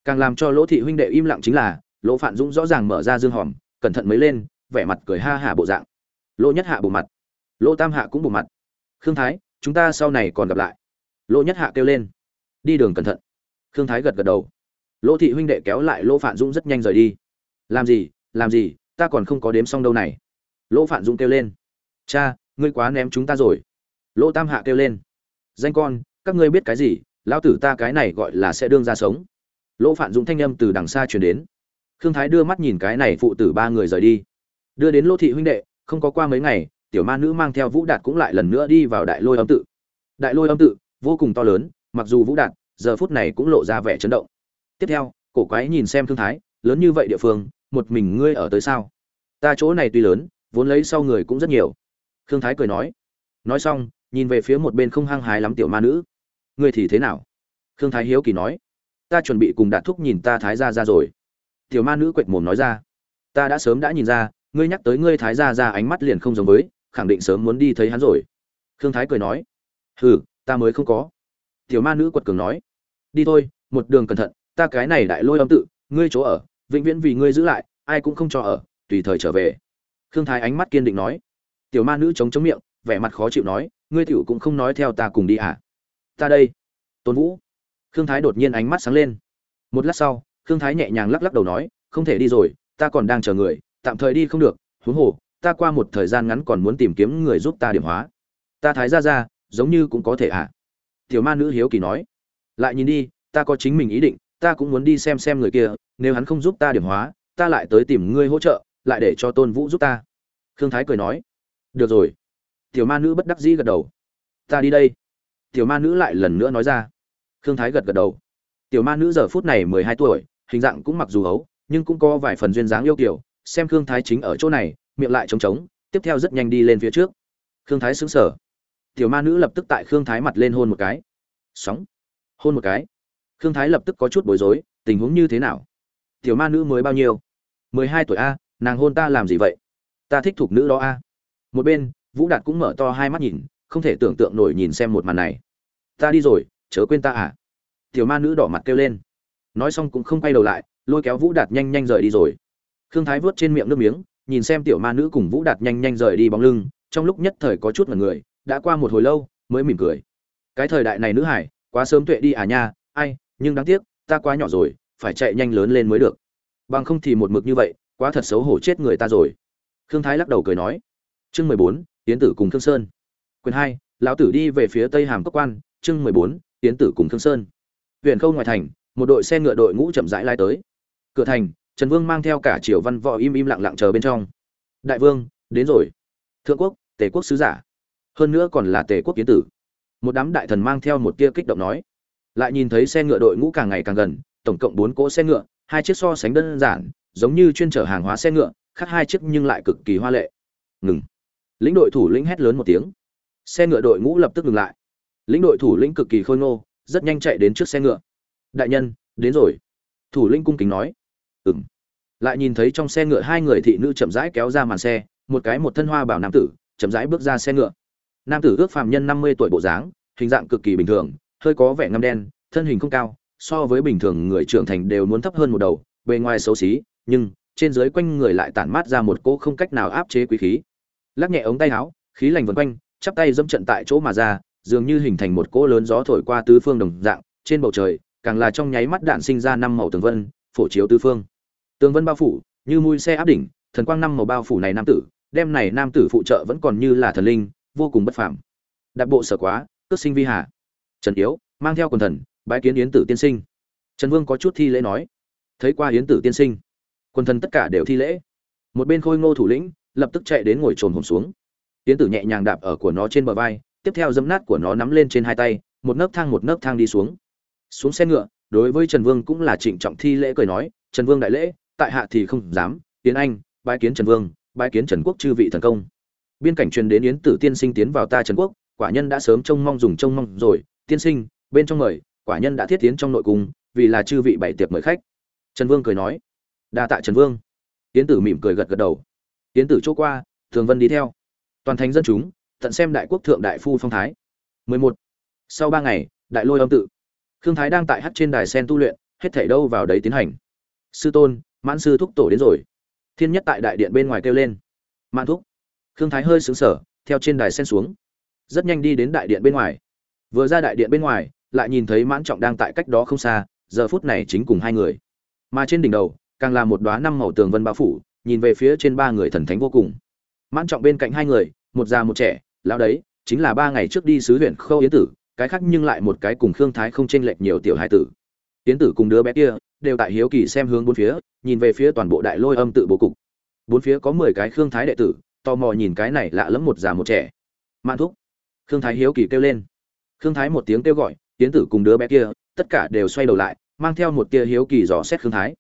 Càng làm cho lỗ thị huynh đệ im lặng chính là, lỗ phạn dũng rõ ràng mở ra dương hòm, cẩn thận mới lên, vẻ mặt cười ha hả bộ dạng. Lỗ nhất hạ bộ mặt. Lỗ tam hạ cũng bộ mặt. Khương thái, chúng ta sau này còn gặp lại lỗ nhất hạ kêu lên. Đi đường cẩn thận. Khương thái gật gật đầu. Lỗ thị huynh đệ kéo lại lỗ phạn dũng rất nhanh rời đi. Làm gì làm gì, ta còn không có đếm xong đâu này. Lỗ phạn dũng kêu lên. Cha, ngươi quá ném chúng ta rồi. Lỗ tam hạ kêu lên. Danh con, các ngươi biết cái gì, lão tử ta cái này gọi là sẽ đương ra sống. Lỗ phạn dũng thanh âm từ đằng xa chuyển đến. Khương thái đưa mắt nhìn cái này phụ tử ba người rời đi. Đưa đến lỗ thị huynh đệ, không có qua mấy ngày, tiểu ma nữ mang theo vũ đạt cũng lại lần nữa đi vào đại lôi âm tự. Đại lôi âm tự vô cùng to lớn, mặc dù vũ đạt, giờ phút này cũng lộ ra vẻ chấn động. Tiếp theo, cổ quái nhìn xem thương thái, lớn như vậy địa phương, một mình ngươi ở tới sao? Ta chỗ này tuy lớn, vốn lấy sau người cũng rất nhiều. Thương thái cười nói. Nói xong, nhìn về phía một bên không hăng hái lắm tiểu ma nữ. Ngươi thì thế nào? Thương thái hiếu kỳ nói. Ta chuẩn bị cùng đạt thúc nhìn ta thái ra ra rồi. Tiểu ma nữ quệt mồm nói ra. Ta đã sớm đã nhìn ra, ngươi nhắc tới ngươi thái ra ra ánh mắt liền không giống với, khẳng định sớm muốn đi thấy hắn rồi. Khương thái cười nói. Hừ ta mới không có. Tiểu ma nữ quật cường nói, đi thôi, một đường cẩn thận, ta cái này đại lôi âm tự, ngươi chỗ ở, vĩnh viễn vì ngươi giữ lại, ai cũng không cho ở, tùy thời trở về. Khương thái ánh mắt kiên định nói. Tiểu ma nữ chống chống miệng, vẻ mặt khó chịu nói, ngươi tiểu cũng không nói theo ta cùng đi à? Ta đây. Tôn vũ. Khương thái đột nhiên ánh mắt sáng lên. Một lát sau, khương thái nhẹ nhàng lắc lắc đầu nói, không thể đi rồi, ta còn đang chờ người, tạm thời đi không được, huống hồ, ta qua một thời gian ngắn còn muốn tìm kiếm người giúp ta điểm hóa. Ta thái ra ra giống như cũng có thể ạ à? tiểu ma nữ hiếu kỳ nói. Lại nhìn đi, ta có chính mình ý định, ta cũng muốn đi xem xem người kia, nếu hắn không giúp ta điểm hóa, ta lại tới tìm ngươi hỗ trợ, lại để cho tôn vũ giúp ta. Khương thái cười nói. Được rồi. Tiểu ma nữ bất đắc dĩ gật đầu. Ta đi đây. Tiểu ma nữ lại lần nữa nói ra. Khương thái gật gật đầu. Tiểu ma nữ giờ phút này mười hai tuổi, hình dạng cũng mặc dù ấu, nhưng cũng có vài phần duyên dáng yêu kiểu xem khương thái chính ở chỗ này, miệng lại trống trống, tiếp theo rất nhanh đi lên phía trước. Khương thái xứng sở tiểu ma nữ lập tức tại khương thái mặt lên hôn một cái. Sóng. Hôn một cái. Khương thái lập tức có chút bối rối, tình huống như thế nào? Tiểu ma nữ mới bao nhiêu? mười hai tuổi a, nàng hôn ta làm gì vậy? Ta thích thuộc nữ đó a. Một bên, vũ đạt cũng mở to hai mắt nhìn, không thể tưởng tượng nổi nhìn xem một màn này. Ta đi rồi, chớ quên ta à. Tiểu ma nữ đỏ mặt kêu lên. Nói xong cũng không quay đầu lại, lôi kéo vũ đạt nhanh nhanh rời đi rồi. Khương thái vớt trên miệng nước miếng, nhìn xem tiểu ma nữ cùng vũ đạt nhanh nhanh rời đi bóng lưng, trong lúc nhất thời có chút mật người đã qua một hồi lâu mới mỉm cười. Cái thời đại này nữ hải, quá sớm tuệ đi à nha, ai, nhưng đáng tiếc, ta quá nhỏ rồi, phải chạy nhanh lớn lên mới được. Bằng không thì một mực như vậy, quá thật xấu hổ chết người ta rồi. Khương thái lắc đầu cười nói. Chương mười bốn tiến tử cùng khương sơn. Quyền hai, lão tử đi về phía tây hàm cốc quan. Chương mười bốn tiến tử cùng khương sơn. Huyện khâu ngoài thành, một đội xe ngựa đội ngũ chậm rãi lai tới. Cửa thành, trần vương mang theo cả triều văn võ im im lặng lặng chờ bên trong. Đại vương, đến rồi. Thượng quốc, tề quốc sứ giả hơn nữa còn là tề quốc kiến tử. Một đám đại thần mang theo một tia kích động nói. Lại nhìn thấy xe ngựa đội ngũ càng ngày càng gần, tổng cộng bốn cỗ xe ngựa, hai chiếc so sánh đơn giản, giống như chuyên chở hàng hóa xe ngựa, khác hai chiếc nhưng lại cực kỳ hoa lệ. Ngừng. Lĩnh đội thủ lĩnh hét lớn một tiếng. Xe ngựa đội ngũ lập tức ngừng lại. Lĩnh đội thủ lĩnh cực kỳ khôi ngô, rất nhanh chạy đến trước xe ngựa. Đại nhân, đến rồi. Thủ lĩnh cung kính nói. Ừng lại nhìn thấy trong xe ngựa hai người thị nữ chậm rãi kéo ra màn xe, một cái một thân hoa bảo nam tử, chậm rãi bước ra xe ngựa nam tử ước phạm nhân năm mươi tuổi bộ dáng, hình dạng cực kỳ bình thường, hơi có vẻ ngâm đen, thân hình không cao, so với bình thường người trưởng thành đều muốn thấp hơn một đầu, bề ngoài xấu xí, nhưng trên dưới quanh người lại tản mát ra một cỗ không cách nào áp chế quý khí. Lắc nhẹ ống tay áo, khí lành vần quanh, chắp tay dẫm trận tại chỗ mà ra, dường như hình thành một cỗ lớn gió thổi qua tứ phương đồng dạng, trên bầu trời, càng là trong nháy mắt đạn sinh ra năm màu tường vân, phổ chiếu tứ phương. Tường vân bao phủ, như mui xe áp đỉnh, thần quang năm màu bao phủ này nam tử, đem này nam tử phụ trợ vẫn còn như là thần linh vô cùng bất phàm. Đạp bộ sở quá, cước sinh vi hà. Trần yếu, mang theo quần thần, bái kiến yến tử tiên sinh. Trần vương có chút thi lễ nói, thấy qua yến tử tiên sinh. Quần thần tất cả đều thi lễ. Một bên khôi ngô thủ lĩnh lập tức chạy đến ngồi trồn hổm xuống. Yến tử nhẹ nhàng đạp ở của nó trên bờ vai, tiếp theo dẫm nát của nó nắm lên trên hai tay, một nấc thang một nấc thang đi xuống. Xuống xe ngựa, đối với trần vương cũng là trịnh trọng thi lễ cười nói, trần vương đại lễ, tại hạ thì không dám. Tiến anh, bái kiến trần vương, bái kiến trần quốc chư vị thần công biên cảnh truyền đến yến tử tiên sinh tiến vào ta trần quốc, quả nhân đã sớm trông mong dùng trông mong rồi. Tiên sinh, bên trong mời, quả nhân đã thiết tiến trong nội cung, vì là chư vị bảy tiệc mời khách. Trần vương cười nói, đa tạ trần vương. Yến tử mỉm cười gật gật đầu. Yến tử chỗ qua, thường vân đi theo. Toàn thành dân chúng, tận xem đại quốc thượng đại phu phong thái. 11. sau ba ngày, đại lôi âm tự. Khương thái đang tại hát trên đài sen tu luyện, hết thảy đâu vào đấy tiến hành. Sư tôn, mãn sư thúc tổ đến rồi. Thiên nhất tại đại điện bên ngoài kêu lên. Mãn thúc. Thương thái hơi sững sờ, theo trên đài sen xuống. Rất nhanh đi đến đại điện bên ngoài. Vừa ra đại điện bên ngoài, lại nhìn thấy mãn trọng đang tại cách đó không xa, giờ phút này chính cùng hai người. Mà trên đỉnh đầu, càng là một đóa năm màu tường vân bao phủ, nhìn về phía trên ba người thần thánh vô cùng. Mãn trọng bên cạnh hai người, một già một trẻ, lão đấy, chính là ba ngày trước đi sứ huyện khâu yến tử, cái khác nhưng lại một cái cùng khương thái không chênh lệch nhiều tiểu hai tử. Yến tử cùng đứa bé kia, đều tại hiếu kỳ xem hướng bốn phía, nhìn về phía toàn bộ đại lôi âm tự bố cục. Bốn phía có mười cái khương thái đệ tử tò mò nhìn cái này lạ lẫm một già một trẻ. Mạn thúc, khương thái hiếu kỳ kêu lên. Khương thái một tiếng kêu gọi, tiến tử cùng đứa bé kia, tất cả đều xoay đầu lại, mang theo một tia hiếu kỳ dò xét khương thái.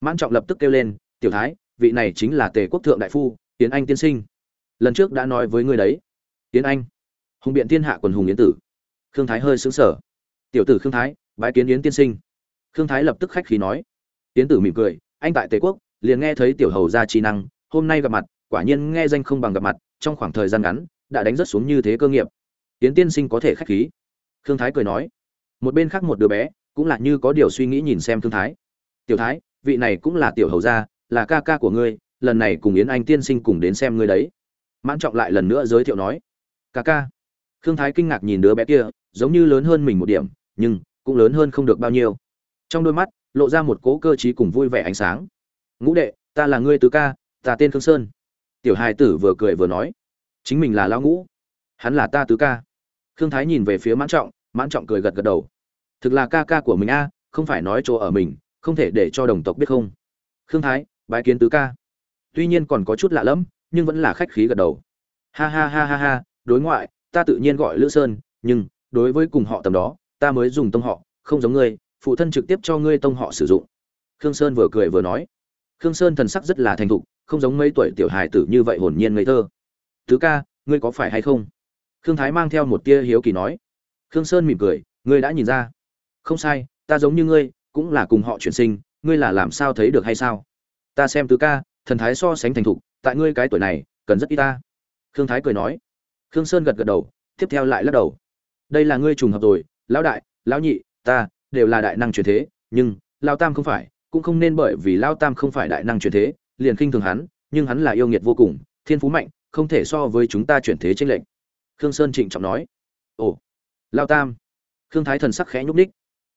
Mãn trọng lập tức kêu lên, tiểu thái, vị này chính là tề quốc thượng đại phu tiến anh tiên sinh. Lần trước đã nói với người đấy. Tiến anh? Hùng biện thiên hạ quần hùng yến tử. Khương thái hơi xứng sở tiểu tử khương thái, bái kiến yến tiên sinh. Khương thái lập tức khách khí nói. Yến tử mỉm cười, anh tại tề quốc, liền nghe thấy tiểu hầu ra trí năng, hôm nay gặp mặt quả nhiên nghe danh không bằng gặp mặt, trong khoảng thời gian ngắn, đã đánh rất xuống như thế cơ nghiệp. Tiến tiên sinh có thể khách khí. Khương thái cười nói. Một bên khác một đứa bé, cũng là như có điều suy nghĩ nhìn xem thương thái. Tiểu thái, vị này cũng là tiểu hầu gia, là ca ca của ngươi, lần này cùng yến anh tiên sinh cùng đến xem ngươi đấy. Mãn trọng lại lần nữa giới thiệu nói. Ca ca. Khương thái kinh ngạc nhìn đứa bé kia, giống như lớn hơn mình một điểm, nhưng cũng lớn hơn không được bao nhiêu. Trong đôi mắt, lộ ra một cố cơ t cùng vui vẻ ánh sáng. Ngũ đệ, ta là ngươi tứ ca, ta tên khương sơn tiểu hài tử vừa cười vừa nói, chính mình là lão ngũ, hắn là ta tứ ca. Khương thái nhìn về phía mãn trọng mãn trọng cười gật gật đầu. Thực là ca ca của mình a, không phải nói chỗ ở mình, không thể để cho đồng tộc biết không. Khương thái, bái kiến tứ ca. Tuy nhiên còn có chút lạ lẫm, nhưng vẫn là khách khí gật đầu. Ha ha ha ha ha, đối ngoại, ta tự nhiên gọi lữ sơn, nhưng đối với cùng họ tầm đó, ta mới dùng tông họ, không giống ngươi, phụ thân trực tiếp cho ngươi tông họ sử dụng. Khương sơn vừa cười vừa nói. Khương sơn thần sắc rất là thành thục không giống mấy tuổi tiểu hài tử như vậy hồn nhiên ngây thơ. Tứ ca, ngươi có phải hay không? Khương thái mang theo một tia hiếu kỳ nói. Khương sơn mỉm cười, ngươi đã nhìn ra. Không sai, ta giống như ngươi, cũng là cùng họ chuyển sinh, ngươi là làm sao thấy được hay sao? Ta xem tứ ca, thần thái so sánh thành thục, tại ngươi cái tuổi này, cần rất ít ta. Khương thái cười nói. Khương sơn gật gật đầu, tiếp theo lại lắc đầu. Đây là ngươi trùng hợp rồi, lão đại, lão nhị, ta, đều là đại năng truyền thế, nhưng lao tam không phải, cũng không nên bởi vì lao tam không phải đại năng truyền thế liền khinh thường hắn, nhưng hắn là yêu nghiệt vô cùng, thiên phú mạnh, không thể so với chúng ta chuyển thế trên lệnh khương sơn trịnh trọng nói. Ồ, lao tam. Khương thái thần sắc khẽ nhúc nhích.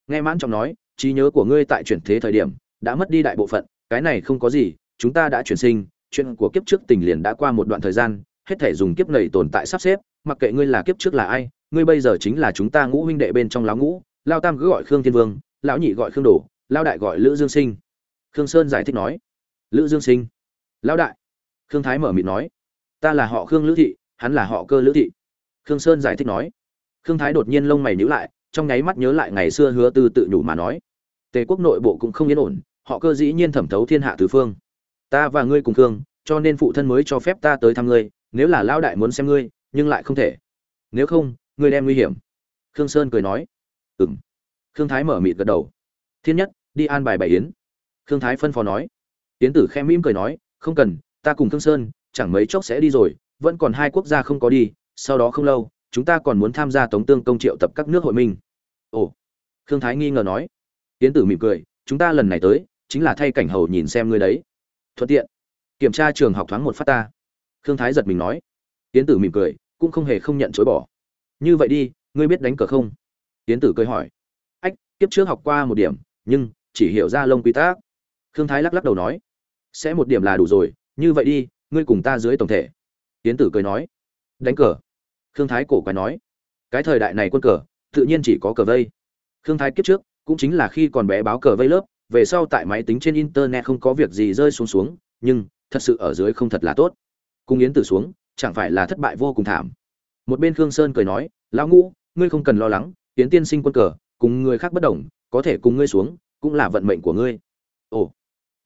nghe mãn trọng nói, trí nhớ của ngươi tại chuyển thế thời điểm, đã mất đi đại bộ phận, cái này không có gì, chúng ta đã chuyển sinh, chuyện của kiếp trước tình liền đã qua một đoạn thời gian, hết thể dùng kiếp này tồn tại sắp xếp, mặc kệ ngươi là kiếp trước là ai, ngươi bây giờ chính là chúng ta ngũ huynh đệ bên trong lão ngũ, lao tam cứ gọi khương thiên vương, lão nhị gọi khương đồ lao đại gọi lữ dương sinh. Khương sơn giải thích nói lữ dương sinh. Lão đại. Khương thái mở miệng nói. Ta là họ khương lữ thị, hắn là họ cơ lữ thị. Khương sơn giải thích nói. Khương thái đột nhiên lông mày nhíu lại, trong nháy mắt nhớ lại ngày xưa hứa tư tự nhủ mà nói. Tề quốc nội bộ cũng không yên ổn, họ cơ dĩ nhiên thẩm thấu thiên hạ tứ phương. Ta và ngươi cùng khương, cho nên phụ thân mới cho phép ta tới thăm ngươi, nếu là lão đại muốn xem ngươi, nhưng lại không thể. Nếu không, ngươi đem nguy hiểm. Khương sơn cười nói. Ừng khương thái mở mịt gật đầu. Thiên nhất, đi an bài bài yến. Khương thái phân phó nói tiến tử khe mỉm cười nói, không cần, ta cùng Thương sơn, chẳng mấy chốc sẽ đi rồi, vẫn còn hai quốc gia không có đi, sau đó không lâu, chúng ta còn muốn tham gia tống tương công triệu tập các nước hội minh. Ồ. Khương thái nghi ngờ nói. Tiến tử mỉm cười, chúng ta lần này tới, chính là thay cảnh hầu nhìn xem ngươi đấy. Thuận tiện. Kiểm tra trường học thoáng một phát ta. Khương thái giật mình nói. Tiến tử mỉm cười, cũng không hề không nhận chối bỏ. Như vậy đi, ngươi biết đánh cờ không? Tiến tử cười hỏi. Ách, kiếp trước học qua một điểm, nhưng chỉ hiểu ra lông quy tắc. Khương thái lắc lắc đầu nói sẽ một điểm là đủ rồi, như vậy đi, ngươi cùng ta dưới tổng thể. Tiến tử cười nói. Đánh cờ. Khương thái cổ quái nói. Cái thời đại này quân cờ, tự nhiên chỉ có cờ vây. Khương thái kiếp trước, cũng chính là khi còn bé báo cờ vây lớp, về sau tại máy tính trên internet không có việc gì rơi xuống xuống, nhưng thật sự ở dưới không thật là tốt. Cung yến tử xuống, chẳng phải là thất bại vô cùng thảm. Một bên khương sơn cười nói, lão ngũ, ngươi không cần lo lắng, yến tiên sinh quân cờ, cùng người khác bất đồng, có thể cùng ngươi xuống, cũng là vận mệnh của ngươi. Ồ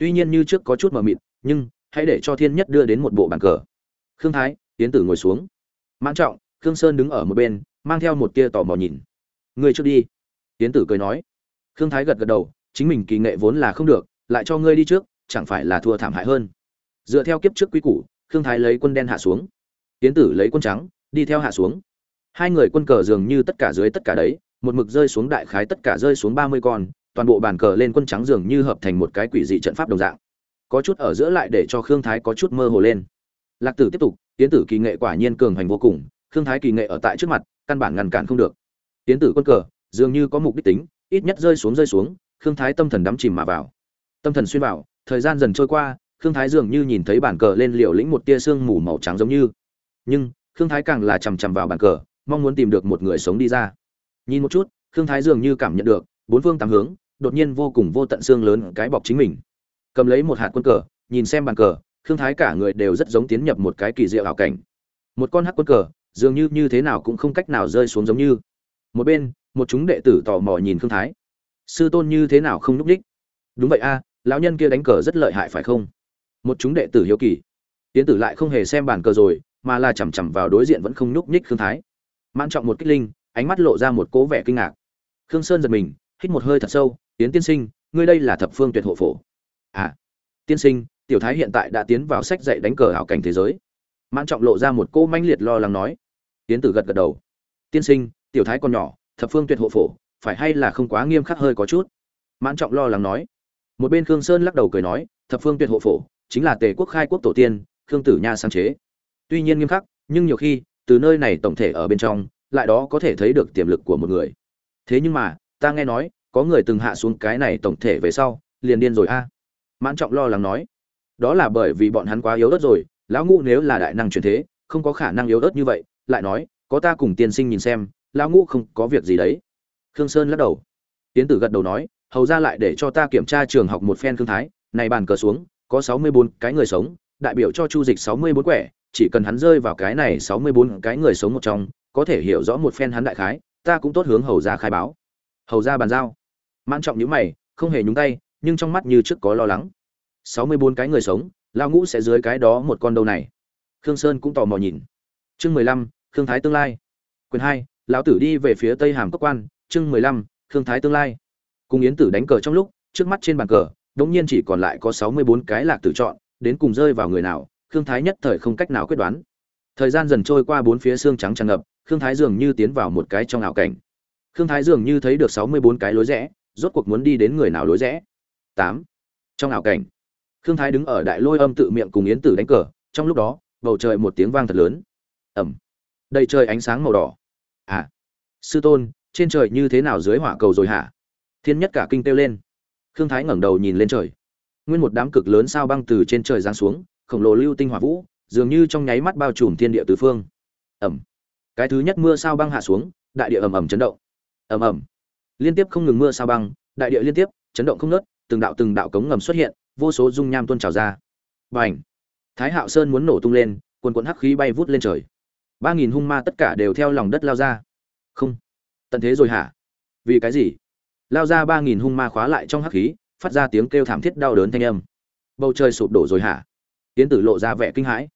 tuy nhiên như trước có chút mờ mịt, nhưng hãy để cho thiên nhất đưa đến một bộ bàn cờ. Khương thái Tiến tử ngồi xuống. Mãn trọng, khương sơn đứng ở một bên, mang theo một tia tò mò nhìn. Ngươi trước đi. Tiến tử cười nói. Khương thái gật gật đầu, chính mình kỳ nghệ vốn là không được, lại cho ngươi đi trước, chẳng phải là thua thảm hại hơn. Dựa theo kiếp trước quy củ, khương thái lấy quân đen hạ xuống. Tiến tử lấy quân trắng, đi theo hạ xuống. Hai người quân cờ dường như tất cả dưới tất cả đấy, một mực rơi xuống đại khái tất cả rơi xuống ba mươi con toàn bộ bàn cờ lên quân trắng dường như hợp thành một cái quỷ dị trận pháp đồng dạng. Có chút ở giữa lại để cho khương thái có chút mơ hồ lên. Lạc tử tiếp tục tiến tử kỳ nghệ quả nhiên cường hành vô cùng, khương thái kỳ nghệ ở tại trước mặt, căn bản ngăn cản không được. Tiến tử quân cờ, dường như có mục đích tính, ít nhất rơi xuống rơi xuống, khương thái tâm thần đắm chìm mà vào. Tâm thần xuyên vào, thời gian dần trôi qua, khương thái dường như nhìn thấy bàn cờ lên liều lĩnh một tia sương mù màu trắng giống như. Nhưng, khương thái càng là chằm chằm vào bàn cờ, mong muốn tìm được một người sống đi ra. Nhìn một chút, khương thái dường như cảm nhận được bốn phương tám hướng, đột nhiên vô cùng vô tận xương lớn cái bọc chính mình. Cầm lấy một hạt quân cờ, nhìn xem bàn cờ thương thái cả người đều rất giống tiến nhập một cái kỳ diệu ảo cảnh. Một con hắc quân cờ, dường như như thế nào cũng không cách nào rơi xuống giống như. Một bên, một chúng đệ tử tò mò nhìn thương thái. Sư tôn như thế nào không núp ních đúng vậy a, lão nhân kia đánh cờ rất lợi hại phải không? Một chúng đệ tử hiếu kỳ. Tiến tử lại không hề xem bàn cờ rồi, mà là chằm chằm vào đối diện vẫn không núp nhích khương thái. Mãn trọng một kích linh, ánh mắt lộ ra một cố vẻ kinh ngạc. Khương sơn giật mình hít một hơi thật sâu tiến tiên sinh, ngươi đây là thập phương tuyệt hộ phổ. À tiên sinh, tiểu thái hiện tại đã tiến vào sách dạy đánh cờ hảo cảnh thế giới. Mãn trọng lộ ra một cô manh liệt lo lắng nói. Tiến tử gật gật đầu. Tiên sinh, tiểu thái còn nhỏ, thập phương tuyệt hộ phổ, phải hay là không quá nghiêm khắc hơi có chút? Mãn trọng lo lắng nói. Một bên khương sơn lắc đầu cười nói, thập phương tuyệt hộ phổ, chính là tề quốc khai quốc tổ tiên, khương tử nha sáng chế. Tuy nhiên nghiêm khắc, nhưng nhiều khi, từ nơi này tổng thể ở bên trong, lại đó có thể thấy được tiềm lực của một người. Thế nhưng mà ta nghe nói, có người từng hạ xuống cái này tổng thể về sau, liền điên rồi a. Mãn trọng lo lắng nói. Đó là bởi vì bọn hắn quá yếu ớt rồi, lão ngũ nếu là đại năng truyền thế, không có khả năng yếu ớt như vậy, lại nói, có ta cùng tiên sinh nhìn xem, lão ngũ không có việc gì đấy. Khương sơn lắc đầu. Tiến tử gật đầu nói, hầu ra lại để cho ta kiểm tra trường học một phen thương thái, này bàn cờ xuống, có sáu mươi bốn cái người sống, đại biểu cho chu dịch sáu mươi bốn quẻ, chỉ cần hắn rơi vào cái này sáu mươi bốn cái người sống một trong, có thể hiểu rõ một phen hắn đại khái, ta cũng tốt hướng hầu ra khai báo hầu ra bàn giao. Mãn trọng nhíu mày, không hề nhúng tay, nhưng trong mắt như trước có lo lắng. Sáu mươi bốn cái người sống lao ngũ sẽ dưới cái đó một con đâu này. Khương sơn cũng tò mò nhìn. Chương mười lăm, khương thái tương lai. Quyền hai, lão tử đi về phía tây hàm cốc quan. Chương mười lăm, khương thái tương lai. Cùng yến tử đánh cờ trong lúc, trước mắt trên bàn cờ, đống nhiên chỉ còn lại có sáu mươi bốn cái lạc tử chọn, đến cùng rơi vào người nào, khương thái nhất thời không cách nào quyết đoán. Thời gian dần trôi qua bốn phía xương trắng tràn ngập, khương thái dường như tiến vào một cái trong ảo cảnh khương thái dường như thấy được sáu mươi bốn cái lối rẽ, rốt cuộc muốn đi đến người nào lối rẽ? Tám. Trong ảo cảnh, khương thái đứng ở đại lôi âm tự miệng cùng yến tử đánh cờ, trong lúc đó, bầu trời một tiếng vang thật lớn. Ẩm đầy trời ánh sáng màu đỏ. À. Sư tôn, trên trời như thế nào dưới hỏa cầu rồi hả? Thiên nhất cả kinh kêu lên. Khương thái ngẩng đầu nhìn lên trời. Nguyên một đám cực lớn sao băng từ trên trời giáng xuống, khổng lồ lưu tinh hỏa vũ, dường như trong nháy mắt bao trùm thiên địa tứ phương. Ẩm cái thứ nhất mưa sao băng hạ xuống, đại địa ầm ầm chấn động ầm ầm. Liên tiếp không ngừng mưa sao băng, đại địa liên tiếp, chấn động không nớt từng đạo từng đạo cống ngầm xuất hiện, vô số dung nham tuôn trào ra. Bành! Thái hạo sơn muốn nổ tung lên quần quần hắc khí bay vút lên trời. Ba nghìn hung ma tất cả đều theo lòng đất lao ra. Không. Tận thế rồi hả? Vì cái gì? Lao ra ba nghìn hung ma khóa lại trong hắc khí, phát ra tiếng kêu thảm thiết đau đớn thanh âm. Bầu trời sụp đổ rồi hả? Tiến tử lộ ra vẻ kinh hãi.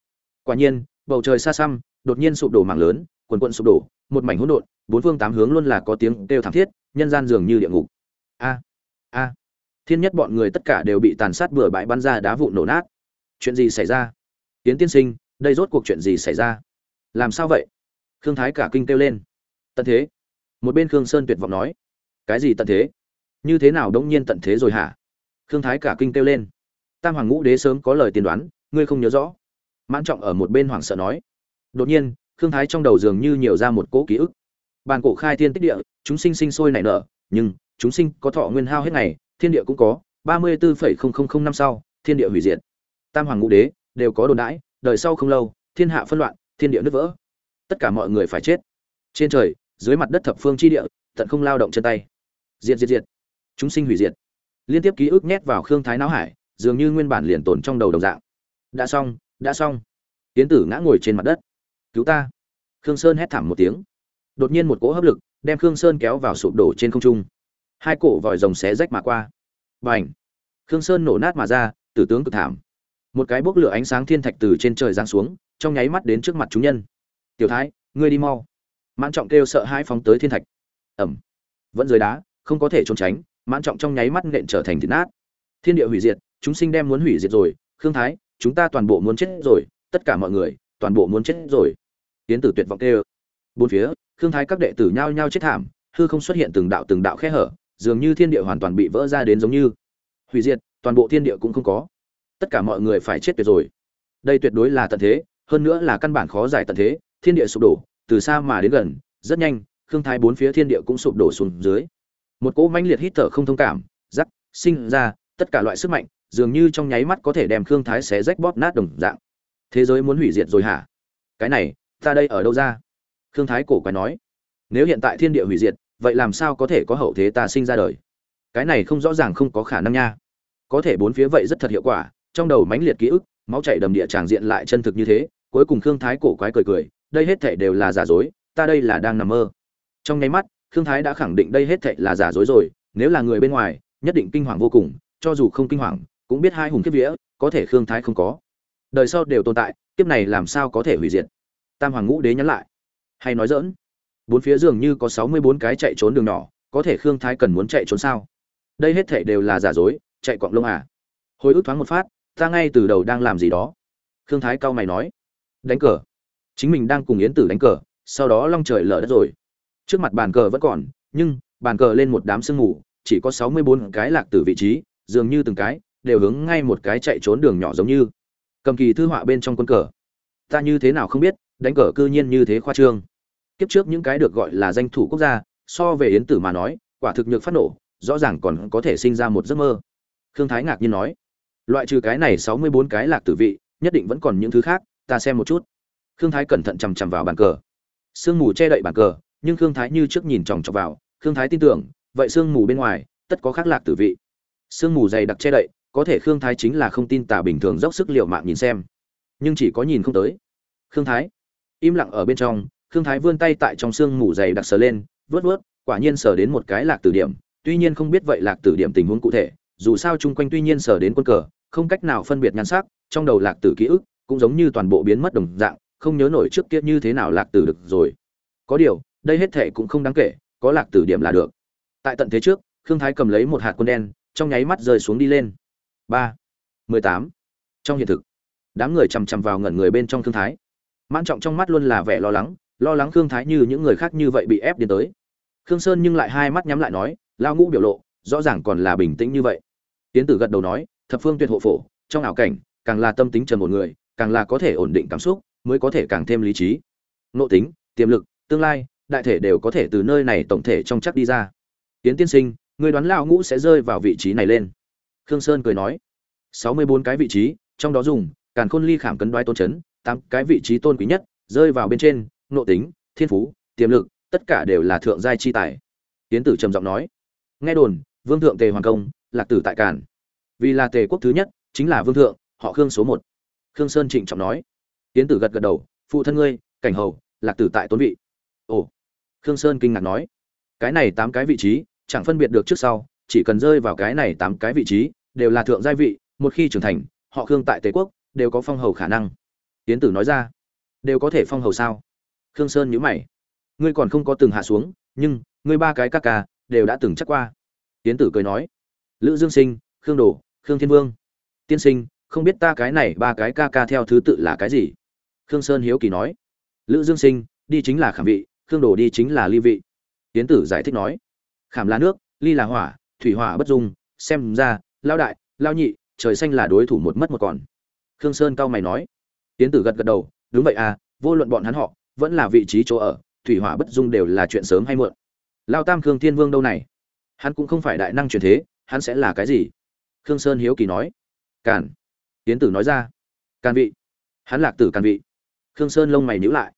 Quả nhiên, bầu trời xa xăm, đột nhiên sụp đổ mảng lớn quần quận sụp đổ, một mảnh hỗn độn bốn phương tám hướng luôn là có tiếng kêu thảm thiết, nhân gian dường như địa ngục. A a, thiên nhất bọn người tất cả đều bị tàn sát bừa bãi bắn ra đá vụn nổ nát. Chuyện gì xảy ra? Tiến tiên sinh, đây rốt cuộc chuyện gì xảy ra? Làm sao vậy? Khương thái cả kinh kêu lên. Tận thế. Một bên khương sơn tuyệt vọng nói. Cái gì tận thế? Như thế nào đống nhiên tận thế rồi hả? Khương thái cả kinh kêu lên. Tam hoàng ngũ đế sớm có lời tiên đoán, ngươi không nhớ rõ. Mãn trọng ở một bên hoảng sợ nói. Đột nhiên, khương thái trong đầu dường như nhiều ra một cỗ ký ức bàn cổ khai thiên tích địa, chúng sinh sinh sôi nảy nở, nhưng chúng sinh có thọ nguyên hao hết ngày, thiên địa cũng có, ba mươi bốn năm sau, thiên địa hủy diệt. Tam hoàng ngũ đế đều có đồn đãi, đời sau không lâu, thiên hạ phân loạn, thiên địa nứt vỡ. Tất cả mọi người phải chết. Trên trời, dưới mặt đất thập phương chi địa, tận không lao động chân tay. Diệt diệt diệt. Chúng sinh hủy diệt. Liên tiếp ký ức nhét vào khương thái não hải, dường như nguyên bản liền tồn trong đầu đồng dạng. Đã xong đã xong. Tiến tử ngã ngồi trên mặt đất. Cứu ta. Khương sơn hét thảm một tiếng đột nhiên một cỗ hấp lực đem khương sơn kéo vào sụp đổ trên không trung. Hai cổ vòi rồng xé rách mà qua. B à n h khương sơn nổ nát mà ra, tử tướng cực thảm. Một cái bốc lửa ánh sáng thiên thạch từ trên trời giáng xuống, trong nháy mắt đến trước mặt chúng nhân. Tiểu thái, ngươi đi mau. Mãn trọng kêu sợ hai phóng tới thiên thạch. Ẩm! Vẫn dưới đá, không có thể trốn tránh, mãn trọng trong nháy mắt nện trở thành thịt nát. Thiên địa hủy diệt, chúng sinh đem muốn hủy diệt rồi. Khương thái, chúng ta toàn bộ muốn chết rồi. Tất cả mọi người, toàn bộ muốn chết rồi. Tiến tử tuyệt vọng kêu bốn phía, khương thái các đệ tử nhao nhao chết thảm, hư không xuất hiện từng đạo từng đạo khe hở, dường như thiên địa hoàn toàn bị vỡ ra đến giống như. Hủy diệt, toàn bộ thiên địa cũng không có. Tất cả mọi người phải chết tuyệt rồi. Đây tuyệt đối là tận thế, hơn nữa là căn bản khó giải tận thế, thiên địa sụp đổ, từ xa mà đến gần, rất nhanh, khương thái bốn phía thiên địa cũng sụp đổ xuống dưới. Một cỗ mãnh liệt hít thở không thông cảm giắc sinh ra, tất cả loại sức mạnh, dường như trong nháy mắt có thể đem khương thái xé rách bóp nát đồng dạng. Thế giới muốn hủy diệt rồi hả? Cái này, ta đây ở đâu ra? Khương thái cổ quái nói, nếu hiện tại thiên địa hủy diệt, vậy làm sao có thể có hậu thế ta sinh ra đời? Cái này không rõ ràng không có khả năng nha. Có thể bốn phía vậy rất thật hiệu quả, trong đầu mãnh liệt ký ức, máu chảy đầm địa tràng diện lại chân thực như thế, cuối cùng khương thái cổ quái cười cười, đây hết thảy đều là giả dối, ta đây là đang nằm mơ. Trong nháy mắt, khương thái đã khẳng định đây hết thảy là giả dối rồi, nếu là người bên ngoài, nhất định kinh hoàng vô cùng, cho dù không kinh hoàng, cũng biết hai hùng kiếp vía, có thể khương thái không có. Đời sau đều tồn tại, kiếp này làm sao có thể hủy diệt? Tam hoàng ngũ đế nhắn lại hay nói dỡn bốn phía dường như có sáu mươi bốn cái chạy trốn đường nhỏ, có thể khương thái cần muốn chạy trốn sao? Đây hết thảy đều là giả dối, chạy quạng lông à? Hồi ức thoáng một phát, ta ngay từ đầu đang làm gì đó. Khương thái cao mày nói. Đánh cờ. Chính mình đang cùng yến tử đánh cờ, sau đó long trời lở đất rồi. Trước mặt bàn cờ vẫn còn, nhưng bàn cờ lên một đám sương mù, chỉ có sáu mươi bốn cái lạc từ vị trí, dường như từng cái đều hướng ngay một cái chạy trốn đường nhỏ giống như. Cầm kỳ thư họa bên trong quân cờ. Ta như thế nào không biết, đánh cờ cư nhiên như thế khoa trương kiếp trước những cái được gọi là danh thủ quốc gia, so về yến tử mà nói, quả thực nhược phát nổ, rõ ràng còn có thể sinh ra một giấc mơ. Khương thái ngạc nhiên nói, loại trừ cái này sáu mươi bốn cái lạc tử vị, nhất định vẫn còn những thứ khác, ta xem một chút. Khương thái cẩn thận chằm chằm vào bàn cờ. Sương mù che đậy bàn cờ, nhưng khương thái như trước nhìn chòng chọc vào, khương thái tin tưởng, vậy sương mù bên ngoài, tất có khác lạc tử vị. Sương mù dày đặc che đậy, có thể khương thái chính là không tin tả bình thường dốc sức liệu mạng nhìn xem. Nhưng chỉ có nhìn không tới. Khương thái im lặng ở bên trong khương thái vươn tay tại trong xương mù dày đặc sờ lên, vớt vớt, quả nhiên sờ đến một cái lạc tử điểm, tuy nhiên không biết vậy lạc tử điểm tình huống cụ thể, dù sao chung quanh tuy nhiên sờ đến quân cờ, không cách nào phân biệt nhan sắc, trong đầu lạc tử ký ức cũng giống như toàn bộ biến mất đồng dạng, không nhớ nổi trước kia như thế nào lạc tử được rồi. Có điều, đây hết thể cũng không đáng kể, có lạc tử điểm là được. Tại tận thế trước khương thái cầm lấy một hạt quân đen, trong nháy mắt rơi xuống đi lên. Ba, mười tám. Trong hiện thực, đám người chằm chằm vào ngẩn người bên trong khương thái. Mãn trọng trong mắt luôn là vẻ lo lắng lo lắng khương thái như những người khác như vậy bị ép đến tới. Khương sơn nhưng lại hai mắt nhắm lại nói lao ngũ biểu lộ, rõ ràng còn là bình tĩnh như vậy. Tiến tử gật đầu nói, thập phương tuyệt hộ phổ, trong ảo cảnh, càng là tâm tính trần một người, càng là có thể ổn định cảm xúc, mới có thể càng thêm lý trí. Nội tính, tiềm lực, tương lai, đại thể đều có thể từ nơi này tổng thể trong chắc đi ra. Tiến tiên sinh, người đoán lao ngũ sẽ rơi vào vị trí này lên. Khương sơn cười nói. Sáu mươi bốn cái vị trí, trong đó dùng, càn khôn ly khảm cấn đoái tôn chấn, tám cái vị trí tôn quý nhất, rơi vào bên trên nội tính, thiên phú, tiềm lực, tất cả đều là thượng giai chi tài. Tiến tử trầm giọng nói, nghe đồn, vương thượng tề hoàng công, lạc tử tại càn. Vì là tề quốc thứ nhất, chính là vương thượng, họ khương số một. Khương sơn trịnh trọng nói. Tiến tử gật gật đầu, phụ thân ngươi, cảnh hầu, lạc tử tại tôn vị. Ồ. Khương sơn kinh ngạc nói, cái này tám cái vị trí, chẳng phân biệt được trước sau, chỉ cần rơi vào cái này tám cái vị trí, đều là thượng giai vị, một khi trưởng thành, họ khương tại tề quốc, đều có phong hầu khả năng. Tiến tử nói ra, đều có thể phong hầu sao? Khương sơn nhíu mày. Ngươi còn không có từng hạ xuống, nhưng, ngươi ba cái ca ca, đều đã từng chắc qua. Tiến tử cười nói. Lữ dương sinh, khương đồ, khương thiên vương. Tiên sinh, không biết ta cái này ba cái ca ca theo thứ tự là cái gì? Khương sơn hiếu kỳ nói. Lữ dương sinh, đi chính là khảm vị, khương đồ đi chính là ly vị. Tiến tử giải thích nói. Khảm là nước, ly là hỏa, thủy hỏa bất dung, xem ra lao đại lao nhị, trời xanh là đối thủ một mất một còn. Khương sơn cao mày nói. Tiến tử gật gật đầu. Đúng vậy à vô luận bọn hắn họ vẫn là vị trí chỗ ở, thủy hỏa bất dung đều là chuyện sớm hay muộn. Lao tam khương thiên vương đâu này? Hắn cũng không phải đại năng truyền thế, hắn sẽ là cái gì? Khương sơn hiếu kỳ nói. Càn. Tiến tử nói ra. Càn vị. Hắn lạc tử càn vị. Khương sơn lông mày nhíu lại.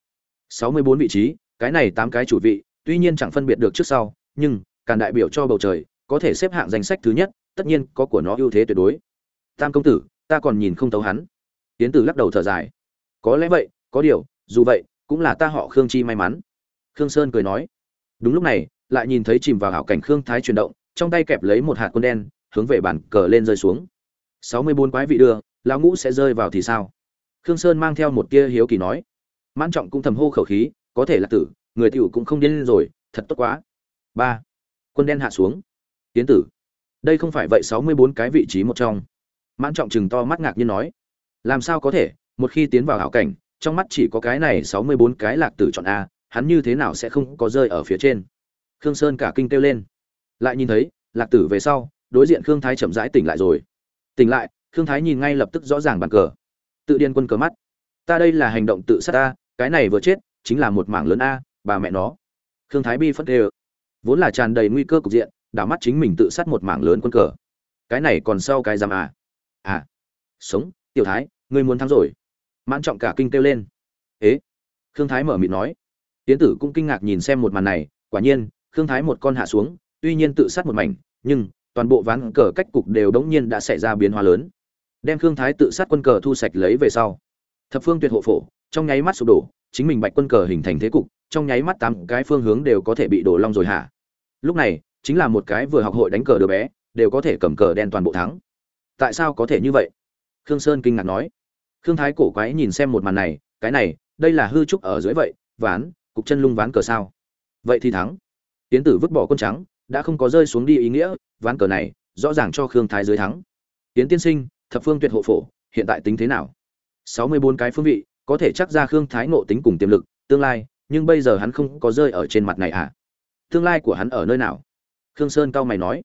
Sáu mươi bốn vị trí, cái này tám cái chủ vị, tuy nhiên chẳng phân biệt được trước sau, nhưng, càn đại biểu cho bầu trời, có thể xếp hạng danh sách thứ nhất, tất nhiên có của nó ưu thế tuyệt đối. Tam công tử, ta còn nhìn không thấu hắn. Tiến tử lắc đầu thở dài. Có lẽ vậy, có điều, dù vậy cũng là ta họ khương chi may mắn. Khương sơn cười nói. Đúng lúc này, lại nhìn thấy chìm vào hảo cảnh khương thái chuyển động, trong tay kẹp lấy một hạt quân đen, hướng về bàn cờ lên rơi xuống. Sáu mươi bốn quái vị đưa, lão ngũ sẽ rơi vào thì sao? Khương sơn mang theo một tia hiếu kỳ nói. Mãn trọng cũng thầm hô khẩu khí, có thể là tử, người tiểu cũng không điên lên rồi, thật tốt quá. Ba. Quân đen hạ xuống. Tiến tử. Đây không phải vậy, sáu mươi bốn cái vị trí một trong. Mãn trọng chừng to mắt ngạc nhiên nói. Làm sao có thể, một khi tiến vào hảo cảnh trong mắt chỉ có cái này sáu mươi bốn cái lạc tử chọn a, hắn như thế nào sẽ không có rơi ở phía trên? Khương sơn cả kinh kêu lên. Lại nhìn thấy, lạc tử về sau, đối diện khương thái chậm rãi tỉnh lại rồi. Tỉnh lại, khương thái nhìn ngay lập tức rõ ràng bàn cờ. Tự điên quân cờ mắt. Ta đây là hành động tự sát ta cái này vừa chết, chính là một mảng lớn a, bà mẹ nó. Khương thái bi phất đều vốn là tràn đầy nguy cơ cục diện, đảo mắt chính mình tự sát một mảng lớn quân cờ. Cái này còn sau cái giam à à. Sống, tiểu thái, ngươi muốn thắng rồi mãn trọng cả kinh kêu lên. Ế? Khương thái mở miệng nói. Tiến tử cũng kinh ngạc nhìn xem một màn này, quả nhiên, khương thái một con hạ xuống, tuy nhiên tự sát một mảnh, nhưng, toàn bộ ván cờ cách cục đều đống nhiên đã xảy ra biến hóa lớn. Đem khương thái tự sát quân cờ thu sạch lấy về sau. Thập phương tuyệt hộ phổ, trong nháy mắt sụp đổ, chính mình bạch quân cờ hình thành thế cục, trong nháy mắt tám cái phương hướng đều có thể bị đổ long rồi hả? Lúc này, chính là một cái vừa học hội đánh cờ đứa bé, đều có thể cầm cờ đen toàn bộ thắng. Tại sao có thể như vậy? Khương sơn kinh ngạc nói khương thái cổ quái nhìn xem một màn này, cái này, đây là hư trúc ở dưới vậy, ván, cục chân lung ván cờ sao? Vậy thì thắng. Tiến tử vứt bỏ quân trắng, đã không có rơi xuống đi ý nghĩa, ván cờ này, rõ ràng cho khương thái dưới thắng. Tiến tiên sinh, thập phương tuyệt hộ phổ, hiện tại tính thế nào? Sáu mươi bốn cái phương vị, có thể chắc ra khương thái ngộ tính cùng tiềm lực, tương lai, nhưng bây giờ hắn không có rơi ở trên mặt này à? Tương lai của hắn ở nơi nào? Khương sơn cao mày nói.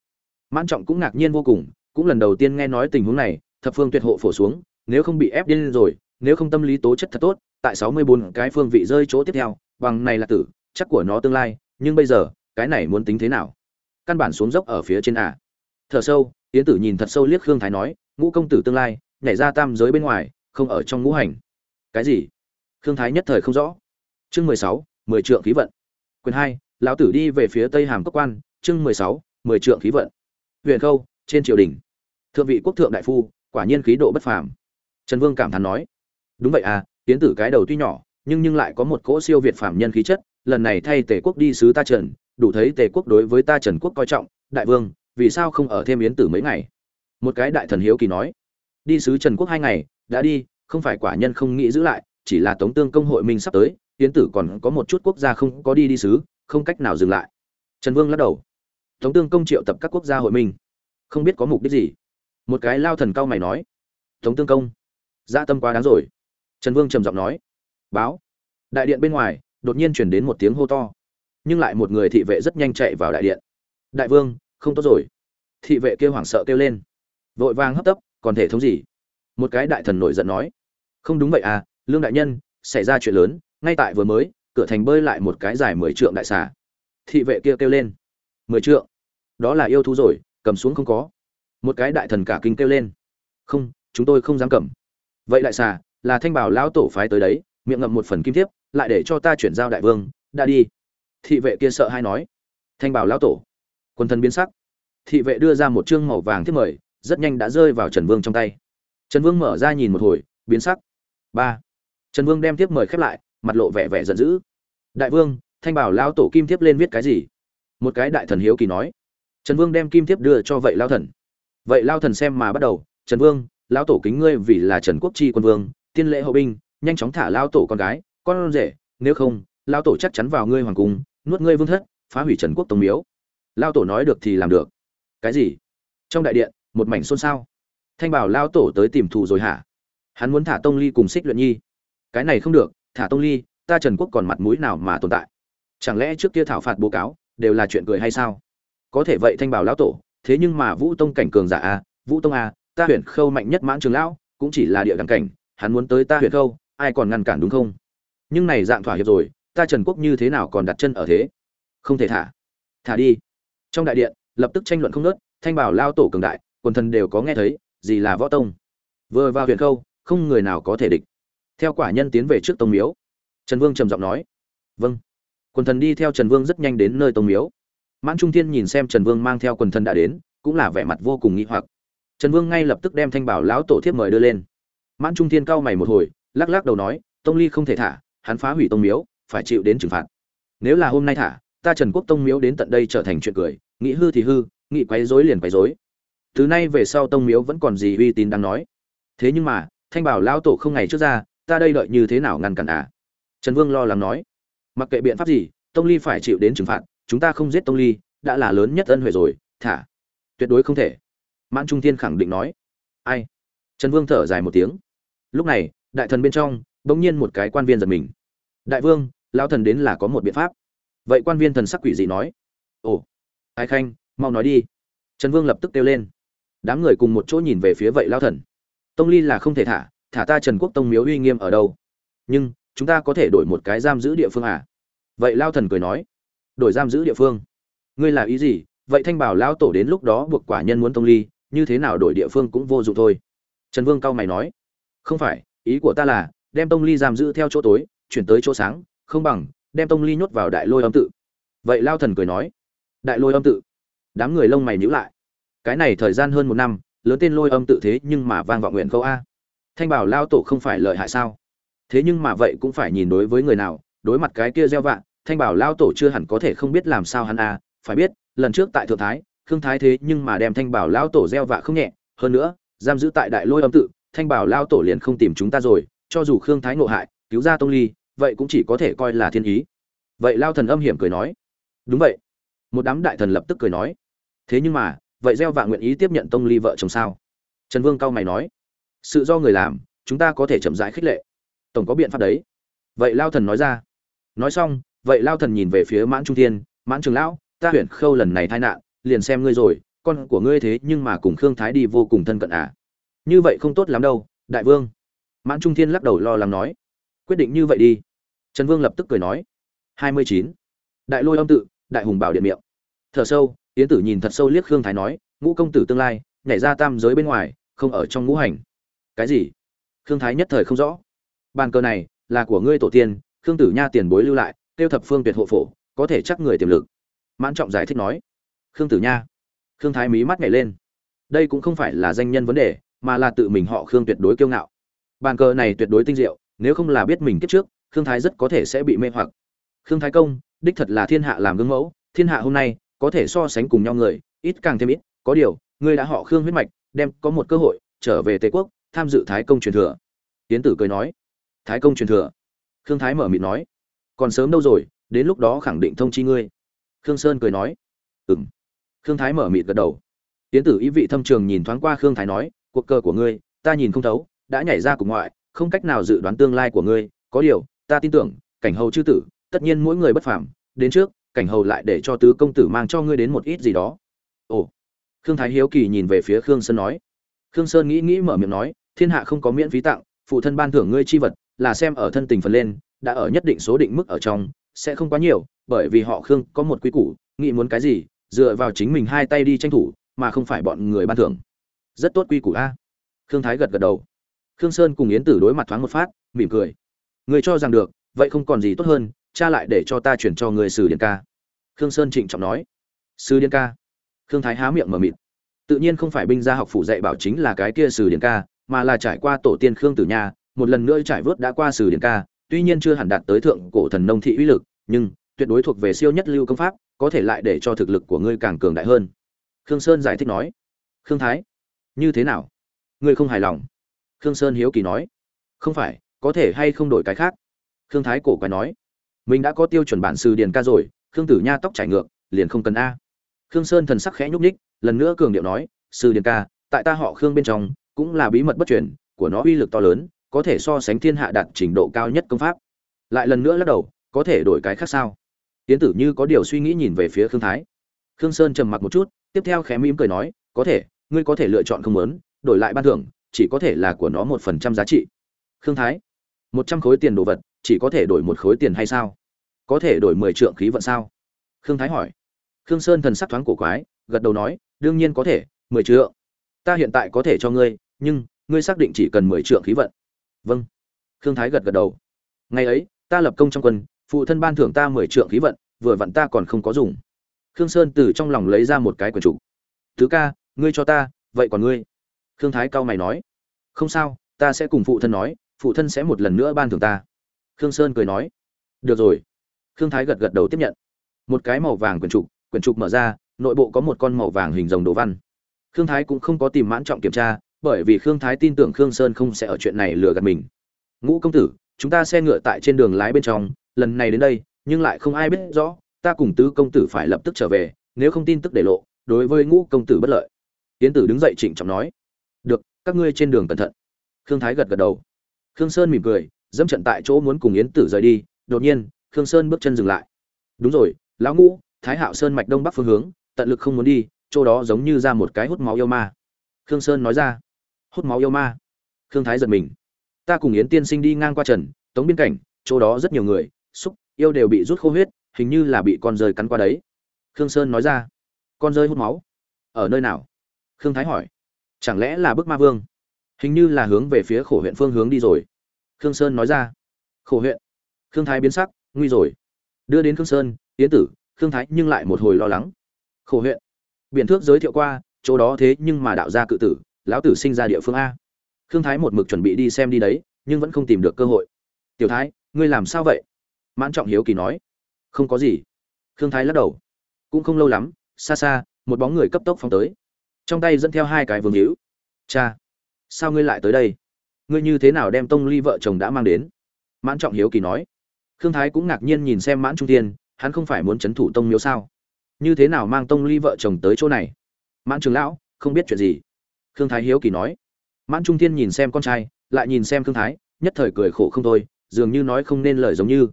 Mãn trọng cũng ngạc nhiên vô cùng, cũng lần đầu tiên nghe nói tình huống này, thập phương tuyệt hộ phổ xuống nếu không bị ép điên rồi, nếu không tâm lý tố chất thật tốt, tại sáu mươi bốn cái phương vị rơi chỗ tiếp theo, bằng này là tử, chắc của nó tương lai, nhưng bây giờ, cái này muốn tính thế nào? Căn bản xuống dốc ở phía trên à thở sâu, yến tử nhìn thật sâu liếc khương thái nói, ngũ công tử tương lai, nhảy ra tam giới bên ngoài, không ở trong ngũ hành. Cái gì? Khương thái nhất thời không rõ. Chương mười sáu, mười trượng khí vận. Quyền hai, lão tử đi về phía tây hàm cốc quan, chương mười sáu, mười trượng khí vận. Huyền khâu, trên triều đình. Thượng vị quốc thượng đại phu, quả nhiên khí độ bất phàm trần vương cảm thán nói đúng vậy à tiến tử cái đầu tuy nhỏ nhưng nhưng lại có một cỗ siêu việt phàm nhân khí chất lần này thay tề quốc đi sứ ta trần đủ thấy tề quốc đối với ta trần quốc coi trọng. Đại vương vì sao không ở thêm yến tử mấy ngày? Một cái đại thần hiếu kỳ nói đi sứ trần quốc hai ngày đã đi không phải quả nhân không nghĩ giữ lại chỉ là tống tương công hội mình sắp tới yến tử còn có một chút quốc gia không có đi đi sứ không cách nào dừng lại. Trần vương lắc đầu tống tương công triệu tập các quốc gia hội mình, không biết có mục đích gì. Một cái lao thần cao mày nói tống tương công dạ tâm quá đáng rồi. Trần vương trầm giọng nói. Báo. Đại điện bên ngoài, đột nhiên chuyển đến một tiếng hô to. Nhưng lại một người thị vệ rất nhanh chạy vào đại điện. Đại vương, không tốt rồi. Thị vệ kêu hoảng sợ kêu lên. Vội vàng hấp tấp, còn thể thống gì? Một cái đại thần nổi giận nói. Không đúng vậy à lương đại nhân, xảy ra chuyện lớn, ngay tại vừa mới, cửa thành bơi lại một cái dài mười trượng đại xà. Thị vệ kia kêu lên. Mười trượng? Đó là yêu thú rồi, cầm xuống không có. Một cái đại thần cả kinh kêu lên. Không, chúng tôi không dám cầm vậy đại xà, là thanh bảo lão tổ phái tới đấy, miệng ngậm một phần kim thiếp, lại để cho ta chuyển giao đại vương, đã đi. Thị vệ kia sợ hay nói. Thanh bảo lão tổ quân thần biến sắc. Thị vệ đưa ra một chương màu vàng thiếp mời, rất nhanh đã rơi vào trần vương trong tay. Trần vương mở ra nhìn một hồi, biến sắc. Ba. Trần vương đem thiếp mời khép lại, mặt lộ vẻ vẻ giận dữ. Đại vương, thanh bảo lão tổ kim thiếp lên viết cái gì? Một cái đại thần hiếu kỳ nói. Trần vương đem kim thiếp đưa cho vậy lao thần. Vậy lao thần xem mà bắt đầu. Trần vương lão tổ kính ngươi vì là trần quốc chi quân vương, tiên lễ hậu binh, nhanh chóng thả Lão tổ con gái, con rể, nếu không, Lão tổ chắc chắn vào ngươi hoàng cung, nuốt ngươi vương thất, phá hủy trần quốc tông miếu. Lão tổ nói được thì làm được. Cái gì? Trong đại điện, một mảnh xôn xao. Thanh bảo Lão tổ tới tìm thù rồi hả? Hắn muốn thả tông ly cùng xích luyện nhi. Cái này không được, thả tông ly, ta trần quốc còn mặt mũi nào mà tồn tại? Chẳng lẽ trước kia thảo phạt bố cáo, đều là chuyện cười hay sao? Có thể vậy thanh bảo lão tổ, thế nhưng mà vũ tông cảnh cường giả a vũ tông a ta huyện khâu mạnh nhất mãn trường lão, cũng chỉ là địa đẳng cảnh, hắn muốn tới ta huyện khâu, ai còn ngăn cản đúng không? Nhưng này dạng thỏa hiệp rồi, ta trần quốc như thế nào còn đặt chân ở thế? Không thể thả. Thả đi. Trong đại điện, lập tức tranh luận không nớt thanh bảo lao tổ cường đại, quần thần đều có nghe thấy, gì là võ tông? Vừa vào huyện khâu, không người nào có thể địch. Theo quả nhân tiến về trước tông miếu. Trần vương trầm giọng nói. Vâng. Quần thần đi theo trần vương rất nhanh đến nơi tông miếu. Mãn trung thiên nhìn xem trần vương mang theo quần thần đã đến, cũng là vẻ mặt vô cùng nghi hoặc trần vương ngay lập tức đem thanh bảo lão tổ thiếp mời đưa lên. Mãn trung thiên cau mày một hồi, lắc lắc đầu nói, tông ly không thể thả, hắn phá hủy tông miếu, phải chịu đến trừng phạt. Nếu là hôm nay thả, ta trần quốc tông miếu đến tận đây trở thành chuyện cười, nghĩ hư thì hư, nghĩ quấy rối liền quấy rối. Từ nay về sau tông miếu vẫn còn gì uy tín đang nói. Thế nhưng mà, thanh bảo lão tổ không ngày trước ra, ta đây đợi như thế nào ngăn cản à? Trần vương lo lắng nói, mặc kệ biện pháp gì, tông ly phải chịu đến trừng phạt, chúng ta không giết tông ly, đã là lớn nhất ân huệ rồi, thả. Tuyệt đối không thể mãn trung thiên khẳng định nói. Ai? Trần vương thở dài một tiếng. Lúc này, đại thần bên trong, bỗng nhiên một cái quan viên giật mình. Đại vương, lão thần đến là có một biện pháp. Vậy quan viên thần sắc quỷ gì nói. Ồ ai khanh, mau nói đi. Trần vương lập tức kêu lên. Đám người cùng một chỗ nhìn về phía vậy lao thần. Tông ly là không thể thả thả ta trần quốc tông miếu uy nghiêm ở đâu? Nhưng, chúng ta có thể đổi một cái giam giữ địa phương à? Vậy lao thần cười nói. Đổi giam giữ địa phương? Ngươi là ý gì? Vậy thanh bảo lao tổ đến lúc đó buộc quả nhân muốn tông ly như thế nào đổi địa phương cũng vô dụng thôi. Trần vương cao mày nói, không phải, ý của ta là, đem tông ly giam giữ theo chỗ tối, chuyển tới chỗ sáng, không bằng, đem tông ly nhốt vào đại lôi âm tự. Vậy lao thần cười nói, đại lôi âm tự? Đám người lông mày nhíu lại. Cái này thời gian hơn một năm, lớn tên lôi âm tự thế nhưng mà vang vọng nguyện câu a. Thanh bảo lao tổ không phải lợi hại sao? Thế nhưng mà vậy cũng phải nhìn đối với người nào, đối mặt cái kia gieo vạn thanh bảo lao tổ chưa hẳn có thể không biết làm sao hắn a. Phải biết, lần trước tại thượng thái khương thái thế nhưng mà đem thanh bảo lao tổ gieo vạ không nhẹ, hơn nữa, giam giữ tại đại lôi âm tự, thanh bảo lao tổ liền không tìm chúng ta rồi, cho dù khương thái ngộ hại, cứu ra tông ly, vậy cũng chỉ có thể coi là thiên ý. Vậy lao thần âm hiểm cười nói. Đúng vậy. Một đám đại thần lập tức cười nói. Thế nhưng mà, vậy gieo vạ nguyện ý tiếp nhận tông ly vợ chồng sao? Trần vương cao mày nói. Sự do người làm, chúng ta có thể chậm rãi khích lệ. Tổng có biện pháp đấy. Vậy lao thần nói ra. Nói xong, vậy lao thần nhìn về phía mãn trung thiên. Mãn trường lão, ta huyện khâu lần này tai nạn liền xem ngươi rồi, con của ngươi thế nhưng mà cùng khương thái đi vô cùng thân cận à. Như vậy không tốt lắm đâu, đại vương. Mãn trung thiên lắc đầu lo lắng nói. Quyết định như vậy đi. Trần vương lập tức cười nói. Hai mươi chín. Đại lôi âm tự, đại hùng bảo điện miệng. Thở sâu, yến tử nhìn thật sâu liếc khương thái nói. Ngũ công tử tương lai, nhảy ra tam giới bên ngoài, không ở trong ngũ hành. Cái gì? Khương thái nhất thời không rõ. Bàn cờ này, là của ngươi tổ tiên, khương tử nha tiền bối lưu lại, tiêu thập phương tuyệt hộ phổ, có thể chắc người tiềm lực. Mãn trọng giải thích nói khương tử nha. Khương thái mí mắt nhảy lên. Đây cũng không phải là danh nhân vấn đề, mà là tự mình họ khương tuyệt đối kiêu ngạo. Bàn cờ này tuyệt đối tinh diệu, nếu không là biết mình kiếp trước, khương thái rất có thể sẽ bị mê hoặc. Khương thái công, đích thật là thiên hạ làm gương mẫu, thiên hạ hôm nay có thể so sánh cùng nhau người, ít càng thêm ít, có điều ngươi đã họ khương huyết mạch, đem có một cơ hội trở về tề quốc, tham dự thái công truyền thừa. Tiến tử cười nói. Thái công truyền thừa. Khương thái mở mịt nói. Còn sớm đâu rồi, đến lúc đó khẳng định thông chi ngươi. Khương sơn cười nói. Ừ khương thái mở mịt gật đầu. Tiến tử ý vị thâm trường nhìn thoáng qua khương thái nói, cuộc cờ của ngươi, ta nhìn không thấu, đã nhảy ra cùng ngoại, không cách nào dự đoán tương lai của ngươi. Có điều, ta tin tưởng, cảnh hầu chư tử, tất nhiên mỗi người bất phàm. Đến trước, cảnh hầu lại để cho tứ công tử mang cho ngươi đến một ít gì đó. Ồ. Khương thái hiếu kỳ nhìn về phía khương sơn nói. Khương sơn nghĩ nghĩ mở miệng nói, thiên hạ không có miễn phí tặng, phụ thân ban thưởng ngươi chi vật, là xem ở thân tình phần lên, đã ở nhất định số định mức ở trong, sẽ không quá nhiều, bởi vì họ khương có một quy củ, nghĩ muốn cái gì dựa vào chính mình hai tay đi tranh thủ, mà không phải bọn người ban thưởng. Rất tốt quy củ a. Khương thái gật gật đầu. Khương sơn cùng yến tử đối mặt thoáng một phát, mỉm cười. Người cho rằng được, vậy không còn gì tốt hơn, cha lại để cho ta chuyển cho người sử điện ca. Khương sơn trịnh trọng nói. Sư điện ca. Khương thái há miệng mở mịt. Tự nhiên không phải binh gia học phụ dạy bảo chính là cái kia sử điện ca, mà là trải qua tổ tiên khương tử nha, một lần nữa trải vớt đã qua sử điện ca, tuy nhiên chưa hẳn đạt tới thượng cổ thần nông thị uy lực, nhưng tuyệt đối thuộc về siêu nhất lưu công pháp, có thể lại để cho thực lực của ngươi càng cường đại hơn. Khương sơn giải thích nói. Khương thái, như thế nào? Ngươi không hài lòng? Khương sơn hiếu kỳ nói. Không phải, có thể hay không đổi cái khác? Khương thái cổ quái nói. Mình đã có tiêu chuẩn bản sư điền ca rồi, khương tử nha tóc chảy ngược, liền không cần a. Khương sơn thần sắc khẽ nhúc nhích, lần nữa cường điệu nói. Sư điền ca, tại ta họ khương bên trong, cũng là bí mật bất truyền, của nó uy lực to lớn, có thể so sánh thiên hạ đạt trình độ cao nhất công pháp. Lại lần nữa lắc đầu, có thể đổi cái khác sao? Tiến tử như có điều suy nghĩ nhìn về phía khương thái. Khương sơn trầm mặc một chút, tiếp theo khẽ mỉm cười nói, có thể, ngươi có thể lựa chọn không muốn, đổi lại ban thưởng, chỉ có thể là của nó một phần trăm giá trị. Khương thái, một trăm khối tiền đồ vật, chỉ có thể đổi một khối tiền hay sao? Có thể đổi mười trượng khí vận sao? Khương thái hỏi. Khương sơn thần sắc thoáng cổ quái, gật đầu nói, đương nhiên có thể, mười trượng. Ta hiện tại có thể cho ngươi, nhưng ngươi xác định chỉ cần mười trượng khí vận. Vâng. Khương thái gật gật đầu. Ngày ấy, ta lập công trong quân phụ thân ban thưởng ta mười trượng khí vận, vừa vặn ta còn không có dùng. Khương sơn từ trong lòng lấy ra một cái quyển trục. Thứ ca, ngươi cho ta, vậy còn ngươi? Khương thái cao mày nói. Không sao, ta sẽ cùng phụ thân nói, phụ thân sẽ một lần nữa ban thưởng ta. Khương sơn cười nói. Được rồi. Khương thái gật gật đầu tiếp nhận. Một cái màu vàng quyển trục quyển trục mở ra, nội bộ có một con màu vàng hình rồng đồ văn. Khương thái cũng không có tìm mãn trọng kiểm tra, bởi vì khương thái tin tưởng khương sơn không sẽ ở chuyện này lừa gạt mình. Ngũ công tử, chúng ta xe ngựa tại trên đường lái bên trong lần này đến đây nhưng lại không ai biết rõ ta cùng tứ công tử phải lập tức trở về nếu không tin tức để lộ đối với ngũ công tử bất lợi. Tiến tử đứng dậy trịnh trọng nói. Được các ngươi trên đường cẩn thận. Khương thái gật gật đầu. Khương sơn mỉm cười dẫm trận tại chỗ muốn cùng yến tử rời đi đột nhiên khương sơn bước chân dừng lại. Đúng rồi lão ngũ thái hạo sơn mạch đông bắc phương hướng tận lực không muốn đi chỗ đó giống như ra một cái hút máu yêu ma. Khương sơn nói ra. Hút máu yêu ma? Khương thái giật mình. Ta cùng yến tiên sinh đi ngang qua trần tống biên cảnh chỗ đó rất nhiều người xúc, yêu đều bị rút khô huyết, hình như là bị con rơi cắn qua đấy. Khương sơn nói ra. Con rơi hút máu. Ở nơi nào? Khương thái hỏi. Chẳng lẽ là bức ma vương? Hình như là hướng về phía khổ huyện phương hướng đi rồi. Khương sơn nói ra. Khổ huyện. Khương thái biến sắc, nguy rồi. Đưa đến khương sơn tiến tử, khương thái nhưng lại một hồi lo lắng. Khổ huyện. Biện thước giới thiệu qua, chỗ đó thế nhưng mà đạo gia cự tử, lão tử sinh ra địa phương a. Khương thái một mực chuẩn bị đi xem đi đấy, nhưng vẫn không tìm được cơ hội. Tiểu thái, ngươi làm sao vậy? Mãn trọng hiếu kỳ nói. Không có gì. Khương thái lắc đầu. Cũng không lâu lắm, xa xa, một bóng người cấp tốc phóng tới. Trong tay dẫn theo hai cái vương hữu. Cha, sao ngươi lại tới đây? Ngươi như thế nào đem tông ly vợ chồng đã mang đến? Mãn trọng hiếu kỳ nói. Khương thái cũng ngạc nhiên nhìn xem mãn trung tiên hắn không phải muốn c h ấ n thủ tông miếu sao? Như thế nào mang tông ly vợ chồng tới chỗ này? Mãn trường lão, không biết chuyện gì. Khương thái hiếu kỳ nói. Mãn trung tiên nhìn xem con trai, lại nhìn xem khương thái, nhất thời cười khổ không thôi, dường như nói không nên lời giống như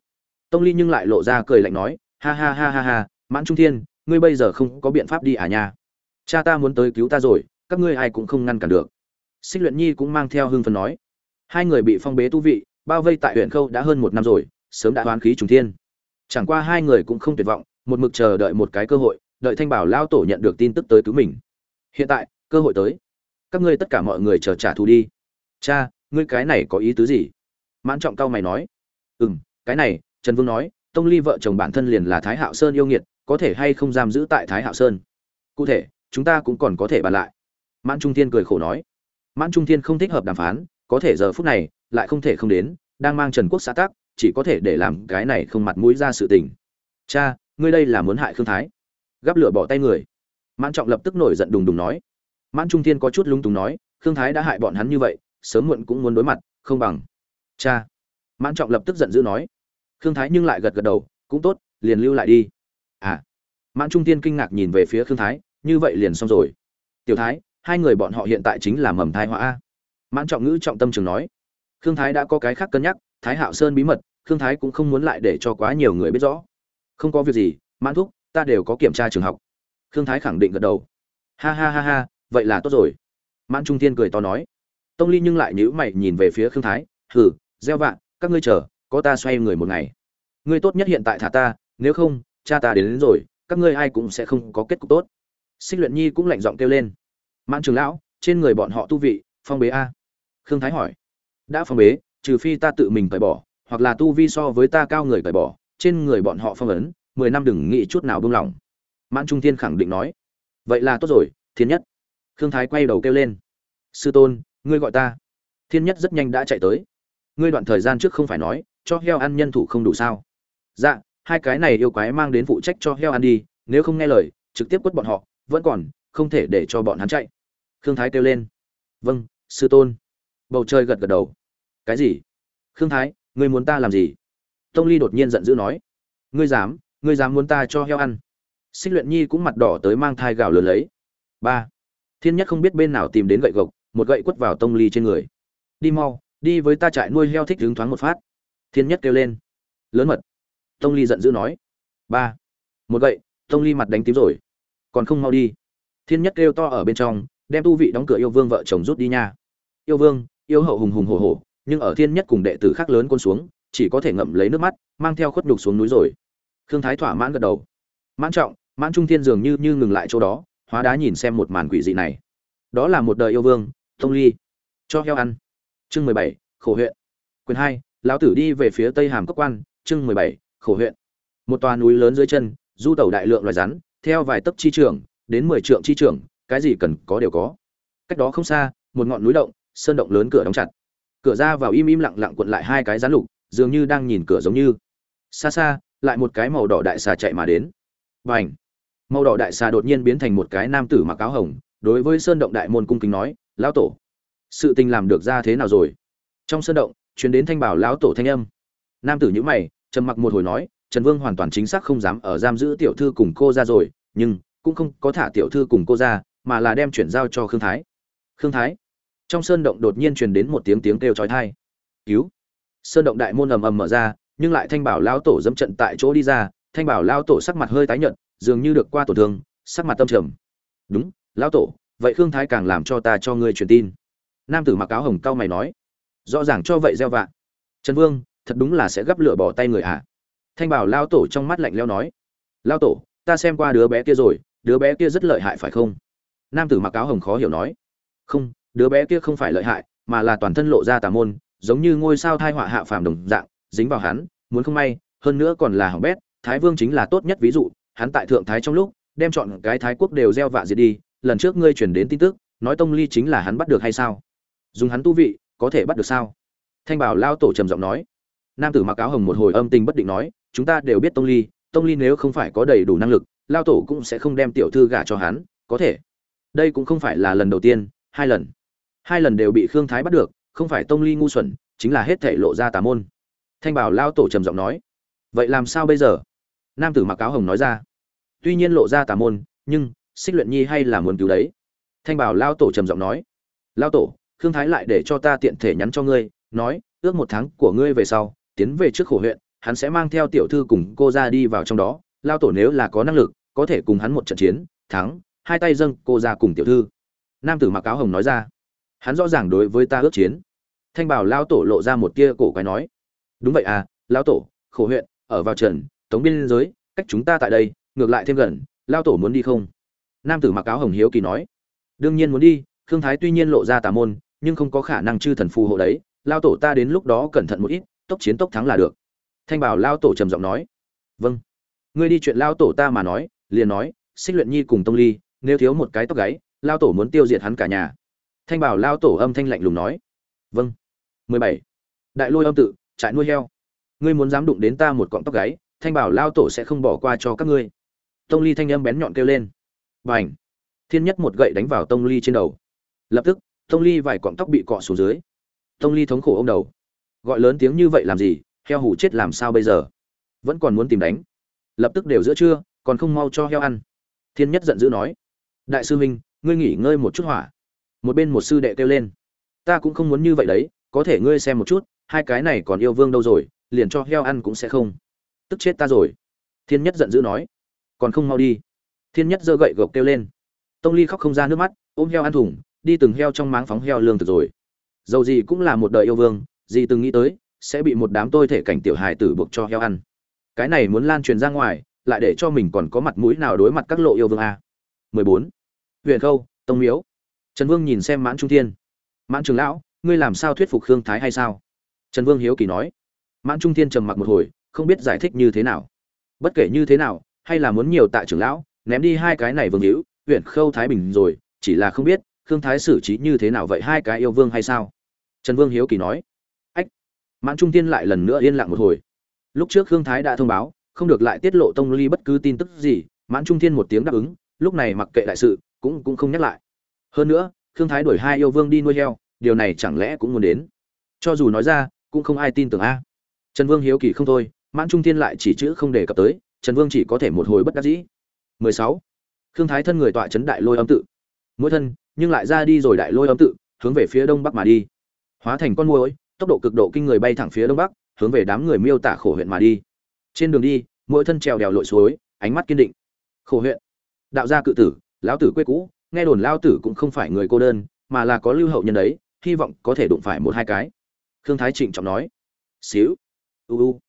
tông ly nhưng lại lộ ra cười lạnh nói, ha ha ha ha ha, mãn trung thiên, ngươi bây giờ không có biện pháp đi à nha. Cha ta muốn tới cứu ta rồi, các ngươi ai cũng không ngăn cản được. Xích luyện nhi cũng mang theo hương phần nói, hai người bị phong bế tu vị, bao vây tại huyện khâu đã hơn một năm rồi, sớm đã đoán khí trùng thiên. Chẳng qua hai người cũng không tuyệt vọng, một mực chờ đợi một cái cơ hội, đợi thanh bảo lao tổ nhận được tin tức tới cứu mình. Hiện tại, cơ hội tới. Các ngươi tất cả mọi người chờ trả thù đi. Cha, ngươi cái này có ý tứ gì? Mãn trọng cao mày nói ừ m cái này trần vương nói, tông ly vợ chồng bản thân liền là thái hạo sơn yêu nghiệt, có thể hay không giam giữ tại thái hạo sơn? Cụ thể, chúng ta cũng còn có thể bàn lại. Mãn trung thiên cười khổ nói. Mãn trung thiên không thích hợp đàm phán, có thể giờ phút này, lại không thể không đến, đang mang trần quốc xã tác chỉ có thể để làm cái này không mặt mũi ra sự tình. Cha, ngươi đây là muốn hại khương thái? Gắp lửa bỏ tay người. Mãn trọng lập tức nổi giận đùng đùng nói. Mãn trung thiên có chút lung túng nói, khương thái đã hại bọn hắn như vậy, sớm muộn cũng muốn đối mặt, không bằng. Cha. Mãn trọng lập tức giận dữ nói khương thái nhưng lại gật gật đầu, cũng tốt, liền lưu lại đi. À. Mãn trung tiên kinh ngạc nhìn về phía khương thái, như vậy liền xong rồi. Tiểu thái, hai người bọn họ hiện tại chính là mầm thai họa a. Mãn trọng ngữ trọng tâm trường nói. Khương thái đã có cái khác cân nhắc, thái hạo sơn bí mật, khương thái cũng không muốn lại để cho quá nhiều người biết rõ. Không có việc gì, mãn thúc, ta đều có kiểm tra trường học. Khương thái khẳng định gật đầu. Ha ha ha ha, vậy là tốt rồi. Mãn trung thiên cười to nói. Tông ly nhưng lại nhữ mày nhìn về phía khương thái. Hừ, gieo vạn các ngươi chờ có ta xoay người một ngày. Ngươi tốt nhất hiện tại thả ta nếu không cha ta đến, đến rồi các ngươi ai cũng sẽ không có kết cục tốt. Xích luyện nhi cũng lạnh giọng kêu lên. Mãn trường lão trên người bọn họ tu vị phong bế a. Khương thái hỏi. Đã phong bế trừ phi ta tự mình cởi bỏ hoặc là tu vi so với ta cao người cởi bỏ trên người bọn họ phong ấn mười năm đừng nghĩ chút nào buông lỏng. Mãn trung thiên khẳng định nói. Vậy là tốt rồi thiên nhất. Khương thái quay đầu kêu lên. Sư tôn ngươi gọi ta. Thiên nhất rất nhanh đã chạy tới. Ngươi đoạn thời gian trước không phải nói cho heo ăn nhân thủ không đủ sao? Dạ hai cái này yêu quái mang đến phụ trách cho heo ăn đi, nếu không nghe lời, trực tiếp quất bọn họ, vẫn còn, không thể để cho bọn hắn chạy. Khương thái kêu lên. Vâng sư tôn. Bầu trời gật gật đầu. Cái gì? Khương thái, ngươi muốn ta làm gì? Tông ly đột nhiên giận dữ nói. Ngươi dám ngươi dám muốn ta cho heo ăn. Xích luyện nhi cũng mặt đỏ tới mang thai gạo lớn lấy. Ba. Thiên nhất không biết bên nào tìm đến gậy gộc, một gậy quất vào tông ly trên người. Đi mau, đi với ta trại nuôi heo thích hứng thoáng một phát thiên nhất kêu lên. Lớn mật. Tông ly giận dữ nói. Ba. Một gậy, tông ly mặt đánh tím rồi. Còn không mau đi. Thiên nhất kêu to ở bên trong, đem tu vị đóng cửa yêu vương vợ chồng rút đi nha. Yêu vương, yêu hậu hùng hùng hổ hổ, nhưng ở thiên nhất cùng đệ tử khác lớn côn xuống, chỉ có thể ngậm lấy nước mắt, mang theo khuất nhục xuống núi rồi. Khương thái thỏa mãn gật đầu. Mãn trọng, mãn trung thiên dường như như ngừng lại chỗ đó, hóa đá nhìn xem một màn quỷ dị này. Đó là một đời yêu vương, tông ly. Cho heo ăn. Chương mười bảy, khổ huyện. Quyền hai lão tử đi về phía tây hàm cốc quan, chương mười bảy, khổ huyện. Một tòa núi lớn dưới chân, du tẩu đại lượng loài rắn, theo vài tấc chi trường đến mười trượng chi trường cái gì cần có đều có. Cách đó không xa, một ngọn núi động, sơn động lớn cửa đóng chặt. Cửa ra vào im im lặng lặng cuộn lại hai cái rắn lục, dường như đang nhìn cửa giống như. Xa xa, lại một cái màu đỏ đại xà chạy mà đến. Và ảnh màu đỏ đại xà đột nhiên biến thành một cái nam tử mặc áo hồng, đối với sơn động đại môn cung kính nói, lão tổ, sự tình làm được ra thế nào rồi? Trong sơn động chuyến đến thanh bảo lão tổ thanh âm. Nam tử nhữ mày, trầm mặc một hồi nói, trần vương hoàn toàn chính xác không dám ở giam giữ tiểu thư cùng cô ra rồi, nhưng cũng không có thả tiểu thư cùng cô ra, mà là đem chuyển giao cho khương thái. Khương thái? Trong sơn động đột nhiên truyền đến một tiếng tiếng kêu chói tai. Cứu! Sơn động đại môn ầm ầm mở ra, nhưng lại thanh bảo lão tổ dẫm trận tại chỗ đi ra, thanh bảo lão tổ sắc mặt hơi tái nhợt, dường như được qua tổn thương, sắc mặt tâm trầm. Đúng, lão tổ, vậy khương thái càng làm cho ta cho ngươi truyền tin. Nam tử mặc áo hồng cao mày nói rõ ràng cho vậy gieo vạ. Trần vương, thật đúng là sẽ gấp lửa bỏ tay người ạ à. thanh bảo lao tổ trong mắt lạnh leo nói. Lao tổ, ta xem qua đứa bé kia rồi, đứa bé kia rất lợi hại phải không? Nam tử mặc áo hồng khó hiểu nói. Không, đứa bé kia không phải lợi hại, mà là toàn thân lộ ra tà môn, giống như ngôi sao thai họa hạ phàm đồng dạng, dính vào hắn, muốn không may, hơn nữa còn là hỏng bét, thái vương chính là tốt nhất ví dụ, hắn tại thượng thái trong lúc, đem chọn cái thái quốc đều gieo vạ diệt đi, lần trước ngươi chuyển đến tin tức, nói tông ly chính là hắn bắt được hay sao? Dùng hắn tu vị có thể bắt được sao? Thanh bảo lao tổ trầm giọng nói. Nam tử mặc áo hồng một hồi âm tình bất định nói, chúng ta đều biết tông ly tông ly nếu không phải có đầy đủ năng lực, lao tổ cũng sẽ không đem tiểu thư gả cho hắn, có thể. Đây cũng không phải là lần đầu tiên, hai lần. Hai lần đều bị khương thái bắt được, không phải tông ly ngu xuẩn, chính là hết thể lộ ra tà môn. Thanh bảo lao tổ trầm giọng nói. Vậy làm sao bây giờ? Nam tử mặc áo hồng nói ra. Tuy nhiên lộ ra tà môn, nhưng, xích luyện nhi hay là muốn cứu đấy. Thanh bảo lao tổ trầm giọng nói. Lao tổ khương thái lại để cho ta tiện thể nhắn cho ngươi, nói, ước một tháng của ngươi về sau, tiến về trước khổ huyện, hắn sẽ mang theo tiểu thư cùng cô ra đi vào trong đó, lao tổ nếu là có năng lực, có thể cùng hắn một trận chiến, thắng, hai tay dâng cô ra cùng tiểu thư. Nam tử mặc áo hồng nói ra, hắn rõ ràng đối với ta ước chiến. Thanh bảo lao tổ lộ ra một tia cổ quái nói, đúng vậy à lao tổ, khổ huyện, ở vào trần tống biên giới, cách chúng ta tại đây, ngược lại thêm gần, lao tổ muốn đi không? Nam tử mặc áo hồng hiếu kỳ nói, đương nhiên muốn đi, khương thái tuy nhiên lộ ra tà môn nhưng không có khả năng chư thần phù hộ đấy, lao tổ ta đến lúc đó cẩn thận một ít, tốc chiến tốc thắng là được. Thanh bảo lao tổ trầm giọng nói. Vâng. Ngươi đi chuyện lao tổ ta mà nói, liền nói, xích luyện nhi cùng tông ly, nếu thiếu một cái tóc gáy, lao tổ muốn tiêu diệt hắn cả nhà. Thanh bảo lao tổ âm thanh lạnh lùng nói. Vâng. Mười bảy. Đại lôi âm tự, trại nuôi heo. Ngươi muốn dám đụng đến ta một cọng tóc gáy, thanh bảo lao tổ sẽ không bỏ qua cho các ngươi. Tông ly thanh âm bén nhọn kêu lên. Và ảnh thiên nhất một gậy đánh vào tông ly trên đầu. Lập tức tông ly vài cọng tóc bị cọ xuống dưới. Tông ly thống khổ ô m đầu. Gọi lớn tiếng như vậy làm gì, heo hủ chết làm sao bây giờ? Vẫn còn muốn tìm đánh. Lập tức đều giữa trưa, còn không mau cho heo ăn. Thiên nhất giận dữ nói. Đại sư huynh, ngươi nghỉ ngơi một chút hỏa. Một bên một sư đệ kêu lên. Ta cũng không muốn như vậy đấy, có thể ngươi xem một chút, hai cái này còn yêu vương đâu rồi, liền cho heo ăn cũng sẽ không. Tức chết ta rồi. Thiên nhất giận dữ nói. Còn không mau đi. Thiên nhất giơ gậy gộc kêu lên. Tông ly khóc không ra nước mắt, ôm heo ăn thủng đi từng heo trong máng phóng heo lương thực rồi. Dầu gì cũng là một đời yêu vương, gì từng nghĩ tới, sẽ bị một đám tôi thể cảnh tiểu hài tử buộc cho heo ăn. Cái này muốn lan truyền ra ngoài, lại để cho mình còn có mặt mũi nào đối mặt các lộ yêu vương a? 14. huyện khâu, tông miếu. Trần vương nhìn xem mãn trung thiên. Mãn trường lão, ngươi làm sao thuyết phục khương thái hay sao? Trần vương hiếu kỳ nói. Mãn trung thiên trầm mặc một hồi, không biết giải thích như thế nào. Bất kể như thế nào, hay là muốn nhiều tạ trưởng lão, ném đi hai cái này vương hữu huyện khâu thái bình rồi, chỉ là không biết khương thái xử trí như thế nào vậy? Hai cái yêu vương hay sao? Trần vương hiếu kỳ nói. Ách, mãn trung tiên lại lần nữa yên lặng một hồi. Lúc trước khương thái đã thông báo, không được lại tiết lộ tông ly bất cứ tin tức gì. Mãn trung thiên một tiếng đáp ứng, lúc này mặc kệ đại sự, cũng cũng không nhắc lại. Hơn nữa, khương thái đuổi hai yêu vương đi nuôi heo, điều này chẳng lẽ cũng muốn đến? Cho dù nói ra, cũng không ai tin tưởng a. Trần vương hiếu kỳ không thôi, mãn trung thiên lại chỉ chữ không đề cập tới, trần vương chỉ có thể một hồi bất đắc dĩ. 16. khương thái thân người tọa chấn đại lôi âm tự mỗi thân, nhưng lại ra đi rồi đại lôi âm tự, hướng về phía đông bắc mà đi. Hóa thành con muỗi, tốc độ cực độ kinh người bay thẳng phía đông bắc, hướng về đám người miêu tả khổ huyện mà đi. Trên đường đi, mỗi thân trèo đèo lội suối, ánh mắt kiên định. Khổ huyện. Đạo gia cự tử, lão tử quê cũ, nghe đồn lao tử cũng không phải người cô đơn, mà là có lưu hậu nhân đấy, hy vọng có thể đụng phải một hai cái. Khương thái trịnh trọng nói. Xíu. U u.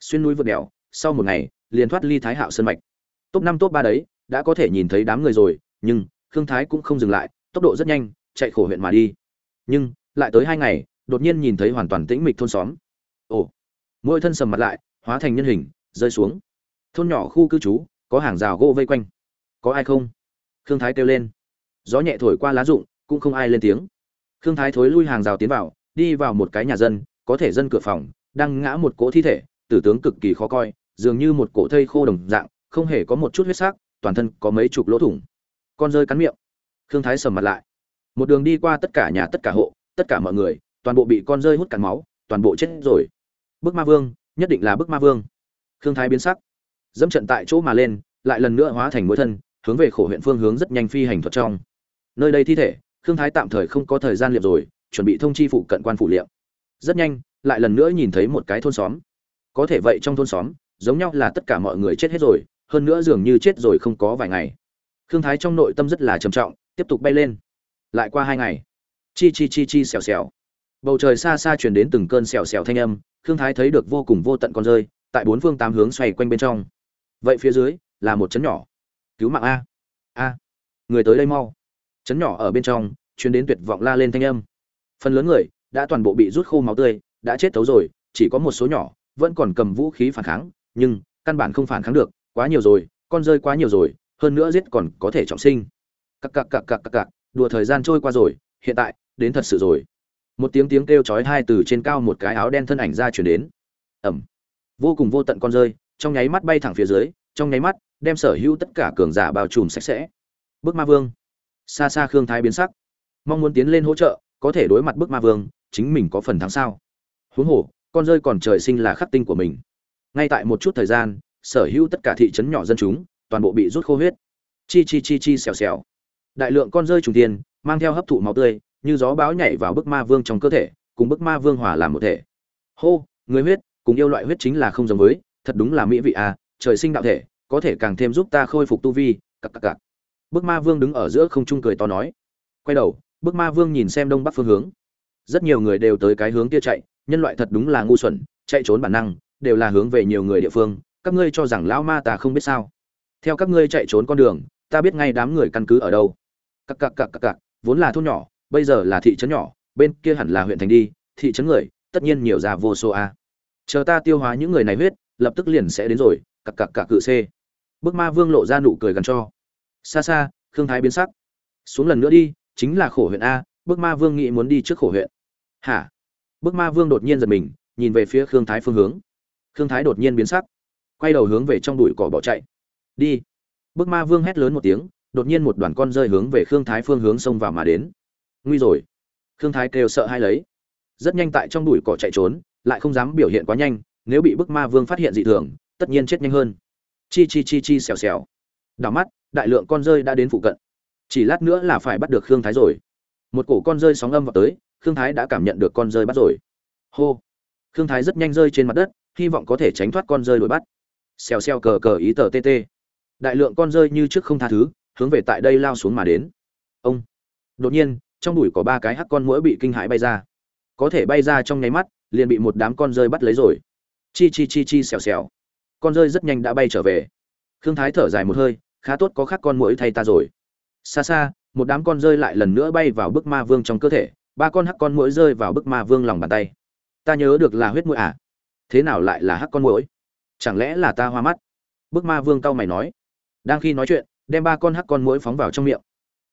Xuyên núi vượt đèo, sau một ngày, liền thoát ly thái hạo sơn mạch. Top năm, top ba đấy, đã có thể nhìn thấy đám người rồi, nhưng khương thái cũng không dừng lại, tốc độ rất nhanh, chạy khổ huyện mà đi. Nhưng, lại tới hai ngày, đột nhiên nhìn thấy hoàn toàn tĩnh mịch thôn xóm. Ồ! Mỗi thân sầm mặt lại, hóa thành nhân hình, rơi xuống. Thôn nhỏ khu cư trú, có hàng rào gỗ vây quanh. Có ai không? Khương thái kêu lên. Gió nhẹ thổi qua lá rụng, cũng không ai lên tiếng. Khương thái thối lui hàng rào tiến vào, đi vào một cái nhà dân, có thể dân cửa phòng, đang ngã một cỗ thi thể, tử tướng cực kỳ khó coi, dường như một cỗ thây khô đồng dạng, không hề có một chút huyết sắc, toàn thân có mấy chục lỗ thủng con rơi cắn miệng. Khương thái sầm mặt lại. Một đường đi qua tất cả nhà, tất cả hộ, tất cả mọi người, toàn bộ bị con rơi hút cắn máu, toàn bộ chết rồi. Bức ma vương, nhất định là bức ma vương. Khương thái biến sắc. Dẫm trận tại chỗ mà lên, lại lần nữa hóa thành mũi thân, hướng về khổ huyện phương hướng rất nhanh phi hành thuật trong. Nơi đây thi thể, khương thái tạm thời không có thời gian liệp rồi, chuẩn bị thông chi phụ cận quan phủ liệm. Rất nhanh, lại lần nữa nhìn thấy một cái thôn xóm. Có thể vậy trong thôn xóm, giống nhau là tất cả mọi người chết hết rồi, hơn nữa dường như chết rồi không có vài ngày khương thái trong nội tâm rất là trầm trọng, tiếp tục bay lên. Lại qua hai ngày, chi chi chi chi xèo xèo. Bầu trời xa xa truyền đến từng cơn xèo xèo thanh âm, khương thái thấy được vô cùng vô tận con rơi, tại bốn phương tám hướng xoay quanh bên trong. Vậy phía dưới là một chấn nhỏ. Cứu mạng a. A. Người tới đây mau. Chấn nhỏ ở bên trong, truyền đến tuyệt vọng la lên thanh âm. Phần lớn người đã toàn bộ bị rút khô máu tươi, đã chết thấu rồi, chỉ có một số nhỏ vẫn còn cầm vũ khí phản kháng, nhưng căn bản không phản kháng được, quá nhiều rồi, con rơi quá nhiều rồi hơn nữa giết còn có thể trọng sinh. Cặc cặc cặc cặc cặc cặc, đùa thời gian trôi qua rồi, hiện tại, đến thật sự rồi. Một tiếng tiếng kêu chói hai từ trên cao một cái áo đen thân ảnh ra chuyển đến. Ẩm vô cùng vô tận con rơi, trong nháy mắt bay thẳng phía dưới, trong nháy mắt, đem sở hữu tất cả cường giả bao trùm sạch sẽ. Bước ma vương. Xa xa khương thái biến sắc. Mong muốn tiến lên hỗ trợ, có thể đối mặt bước ma vương, chính mình có phần thắng sao? Huống hồ, con rơi còn trời sinh là khắc tinh của mình. Ngay tại một chút thời gian, sở hữu tất cả thị trấn nhỏ dân chúng toàn bộ bị rút khô huyết. Chi chi chi chi xèo xèo. Đại lượng con rơi trùng tiên mang theo hấp thụ máu tươi, như gió bão nhảy vào bức ma vương trong cơ thể, cùng bức ma vương hòa làm một thể. Hô, người huyết, cùng yêu loại huyết chính là không giống với, thật đúng là mỹ vị à trời sinh đạo thể, có thể càng thêm giúp ta khôi phục tu vi, cặc cặc cặc. Bức ma vương đứng ở giữa không trung cười to nói. Quay đầu, bức ma vương nhìn xem đông bắc phương hướng. Rất nhiều người đều tới cái hướng kia chạy, nhân loại thật đúng là ngu xuẩn, chạy trốn bản năng, đều là hướng về nhiều người địa phương, các ngươi cho rằng lão ma ta không biết sao theo các ngươi chạy trốn con đường, ta biết ngay đám người căn cứ ở đâu. Cặc cặc cặc cặc cặc, vốn là thôn nhỏ, bây giờ là thị trấn nhỏ, bên kia hẳn là huyện thành đi, thị trấn người, tất nhiên nhiều ra vô số a. Chờ ta tiêu hóa những người này huyết, lập tức liền sẽ đến rồi, cặc cặc cặc cự c bức ma vương lộ ra nụ cười gần cho. Xa xa, khương thái biến sắc. Xuống lần nữa đi, chính là khổ huyện a bức ma vương nghĩ muốn đi trước khổ huyện. Hả? Bức ma vương đột nhiên giật mình, nhìn về phía khương thái phương hướng. Khương thái đột nhiên biến sắc, quay đầu hướng về trong bụi cỏ bỏ chạy đi. Bức ma vương hét lớn một tiếng, đột nhiên một đoàn con rơi hướng về khương thái phương hướng xông vào mà đến. Nguy rồi. Khương thái kêu sợ hai lấy. Rất nhanh tại trong bụi cỏ chạy trốn, lại không dám biểu hiện quá nhanh, nếu bị bức ma vương phát hiện dị thường, tất nhiên chết nhanh hơn. Chi chi chi chi xèo xèo. Đảo mắt, đại lượng con rơi đã đến phụ cận. Chỉ lát nữa là phải bắt được khương thái rồi. Một cổ con rơi sóng âm vào tới, khương thái đã cảm nhận được con rơi bắt rồi. Hô. Khương thái rất nhanh rơi trên mặt đất, hy vọng có thể tránh thoát con rơi đuổi bắt. Xèo xèo cờ cờ ý tờ tt đại lượng con rơi như trước không tha thứ, hướng về tại đây lao xuống mà đến. Ông. Đột nhiên, trong đùi có ba cái hắc con mũi bị kinh hãi bay ra. Có thể bay ra trong nháy mắt, liền bị một đám con rơi bắt lấy rồi. Chi chi chi chi xèo xèo. Con rơi rất nhanh đã bay trở về. Khương thái thở dài một hơi, khá tốt có khác con mũi thay ta rồi. Xa xa, một đám con rơi lại lần nữa bay vào bức ma vương trong cơ thể, ba con hắc con mũi rơi vào bức ma vương lòng bàn tay. Ta nhớ được là huyết mũi à? Thế nào lại là hắc con mũi chẳng lẽ là ta hoa mắt? Bức ma vương cau mày nói đang khi nói chuyện đem ba con hắc con muỗi phóng vào trong miệng.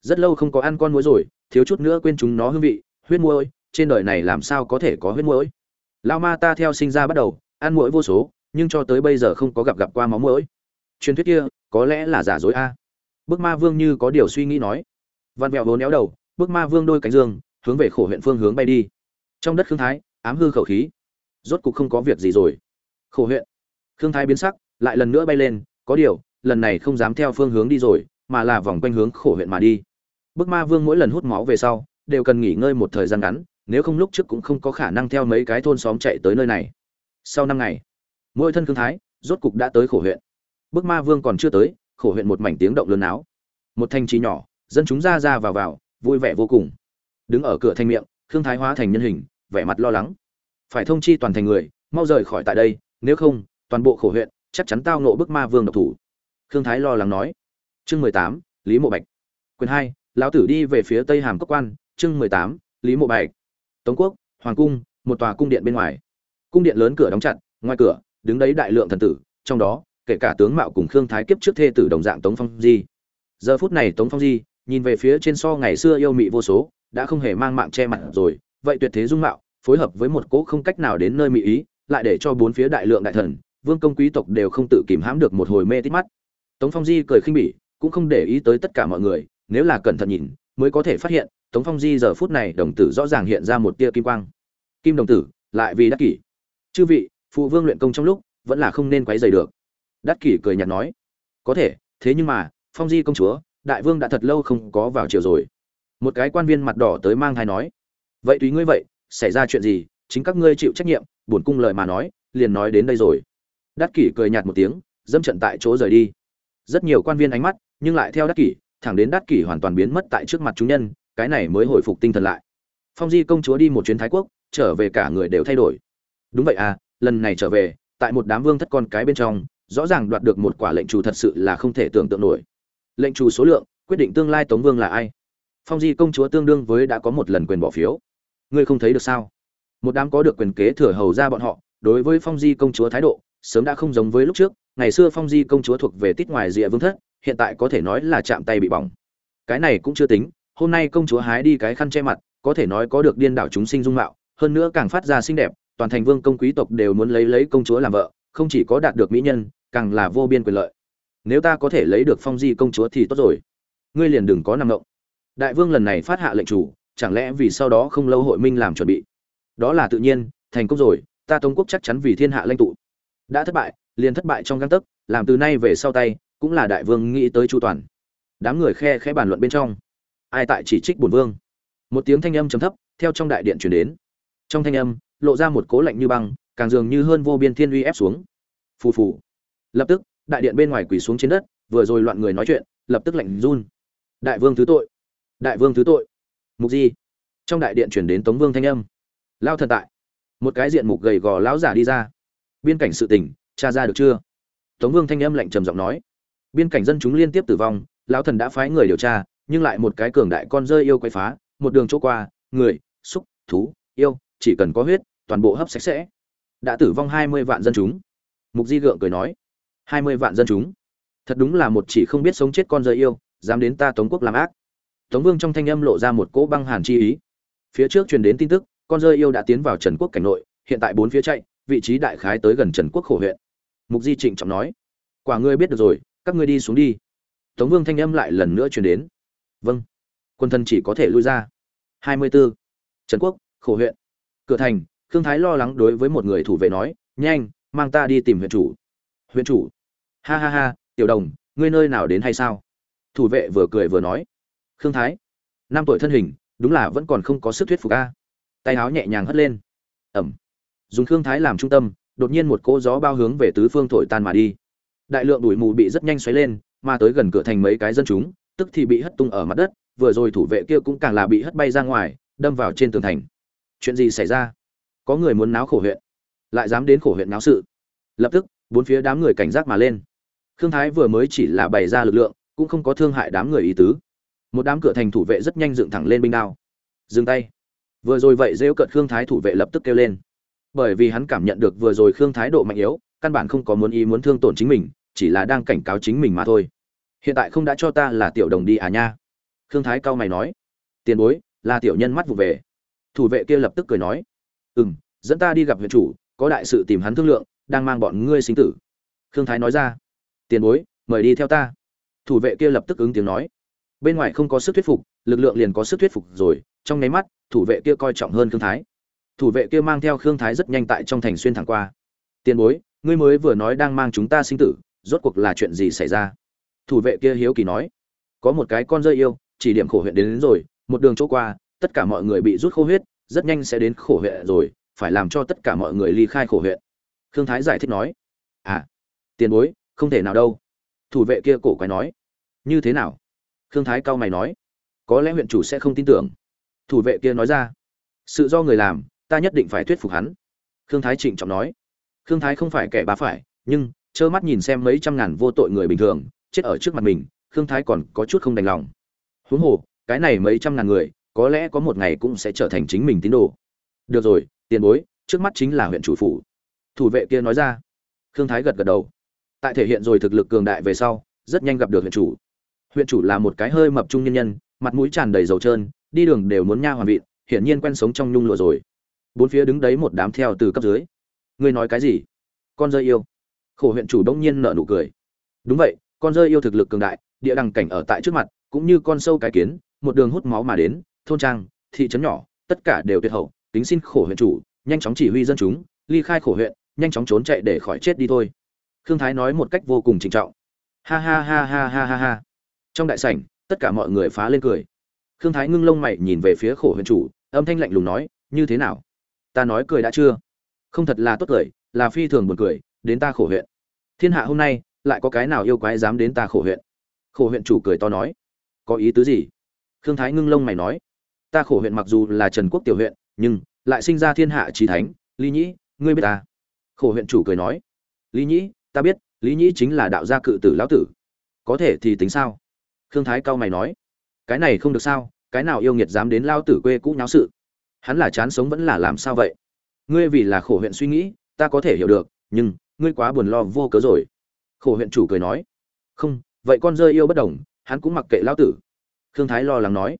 Rất lâu không có ăn con muỗi rồi thiếu chút nữa quên chúng nó hương vị. Huyết muỗi, trên đời này làm sao có thể có huyết muỗi? lao ma ta theo sinh ra bắt đầu ăn muỗi vô số nhưng cho tới bây giờ không có gặp gặp qua máu muỗi. truyền thuyết kia có lẽ là giả dối a. Bức ma vương như có điều suy nghĩ nói. Văn vẹo vốn éo đầu bức ma vương đôi cánh dương hướng về khổ huyện phương hướng bay đi. Trong đất khương thái ám hư khẩu khí. Rốt cục không có việc gì rồi. Khổ huyện. Khương thái biến sắc lại lần nữa bay lên có điều lần này không dám theo phương hướng đi rồi, mà là vòng quanh hướng khổ huyện mà đi. Bức ma vương mỗi lần hút máu về sau, đều cần nghỉ ngơi một thời gian ngắn, nếu không lúc trước cũng không có khả năng theo mấy cái thôn xóm chạy tới nơi này. Sau năm ngày, mỗi thân cương thái, rốt cục đã tới khổ huyện. Bức ma vương còn chưa tới, khổ huyện một mảnh tiếng động lớn áo một thanh trí nhỏ, dân chúng ra ra vào vào, vui vẻ vô cùng. Đứng ở cửa thanh miệng khương thái hóa thành nhân hình, vẻ mặt lo lắng. Phải thông chi toàn thành người, mau rời khỏi tại đây, nếu không, toàn bộ khổ huyện, chắc chắn tao nộ bức ma vương độc thủ khương thái lo lắng nói. Chương mười tám, lý mộ bạch. Quyền hai, lão tử đi về phía tây hàm cốc quan. Chương mười tám, lý mộ bạch. Tống quốc, hoàng cung, một tòa cung điện bên ngoài. Cung điện lớn cửa đóng chặt, ngoài cửa, đứng đấy đại lượng thần tử, trong đó, kể cả tướng mạo cùng khương thái kiếp trước thê tử đồng dạng tống phong di. Giờ phút này tống phong di, nhìn về phía trên so ngày xưa yêu mị vô số, đã không hề mang mạng che mặt rồi. Vậy tuyệt thế dung mạo, phối hợp với một cỗ không cách nào đến nơi mỹ ý, lại để cho bốn phía đại lượng đại thần, vương công quý tộc đều không tự kìm hãm được một hồi mê tít mắt tống phong di cười khinh bỉ, cũng không để ý tới tất cả mọi người, nếu là cẩn thận nhìn, mới có thể phát hiện, tống phong di giờ phút này đồng tử rõ ràng hiện ra một tia kim quang. Kim đồng tử, lại vì đắc kỷ. Chư vị, phụ vương luyện công trong lúc, vẫn là không nên quấy rầy được. Đắc kỷ cười nhạt nói, có thể, thế nhưng mà, phong di công chúa, đại vương đã thật lâu không có vào triều rồi. Một cái quan viên mặt đỏ tới mang thai nói, vậy tùy ngươi vậy, xảy ra chuyện gì, chính các ngươi chịu trách nhiệm bổn cung lời mà nói, liền nói đến đây rồi. Đắc kỷ cười nhạt một tiếng dâm trận tại chỗ rời đi rất nhiều quan viên ánh mắt, nhưng lại theo đắc kỷ, thẳng đến đắc kỷ hoàn toàn biến mất tại trước mặt chúng nhân, cái này mới hồi phục tinh thần lại. Phong di công chúa đi một chuyến thái quốc, trở về cả người đều thay đổi. Đúng vậy à lần này trở về, tại một đám vương thất con cái bên trong, rõ ràng đoạt được một quả lệnh chủ thật sự là không thể tưởng tượng nổi. Lệnh chủ số lượng, quyết định tương lai tống vương là ai. Phong di công chúa tương đương với đã có một lần quyền bỏ phiếu. Ngươi không thấy được sao? Một đám có được quyền kế thừa hầu ra bọn họ, đối với phong di công chúa thái độ, sớm đã không giống với lúc trước ngày xưa phong di công chúa thuộc về tít ngoài rìa vương thất, hiện tại có thể nói là chạm tay bị bỏng. Cái này cũng chưa tính, hôm nay công chúa hái đi cái khăn che mặt, có thể nói có được điên đảo chúng sinh dung mạo, hơn nữa càng phát ra xinh đẹp, toàn thành vương công quý tộc đều muốn lấy lấy công chúa làm vợ, không chỉ có đạt được mỹ nhân, càng là vô biên quyền lợi. Nếu ta có thể lấy được phong di công chúa thì tốt rồi. Ngươi liền đừng có nằm ngộng đại vương lần này phát hạ lệnh chủ, chẳng lẽ vì sau đó không lâu hội minh làm chuẩn bị? Đó là tự nhiên, thành công rồi, ta tống quốc chắc chắn vì thiên hạ lãnh tụ. Đã thất bại liền thất bại trong găng tấc, làm từ nay về sau tay, cũng là đại vương nghĩ tới chu toàn. Đám người khe khẽ bàn luận bên trong. Ai tại chỉ trích bổn vương? Một tiếng thanh âm trầm thấp, theo trong đại điện truyền đến. Trong thanh âm, lộ ra một cố lạnh như băng, càng dường như hơn vô biên thiên uy ép xuống. Phù phù. Lập tức, đại điện bên ngoài quỳ xuống trên đất, vừa rồi loạn người nói chuyện, lập tức lạnh run. Đại vương thứ tội. Đại vương thứ tội. Mục di. Trong đại điện chuyển đến tống vương thanh âm. Lao thần tại. Một cái diện mục gầy gò lão giả đi ra. Biên cảnh sự tình tra ra được chưa? Tống vương thanh âm lạnh trầm giọng nói. Biên cảnh dân chúng liên tiếp tử vong, lão thần đã phái người điều tra, nhưng lại một cái cường đại con rơi yêu quay phá, một đường chỗ qua, người, xúc, thú, yêu, chỉ cần có huyết, toàn bộ hấp sạch sẽ. Đã tử vong hai mươi vạn dân chúng. Mục di gượng cười nói. hai mươi vạn dân chúng. Thật đúng là một chỉ không biết sống chết con rơi yêu, dám đến ta tống quốc làm ác. Tống vương trong thanh âm lộ ra một cỗ băng hàn chi ý. Phía trước truyền đến tin tức, con rơi yêu đã tiến vào trần quốc cảnh nội, hiện tại bốn phía chạy, vị trí đại khái tới gần trần quốc khổ huyện mục di trịnh trọng nói, quả ngươi biết được rồi, các ngươi đi xuống đi. Tống vương thanh âm lại lần nữa truyền đến. Vâng quân thân chỉ có thể lui ra. Hai mươi 24. trần quốc, khổ huyện, cửa thành, khương thái lo lắng đối với một người thủ vệ nói, nhanh, mang ta đi tìm huyện chủ. Huyện chủ? Ha ha ha, tiểu đồng, ngươi nơi nào đến hay sao? Thủ vệ vừa cười vừa nói, khương thái, năm tuổi thân hình, đúng là vẫn còn không có sức thuyết phục a. Tay áo nhẹ nhàng hất lên. Ẩm. Dùng khương thái làm trung tâm đột nhiên một cỗ gió bao hướng về tứ phương thổi tan mà đi. Đại lượng đuổi mù bị rất nhanh xoáy lên, mà tới gần cửa thành mấy cái dân chúng, tức thì bị hất tung ở mặt đất, vừa rồi thủ vệ kia cũng càng là bị hất bay ra ngoài, đâm vào trên tường thành. Chuyện gì xảy ra? Có người muốn náo khổ huyện, lại dám đến khổ huyện náo sự. Lập tức, bốn phía đám người cảnh giác mà lên. Khương thái vừa mới chỉ là bày ra lực lượng, cũng không có thương hại đám người ý tứ. Một đám cửa thành thủ vệ rất nhanh dựng thẳng lên binh đao. Dừng tay. Vừa rồi vậy rêu cợt khương thái thủ vệ lập tức kêu lên bởi vì hắn cảm nhận được vừa rồi khương thái độ mạnh yếu, căn bản không có muốn ý muốn thương tổn chính mình, chỉ là đang cảnh cáo chính mình mà thôi. Hiện tại không đã cho ta là tiểu đồng đi à nha. Khương thái cao mày nói. Tiền bối, là tiểu nhân mắt vụ về. Thủ vệ kia lập tức cười nói. Ừ m dẫn ta đi gặp huyện chủ, có đại sự tìm hắn thương lượng, đang mang bọn ngươi sinh tử. Khương thái nói ra. Tiền bối, mời đi theo ta. Thủ vệ kia lập tức ứng tiếng nói. Bên ngoài không có sức thuyết phục, lực lượng liền có sức thuyết phục rồi, trong nháy mắt, thủ vệ kia coi trọng hơn khương thái thủ vệ kia mang theo khương thái rất nhanh tại trong thành xuyên thẳng qua. Tiền bối ngươi mới vừa nói đang mang chúng ta sinh tử rốt cuộc là chuyện gì xảy ra? Thủ vệ kia hiếu kỳ nói. Có một cái con rơi yêu chỉ điểm khổ huyện đến, đến rồi một đường chỗ qua tất cả mọi người bị rút khô huyết rất nhanh sẽ đến khổ huyện rồi phải làm cho tất cả mọi người ly khai khổ huyện. Khương thái giải thích nói. À tiền bối không thể nào đâu. Thủ vệ kia cổ quái nói. Như thế nào? Khương thái cao mày nói. Có lẽ huyện chủ sẽ không tin tưởng. Thủ vệ kia nói ra. Sự do người làm ta nhất định phải thuyết phục hắn. Khương thái trịnh trọng nói. Khương thái không phải kẻ bá phải, nhưng, trơ mắt nhìn xem mấy trăm ngàn vô tội người bình thường, chết ở trước mặt mình, khương thái còn có chút không đành lòng. Huống hồ, cái này mấy trăm ngàn người, có lẽ có một ngày cũng sẽ trở thành chính mình tín đồ. Được rồi, tiền bối, trước mắt chính là huyện chủ phủ. Thủ vệ kia nói ra. Khương thái gật gật đầu. Tại thể hiện rồi thực lực cường đại về sau, rất nhanh gặp được huyện chủ. Huyện chủ là một cái hơi mập trung nhân nhân, mặt mũi tràn đầy dầu trơn, đi đường đều muốn nha hoàn vịn, hiển nhiên quen sống trong nhung lụa rồi bốn phía đứng đấy một đám theo từ cấp dưới. Ngươi nói cái gì? Con rơi yêu. Khổ huyện chủ đông nhiên nở nụ cười. Đúng vậy, con rơi yêu thực lực cường đại, địa đằng cảnh ở tại trước mặt, cũng như con sâu cái kiến, một đường hút máu mà đến, thôn trang, thị trấn nhỏ, tất cả đều tuyệt hậu tính xin khổ huyện chủ, nhanh chóng chỉ huy dân chúng, ly khai khổ huyện, nhanh chóng trốn chạy để khỏi chết đi thôi. Khương thái nói một cách vô cùng trịnh trọng. Ha ha ha ha ha ha ha. Trong đại sảnh, tất cả mọi người phá lên cười. Khương thái ngưng lông mày nhìn về phía khổ huyện chủ, âm thanh lạnh lùng nói, như thế nào? Ta nói cười đã chưa? Không thật là tốt cười, là phi thường buồn cười, đến ta khổ huyện. Thiên hạ hôm nay, lại có cái nào yêu quái dám đến ta khổ huyện? Khổ huyện chủ cười to nói. Có ý tứ gì? Khương thái ngưng lông mày nói. Ta khổ huyện mặc dù là trần quốc tiểu huyện, nhưng lại sinh ra thiên hạ trí thánh, lý nhĩ, ngươi biết ta? Khổ huyện chủ cười nói. Lý nhĩ, ta biết, lý nhĩ chính là đạo gia cự tử lão tử. Có thể thì tính sao? Khương thái cao mày nói. Cái này không được sao, cái nào yêu nghiệt dám đến lao tử quê cũ nháo sự? Hắn là chán sống vẫn là làm sao vậy? Ngươi vì là khổ huyện suy nghĩ, ta có thể hiểu được, nhưng, ngươi quá buồn lo vô cớ rồi. Khổ huyện chủ cười nói. Không, vậy con rơi yêu bất đồng, hắn cũng mặc kệ lao tử. Khương thái lo lắng nói.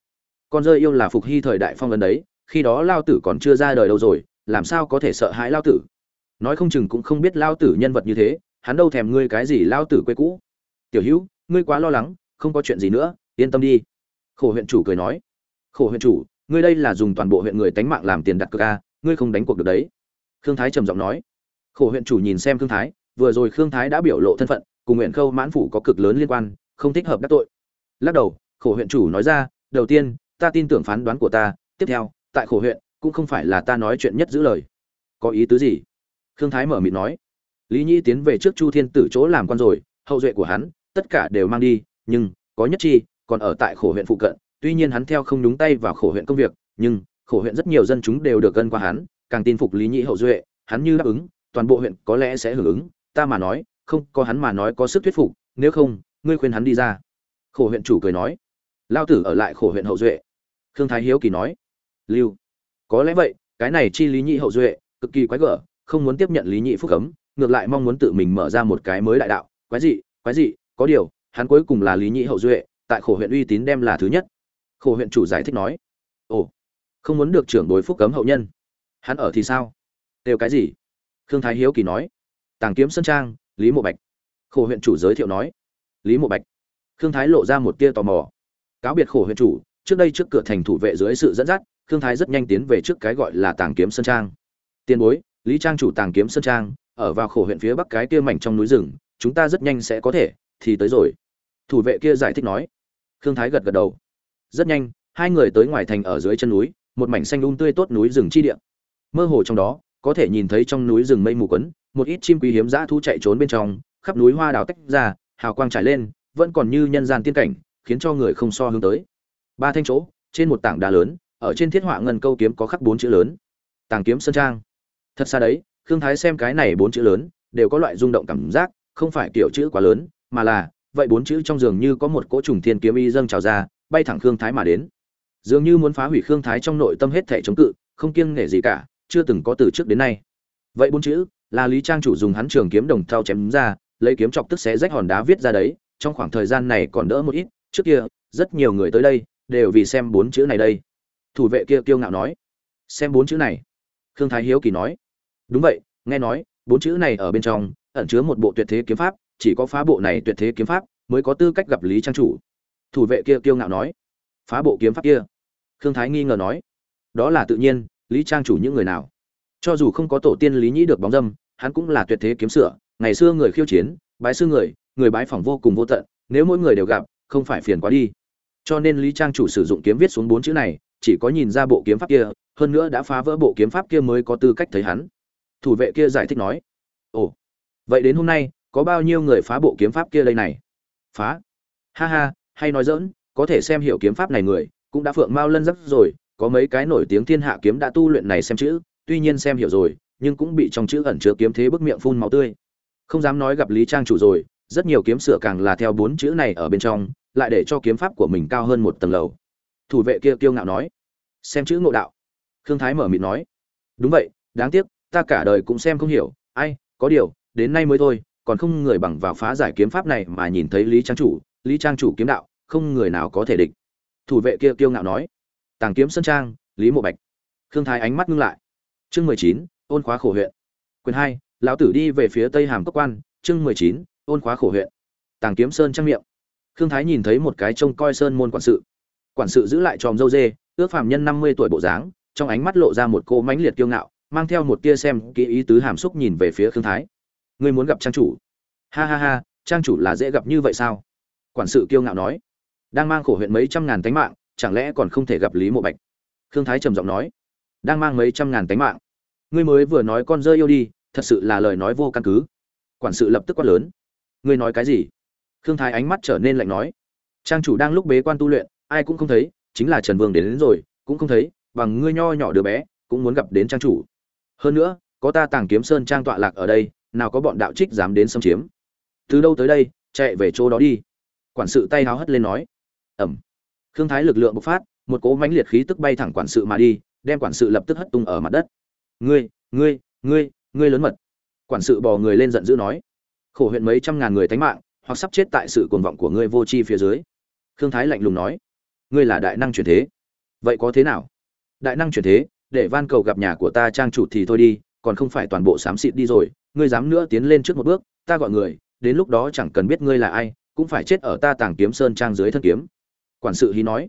Con rơi yêu là phục hy thời đại phong ấn đấy, khi đó lao tử còn chưa ra đời đâu rồi, làm sao có thể sợ hãi lao tử? Nói không chừng cũng không biết lao tử nhân vật như thế, hắn đâu thèm ngươi cái gì lao tử quê cũ. Tiểu hữu, ngươi quá lo lắng, không có chuyện gì nữa, yên tâm đi. Khổ huyện chủ cười nói. Khổ huyện chủ ngươi đây là dùng toàn bộ huyện người tánh mạng làm tiền đặt cược a, ngươi không đánh cuộc được đấy. Khương thái trầm giọng nói. Khổ huyện chủ nhìn xem khương thái, vừa rồi khương thái đã biểu lộ thân phận, cùng huyện khâu mãn phủ có cực lớn liên quan, không thích hợp đắc tội. Lắc đầu, khổ huyện chủ nói ra, đầu tiên, ta tin tưởng phán đoán của ta, tiếp theo, tại khổ huyện, cũng không phải là ta nói chuyện nhất giữ lời. Có ý tứ gì? Khương thái mở mịt nói. Lý nhi tiến về trước chu thiên tử chỗ làm con rồi, hậu duệ của hắn, tất cả đều mang đi, nhưng, có nhất chi, còn ở tại khổ huyện phụ cận tuy nhiên hắn theo không đúng tay vào khổ huyện công việc, nhưng khổ huyện rất nhiều dân chúng đều được gân qua hắn, càng tin phục lý nhĩ hậu duệ, hắn như đáp ứng, toàn bộ huyện có lẽ sẽ hưởng ứng, ta mà nói, không, có hắn mà nói có sức thuyết phục, nếu không, ngươi khuyên hắn đi ra. Khổ huyện chủ cười nói. Lao tử ở lại khổ huyện hậu duệ. Khương thái hiếu kỳ nói. Lưu, có lẽ vậy, cái này chi lý nhị hậu duệ, cực kỳ quái gở, không muốn tiếp nhận lý nhị phúc cấm, ngược lại mong muốn tự mình mở ra một cái mới đại đạo. Quái dị quái dị, có điều, hắn cuối cùng là lý nhị hậu duệ, tại khổ huyện uy tín đem là thứ nhất khổ huyện chủ giải thích nói, ồ, không muốn được trưởng đối phúc cấm hậu nhân. Hắn ở thì sao? Đều cái gì? Khương thái hiếu kỳ nói, tàng kiếm sơn trang, lý mộ bạch. Khổ huyện chủ giới thiệu nói, lý mộ bạch. Khương thái lộ ra một tia tò mò. Cáo biệt khổ huyện chủ, trước đây trước cửa thành thủ vệ dưới sự dẫn dắt, khương thái rất nhanh tiến về trước cái gọi là tàng kiếm sơn trang. Tiền bối, lý trang chủ tàng kiếm sơn trang, ở vào khổ huyện phía bắc cái kia mảnh trong núi rừng, chúng ta rất nhanh sẽ có thể, thì tới rồi. Thủ vệ kia giải thích nói. Khương thái gật gật đầu rất nhanh, hai người tới ngoài thành ở dưới chân núi, một mảnh xanh um tươi tốt núi rừng chi địa. Mơ hồ trong đó, có thể nhìn thấy trong núi rừng mây mù quấn, một ít chim quý hiếm dã thú chạy trốn bên trong, khắp núi hoa đào tách ra, hào quang trải lên, vẫn còn như nhân gian tiên cảnh, khiến cho người không so hướng tới. Ba thanh chỗ, trên một tảng đá lớn, ở trên thiết họa ngân câu kiếm có khắc bốn chữ lớn. Tàng kiếm sơn trang. Thật xa đấy, khương thái xem cái này bốn chữ lớn, đều có loại rung động cảm giác, không phải kiểu chữ quá lớn, mà là, vậy bốn chữ trong giường như có một cỗ trùng thiên kiếm y dâng trào ra bay thẳng khương thái mà đến. Dường như muốn phá hủy khương thái trong nội tâm hết thể chống cự, không kiêng nể gì cả, chưa từng có từ trước đến nay. Vậy bốn chữ, là lý trang chủ dùng hắn trường kiếm đồng thau chém ra, lấy kiếm chọc tức xé rách hòn đá viết ra đấy, trong khoảng thời gian này còn đỡ một ít, trước kia, rất nhiều người tới đây, đều vì xem bốn chữ này đây. Thủ vệ kia kiêu ngạo nói. Xem bốn chữ này. Khương thái hiếu kỳ nói. Đúng vậy, nghe nói, bốn chữ này ở bên trong, ẩn chứa một bộ tuyệt thế kiếm pháp, chỉ có phá bộ này tuyệt thế kiếm pháp, mới có tư cách gặp lý trang chủ thủ vệ kia kiêu ngạo nói. Phá bộ kiếm pháp kia. Khương thái nghi ngờ nói. Đó là tự nhiên, lý trang chủ những người nào? Cho dù không có tổ tiên lý nhĩ được bóng dâm, hắn cũng là tuyệt thế kiếm sửa. Ngày xưa người khiêu chiến, bái sư người người bái phỏng vô cùng vô tận, nếu mỗi người đều gặp, không phải phiền quá đi. Cho nên lý trang chủ sử dụng kiếm viết xuống bốn chữ này, chỉ có nhìn ra bộ kiếm pháp kia, hơn nữa đã phá vỡ bộ kiếm pháp kia mới có tư cách thấy hắn. Thủ vệ kia giải thích nói. Ồ, vậy đến hôm nay, có bao nhiêu người phá bộ kiếm pháp kia đây này? Phá. Ha ha hay nói dỡn, có thể xem hiểu kiếm pháp này người, cũng đã phượng mao lân rất rồi, có mấy cái nổi tiếng thiên hạ kiếm đã tu luyện này xem chữ, tuy nhiên xem hiểu rồi, nhưng cũng bị trong chữ ẩn chứa kiếm thế bức miệng phun máu tươi. Không dám nói gặp lý trang chủ rồi, rất nhiều kiếm sửa càng là theo bốn chữ này ở bên trong, lại để cho kiếm pháp của mình cao hơn một tầng lầu. Thủ vệ kia kiêu ngạo nói, xem chữ ngộ đạo. Khương thái mở mịt nói, đúng vậy, đáng tiếc, ta cả đời cũng xem không hiểu, ai, có điều, đến nay mới thôi, còn không người bằng vào phá giải kiếm pháp này mà nhìn thấy lý trang chủ lý trang chủ kiếm đạo, không người nào có thể địch. Thủ vệ kia kiêu ngạo nói. Tàng kiếm sơn trang, lý mộ bạch. Khương thái ánh mắt ngưng lại. Chương mười chín, ôn khóa khổ huyện. Quyền hai, lão tử đi về phía tây hàm cốc quan. Chương mười chín, ôn khóa khổ huyện. Tàng kiếm sơn trang miệng. Khương thái nhìn thấy một cái trông coi sơn môn quản sự. Quản sự giữ lại tròm dâu dê, ước phàm nhân năm mươi tuổi bộ dáng, trong ánh mắt lộ ra một cô mãnh liệt kiêu ngạo, mang theo một tia xem kỹ ý tứ hàm xúc nhìn về phía khương thái. Ngươi muốn gặp trang chủ? Ha ha ha, trang chủ là dễ gặp như vậy sao? Quản sự kiêu ngạo nói đang mang khổ huyện mấy trăm ngàn tánh mạng chẳng lẽ còn không thể gặp lý mộ bạch? Khương thái trầm giọng nói đang mang mấy trăm ngàn tánh mạng. Ngươi mới vừa nói con rơi yêu đi thật sự là lời nói vô căn cứ. Quản sự lập tức quát lớn ngươi nói cái gì? Khương thái ánh mắt trở nên lạnh nói trang chủ đang lúc bế quan tu luyện ai cũng không thấy chính là trần vương đến, đến rồi cũng không thấy bằng ngươi nho nhỏ đứa bé cũng muốn gặp đến trang chủ. Hơn nữa có ta tàng kiếm sơn trang tọa lạc ở đây nào có bọn đạo trích dám đến xâm chiếm. Từ đâu tới đây chạy về chỗ đó đi quản sự tay háo hất lên nói. Ẩm. Khương thái lực lượng bộc phát, một cỗ mãnh liệt khí tức bay thẳng quản sự mà đi, đem quản sự lập tức hất tung ở mặt đất. Ngươi ngươi ngươi ngươi lớn mật. Quản sự bò người lên giận dữ nói. Khổ huyện mấy trăm ngàn người tánh mạng, hoặc sắp chết tại sự cuồng vọng của ngươi vô tri phía dưới. Khương thái lạnh lùng nói. Ngươi là đại năng truyền thế. Vậy có thế nào? Đại năng truyền thế, để van cầu gặp nhà của ta trang chủ thì thôi đi, còn không phải toàn bộ xám xịt đi rồi, ngươi dám nữa tiến lên trước một bước, ta gọi người, đến lúc đó chẳng cần biết ngươi là ai cũng phải chết ở ta tàng kiếm sơn trang dưới thân kiếm. Quản sự hí nói,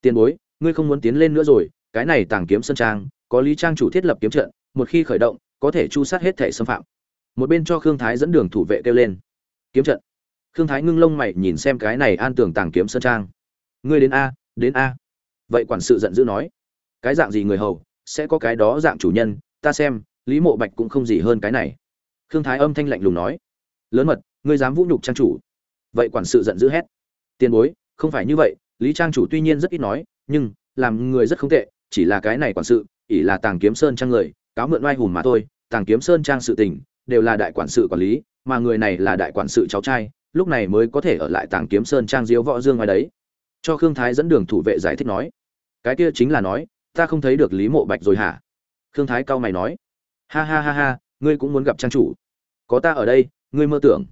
tiền bối, ngươi không muốn tiến lên nữa rồi, cái này tàng kiếm sơn trang, có lý trang chủ thiết lập kiếm trận, một khi khởi động, có thể chu sát hết thể xâm phạm. Một bên cho khương thái dẫn đường thủ vệ kêu lên, kiếm trận. Khương thái ngưng lông mày nhìn xem cái này an tường tàng kiếm sơn trang. Ngươi đến a đến a. Vậy quản sự giận dữ nói, cái dạng gì người hầu, sẽ có cái đó dạng chủ nhân, ta xem, lý mộ bạch cũng không gì hơn cái này. Khương thái âm thanh lạnh lùng nói, lớn mật, ngươi dám vũ nhục trang chủ vậy quản sự giận dữ hét. Tiền bối, không phải như vậy, lý trang chủ tuy nhiên rất ít nói, nhưng làm người rất không tệ, chỉ là cái này quản sự, ỷ là tàng kiếm sơn trang người, cáo mượn oai hùng mà thôi, tàng kiếm sơn trang sự tình, đều là đại quản sự quản lý, mà người này là đại quản sự cháu trai, lúc này mới có thể ở lại tàng kiếm sơn trang diếu võ dương ngoài đấy. Cho khương thái dẫn đường thủ vệ giải thích nói, cái kia chính là nói, ta không thấy được lý mộ bạch rồi hả? Khương thái cao mày nói, ha ha ha ha, ngươi cũng muốn gặp trang chủ. Có ta ở đây, ngươi mơ tưởng.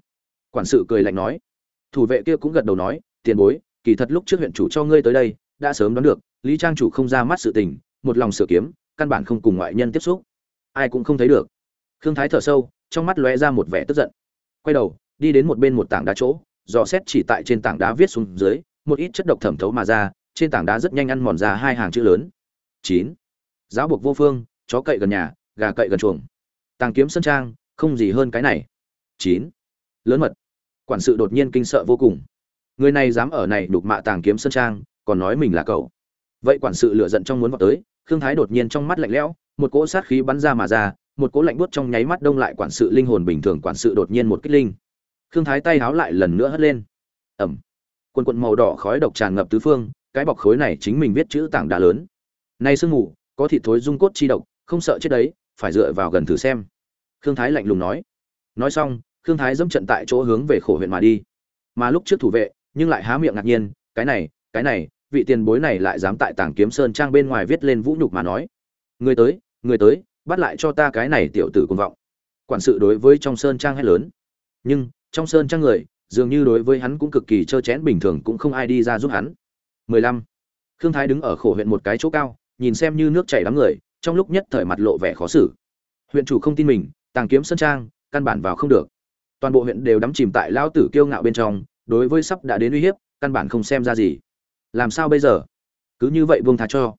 Quản sự cười lạnh nói thủ vệ kia cũng gật đầu nói, tiền bối, kỳ thật lúc trước huyện chủ cho ngươi tới đây, đã sớm đoán được, lý trang chủ không ra mắt sự tình, một lòng sửa kiếm, căn bản không cùng ngoại nhân tiếp xúc. Ai cũng không thấy được. Khương thái thở sâu, trong mắt lóe ra một vẻ tức giận. Quay đầu, đi đến một bên một tảng đá chỗ, dò xét chỉ tại trên tảng đá viết xuống dưới, một ít chất độc thẩm thấu mà ra, trên tảng đá rất nhanh ăn mòn ra hai hàng chữ lớn. Chín. Giáo buộc vô phương, chó cậy gần nhà, gà cậy gần chuồng. Tàng kiếm sân trang, không gì hơn cái này. Chín. Lớn mật quản sự đột nhiên kinh sợ vô cùng. Người này dám ở này đục mạ tàng kiếm sơn trang, còn nói mình là cậu. Vậy quản sự lựa giận trong muốn vào tới, khương thái đột nhiên trong mắt lạnh lẽo, một cỗ sát khí bắn ra mà ra, một cỗ lạnh buốt trong nháy mắt đông lại quản sự linh hồn bình thường, quản sự đột nhiên một kích linh. Khương thái tay háo lại lần nữa hất lên. Ẩm quần quần màu đỏ khói độc tràn ngập tứ phương, cái bọc khối này chính mình viết chữ tảng đá lớn. Nay sương mù, có thịt thối dung cốt chi độc, không sợ chết đấy, phải dựa vào gần thử xem. Khương thái lạnh lùng nói. Nói xong khương thái dẫm trận tại chỗ hướng về khổ huyện mà đi. Mà lúc trước thủ vệ, nhưng lại há miệng ngạc nhiên, cái này cái này, vị tiền bối này lại dám tại tảng kiếm sơn trang bên ngoài viết lên vũ nhục mà nói. Người tới người tới, bắt lại cho ta cái này tiểu tử cuồng vọng. Quản sự đối với trong sơn trang hay lớn. Nhưng, trong sơn trang người, dường như đối với hắn cũng cực kỳ trơ chẽn, bình thường cũng không ai đi ra giúp hắn. 15. khương thái đứng ở khổ huyện một cái chỗ cao, nhìn xem như nước chảy đám người, trong lúc nhất thời mặt lộ vẻ khó xử. Huyện chủ không tin mình, tàng kiếm sơn trang, căn bản vào không được toàn bộ huyện đều đắm chìm tại lão tử kiêu ngạo bên trong, đối với sắp đã đến uy hiếp, căn bản không xem ra gì. Làm sao bây giờ? Cứ như vậy buông tha cho.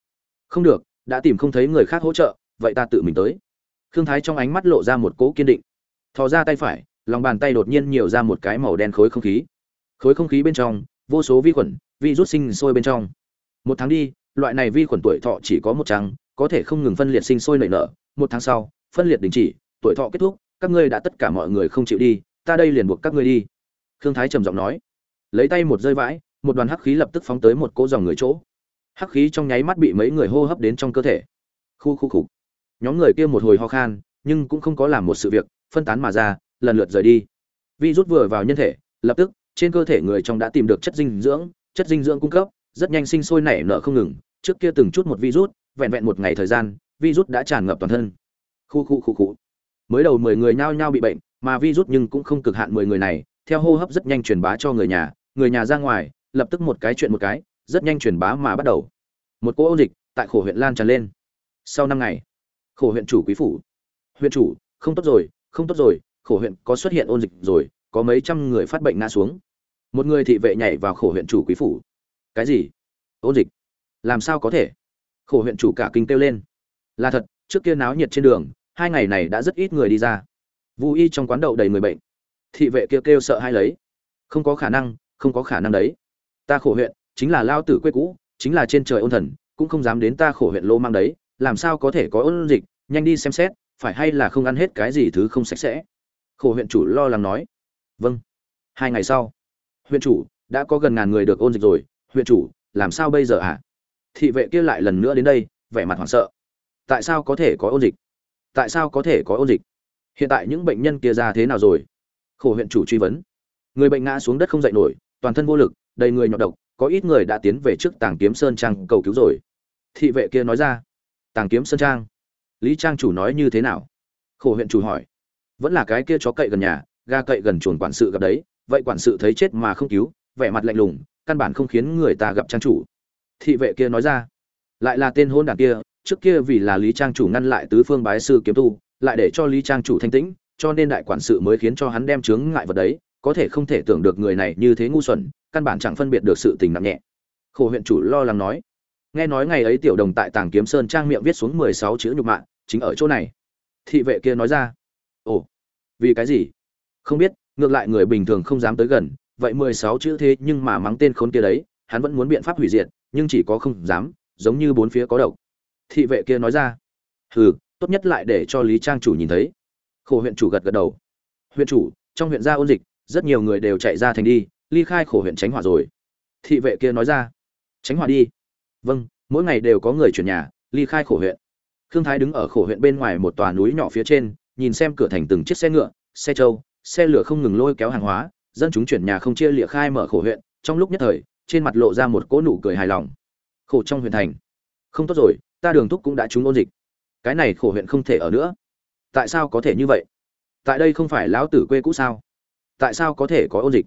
Không được, đã tìm không thấy người khác hỗ trợ, vậy ta tự mình tới. Khương thái trong ánh mắt lộ ra một cỗ kiên định. Thò ra tay phải, lòng bàn tay đột nhiên nhiều ra một cái màu đen khối không khí. Khối không khí bên trong, vô số vi khuẩn vi rút sinh sôi bên trong. Một tháng đi, loại này vi khuẩn tuổi thọ chỉ có một trắng có thể không ngừng phân liệt sinh sôi nảy nở. Một tháng sau, phân liệt đình chỉ, tuổi thọ kết thúc, các ngươi đã tất cả mọi người không chịu đi ta đây liền buộc các ngươi đi. Khương thái trầm giọng nói. Lấy tay một rơi vãi, một đoàn hắc khí lập tức phóng tới một cỗ dòng người chỗ. Hắc khí trong nháy mắt bị mấy người hô hấp đến trong cơ thể. Khu khu khục nhóm người kia một hồi ho khan, nhưng cũng không có làm một sự việc, phân tán mà ra, lần lượt rời đi. Vi rút vừa vào nhân thể, lập tức, trên cơ thể người trong đã tìm được chất dinh dưỡng, chất dinh dưỡng cung cấp, rất nhanh sinh sôi nảy nở không ngừng. Trước kia từng chút một virus, vẹn vẹn một ngày thời gian, virus đã tràn ngập toàn thân. Khu khu khu khu. Mới đầu mười người nhao nhao bị bệnh mà virus nhưng cũng không cực hạn mười người này, theo hô hấp rất nhanh truyền bá cho người nhà người nhà ra ngoài, lập tức một cái chuyện một cái, rất nhanh truyền bá mà bắt đầu. Một cỗ ôn dịch tại khổ huyện lan tràn lên. Sau năm ngày, khổ huyện chủ quý phủ. Huyện chủ, không tốt rồi, không tốt rồi, khổ huyện có xuất hiện ôn dịch rồi, có mấy trăm người phát bệnh ngã xuống. Một người thị vệ nhảy vào khổ huyện chủ quý phủ. Cái gì? Ôn dịch? Làm sao có thể? Khổ huyện chủ cả kinh kêu lên. Là thật, trước kia náo nhiệt trên đường, hai ngày này đã rất ít người đi ra vũ y trong quán đậu đầy người bệnh. Thị vệ kia kêu, kêu sợ hai lấy. Không có khả năng không có khả năng đấy. Ta khổ huyện chính là lao tử quê cũ chính là trên trời ôn thần cũng không dám đến ta khổ huyện lô mang đấy làm sao có thể có ôn dịch nhanh đi xem xét phải hay là không ăn hết cái gì thứ không sạch sẽ. Khổ huyện chủ lo lắng nói. Vâng. Hai ngày sau huyện chủ đã có gần ngàn người được ôn dịch rồi huyện chủ làm sao bây giờ ạ à? thị vệ kia lại lần nữa đến đây vẻ mặt hoảng sợ. Tại sao có thể có ôn dịch? Tại sao có thể có ôn dịch? Hiện tại những bệnh nhân kia ra thế nào rồi? Khổ huyện chủ truy vấn. Người bệnh ngã xuống đất không dậy nổi, toàn thân vô lực, đầy người nhọc độc, có ít người đã tiến về trước tàng kiếm sơn trang cầu cứu rồi. Thị vệ kia nói ra. Tàng kiếm sơn trang. Lý trang chủ nói như thế nào? Khổ huyện chủ hỏi. Vẫn là cái kia chó cậy gần nhà ga cậy gần chuồn quản sự gặp đấy, vậy quản sự thấy chết mà không cứu, vẻ mặt lạnh lùng, căn bản không khiến người ta gặp trang chủ. Thị vệ kia nói ra. Lại là tên hôn đảng kia, trước kia vì là lý trang chủ ngăn lại tứ phương bái sư kiếm tu lại để cho lý trang chủ thanh tĩnh, cho nên đại quản sự mới khiến cho hắn đem chướng ngại vật đấy, có thể không thể tưởng được người này như thế ngu xuẩn, căn bản chẳng phân biệt được sự tình nặng nhẹ. Khổ huyện chủ lo lắng nói, nghe nói ngày ấy tiểu đồng tại tàng kiếm sơn trang miệng viết xuống mười sáu chữ nhục mạ, chính ở chỗ này. Thị vệ kia nói ra, ồ, vì cái gì? Không biết, ngược lại người bình thường không dám tới gần, vậy mười sáu chữ thế nhưng mà mắng tên khốn kia đấy, hắn vẫn muốn biện pháp hủy diệt, nhưng chỉ có không dám, giống như bốn phía có độc. Thị vệ kia nói ra, hừ tốt nhất lại để cho lý trang chủ nhìn thấy. Khổ huyện chủ gật gật đầu. Huyện chủ, trong huyện gia ôn dịch, rất nhiều người đều chạy ra thành đi, ly khai khổ huyện tránh hỏa rồi. Thị vệ kia nói ra. Tránh hỏa đi. Vâng mỗi ngày đều có người chuyển nhà, ly khai khổ huyện. Khương thái đứng ở khổ huyện bên ngoài một tòa núi nhỏ phía trên, nhìn xem cửa thành từng chiếc xe ngựa, xe trâu, xe lửa không ngừng lôi kéo hàng hóa, dân chúng chuyển nhà không chia lịa khai mở khổ huyện, trong lúc nhất thời, trên mặt lộ ra một cỗ nụ cười hài lòng. Khổ trong huyện thành. Không tốt rồi, ta đường thúc cũng đã trúng ôn dịch cái này khổ huyện không thể ở nữa. Tại sao có thể như vậy? Tại đây không phải lão tử quê cũ sao? Tại sao có thể có ôn dịch?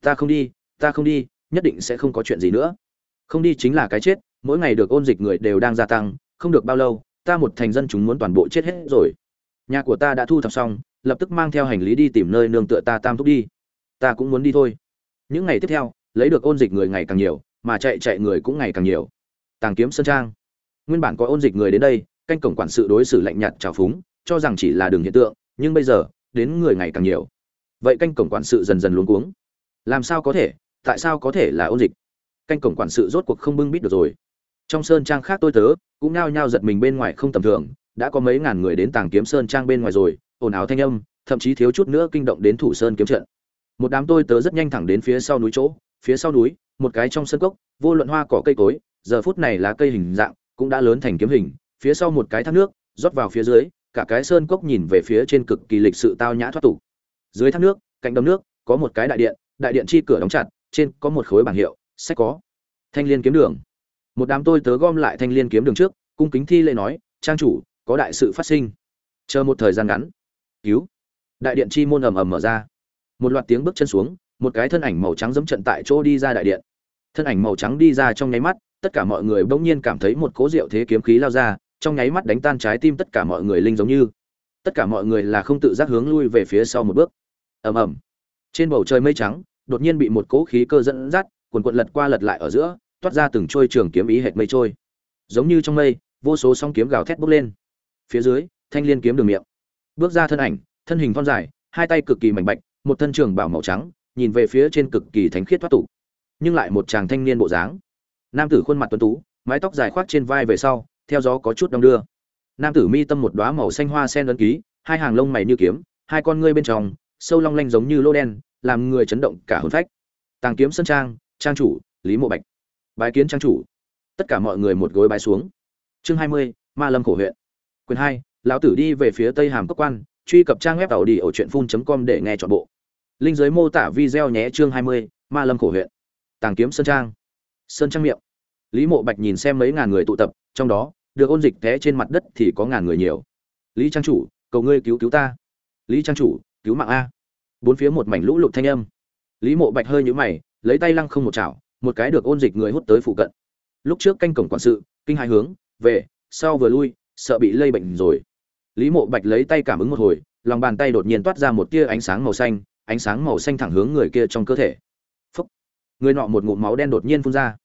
Ta không đi, ta không đi, nhất định sẽ không có chuyện gì nữa. Không đi chính là cái chết, mỗi ngày được ôn dịch người đều đang gia tăng, không được bao lâu, ta một thành dân chúng muốn toàn bộ chết hết rồi. Nhà của ta đã thu thập xong, lập tức mang theo hành lý đi tìm nơi nương tựa ta tam thúc đi. Ta cũng muốn đi thôi. Những ngày tiếp theo, lấy được ôn dịch người ngày càng nhiều, mà chạy chạy người cũng ngày càng nhiều. Tàng kiếm sơn trang. Nguyên bản có ôn dịch người đến đây canh cổng quản sự đối xử lạnh nhạt trào phúng, cho rằng chỉ là đường hiện tượng, nhưng bây giờ, đến người ngày càng nhiều. Vậy canh cổng quản sự dần dần luống cuống. Làm sao có thể, tại sao có thể là ôn dịch? Canh cổng quản sự rốt cuộc không bưng bít được rồi. Trong sơn trang khác tôi tớ, cũng nao nhao giật mình bên ngoài không tầm thường, đã có mấy ngàn người đến tàng kiếm sơn trang bên ngoài rồi, ồn ào thanh âm, thậm chí thiếu chút nữa kinh động đến thủ sơn kiếm trận. Một đám tôi tớ rất nhanh thẳng đến phía sau núi chỗ, phía sau núi, một cái trong sân cốc, vô luận hoa cỏ cây cối, giờ phút này là cây hình dạng, cũng đã lớn thành kiếm hình phía sau một cái thác nước, rót vào phía dưới, cả cái sơn cốc nhìn về phía trên cực kỳ lịch sự tao nhã thoát tục. Dưới thác nước, cạnh đầm nước, có một cái đại điện đại điện chi cửa đóng chặt, trên có một khối bảng hiệu, sách có. Thanh liên kiếm đường. Một đám tôi tớ gom lại thanh liên kiếm đường trước, cung kính thi lễ nói, trang chủ, có đại sự phát sinh. Chờ một thời gian ngắn. Cứu. Đại điện chi môn ầm ầm mở ra. Một loạt tiếng bước chân xuống, một cái thân ảnh màu trắng dẫm trận tại chỗ đi ra đại điện. Thân ảnh màu trắng đi ra trong nháy mắt, tất cả mọi người bỗng nhiên cảm thấy một cố diệu thế kiếm khí lao ra trong nháy mắt đánh tan trái tim tất cả mọi người linh giống như. Tất cả mọi người là không tự giác hướng lui về phía sau một bước. Ầm ầm. Trên bầu trời mây trắng, đột nhiên bị một cỗ khí cơ dẫn dắt, quần quận lật qua lật lại ở giữa, toát ra từng trôi trường kiếm ý hệt mây trôi. Giống như trong mây, vô số song kiếm gào thét bốc lên. Phía dưới, thanh liên kiếm đường miệng. Bước ra thân ảnh, thân hình thon dài, hai tay cực kỳ mảnh bạch, một thân trường bảo màu trắng, nhìn về phía trên cực kỳ thánh khiết thoát tục, nhưng lại một chàng thanh niên bộ dáng. Nam tử khuôn mặt tuấn tú, mái tóc dài khoác trên vai về sau theo gió có chút đong đưa. Nam tử mi tâm một đóa màu xanh hoa sen ấn ký, hai hàng lông mày như kiếm, hai con ngươi bên trong, sâu long lanh giống như lô đen, làm người chấn động cả hồn phách. Tàng kiếm sân trang trang chủ, lý mộ bạch. Bái kiến trang chủ. Tất cả mọi người một gối bái xuống. Chương hai mươi, ma lâm khổ huyện. Quyền hai, lão tử đi về phía tây hàm cốc quan, truy cập trang web tàu đi ở truyện phun com để nghe chọn bộ. Linh giới mô tả video nhé, chương hai mươi, ma lâm khổ huyện. Tàng kiếm sơn trang. Sơn trang miệng lý mộ bạch nhìn xem mấy ngàn người tụ tập, trong đó, được ôn dịch té trên mặt đất thì có ngàn người nhiều. Lý trang chủ, cầu ngươi cứu cứu ta. Lý trang chủ, cứu mạng a. Bốn phía một mảnh lũ lụt thanh âm. Lý mộ bạch hơi nhũ mày, lấy tay lăng không một chảo, một cái được ôn dịch người hút tới phụ cận. Lúc trước canh cổng quản sự, kinh hai hướng, về, sau vừa lui, sợ bị lây bệnh rồi. Lý mộ bạch lấy tay cảm ứng một hồi, lòng bàn tay đột nhiên toát ra một tia ánh sáng màu xanh, ánh sáng màu xanh thẳng hướng người kia trong cơ thể. Phúc! Người nọ một ngụm máu đen đột nhiên phun ra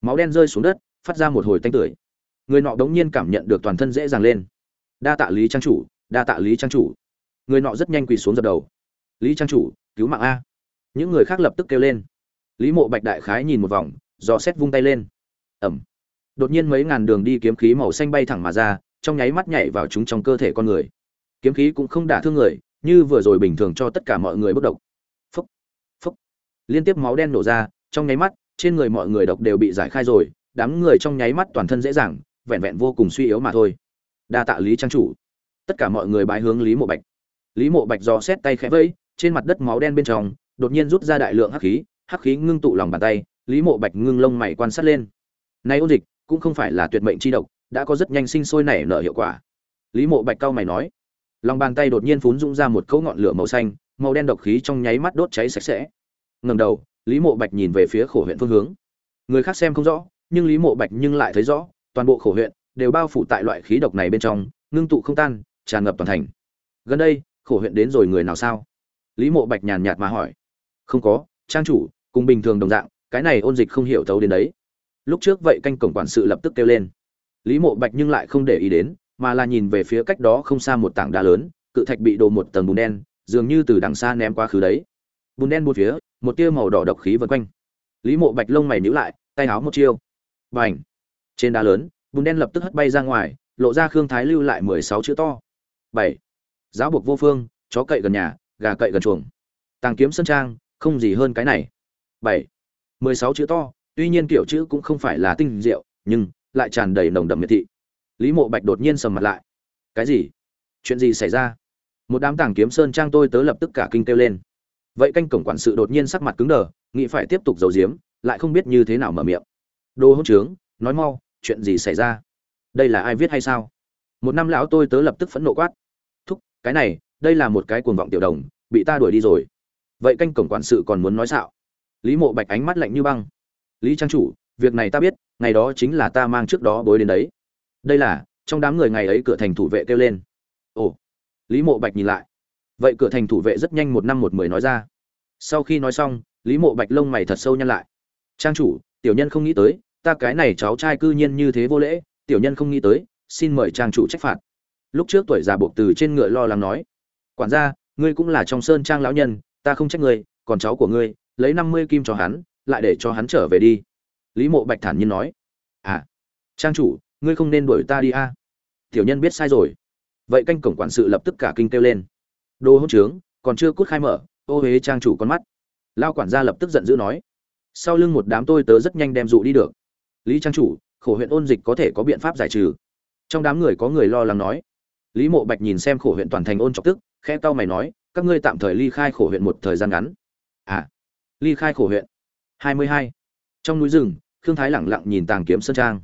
máu đen rơi xuống đất, phát ra một hồi tanh tưởi. Người nọ đống nhiên cảm nhận được toàn thân dễ dàng lên. Đa tạ lý trang chủ, đa tạ lý trang chủ. Người nọ rất nhanh quỳ xuống dập đầu. Lý trang chủ, cứu mạng a. Những người khác lập tức kêu lên. Lý mộ bạch đại khái nhìn một vòng dò xét vung tay lên. Ẩm. Đột nhiên mấy ngàn đường đi kiếm khí màu xanh bay thẳng mà ra, trong nháy mắt nhảy vào chúng trong cơ thể con người. Kiếm khí cũng không đả thương người, như vừa rồi bình thường cho tất cả mọi người bất động phúc phúc liên tiếp máu đen nổ ra, trong nháy mắt trên người mọi người độc đều bị giải khai rồi, đám người trong nháy mắt toàn thân dễ dàng, vẹn vẹn vô cùng suy yếu mà thôi. Đa tạ lý trang chủ. Tất cả mọi người bái hướng lý mộ bạch. Lý mộ bạch dò xét tay khẽ vẫy, trên mặt đất máu đen bên trong, đột nhiên rút ra đại lượng hắc khí hắc khí ngưng tụ lòng bàn tay, lý mộ bạch ngưng lông mày quan sát lên. Nay ôn dịch cũng không phải là tuyệt mệnh chi độc, đã có rất nhanh sinh sôi nảy nở hiệu quả. Lý mộ bạch cau mày nói. Lòng bàn tay đột nhiên phún rung ra một cỗ ngọn lửa màu xanh, màu đen độc khí trong nháy mắt đốt cháy sạch sẽ. Ngầm đầu lý mộ bạch nhìn về phía khổ huyện phương hướng. Người khác xem không rõ, nhưng lý mộ bạch nhưng lại thấy rõ, toàn bộ khổ huyện đều bao phủ tại loại khí độc này bên trong, ngưng tụ không tan, tràn ngập toàn thành. Gần đây, khổ huyện đến rồi người nào sao? Lý mộ bạch nhàn nhạt mà hỏi. Không có, trang chủ, cùng bình thường đồng dạng, cái này ôn dịch không hiểu thấu đến đấy. Lúc trước vậy canh cổng quản sự lập tức kêu lên. Lý mộ bạch nhưng lại không để ý đến, mà là nhìn về phía cách đó không xa một tảng đá lớn, cự thạch bị đổ một tầng bùn đen, dường như từ đằng xa ném qua khứ đấy. Bùn đen một phía một tia màu đỏ độc khí vần quanh. Lý mộ bạch lông mày nhíu lại, tay áo một chiêu. Và ảnh trên đá lớn, bùn đen lập tức hất bay ra ngoài, lộ ra khương thái lưu lại mười sáu chữ to. Bảy! Giáo buộc vô phương, chó cậy gần nhà, gà cậy gần chuồng. Tàng kiếm sân trang, không gì hơn cái này. Bảy! Mười sáu chữ to, tuy nhiên kiểu chữ cũng không phải là tinh diệu, nhưng lại tràn đầy nồng đậm miệt thị. Lý mộ bạch đột nhiên sầm mặt lại. Cái gì? Chuyện gì xảy ra? Một đám tàng kiếm sơn trang tôi tớ lập tức cả kinh kêu lên vậy canh cổng quản sự đột nhiên sắc mặt cứng đờ, nghĩ phải tiếp tục giấu giếm, lại không biết như thế nào mở miệng. Đồ hỗn trướng, nói mau, chuyện gì xảy ra? Đây là ai viết hay sao? Một năm lão tôi tớ lập tức phẫn nộ quát. Thúc, cái này, đây là một cái cuồng vọng tiểu đồng, bị ta đuổi đi rồi. Vậy canh cổng quản sự còn muốn nói xạo? Lý mộ bạch ánh mắt lạnh như băng. Lý trang chủ, việc này ta biết, ngày đó chính là ta mang trước đó bối đến đấy. Đây là, trong đám người ngày ấy cửa thành thủ vệ kêu lên. Ồ. Lý mộ bạch nhìn lại vậy cửa thành thủ vệ rất nhanh một năm một mười nói ra. Sau khi nói xong, lý mộ bạch lông mày thật sâu nhăn lại. Trang chủ, tiểu nhân không nghĩ tới, ta cái này cháu trai cư nhiên như thế vô lễ, tiểu nhân không nghĩ tới, xin mời trang chủ trách phạt. Lúc trước tuổi già buộc từ trên ngựa lo lắng nói, quản gia, ngươi cũng là trong sơn trang lão nhân, ta không trách ngươi, còn cháu của ngươi, lấy năm mươi kim cho hắn, lại để cho hắn trở về đi. Lý mộ bạch thản nhiên nói à trang chủ, ngươi không nên đuổi ta đi a. Tiểu nhân biết sai rồi. Vậy canh cổng quản sự lập tức cả kinh kêu lên đồ hỗn trướng, còn chưa cút khai mở, ô huế trang chủ con mắt. Lao quản gia lập tức giận dữ nói, sau lưng một đám tôi tớ rất nhanh đem dụ đi được. Lý trang chủ, khổ huyện ôn dịch có thể có biện pháp giải trừ. Trong đám người có người lo lắng nói, lý mộ bạch nhìn xem khổ huyện toàn thành ôn chọc tức, khẽ cau mày nói, các ngươi tạm thời ly khai khổ huyện một thời gian ngắn. À ly khai khổ huyện. Hai mươi hai. Trong núi rừng, khương thái lẳng lặng nhìn tàng kiếm sơn trang.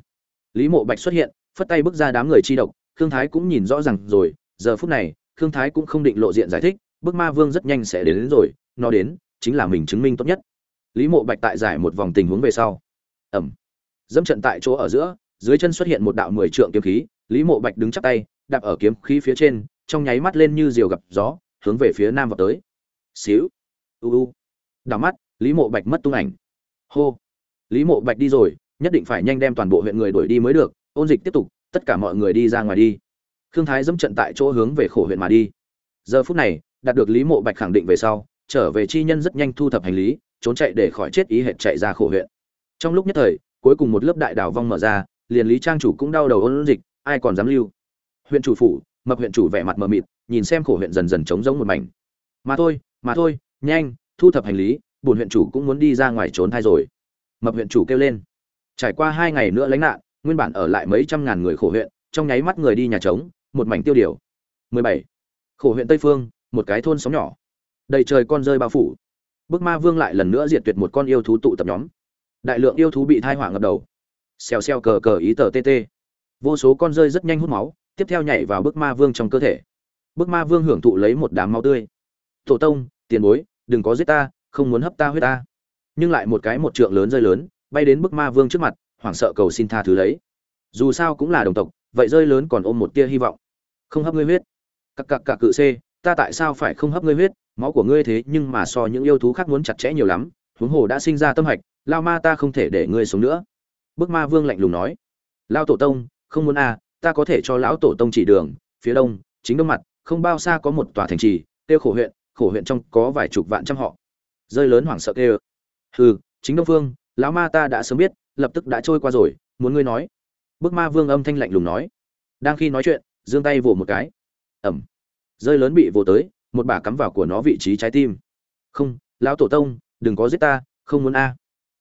Lý mộ bạch xuất hiện, phất tay bước ra đám người chi độc, khương thái cũng nhìn rõ ràng rồi, giờ phút này khương thái cũng không định lộ diện giải thích bức ma vương rất nhanh sẽ đến, đến rồi nó đến chính là mình chứng minh tốt nhất. Lý mộ bạch tại giải một vòng tình huống về sau. Ẩm. Dẫm trận tại chỗ ở giữa dưới chân xuất hiện một đạo mười trượng kiếm khí lý mộ bạch đứng chắc tay đạp ở kiếm khí phía trên trong nháy mắt lên như diều gặp gió hướng về phía nam vào tới. Xíu. U u. Đảo mắt lý mộ bạch mất tung ảnh. Hô. Lý mộ bạch đi rồi nhất định phải nhanh đem toàn bộ huyện người đuổi đi mới được ôn dịch tiếp tục tất cả mọi người đi ra ngoài đi khương thái dẫm trận tại chỗ hướng về khổ huyện mà đi. Giờ phút này, đạt được lý mộ bạch khẳng định về sau, trở về chi nhân rất nhanh thu thập hành lý, trốn chạy để khỏi chết ý hệt chạy ra khổ huyện. Trong lúc nhất thời, cuối cùng một lớp đại đảo vong mở ra, liền lý trang chủ cũng đau đầu ôn dịch, ai còn dám lưu? Huyện chủ phủ, mập huyện chủ vẻ mặt mờ mịt, nhìn xem khổ huyện dần dần trống rỗng một mảnh. Mà thôi mà thôi, nhanh, thu thập hành lý bùn huyện chủ cũng muốn đi ra ngoài trốn thai rồi. Mập huyện chủ kêu lên. Trải qua hai ngày nữa lánh nạn, nguyên bản ở lại mấy trăm ngàn người khổ huyện, trong nháy mắt người đi nhà trống một mảnh tiêu điều. 17. khổ huyện tây phương, một cái thôn sóng nhỏ. Đầy trời con rơi bao phủ. Bức ma vương lại lần nữa diệt tuyệt một con yêu thú tụ tập nhóm. Đại lượng yêu thú bị thai hỏa ngập đầu. Xèo xèo cờ cờ ý tờ tt vô số con rơi rất nhanh hút máu, tiếp theo nhảy vào bức ma vương trong cơ thể. Bức ma vương hưởng thụ lấy một đám máu tươi. Tổ tông, tiền bối, đừng có giết ta, không muốn hấp ta huyết ta. Nhưng lại một cái một trượng lớn rơi lớn, bay đến bức ma vương trước mặt, hoảng sợ cầu xin tha thứ lấy. Dù sao cũng là đồng tộc, vậy rơi lớn còn ôm một tia hy vọng không hấp ngươi huyết. Cặc cặc cặc cự c ta tại sao phải không hấp ngươi huyết? Máu của ngươi thế nhưng mà so những yêu thú khác muốn chặt chẽ nhiều lắm, huống hồ đã sinh ra tâm hạch, lao ma ta không thể để ngươi sống nữa. Bức ma vương lạnh lùng nói. Lao tổ tông, không muốn à ta có thể cho lão tổ tông chỉ đường, phía đông, chính đông mặt, không bao xa có một tòa thành trì, tiêu khổ huyện khổ huyện trong có vài chục vạn trăm họ. Rơi lớn hoảng sợ kêu. Hừ, chính đông phương, lão ma ta đã sớm biết, lập tức đã trôi qua rồi, muốn ngươi nói. Bức ma vương âm thanh lạnh lùng nói. Đang khi nói chuyện giương tay vồ một cái. Ẩm. Rơi lớn bị vồ tới, một bả cắm vào của nó vị trí trái tim. Không, lão tổ tông, đừng có giết ta, không muốn a.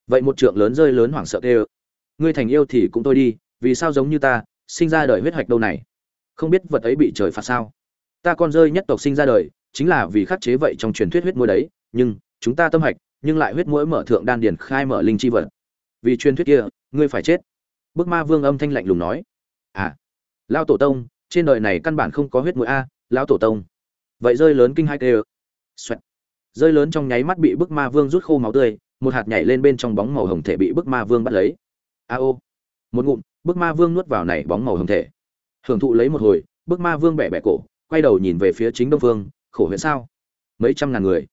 Vậy một trượng lớn rơi lớn hoảng sợ kêu. Ngươi thành yêu thì cũng tôi đi, vì sao giống như ta, sinh ra đời huyết hoạch đâu này? Không biết vật ấy bị trời phạt sao? Ta con rơi nhất tộc sinh ra đời, chính là vì khắc chế vậy trong truyền thuyết huyết mũi đấy, nhưng chúng ta tâm hạch, nhưng lại huyết mũi mở thượng đan điền khai mở linh chi vật. Vì truyền thuyết kia, ngươi phải chết. Bức ma vương âm thanh lạnh lùng nói. À lao tổ tông trên đời này căn bản không có huyết mũi a, lão tổ tông. Vậy rơi lớn kinh hai tê Xoẹt. rơi lớn trong nháy mắt bị bức ma vương rút khô máu tươi, một hạt nhảy lên bên trong bóng màu hồng thể bị bức ma vương bắt lấy. A ô. Một ngụm, bức ma vương nuốt vào này bóng màu hồng thể. Hưởng thụ lấy một hồi, bức ma vương bẻ bẻ cổ, quay đầu nhìn về phía chính đông vương, khổ huyện sao? Mấy trăm ngàn người.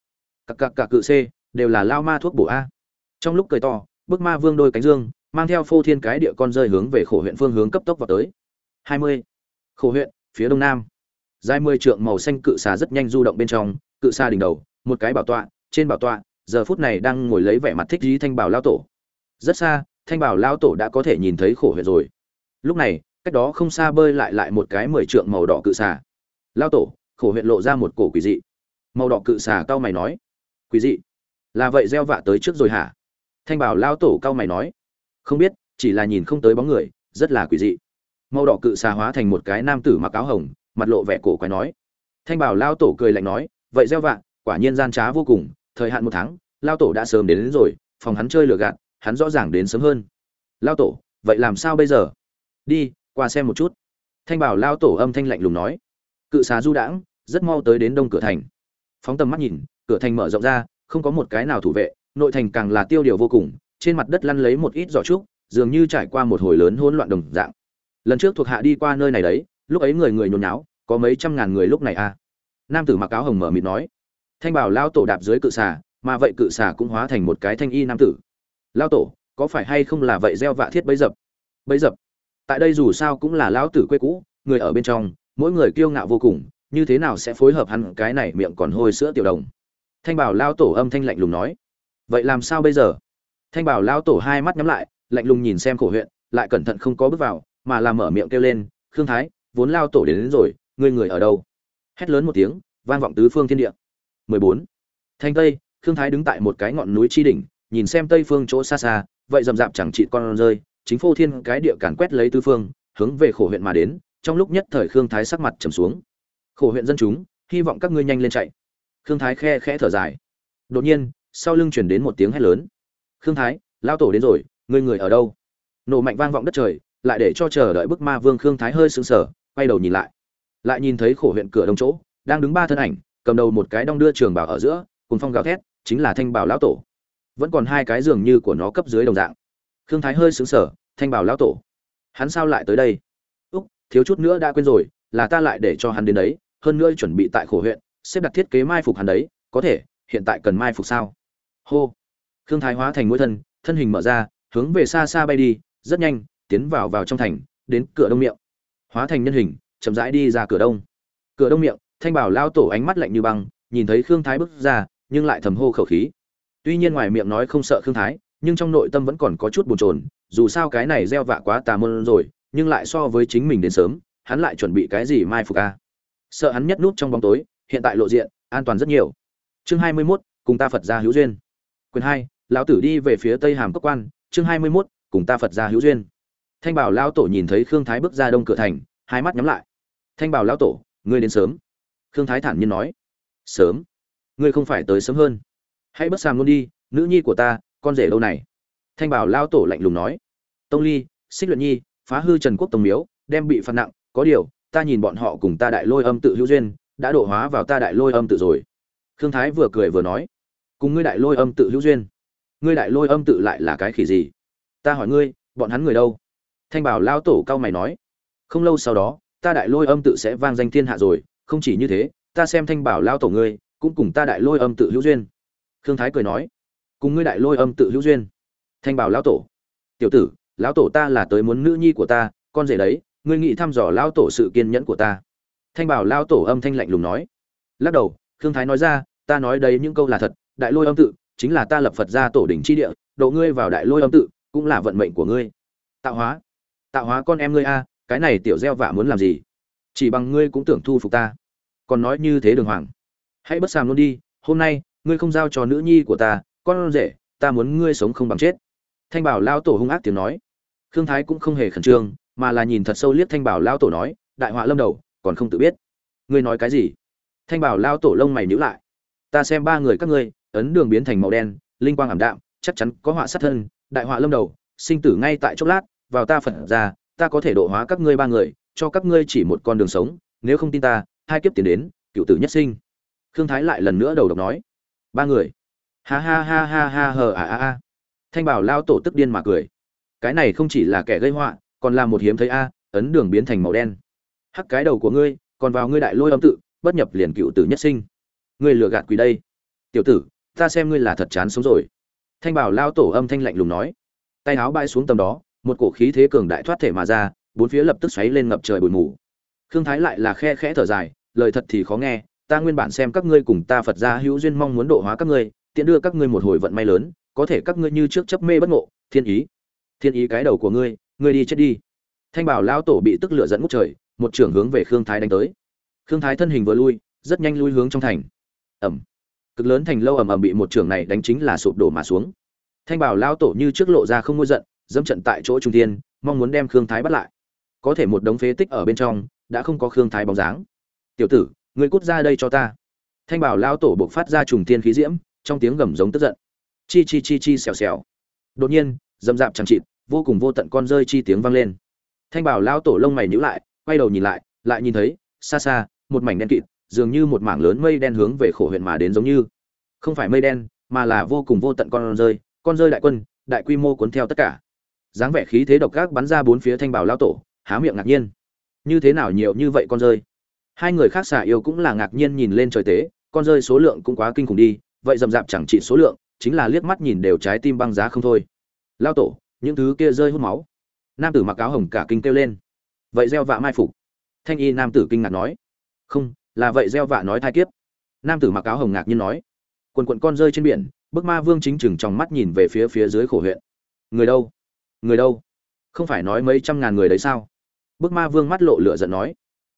Cặp cặp cặp cự c đều là lao ma thuốc bổ a. Trong lúc cười to, bức ma vương đôi cánh dương, mang theo phô thiên cái địa con rơi hướng về khổ huyện phương hướng cấp tốc vào tới. Hai mươi khổ huyện, phía đông nam. Dài mười trượng màu xanh cự xà rất nhanh du động bên trong, cự xà đỉnh đầu, một cái bảo tọa, trên bảo tọa, giờ phút này đang ngồi lấy vẻ mặt thích dí thanh bảo lao tổ. Rất xa, thanh bảo lao tổ đã có thể nhìn thấy khổ huyện rồi. Lúc này, cách đó không xa bơi lại lại một cái mười trượng màu đỏ cự xà. Lao tổ, khổ huyện lộ ra một cổ quỷ dị. Màu đỏ cự xà cao mày nói. Quỷ dị? Là vậy gieo vạ tới trước rồi hả? Thanh bảo lao tổ cao mày nói. Không biết, chỉ là nhìn không tới bóng người, rất là quỷ dị màu đỏ cự xà hóa thành một cái nam tử mặc áo hồng mặt lộ vẻ cổ quái nói. Thanh bảo lao tổ cười lạnh nói vậy gieo vạ quả nhiên gian trá vô cùng thời hạn một tháng lao tổ đã sớm đến, đến rồi phòng hắn chơi lừa gạt hắn rõ ràng đến sớm hơn. Lao tổ vậy làm sao bây giờ? Đi qua xem một chút. Thanh bảo lao tổ âm thanh lạnh lùng nói. Cự xá du đãng rất mau tới đến đông cửa thành. Phóng tầm mắt nhìn cửa thành mở rộng ra không có một cái nào thủ vệ nội thành càng là tiêu điều vô cùng trên mặt đất lăn lấy một ít giỏ trúc dường như trải qua một hồi lớn hỗn loạn đồng dạng lần trước thuộc hạ đi qua nơi này đấy, lúc ấy người người nhốn nháo, có mấy trăm ngàn người lúc này à? Nam tử mặc áo hồng mở mịt nói. Thanh bảo lao tổ đạp dưới cự xà, mà vậy cự xà cũng hóa thành một cái thanh y nam tử. Lao tổ, có phải hay không là vậy gieo vạ thiết bấy dập? Bấy dập. Tại đây dù sao cũng là lão tử quê cũ, người ở bên trong, mỗi người kiêu ngạo vô cùng, như thế nào sẽ phối hợp hắn cái này miệng còn hôi sữa tiểu đồng? Thanh bảo lao tổ âm thanh lạnh lùng nói. Vậy làm sao bây giờ? Thanh bảo lao tổ hai mắt nhắm lại, lạnh lùng nhìn xem khổ huyện, lại cẩn thận không có bước vào mà làm mở miệng kêu lên khương thái vốn lao tổ đến, đến rồi ngươi người ở đâu? Hét lớn một tiếng vang vọng tứ phương thiên địa. 14. thanh tây khương thái đứng tại một cái ngọn núi chi đỉnh nhìn xem tây phương chỗ xa xa vậy rầm rạp chẳng trị con rơi chính phô thiên cái địa càn quét lấy tứ phương hướng về khổ huyện mà đến trong lúc nhất thời khương thái sắc mặt trầm xuống. Khổ huyện dân chúng hy vọng các ngươi nhanh lên chạy. Khương thái khe khẽ thở dài. Đột nhiên sau lưng chuyển đến một tiếng hét lớn. Khương thái lao tổ đến rồi ngươi người ở đâu? Nổ mạnh vang vọng đất trời lại để cho chờ đợi bức ma vương khương thái hơi sững sờ, quay đầu nhìn lại. Lại nhìn thấy khổ huyện cửa đông chỗ, đang đứng ba thân ảnh, cầm đầu một cái đong đưa trường bảo ở giữa, cùng phong gào thét, chính là thanh bảo lão tổ. Vẫn còn hai cái giường như của nó cấp dưới đồng dạng. Khương thái hơi sững sờ, thanh bảo lão tổ. Hắn sao lại tới đây? Úc, thiếu chút nữa đã quên rồi, là ta lại để cho hắn đến đấy, hơn nữa chuẩn bị tại khổ huyện, xếp đặt thiết kế mai phục hắn đấy, có thể, hiện tại cần mai phục sao? Hô. Khương thái hóa thành mũi thân thân hình mở ra, hướng về xa xa bay đi, rất nhanh tiến vào vào trong thành đến cửa đông miệng. Hóa thành nhân hình chậm rãi đi ra cửa đông. Cửa đông miệng thanh bảo lao tổ ánh mắt lạnh như băng nhìn thấy khương thái bước ra nhưng lại thầm hô khẩu khí. Tuy nhiên ngoài miệng nói không sợ khương thái nhưng trong nội tâm vẫn còn có chút bồn chồn dù sao cái này gieo vạ quá tà môn rồi nhưng lại so với chính mình đến sớm hắn lại chuẩn bị cái gì mai phục a? Sợ hắn nhất nút trong bóng tối hiện tại lộ diện an toàn rất nhiều. Chương hai mươi 21, cùng ta phật gia hữu duyên. Quyền hai lão tử đi về phía tây hàm cốc quan. Chương hai mươi 21, cùng ta phật gia hữu duyên thanh bảo lão tổ nhìn thấy khương thái bước ra đông cửa thành, hai mắt nhắm lại. Thanh bảo lão tổ, ngươi đến sớm. Khương thái thản nhiên nói. Sớm? Ngươi không phải tới sớm hơn. Hãy bất sàm luôn đi, nữ nhi của ta, con rể lâu này? Thanh bảo lão tổ lạnh lùng nói. Tông ly, xích luyện nhi, phá hư trần quốc tông miếu, đem bị phạt nặng. Có điều, ta nhìn bọn họ cùng ta đại lôi âm tự hữu duyên, đã đổ hóa vào ta đại lôi âm tự rồi. Khương thái vừa cười vừa nói. Cùng ngươi đại lôi âm tự hữu duyên. Ngươi đại lôi âm tự lại là cái khỉ gì? Ta hỏi ngươi, bọn hắn người đâu? Thanh bảo lao tổ cao mày nói, không lâu sau đó, ta đại lôi âm tự sẽ vang danh thiên hạ rồi, không chỉ như thế, ta xem thanh bảo lao tổ ngươi, cũng cùng ta đại lôi âm tự hữu duyên. Khương thái cười nói, cùng ngươi đại lôi âm tự hữu duyên. Thanh bảo lao tổ, tiểu tử, lão tổ ta là tới muốn nữ nhi của ta, con rể đấy, ngươi nghĩ thăm dò lao tổ sự kiên nhẫn của ta. Thanh bảo lao tổ âm thanh lạnh lùng nói. Lắc đầu, khương thái nói ra, ta nói đấy những câu là thật, đại lôi âm tự chính là ta lập phật ra tổ đỉnh chi địa, độ ngươi vào đại lôi âm tự cũng là vận mệnh của ngươi. Tạo hóa tạo hóa con em ngươi a, cái này tiểu gieo vạ muốn làm gì? Chỉ bằng ngươi cũng tưởng thu phục ta. Còn nói như thế đường hoàng. Hãy bất sàm luôn đi, hôm nay, ngươi không giao cho nữ nhi của ta, con rể, ta muốn ngươi sống không bằng chết. Thanh bảo lao tổ hung ác tiếng nói. Khương thái cũng không hề khẩn trương, mà là nhìn thật sâu liếc thanh bảo lao tổ nói, đại họa lâm đầu, còn không tự biết. Ngươi nói cái gì? Thanh bảo lao tổ lông mày nhữ lại. Ta xem ba người các ngươi, ấn đường biến thành màu đen, linh quang ảm đạm, chắc chắn có họa sát thân, đại họa lâm đầu, sinh tử ngay tại chốc lát vào ta phật ra, ta có thể độ hóa các ngươi ba người, cho các ngươi chỉ một con đường sống, nếu không tin ta, hai kiếp tiền đến, cựu tử nhất sinh. Khương thái lại lần nữa đầu độc nói. Ba người. Ha ha ha ha ha hờ à à à thanh bảo lao tổ tức điên mà cười. Cái này không chỉ là kẻ gây họa, còn là một hiếm thấy a, ấn đường biến thành màu đen. Hắc cái đầu của ngươi, còn vào ngươi đại lôi âm tự, bất nhập liền cựu tử nhất sinh. Ngươi lừa gạt quỷ đây. Tiểu tử, ta xem ngươi là thật chán sống rồi. Thanh bảo lao tổ âm thanh lạnh lùng nói. Tay áo bay xuống tầm đó một cổ khí thế cường đại thoát thể mà ra, bốn phía lập tức xoáy lên ngập trời bụi mù. Khương thái lại là khe khẽ thở dài, lời thật thì khó nghe, ta nguyên bản xem các ngươi cùng ta phật gia hữu duyên mong muốn độ hóa các ngươi, tiện đưa các ngươi một hồi vận may lớn, có thể các ngươi như trước chấp mê bất ngộ, thiên ý. Thiên ý cái đầu của ngươi ngươi đi chết đi. Thanh bảo Lão tổ bị tức lửa dẫn ngút trời, một trưởng hướng về khương thái đánh tới. Khương thái thân hình vừa lui, rất nhanh lui hướng trong thành. Ẩm cực lớn thành lâu ầm ầm bị một trưởng này đánh chính là sụp đổ mà xuống. Thanh bảo Lão tổ như trước lộ ra không ngôi giận dẫm trận tại chỗ trung tiên mong muốn đem khương thái bắt lại. Có thể một đống phế tích ở bên trong, đã không có khương thái bóng dáng. Tiểu tử, ngươi cút ra đây cho ta. Thanh bảo lao tổ buộc phát ra trùng tiên khí diễm, trong tiếng gầm giống tức giận. Chi chi chi chi xèo xèo. Đột nhiên, dầm dạp chẳng chịt, vô cùng vô tận con rơi chi tiếng vang lên. Thanh bảo lao tổ lông mày nhíu lại, quay đầu nhìn lại lại nhìn thấy, xa xa, một mảnh đen kịt, dường như một mảng lớn mây đen hướng về khổ huyện mà đến giống như. Không phải mây đen, mà là vô cùng vô tận con rơi con rơi đại quân, đại quy mô cuốn theo tất cả dáng vẻ khí thế độc ác bắn ra bốn phía thanh bảo lao tổ, há miệng ngạc nhiên. Như thế nào nhiều như vậy con rơi? Hai người khác xả yêu cũng là ngạc nhiên nhìn lên trời tế, con rơi số lượng cũng quá kinh khủng đi, vậy dầm rạp chẳng trị số lượng, chính là liếc mắt nhìn đều trái tim băng giá không thôi. Lao tổ, những thứ kia rơi hút máu. Nam tử mặc áo hồng cả kinh kêu lên. Vậy gieo vạ mai phục. Thanh y nam tử kinh ngạc nói. Không, là vậy gieo vạ nói thai kiếp. Nam tử mặc áo hồng ngạc nhiên nói. Quần quận con rơi trên biển, bức ma vương chính chừng trong mắt nhìn về phía phía dưới khổ huyện. Người đâu? Người đâu? Không phải nói mấy trăm ngàn người đấy sao? Bức ma vương mắt lộ lửa giận nói.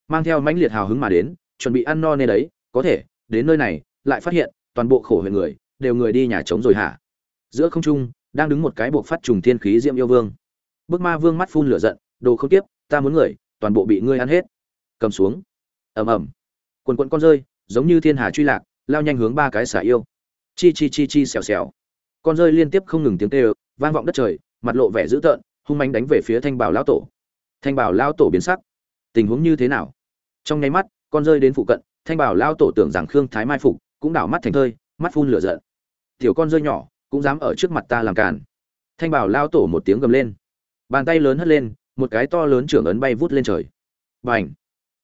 Mang theo mãnh liệt hào hứng mà đến, chuẩn bị ăn no nê đấy, có thể, đến nơi này, lại phát hiện, toàn bộ khổ huyện người, đều người đi nhà trống rồi hả? Giữa không trung, đang đứng một cái buộc phát trùng thiên khí diễm yêu vương. Bức ma vương mắt phun lửa giận, đồ không tiếp, ta muốn người, toàn bộ bị ngươi ăn hết. Cầm xuống. Ầm ầm. Quần quần con rơi, giống như thiên hà truy lạc, lao nhanh hướng ba cái xả yêu. Chi chi chi chi xèo xèo. Con rơi liên tiếp không ngừng tiếng kêu, vang vọng đất trời mặt lộ vẻ dữ tợn, hung manh đánh về phía thanh bảo lão tổ. Thanh bảo lão tổ biến sắc. Tình huống như thế nào? Trong nháy mắt, con rơi đến phụ cận, thanh bảo lão tổ tưởng rằng khương thái mai phục, cũng đảo mắt thành thơi, mắt phun lửa giận. Tiểu con rơi nhỏ, cũng dám ở trước mặt ta làm càn. Thanh bảo lão tổ một tiếng gầm lên. Bàn tay lớn hất lên, một cái to lớn trưởng ấn bay vút lên trời. Bành!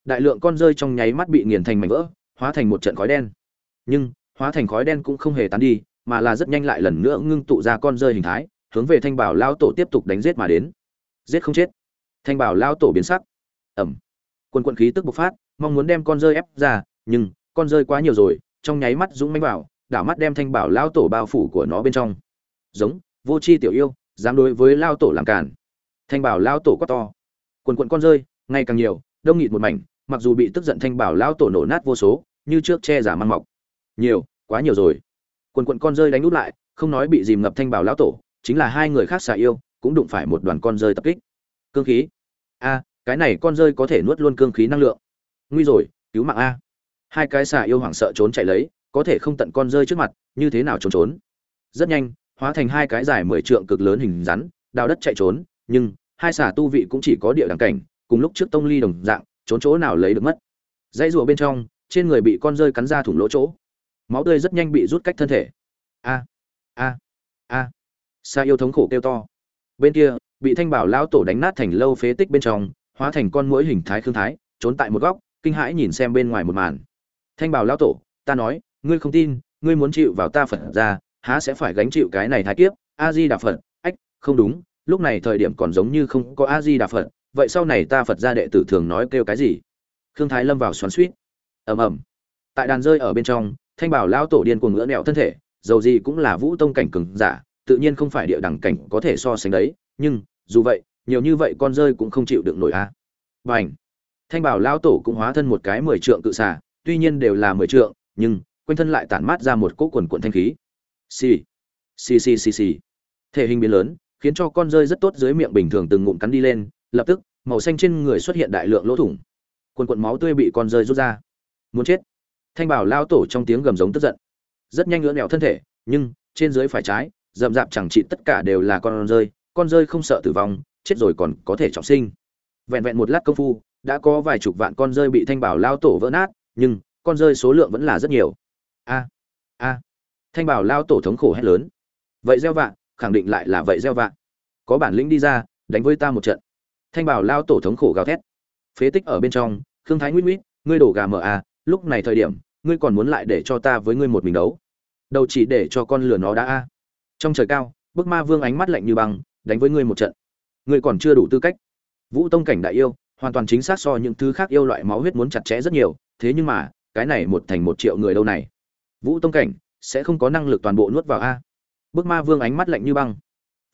Đại lượng con rơi trong nháy mắt bị nghiền thành mảnh vỡ, hóa thành một trận khói đen. Nhưng, hóa thành khói đen cũng không hề tán đi, mà là rất nhanh lại lần nữa ngưng tụ ra con rơi hình thái hướng về thanh bảo lao tổ tiếp tục đánh giết mà đến. Giết không chết. Thanh bảo lao tổ biến sắc. Ẩm. Quân quận khí tức bộc phát, mong muốn đem con rơi ép ra, nhưng con rơi quá nhiều rồi, trong nháy mắt dũng mánh bảo đảo mắt đem thanh bảo lao tổ bao phủ của nó bên trong. Giống, vô c h i tiểu yêu, dám đối với lao tổ làm cản thanh bảo lao tổ quá to. Quần quận con rơi, ngày càng nhiều, đông nghịt một mảnh, mặc dù bị tức giận thanh bảo lao tổ nổ nát vô số, như trước che giả mang mọc. Nhiều, quá nhiều rồi. Quần quận con rơi đánh út lại, không nói bị dìm ngập thanh bảo lao tổ chính là hai người khác xà yêu, cũng đụng phải một đoàn con rơi tập kích. Cương khí. A, cái này con rơi có thể nuốt luôn cương khí năng lượng. Nguy rồi, cứu mạng a. Hai cái xà yêu hoảng sợ trốn chạy lấy, có thể không tận con rơi trước mặt, như thế nào trốn trốn? Rất nhanh, hóa thành hai cái dài mười trượng cực lớn hình rắn, đào đất chạy trốn, nhưng hai xà tu vị cũng chỉ có địa đẳng cảnh, cùng lúc trước tông ly đồng dạng, trốn chỗ nào lấy được mất. Dãy rùa bên trong, trên người bị con rơi cắn ra thủng lỗ chỗ. Máu tươi rất nhanh bị rút cách thân thể. A a a xa yêu thống khổ kêu to. Bên kia, bị thanh bảo lão tổ đánh nát thành lâu phế tích bên trong, hóa thành con mũi hình thái khương thái, trốn tại một góc, kinh hãi nhìn xem bên ngoài một màn. Thanh bảo lão tổ, ta nói, ngươi không tin, ngươi muốn chịu vào ta phật ra, há sẽ phải gánh chịu cái này thái kiếp a di đà phật. Ách, không đúng, lúc này thời điểm còn giống như không có a di đà phật, vậy sau này ta phật gia đệ tử thường nói kêu cái gì? Khương thái lâm vào xoắn suýt ầm ầm. Tại đàn rơi ở bên trong, thanh bảo lão tổ điên cuồng ngỡ nẹo thân thể, dầu gì cũng là vũ tông cảnh cường giả tự nhiên không phải địa đẳng cảnh có thể so sánh đấy, nhưng, dù vậy, nhiều như vậy con rơi cũng không chịu đựng nổi a. À. n h thanh bảo lão tổ cũng hóa thân một cái mười trượng cự xà, tuy nhiên đều là mười trượng, nhưng, quanh thân lại tản mát ra một cỗ quần quần thanh khí. Xì! Xì xì xì xì! Thể hình biến lớn, khiến cho con rơi rất tốt dưới miệng bình thường từng ngụm cắn đi lên, lập tức, màu xanh trên người xuất hiện đại lượng lỗ thủng. Quần quần máu tươi bị con rơi rút ra. Muốn chết! Thanh bảo lao tổ trong tiếng gầm giống tức giận. Rất nhanh ngỡ nẹo thân thể, nhưng, trên dưới phải trái rậm rạp chẳng trị tất cả đều là con rơi con rơi không sợ tử vong, chết rồi còn có thể trọng sinh. Vẹn vẹn một lát công phu, đã có vài chục vạn con rơi bị thanh bảo lao tổ vỡ nát, nhưng con rơi số lượng vẫn là rất nhiều. A a, thanh bảo lao tổ thống khổ hét lớn. Vậy gieo vạn, khẳng định lại là vậy gieo vạn. Có bản lĩnh đi ra, đánh với ta một trận. Thanh bảo lao tổ thống khổ gào thét. Phế tích ở bên trong, khương thái nguyễn nguyễn ngươi đổ gà mờ à lúc này thời điểm, ngươi còn muốn lại để cho ta với ngươi một mình đấu. Đầu chỉ để cho con lửa nó đã a trong trời cao, bức ma vương ánh mắt lạnh như băng, đánh với ngươi một trận. Ngươi còn chưa đủ tư cách. Vũ tông cảnh đại yêu, hoàn toàn chính xác so những thứ khác yêu loại máu huyết muốn chặt chẽ rất nhiều, thế nhưng mà, cái này một thành một triệu người đâu này? Vũ tông cảnh, sẽ không có năng lực toàn bộ nuốt vào a. Bức ma vương ánh mắt lạnh như băng.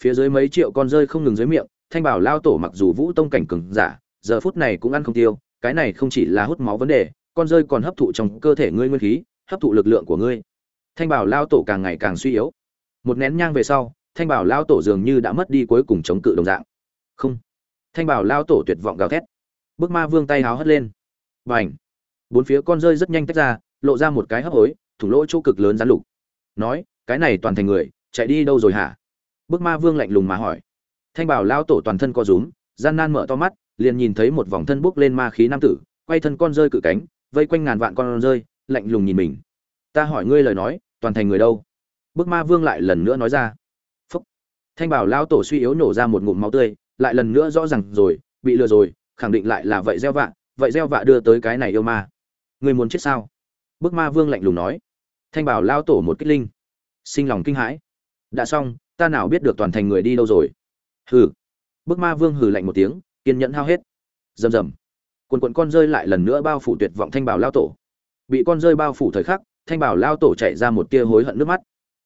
Phía dưới mấy triệu con rơi không ngừng dưới miệng, thanh bảo lao tổ mặc dù vũ tông cảnh cừng giả, giờ phút này cũng ăn không tiêu, cái này không chỉ là hút máu vấn đề, con rơi còn hấp thụ trong cơ thể ngươi nguyên khí, hấp thụ lực lượng của ngươi. Thanh bảo lao tổ càng ngày càng suy yếu một nén nhang về sau, thanh bảo lao tổ dường như đã mất đi cuối cùng chống cự đồng dạng. Không. Thanh bảo lao tổ tuyệt vọng gào thét. Bức ma vương tay háo hất lên. Và ảnh bốn phía con rơi rất nhanh tách ra, lộ ra một cái hấp hối, thủng lỗ chỗ cực lớn rán lục. Nói, cái này toàn thành người, chạy đi đâu rồi hả? Bức ma vương lạnh lùng mà hỏi. Thanh bảo lao tổ toàn thân co rúm, gian nan mở to mắt, liền nhìn thấy một vòng thân bốc lên ma khí nam tử, quay thân con rơi cự cánh, vây quanh ngàn vạn con rơi, lạnh lùng nhìn mình. Ta hỏi ngươi lời nói, toàn thành người đâu? Bức ma vương lại lần nữa nói ra. Phúc. Thanh bảo Lão tổ suy yếu nổ ra một ngụm máu tươi, lại lần nữa rõ ràng rồi, bị lừa rồi, khẳng định lại là vậy gieo vạ, vậy gieo vạ đưa tới cái này yêu ma. Ngươi muốn chết sao? Bức ma vương lạnh lùng nói. Thanh bảo Lão tổ một kích linh. Sinh lòng kinh hãi. Đã xong, ta nào biết được toàn thành người đi đâu rồi? Hừ. Bức ma vương hừ lạnh một tiếng, kiên nhẫn hao hết. Rầm rầm. Quần quần con rơi lại lần nữa bao phủ tuyệt vọng thanh bảo Lão tổ. Bị con rơi bao phủ thời khắc, thanh bảo Lão tổ chạy ra một tia hối hận nước mắt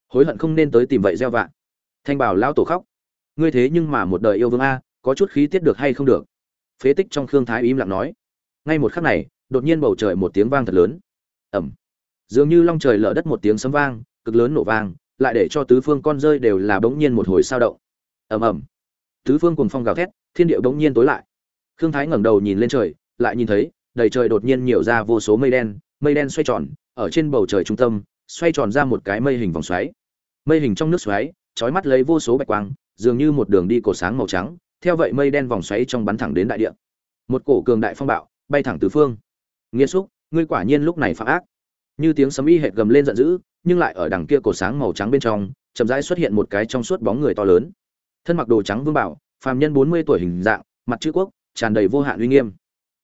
hối hận không nên tới tìm vậy gieo vạ. Thanh bảo lao tổ khóc. Ngươi thế nhưng mà một đời yêu vương a, có chút khí tiết được hay không được? Phế tích trong khương thái im lặng nói. Ngay một khắc này, đột nhiên bầu trời một tiếng vang thật lớn. Ẩm. Dường như long trời lở đất một tiếng sấm vang, cực lớn nổ vang, lại để cho tứ phương con rơi đều là bỗng nhiên một hồi sao động. Ầm ầm tứ phương cùng phong gào thét, thiên địa bỗng nhiên tối lại. Khương thái ngẩng đầu nhìn lên trời, lại nhìn thấy, đầy trời đột nhiên nhiều ra vô số mây đen mây đen xoay tròn, ở trên bầu trời trung tâm, xoay tròn ra một cái mây hình vòng xoáy mây hình trong nước xoáy trói mắt lấy vô số bạch quang, dường như một đường đi cổ sáng màu trắng, theo vậy mây đen vòng xoáy trong bắn thẳng đến đại địa. Một cổ cường đại phong bạo, bay thẳng tứ phương. Nghĩa xúc, ngươi quả nhiên lúc này phạm ác. Như tiếng sấm y hệt gầm lên giận dữ, nhưng lại ở đằng kia cổ sáng màu trắng bên trong, chậm rãi xuất hiện một cái trong suốt bóng người to lớn. Thân mặc đồ trắng vương bảo, phàm nhân bốn mươi tuổi hình dạng, mặt chữ quốc, tràn đầy vô hạn uy nghiêm.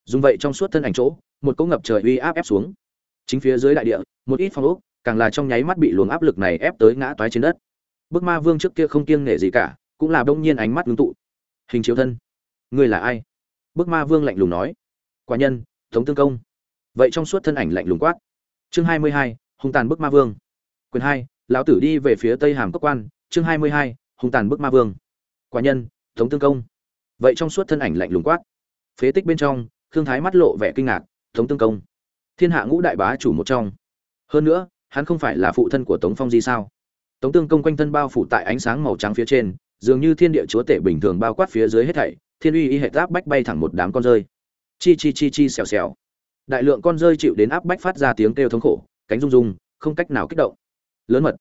Dùng vậy trong suốt thân ảnh chỗ, một cỗ ngập trời uy áp ép xuống. Chính phía dưới đại địa, một ít phong ốc càng là trong nháy mắt bị luồng áp lực này ép tới ngã toái trên đất. Bức ma vương trước kia không kiêng nể gì cả, cũng là đông nhiên ánh mắt ngưng tụ. Hình chiếu thân. Ngươi là ai? Bức ma vương lạnh lùng nói. Quả nhân, tống tương công. Vậy trong suốt thân ảnh lạnh lùng quát. Chương hai mươi hai, hung tàn bức ma vương. Quyền hai, lão tử đi về phía tây hàm cốc quan. Chương hai mươi hai, hung tàn bức ma vương. Quả nhân, tống tương công. Vậy trong suốt thân ảnh lạnh lùng quát. Phế tích bên trong thương thái mắt lộ vẻ kinh ngạc, tống tương công. Thiên hạ ngũ đại bá chủ một trong. Hơn nữa hắn không phải là phụ thân của tống phong di sao? Tống tương công quanh thân bao phủ tại ánh sáng màu trắng phía trên, dường như thiên địa chúa tể bình thường bao quát phía dưới hết thảy, thiên uy y hệ áp bách bay thẳng một đám con rơi. Chi chi chi chi xèo xèo. Đại lượng con rơi chịu đến áp bách phát ra tiếng kêu thống khổ, cánh rung rung, không cách nào kích động. Lớn mật.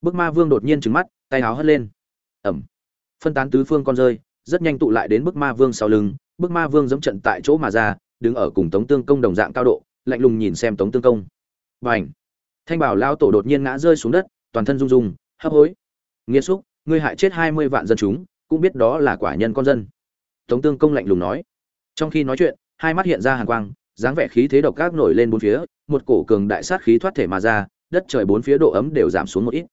Bức ma vương đột nhiên trừng mắt, tay áo hất lên. Ẩm. Phân tán tứ phương con rơi, rất nhanh tụ lại đến bức ma vương sau lưng, bức ma vương dẫm trận tại chỗ mà ra, đứng ở cùng tống tương công đồng dạng cao độ, lạnh lùng nhìn xem tống tương công. Và ảnh thanh bảo lao tổ đột nhiên ngã rơi xuống đất, toàn thân rung rung, hấp hối. Nghĩa xúc, ngươi hại chết hai mươi vạn dân chúng, cũng biết đó là quả nhân con dân. Tống tương công lạnh lùng nói. Trong khi nói chuyện, hai mắt hiện ra hàn quang, dáng vẻ khí thế độc ác nổi lên bốn phía, một cổ cường đại sát khí thoát thể mà ra, đất trời bốn phía độ ấm đều giảm xuống một ít.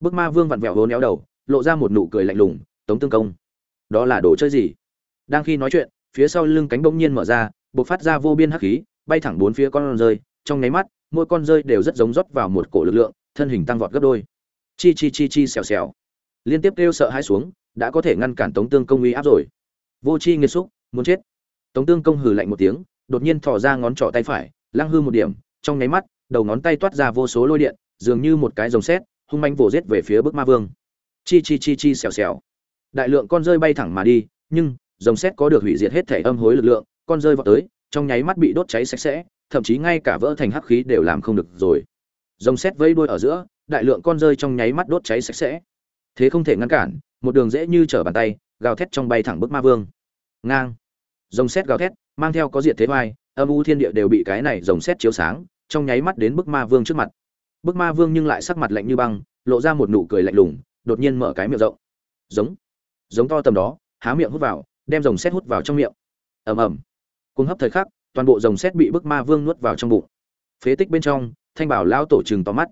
Bức ma vương vặn vẹo hố néo đầu, lộ ra một nụ cười lạnh lùng, tống tương công, đó là đồ chơi gì? Đang khi nói chuyện, phía sau lưng cánh bỗng nhiên mở ra, bộc phát ra vô biên hắc khí, bay thẳng bốn phía con rơi, trong nháy mắt mỗi con rơi đều rất giống rót vào một cổ lực lượng, thân hình tăng vọt gấp đôi. Chi chi chi chi xèo xèo. Liên tiếp kêu sợ hãi xuống, đã có thể ngăn cản tống tương công uy áp rồi. Vô chi nghiệt xúc, muốn chết. Tống tương công hừ lạnh một tiếng, đột nhiên thò ra ngón trỏ tay phải, lăng hư một điểm, trong nháy mắt, đầu ngón tay toát ra vô số lôi điện, dường như một cái rồng sét, hung manh vồ giết về phía bức ma vương. Chi chi chi chi xèo xèo. Đại lượng con rơi bay thẳng mà đi, nhưng, rồng xét có được hủy diệt hết thể âm hối lực lượng, con rơi vọt tới, trong nháy mắt bị đốt cháy sạch sẽ thậm chí ngay cả vỡ thành hắc khí đều làm không được rồi. Rồng xét vây đuôi ở giữa, đại lượng con rơi trong nháy mắt đốt cháy sạch sẽ. Thế không thể ngăn cản, một đường dễ như trở bàn tay, gào thét trong bay thẳng bức ma vương. Ngang. Rồng xét gào thét, mang theo có diệt thế vai, âm u thiên địa đều bị cái này rồng xét chiếu sáng, trong nháy mắt đến bức ma vương trước mặt. Bức ma vương nhưng lại sắc mặt lạnh như băng, lộ ra một nụ cười lạnh lùng, đột nhiên mở cái miệng rộng. Giống. Giống to tầm đó, há miệng hút vào, đem rồng xét hút vào trong miệng. Ầm ầm. Cuồng hấp thời khắc toàn bộ dòng xét bị bức ma vương nuốt vào trong bụng. Phế tích bên trong, thanh bảo lao tổ trừng to mắt.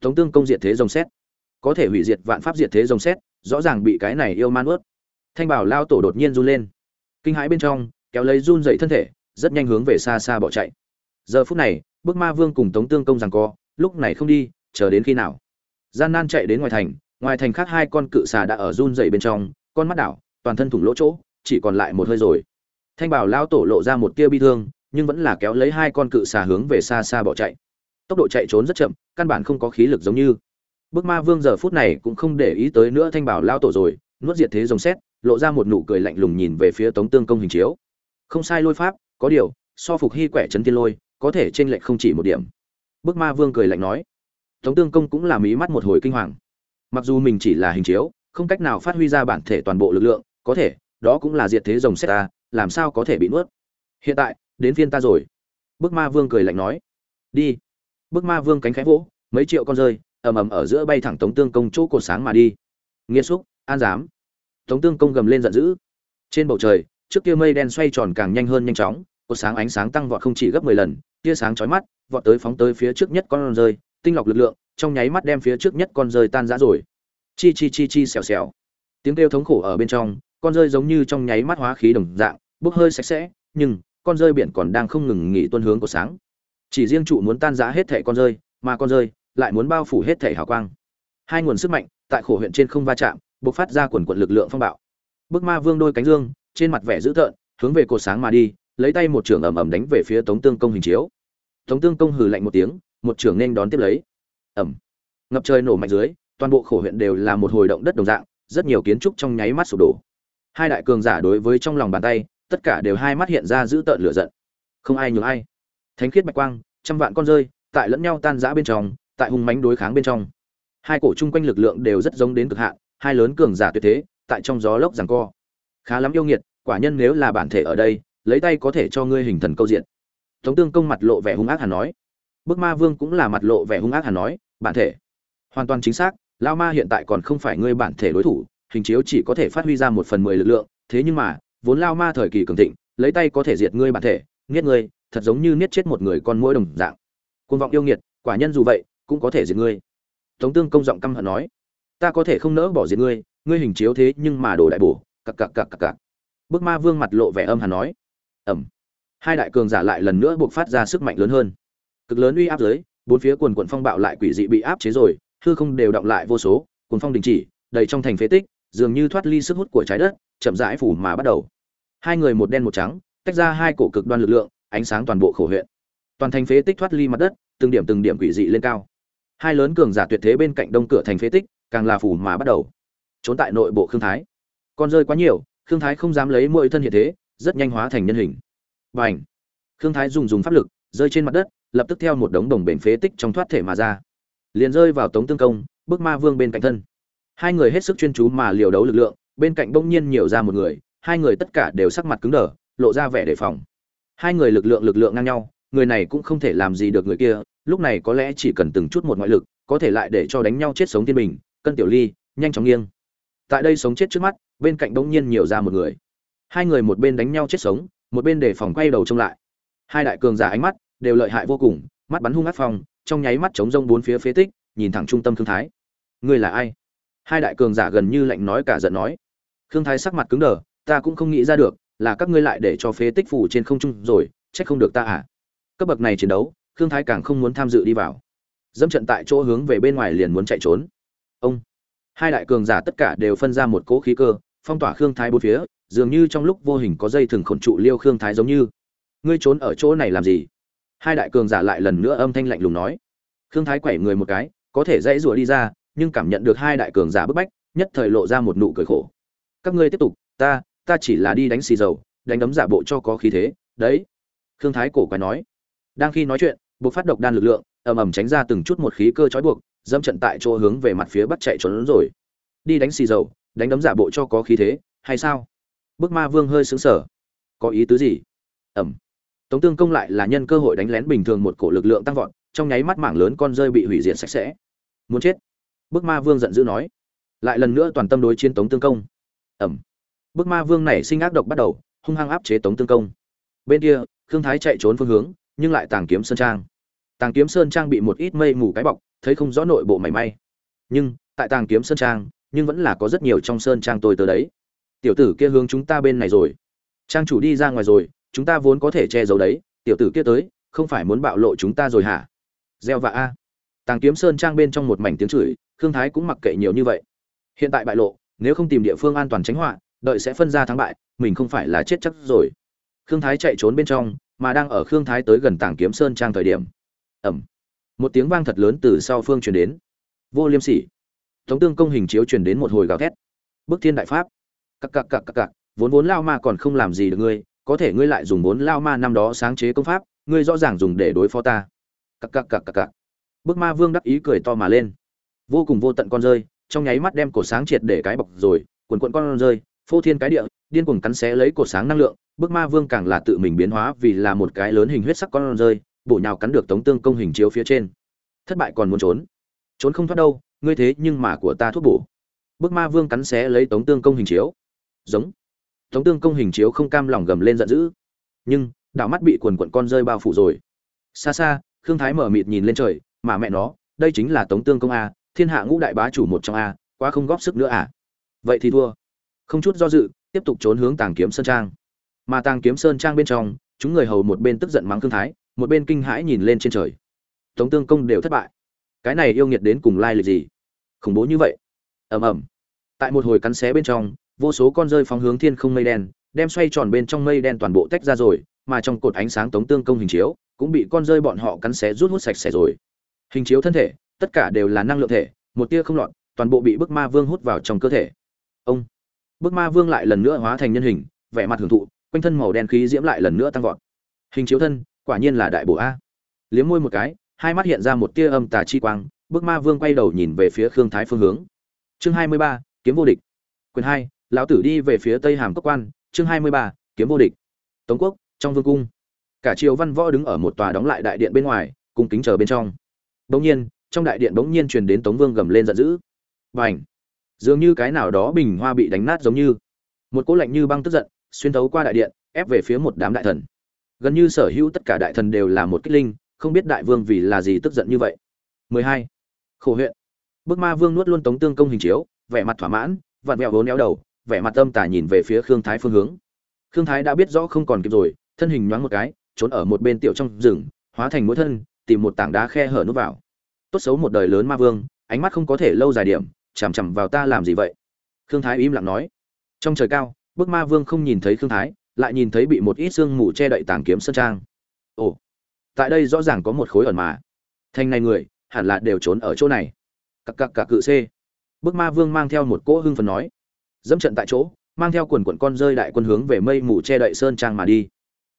Tống tương công diệt thế dòng xét. Có thể hủy diệt vạn pháp diệt thế dòng xét, rõ ràng bị cái này yêu man ướt thanh bảo lao tổ đột nhiên run lên. Kinh hãi bên trong, kéo lấy run dậy thân thể, rất nhanh hướng về xa xa bỏ chạy. Giờ phút này, bức ma vương cùng tống tương công rằng co, lúc này không đi, chờ đến khi nào? Gian nan chạy đến ngoài thành ngoài thành khác hai con cự xà đã ở run dậy bên trong, con mắt đảo, toàn thân thủng lỗ chỗ, chỉ còn lại một hơi rồi. Thanh bảo lao tổ lộ ra một tia bi thương nhưng vẫn là kéo lấy hai con cự xà hướng về xa xa bỏ chạy. Tốc độ chạy trốn rất chậm, căn bản không có khí lực giống như. Bức ma vương giờ phút này cũng không để ý tới nữa thanh bảo lao tổ rồi, nuốt diệt thế rồng xét, lộ ra một nụ cười lạnh lùng nhìn về phía tống tương công hình chiếu. Không sai lôi pháp, có điều, so phục hy quẻ trấn tiên lôi, có thể trên lệch không chỉ một điểm. Bức ma vương cười lạnh nói. Tống tương công cũng làm ý mắt một hồi kinh hoàng. Mặc dù mình chỉ là hình chiếu, không cách nào phát huy ra bản thể toàn bộ lực lượng, có thể, đó cũng là diệt thế rồng xét ta, làm sao có thể bị nuốt? Hiện tại đến phiên ta rồi. Bức ma vương cười lạnh nói. Đi. Bức ma vương cánh khẽ vỗ, mấy triệu con rơi, ầm ầm ở giữa bay thẳng tống tương công chỗ cột sáng mà đi. Nghiêm xúc, an dám tống tương công gầm lên giận dữ. Trên bầu trời, trước kia mây đen xoay tròn càng nhanh hơn nhanh chóng cột sáng ánh sáng tăng vọt không chỉ gấp mười lần, tia sáng chói mắt, vọt tới phóng tới phía trước nhất con rơi, tinh lọc lực lượng, trong nháy mắt đem phía trước nhất con rơi tan rã rồi. Chi chi chi chi xèo xèo. Tiếng kêu thống khổ ở bên trong, con rơi giống như trong nháy mắt hóa khí đồng dạng, bốc hơi sạch sẽ, nhưng con rơi biển còn đang không ngừng nghỉ tuân hướng của sáng. Chỉ riêng trụ muốn tan rã hết thể con rơi, mà con rơi lại muốn bao phủ hết thể hào quang. Hai nguồn sức mạnh tại khổ huyện trên không va chạm, bộc phát ra quần quận lực lượng phong bạo. Bức ma vương đôi cánh dương, trên mặt vẻ dữ tợn, hướng về cột sáng mà đi, lấy tay một trường ầm ầm đánh về phía tống tương công hình chiếu. Tống tương công hừ lạnh một tiếng, một trường nên đón tiếp lấy. Ẩm ngập trời nổ mạnh dưới, toàn bộ khổ huyện đều là một hồi động đất đồng dạng, rất nhiều kiến trúc trong nháy mắt sụp đổ. Hai đại cường giả đối với trong lòng bàn tay tất cả đều hai mắt hiện ra giữ tợn lửa giận. Không ai nhường ai. Thánh khiết bạch quang, trăm vạn con rơi, tại lẫn nhau tan rã bên trong, tại hung mánh đối kháng bên trong. Hai cổ chung quanh lực lượng đều rất giống đến cực hạn, hai lớn cường giả tuyệt thế, tại trong gió lốc giằng co. Khá lắm yêu nghiệt, quả nhân nếu là bản thể ở đây, lấy tay có thể cho ngươi hình thần câu diện. Tống tương công mặt lộ vẻ hung ác hẳn nói. Bức ma vương cũng là mặt lộ vẻ hung ác hẳn nói, bản thể. Hoàn toàn chính xác, lao ma hiện tại còn không phải ngươi bản thể đối thủ, hình chiếu chỉ có thể phát huy ra một phần mười lực lượng, thế nhưng mà vốn lao ma thời kỳ cường thịnh, lấy tay có thể diệt ngươi bản thể, nghiết ngươi, thật giống như niết chết một người con mỗi đồng dạng. Côn vọng yêu nghiệt, quả nhân dù vậy, cũng có thể diệt ngươi. Tống tương công giọng căm hận nói, ta có thể không nỡ bỏ diệt ngươi ngươi hình chiếu thế nhưng mà đồ đại bổ, cặc cặc cặc cặc cặc. Bức ma vương mặt lộ vẻ âm hàn nói, ẩm. Hai đại cường giả lại lần nữa buộc phát ra sức mạnh lớn hơn. Cực lớn uy áp dưới, bốn phía quần quần phong bạo lại quỷ dị bị áp chế rồi, hư không đều động lại vô số quần phong đình chỉ, đầy trong thành phế tích, dường như thoát ly sức hút của trái đất chậm rãi phủ mà bắt đầu. Hai người một đen một trắng, tách ra hai cổ cực đoan lực lượng, ánh sáng toàn bộ khổ huyện. Toàn thành phế tích thoát ly mặt đất, từng điểm từng điểm quỷ dị lên cao. Hai lớn cường giả tuyệt thế bên cạnh đông cửa thành phế tích, càng là phủ mà bắt đầu. Trốn tại nội bộ khương thái. Con rơi quá nhiều, khương thái không dám lấy mỗi thân hiện thế, rất nhanh hóa thành nhân hình. Và ảnh khương thái dùng dùng pháp lực, rơi trên mặt đất, lập tức theo một đống đồng bền phế tích trong thoát thể mà ra. Liền rơi vào tống tương công, bước ma vương bên cạnh thân. Hai người hết sức chuyên chú mà liều đấu lực lượng bên cạnh bỗng nhiên nhiều ra một người, hai người tất cả đều sắc mặt cứng đờ, lộ ra vẻ đề phòng. Hai người lực lượng lực lượng ngang nhau, người này cũng không thể làm gì được người kia, lúc này có lẽ chỉ cần từng chút một ngoại lực, có thể lại để cho đánh nhau chết sống thiên bình, cân tiểu ly, nhanh chóng nghiêng. Tại đây sống chết trước mắt, bên cạnh bỗng nhiên nhiều ra một người. Hai người một bên đánh nhau chết sống, một bên đề phòng quay đầu trông lại. Hai đại cường giả ánh mắt đều lợi hại vô cùng, mắt bắn hung ác phong, trong nháy mắt chống rông bốn phía phế tích, nhìn thẳng trung tâm thương thái. Ngươi là ai? Hai đại cường giả gần như lạnh nói cả giận nói khương thái sắc mặt cứng đờ, ta cũng không nghĩ ra được, là các ngươi lại để cho phế tích phủ trên không trung rồi, trách không được ta à? Cấp bậc này chiến đấu, khương thái càng không muốn tham dự đi vào. Dẫm trận tại chỗ hướng về bên ngoài liền muốn chạy trốn. Ông! Hai đại cường giả tất cả đều phân ra một cỗ khí cơ, phong tỏa khương thái bốn phía, dường như trong lúc vô hình có dây thừng khổn trụ liêu khương thái giống như. Ngươi trốn ở chỗ này làm gì? Hai đại cường giả lại lần nữa âm thanh lạnh lùng nói. Khương thái quẩy người một cái, có thể dãy rủa đi ra, nhưng cảm nhận được hai đại cường giả bức bách, nhất thời lộ ra một nụ cười khổ các ngươi tiếp tục, ta ta chỉ là đi đánh xì dầu, đánh đấm giả bộ cho có khí thế, đấy. Khương thái cổ quái nói. Đang khi nói chuyện, buộc phát độc đan lực lượng, ầm ầm tránh ra từng chút một khí cơ trói buộc dâm trận tại chỗ hướng về mặt phía bắt chạy trốn rồi. Đi đánh xì dầu, đánh đấm giả bộ cho có khí thế, hay sao? Bức ma vương hơi xứng sở có ý tứ gì? Ẩm. Tống tương công lại là nhân cơ hội đánh lén bình thường một cổ lực lượng tăng vọt, trong nháy mắt mảng lớn con rơi bị hủy diệt sạch sẽ. Muốn chết. Bức ma vương giận dữ nói. Lại lần nữa toàn tâm đối chiến tống tương công ẩm. Bức ma vương này sinh ác độc bắt đầu, hung hăng áp chế tống tương công. Bên kia, khương thái chạy trốn phương hướng, nhưng lại tàng kiếm sơn trang. Tàng kiếm sơn trang bị một ít mây mù cái bọc, thấy không rõ nội bộ mảy may. Nhưng, tại tàng kiếm sơn trang, nhưng vẫn là có rất nhiều trong sơn trang tôi tới đấy. Tiểu tử kia hướng chúng ta bên này rồi. Trang chủ đi ra ngoài rồi, chúng ta vốn có thể che giấu đấy, tiểu tử kia tới, không phải muốn bạo lộ chúng ta rồi hả? Gieo vạ a. Tàng kiếm sơn trang bên trong một mảnh tiếng chửi, khương thái cũng mặc kệ nhiều như vậy. Hiện tại bại lộ nếu không tìm địa phương an toàn tránh họa, đợi sẽ phân ra thắng bại, mình không phải là chết chắc rồi. Khương thái chạy trốn bên trong, mà đang ở khương thái tới gần Tảng kiếm sơn trang thời điểm. Ẩm. Một tiếng vang thật lớn từ sau phương truyền đến. Vô liêm sỉ. Tống tương công hình chiếu truyền đến một hồi gào thét. Bức thiên đại pháp. Cặc cặc cặc cặc cặc, vốn vốn lao ma còn không làm gì được ngươi, có thể ngươi lại dùng vốn lao ma năm đó sáng chế công pháp, ngươi rõ ràng dùng để đối phó ta. Cặc cặc cặc cặc cặc. Bức ma vương đắc ý cười to mà lên. Vô cùng vô tận con rơi trong nháy mắt đem cổ sáng triệt để cái bọc rồi, quần quận con rơi, phô thiên cái địa, điên cuồng cắn xé lấy cổ sáng năng lượng, bức ma vương càng là tự mình biến hóa vì là một cái lớn hình huyết sắc con rơi, bổ nhào cắn được tống tương công hình chiếu phía trên. Thất bại còn muốn trốn. Trốn không thoát đâu, ngươi thế nhưng mà của ta thuốc bổ. Bức ma vương cắn xé lấy tống tương công hình chiếu. Giống. Tống tương công hình chiếu không cam lòng gầm lên giận dữ. Nhưng, đảo mắt bị quần quận con rơi bao phủ rồi. Xa xa, khương thái mở mịt nhìn lên trời, mà mẹ nó, đây chính là tống tương công a thiên hạ ngũ đại bá chủ một trong a, quá không góp sức nữa à? Vậy thì thua. Không chút do dự, tiếp tục trốn hướng tàng kiếm sơn trang. Mà tàng kiếm sơn trang bên trong, chúng người hầu một bên tức giận mắng khương thái, một bên kinh hãi nhìn lên trên trời. Tống tương công đều thất bại. Cái này yêu nghiệt đến cùng lai lịch gì? Khủng bố như vậy. Ầm ầm. Tại một hồi cắn xé bên trong, vô số con rơi phóng hướng thiên không mây đen, đem xoay tròn bên trong mây đen toàn bộ tách ra rồi, mà trong cột ánh sáng tống tương công hình chiếu, cũng bị con rơi bọn họ cắn xé rút hút sạch sẽ rồi. Hình chiếu thân thể tất cả đều là năng lượng thể, một tia không lọt, toàn bộ bị bức ma vương hút vào trong cơ thể. Ông, bức ma vương lại lần nữa hóa thành nhân hình, vẻ mặt hưởng thụ, quanh thân màu đen khí diễm lại lần nữa tăng vọt. Hình chiếu thân, quả nhiên là đại bổ a. Liếm môi một cái, hai mắt hiện ra một tia âm tà chi quang, bức ma vương quay đầu nhìn về phía khương thái phương hướng. Chương hai mươi ba, kiếm vô địch. Quyền hai, lão tử đi về phía tây hàm cốc quan, chương hai mươi ba, kiếm vô địch. Tống quốc, trong vương cung. Cả triều văn võ đứng ở một tòa đóng lại đại điện bên ngoài, cung kính chờ bên trong. Bỗng nhiên trong đại điện bỗng nhiên truyền đến tống vương gầm lên giận dữ. Và dường như cái nào đó bình hoa bị đánh nát giống như. Một cỗ lạnh như băng tức giận, xuyên thấu qua đại điện, ép về phía một đám đại thần. Gần như sở hữu tất cả đại thần đều là một kích linh, không biết đại vương vì là gì tức giận như vậy. 12. khổ huyện. Bức ma vương nuốt luôn tống tương công hình chiếu, vẻ mặt thỏa mãn, vặn vẹo vốn éo đầu, vẻ mặt âm tà nhìn về phía khương thái phương hướng. Khương thái đã biết rõ không còn kịp rồi, thân hình nhoáng một cái, trốn ở một bên tiểu trong rừng, hóa thành mũi thân, tìm một tảng đá khe hở nút vào tốt xấu một đời lớn ma vương, ánh mắt không có thể lâu dài điểm, chằm chằm vào ta làm gì vậy? Khương thái im lặng nói. Trong trời cao, bức ma vương không nhìn thấy khương thái, lại nhìn thấy bị một ít sương mù che đậy tàng kiếm sơn trang. Ồ, tại đây rõ ràng có một khối ẩn mà. Thành này người, hẳn là đều trốn ở chỗ này. Cặc cặc cặc cự c bức ma vương mang theo một cỗ hưng phần nói. Dẫm trận tại chỗ, mang theo quần quần con rơi đại quân hướng về mây mù che đậy sơn trang mà đi.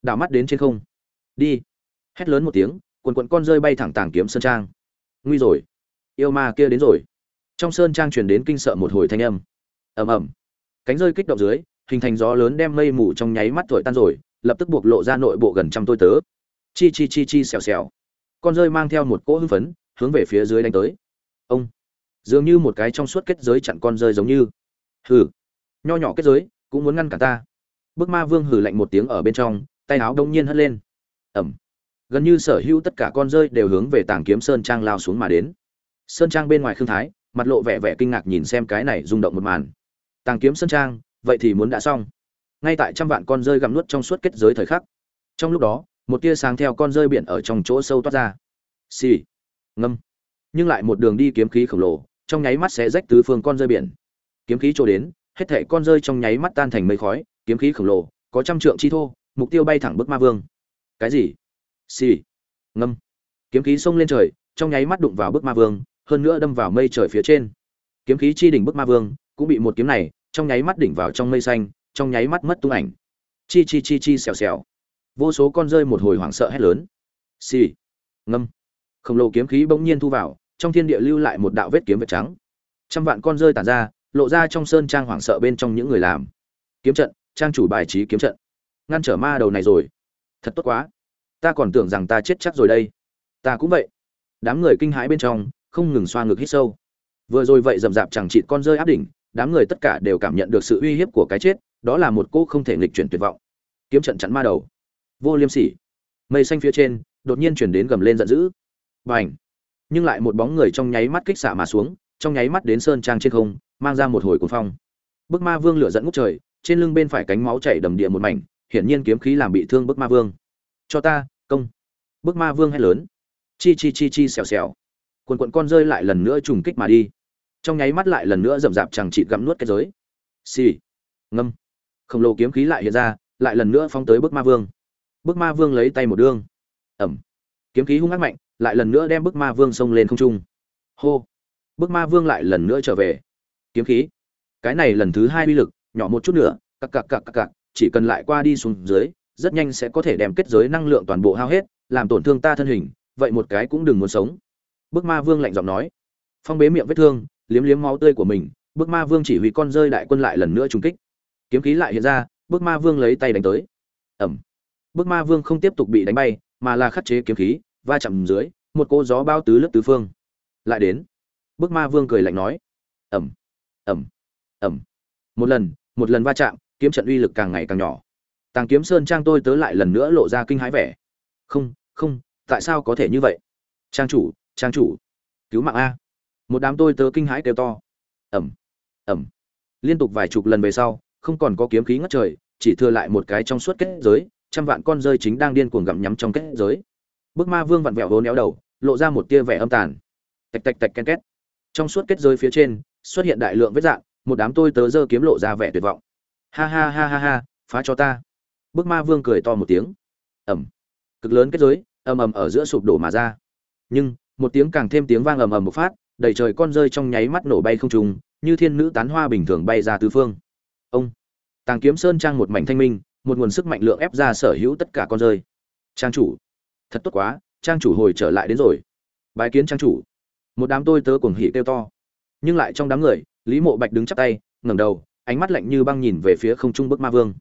Đảo mắt đến trên không. Đi. Hét lớn một tiếng, quần quần con rơi bay thẳng tàng kiếm sơn trang nguy rồi. Yêu ma kia đến rồi. Trong sơn trang truyền đến kinh sợ một hồi thanh âm. Ầm ầm. Cánh rơi kích động dưới, hình thành gió lớn đem mây mù trong nháy mắt thổi tan rồi, lập tức buộc lộ ra nội bộ gần trăm tôi tớ. Chi chi chi chi xèo xèo. Con rơi mang theo một cỗ hưng phấn, hướng về phía dưới đánh tới. Ông. Dường như một cái trong suốt kết giới chặn con rơi giống như. Hừ. Nho nhỏ kết giới, cũng muốn ngăn cả ta. Bức ma vương hừ lạnh một tiếng ở bên trong, tay áo đông nhiên hất lên. Ẩm gần như sở hữu tất cả con rơi đều hướng về tàng kiếm sơn trang lao xuống mà đến. Sơn trang bên ngoài khương thái, mặt lộ vẻ vẻ kinh ngạc nhìn xem cái này rung động một màn. Tàng kiếm sơn trang, vậy thì muốn đã xong. Ngay tại trăm vạn con rơi gặm nuốt trong suốt kết giới thời khắc, trong lúc đó, một tia sáng theo con rơi biển ở trong chỗ sâu toát ra. Xì. Ngâm. Nhưng lại một đường đi kiếm khí khổng lồ, trong nháy mắt sẽ rách tứ phương con rơi biển. Kiếm khí trôi đến, hết thảy con rơi trong nháy mắt tan thành mây khói, kiếm khí khổng lồ, có trăm trượng chi thô, mục tiêu bay thẳng bức ma vương. Cái gì? Xì. Ngâm. Kiếm khí xông lên trời, trong nháy mắt đụng vào bức ma vương, hơn nữa đâm vào mây trời phía trên. Kiếm khí chi đỉnh bức ma vương, cũng bị một kiếm này, trong nháy mắt đỉnh vào trong mây xanh, trong nháy mắt mất tung ảnh. Chi chi chi chi xèo xèo. Vô số con rơi một hồi hoảng sợ hét lớn. Xì. Ngâm. Khổng lồ kiếm khí bỗng nhiên thu vào, trong thiên địa lưu lại một đạo vết kiếm vệt trắng. Trăm vạn con rơi tản ra, lộ ra trong sơn trang hoảng sợ bên trong những người làm. Kiếm trận, trang chủ bài trí kiếm trận. Ngăn trở ma đầu này rồi. Thật tốt quá ta còn tưởng rằng ta chết chắc rồi đây. Ta cũng vậy. Đám người kinh hãi bên trong, không ngừng xoa ngực hít sâu. Vừa rồi vậy rậm rạp chẳng chịt con rơi áp đỉnh, đám người tất cả đều cảm nhận được sự uy hiếp của cái chết, đó là một cô không thể nghịch chuyển tuyệt vọng. Kiếm trận chắn ma đầu. Vô liêm sỉ. Mây xanh phía trên, đột nhiên chuyển đến gầm lên giận dữ. B à n h nhưng lại một bóng người trong nháy mắt kích xạ mà xuống, trong nháy mắt đến sơn trang trên không, mang ra một hồi cuồng phong. Bức ma vương lửa dẫn ngút trời, trên lưng bên phải cánh máu chảy đầm địa một mảnh, hiển nhiên kiếm khí làm bị thương bức ma vương cho ta, công. Bức ma vương hét lớn. Chi chi chi chi, xèo xèo. Quần quận con rơi lại lần nữa trùng kích mà đi. Trong nháy mắt lại lần nữa rậm rạp chẳng chịt gặm nuốt cái giới. Xì. Ngâm. Khổng lồ kiếm khí lại hiện ra, lại lần nữa phóng tới bức ma vương. Bức ma vương lấy tay một đương. Ẩm. Kiếm khí hung ác mạnh, lại lần nữa đem bức ma vương xông lên không trung. Hô. Bức ma vương lại lần nữa trở về. Kiếm khí. Cái này lần thứ hai uy lực, nhỏ một chút nữa, cặc cặc cặc cặc cặc, chỉ cần lại qua đi xuống dưới rất nhanh sẽ có thể đem kết giới năng lượng toàn bộ hao hết, làm tổn thương ta thân hình, vậy một cái cũng đừng muốn sống. Bức ma vương lạnh giọng nói. Phong bế miệng vết thương, liếm liếm máu tươi của mình, bức ma vương chỉ huy con rơi đại quân lại lần nữa trung kích. Kiếm khí lại hiện ra, bức ma vương lấy tay đánh tới. Ẩm bức ma vương không tiếp tục bị đánh bay, mà là khắc chế kiếm khí, va chạm dưới, một cô gió bao tứ lớp tứ phương. Lại đến. Bức ma vương cười lạnh nói. Ẩm ẩm ẩm một lần một lần va chạm, kiếm trận uy lực càng ngày càng nhỏ tàng kiếm sơn trang tôi tớ lại lần nữa lộ ra kinh hãi vẻ. Không không, tại sao có thể như vậy? Trang chủ trang chủ. Cứu mạng a. Một đám tôi tớ kinh hãi kêu to. Ẩm ẩm. Liên tục vài chục lần về sau, không còn có kiếm khí ngất trời, chỉ thừa lại một cái trong suốt kết giới, trăm vạn con rơi chính đang điên cuồng gặm nhắm trong kết giới. Bức ma vương vặn vẹo hố néo đầu, lộ ra một tia vẻ âm tàn. Tạch tạch tạch ken két. Trong suốt kết giới phía trên, xuất hiện đại lượng vết dạng, một đám tôi tớ dơ kiếm lộ ra vẻ tuyệt vọng. Ha ha ha ha ha, phá cho ta bức ma vương cười to một tiếng. Ầm, cực lớn kết giới ầm ầm ở giữa sụp đổ mà ra. Nhưng một tiếng càng thêm tiếng vang ầm ầm một phát đầy trời con rơi trong nháy mắt nổ bay không trung, như thiên nữ tán hoa bình thường bay ra tứ phương. Ông. Tàng kiếm sơn trang một mảnh thanh minh một nguồn sức mạnh lượng ép ra sở hữu tất cả con rơi. Trang chủ. Thật tốt quá trang chủ hồi trở lại đến rồi. Bái kiến trang chủ. Một đám tôi tớ cuồng hỉ kêu to. Nhưng lại trong đám người lý mộ bạch đứng chắp tay ngẩng đầu ánh mắt lạnh như băng nhìn về phía không trung bức ma vương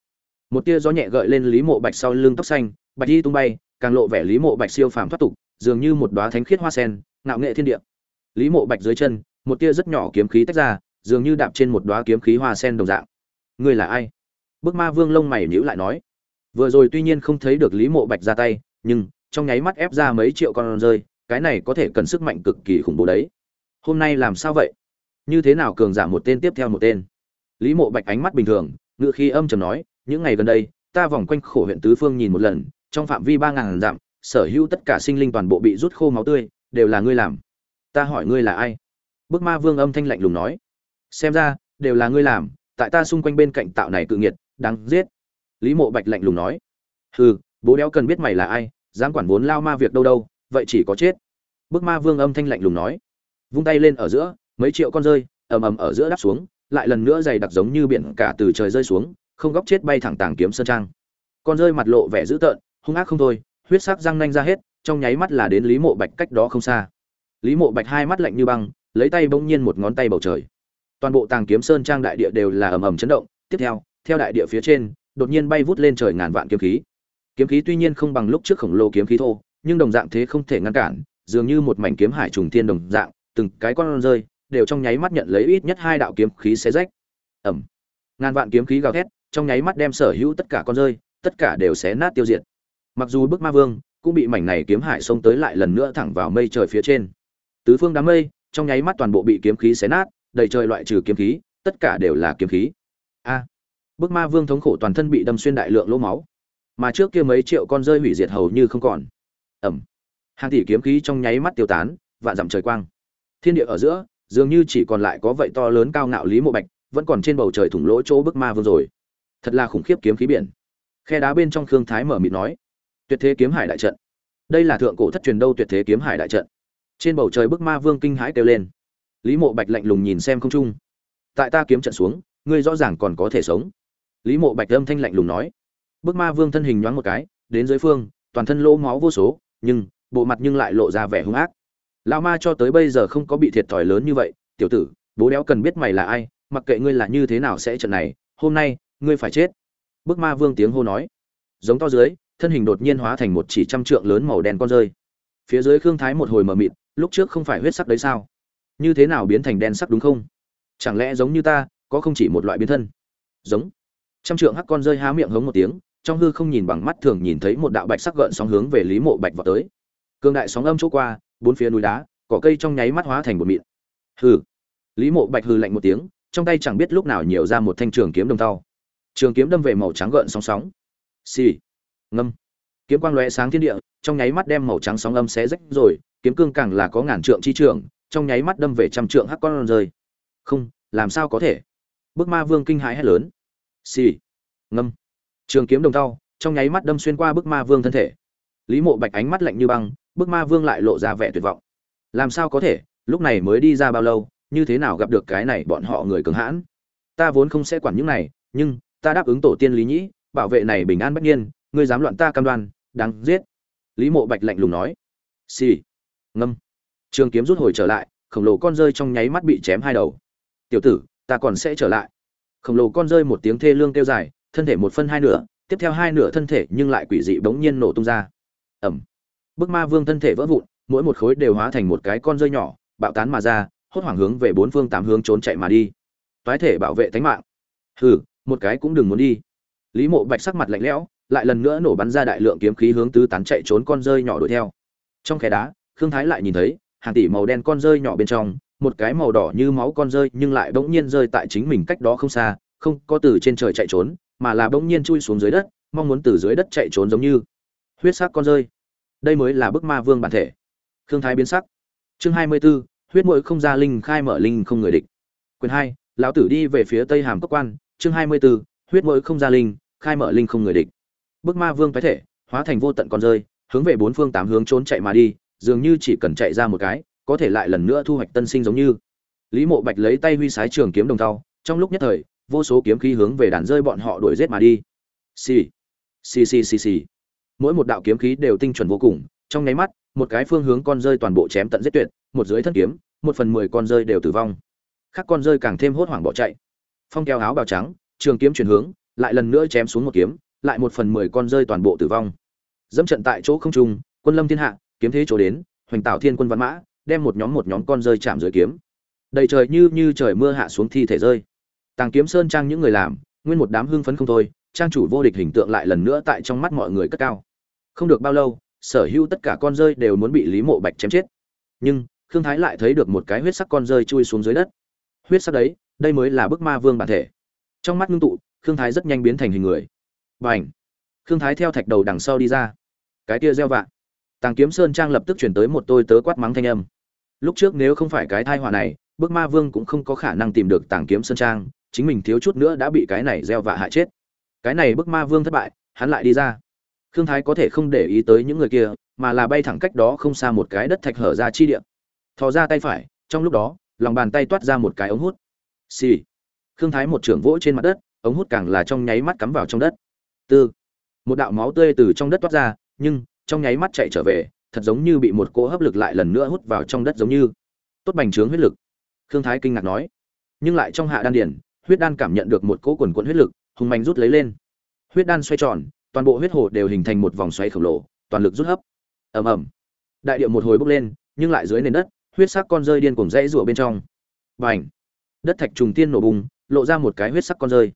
một tia gió nhẹ gợi lên lý mộ bạch sau lưng tóc xanh, bạch đi tung bay, càng lộ vẻ lý mộ bạch siêu phàm thoát tục, dường như một đóa thánh khiết hoa sen, ngạo nghệ thiên địa. Lý mộ bạch dưới chân, một tia rất nhỏ kiếm khí tách ra, dường như đạp trên một đóa kiếm khí hoa sen đồng dạng. Ngươi là ai? Bức ma vương lông mày nhữ lại nói. Vừa rồi tuy nhiên không thấy được lý mộ bạch ra tay, nhưng trong nháy mắt ép ra mấy triệu con rơi, cái này có thể cần sức mạnh cực kỳ khủng bố đấy. Hôm nay làm sao vậy? Như thế nào cường giả một tên tiếp theo một tên? Lý mộ bạch ánh mắt bình thường ngựa khi âm trầm nói những ngày gần đây, ta vòng quanh khổ huyện tứ phương nhìn một lần, trong phạm vi ba ngàn dặm, sở hữu tất cả sinh linh toàn bộ bị rút khô máu tươi, đều là ngươi làm. Ta hỏi ngươi là ai? Bức ma vương âm thanh lạnh lùng nói. Xem ra, đều là ngươi làm, tại ta xung quanh bên cạnh tạo này cự nghiệt, đáng giết. Lý mộ bạch lạnh lùng nói. Hừ, bố đéo cần biết mày là ai, dám quản vốn lao ma việc đâu đâu, vậy chỉ có chết. Bức ma vương âm thanh lạnh lùng nói. Vung tay lên ở giữa, mấy triệu con rơi, ầm ầm ở giữa đáp xuống, lại lần nữa dày đặc giống như biển cả từ trời rơi xuống không góc chết bay thẳng tàng kiếm sơn trang. Con rơi mặt lộ vẻ dữ tợn, hung ác không thôi, huyết sắc răng nanh ra hết, trong nháy mắt là đến lý mộ bạch cách đó không xa. Lý mộ bạch hai mắt lạnh như băng, lấy tay bỗng nhiên một ngón tay bầu trời. Toàn bộ tàng kiếm sơn trang đại địa đều là ầm ầm chấn động, tiếp theo theo đại địa phía trên, đột nhiên bay vút lên trời ngàn vạn kiếm khí. Kiếm khí tuy nhiên không bằng lúc trước khổng lồ kiếm khí thô, nhưng đồng dạng thế không thể ngăn cản, dường như một mảnh kiếm hải trùng thiên đồng dạng, từng cái con rơi, đều trong nháy mắt nhận lấy ít nhất hai đạo kiếm khí xé rách. Ẩm ngàn vạn kiếm khí gào thét trong nháy mắt đem sở hữu tất cả con rơi, tất cả đều xé nát tiêu diệt. Mặc dù bức ma vương cũng bị mảnh này kiếm hải xông tới lại lần nữa thẳng vào mây trời phía trên. Tứ phương đám mây, trong nháy mắt toàn bộ bị kiếm khí xé nát, đầy trời loại trừ kiếm khí, tất cả đều là kiếm khí. A! Bức ma vương thống khổ toàn thân bị đâm xuyên đại lượng lỗ máu. Mà trước kia mấy triệu con rơi hủy diệt hầu như không còn. Ẩm! Hàng tỷ kiếm khí trong nháy mắt tiêu tán, vạn dặm trời quang. Thiên địa ở giữa, dường như chỉ còn lại có vậy to lớn cao ngạo lý mộ bạch, vẫn còn trên bầu trời thủng lỗ chỗ bức ma vương rồi thật là khủng khiếp kiếm khí biển. Khe đá bên trong khương thái mở mịt nói, tuyệt thế kiếm hải đại trận. Đây là thượng cổ thất truyền đâu tuyệt thế kiếm hải đại trận. Trên bầu trời bức ma vương kinh hãi kêu lên. Lý mộ bạch lạnh lùng nhìn xem không trung. Tại ta kiếm trận xuống, ngươi rõ ràng còn có thể sống. Lý mộ bạch âm thanh lạnh lùng nói. Bức ma vương thân hình nhoáng một cái, đến dưới phương, toàn thân lỗ máu vô số, nhưng bộ mặt nhưng lại lộ ra vẻ hung ác. Lão ma cho tới bây giờ không có bị thiệt thòi lớn như vậy, tiểu tử, bố đéo cần biết mày là ai, mặc kệ ngươi là như thế nào sẽ trận này, hôm nay ngươi phải chết. Bức ma vương tiếng hô nói. Giống to dưới, thân hình đột nhiên hóa thành một chỉ trăm trượng lớn màu đen con rơi. Phía dưới khương thái một hồi mờ mịt, lúc trước không phải huyết sắc đấy sao? Như thế nào biến thành đen sắc đúng không? Chẳng lẽ giống như ta, có không chỉ một loại biến thân? Giống. Trăm trượng hắc con rơi há miệng hống một tiếng, trong hư không nhìn bằng mắt thường nhìn thấy một đạo bạch sắc gợn sóng hướng về lý mộ bạch vào tới. Cương đại sóng âm chỗ qua, bốn phía núi đá, cỏ cây trong nháy mắt hóa thành một mịn. Hừ. Lý mộ bạch hừ lạnh một tiếng, trong tay chẳng biết lúc nào nhiều ra một thanh trường kiếm đồng tao trường kiếm đâm về màu trắng gợn sóng sóng. Xì. Ngâm. Kiếm quang lóe sáng thiên địa, trong nháy mắt đem màu trắng sóng âm xé rách rồi, kiếm cương càng là có ngàn trượng chi trường, trong nháy mắt đâm về trăm trượng hắc con rơi. Không, làm sao có thể? Bức ma vương kinh hãi hét lớn. Xì. Ngâm. Trường kiếm đồng tao trong nháy mắt đâm xuyên qua bức ma vương thân thể. Lý mộ bạch ánh mắt lạnh như băng bức ma vương lại lộ ra vẻ tuyệt vọng. Làm sao có thể? Lúc này mới đi ra bao lâu, như thế nào gặp được cái này bọn họ người cường hãn? Ta vốn không sẽ quản những này, nhưng ta đáp ứng tổ tiên lý nhĩ, bảo vệ này bình an bất nhiên, ngươi dám loạn ta cam đoan, đáng giết. Lý mộ bạch lạnh lùng nói. Xì. Ngâm. Trường kiếm rút hồi trở lại, khổng lồ con rơi trong nháy mắt bị chém hai đầu. Tiểu tử, ta còn sẽ trở lại. Khổng lồ con rơi một tiếng thê lương kêu dài, thân thể một phân hai nửa, tiếp theo hai nửa thân thể nhưng lại quỷ dị bỗng nhiên nổ tung ra. Ẩm bức ma vương thân thể vỡ vụn, mỗi một khối đều hóa thành một cái con rơi nhỏ, bạo tán mà ra, hốt hoảng hướng về bốn phương tám hướng trốn chạy mà đi. Toái thể bảo vệ tánh mạng. Hừ một cái cũng đừng muốn đi. Lý mộ bạch sắc mặt lạnh lẽo lại lần nữa nổ bắn ra đại lượng kiếm khí hướng tứ tán chạy trốn con rơi nhỏ đuổi theo. Trong khe đá khương thái lại nhìn thấy hàng tỷ màu đen con rơi nhỏ bên trong một cái màu đỏ như máu con rơi nhưng lại bỗng nhiên rơi tại chính mình cách đó không xa không có từ trên trời chạy trốn mà là bỗng nhiên chui xuống dưới đất mong muốn từ dưới đất chạy trốn giống như. Huyết sắc con rơi. Đây mới là bức ma vương bản thể. Khương thái biến sắc. Chương hai mươi 24, huyết mũi không ra linh khai mở linh không người địch. Quyền hai lão tử đi về phía tây hàm cốc quan chương hai mươi 24, huyết mũi không ra linh khai mở linh không người địch. Bức ma vương phái thể hóa thành vô tận con rơi hướng về bốn phương tám hướng trốn chạy mà đi dường như chỉ cần chạy ra một cái có thể lại lần nữa thu hoạch tân sinh giống như. Lý mộ bạch lấy tay huy sái trường kiếm đồng thau trong lúc nhất thời vô số kiếm khí hướng về đàn rơi bọn họ đuổi giết mà đi. Xì xì xì xì xì. Mỗi một đạo kiếm khí đều tinh chuẩn vô cùng trong nháy mắt một cái phương hướng con rơi toàn bộ chém tận giết tuyệt một dưới thân kiếm một phần mười con rơi đều tử vong. Các con rơi càng thêm hốt hoảng bỏ chạy phong kéo áo bào trắng, trường kiếm chuyển hướng, lại lần nữa chém xuống một kiếm, lại một phần mười con rơi toàn bộ tử vong. Dẫm trận tại chỗ không trung, quân lâm thiên hạ, kiếm thế chỗ đến, hoành tạo thiên quân văn mã, đem một nhóm một nhóm con rơi chạm dưới kiếm. Đầy trời như như trời mưa hạ xuống thi thể rơi. Tàng kiếm sơn trang những người làm, nguyên một đám hưng phấn không thôi, trang chủ vô địch hình tượng lại lần nữa tại trong mắt mọi người cất cao. Không được bao lâu, sở hữu tất cả con rơi đều muốn bị lý mộ bạch chém chết. Nhưng, khương thái lại thấy được một cái huyết sắc con rơi chui xuống dưới đất huyết sắc đấy, đây mới là bức ma vương bản thể. Trong mắt ngưng tụ, khương thái rất nhanh biến thành hình người. B à n h khương thái theo thạch đầu đằng sau đi ra. Cái kia gieo vạ. Tàng kiếm sơn trang lập tức chuyển tới một tôi tớ quát mắng thanh âm. Lúc trước nếu không phải cái thai họa này, bức ma vương cũng không có khả năng tìm được tàng kiếm sơn trang, chính mình thiếu chút nữa đã bị cái này gieo vạ hại chết. Cái này bức ma vương thất bại, hắn lại đi ra. Khương thái có thể không để ý tới những người kia, mà là bay thẳng cách đó không xa một cái đất thạch hở ra chi điện thò ra tay phải, trong lúc đó lòng bàn tay toát ra một cái ống hút. Xì、sì. khương thái một trưởng vỗ trên mặt đất, ống hút càng là trong nháy mắt cắm vào trong đất. Tư. Một đạo máu tươi từ trong đất toát ra, nhưng trong nháy mắt chạy trở về, thật giống như bị một cỗ hấp lực lại lần nữa hút vào trong đất giống như. Tốt bành trướng huyết lực. Khương thái kinh ngạc nói. Nhưng lại trong hạ đan điển, huyết đan cảm nhận được một cỗ quần quận huyết lực hùng mạnh rút lấy lên. Huyết đan xoay tròn, toàn bộ huyết hồ đều hình thành một vòng xoay khổng lồ, toàn lực rút hấp. Ầm ầm. Đại điệu một hồi bốc lên, nhưng lại dưới nền đất huyết sắc con rơi điên cuồng rẽ rụa bên trong. Bành! Đất thạch trùng tiên nổ bùng, lộ ra một cái huyết sắc con rơi.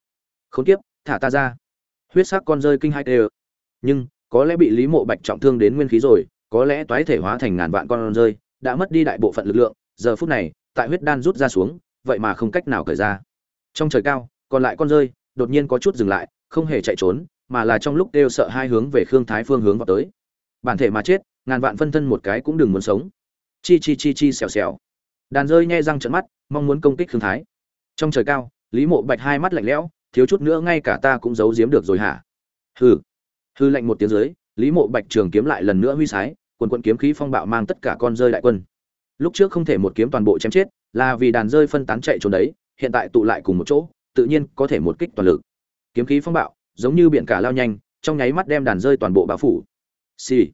Khốn kiếp, thả ta ra. Huyết sắc con rơi kinh hai tê nhưng, có lẽ bị lý mộ bạch trọng thương đến nguyên khí rồi, có lẽ toái thể hóa thành ngàn vạn con rơi, đã mất đi đại bộ phận lực lượng. Giờ phút này, tại huyết đan rút ra xuống, vậy mà không cách nào cởi ra. Trong trời cao, còn lại con rơi, đột nhiên có chút dừng lại, không hề chạy trốn, mà là trong lúc đều sợ hai hướng về khương thái phương hướng vào tới. Bản thể mà chết, ngàn vạn phân thân một cái cũng đừng muốn sống chi chi chi chi xèo xèo. Đàn rơi nghe răng trận mắt, mong muốn công kích khương thái. Trong trời cao, lý mộ bạch hai mắt lạnh lẽo, thiếu chút nữa ngay cả ta cũng giấu giếm được rồi hả? Hừ. Hư lạnh một tiếng dưới, lý mộ bạch trường kiếm lại lần nữa huy sái, quần quận kiếm khí phong bạo mang tất cả con rơi đại quân. Lúc trước không thể một kiếm toàn bộ chém chết, là vì đàn rơi phân tán chạy trốn đấy, hiện tại tụ lại cùng một chỗ, tự nhiên có thể một kích toàn lực. Kiếm khí phong bạo, giống như biển cả lao nhanh, trong nháy mắt đem đàn rơi toàn bộ bao phủ. Xì.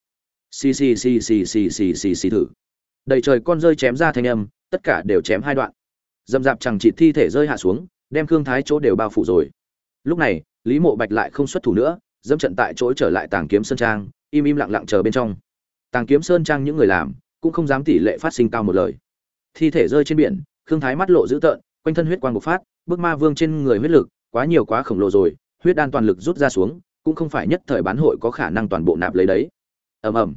Xì xì xì xì xì xì xì xì thử đầy trời con rơi chém ra thanh âm, tất cả đều chém hai đoạn. Dầm dạp chẳng chỉ thi thể rơi hạ xuống, đem khương thái chỗ đều bao phủ rồi. Lúc này, lý mộ bạch lại không xuất thủ nữa, dẫm trận tại chỗ trở lại tàng kiếm sơn trang, im im lặng lặng chờ bên trong. Tàng kiếm sơn trang những người làm, cũng không dám tỷ lệ phát sinh cao một lời. Thi thể rơi trên biển, khương thái mắt lộ dữ tợn, quanh thân huyết quang bộc phát, bước ma vương trên người huyết lực, quá nhiều quá khổng lồ rồi, huyết đan toàn lực rút ra xuống, cũng không phải nhất thời bán hội có khả năng toàn bộ nạp lấy đấy. Ầm ầm.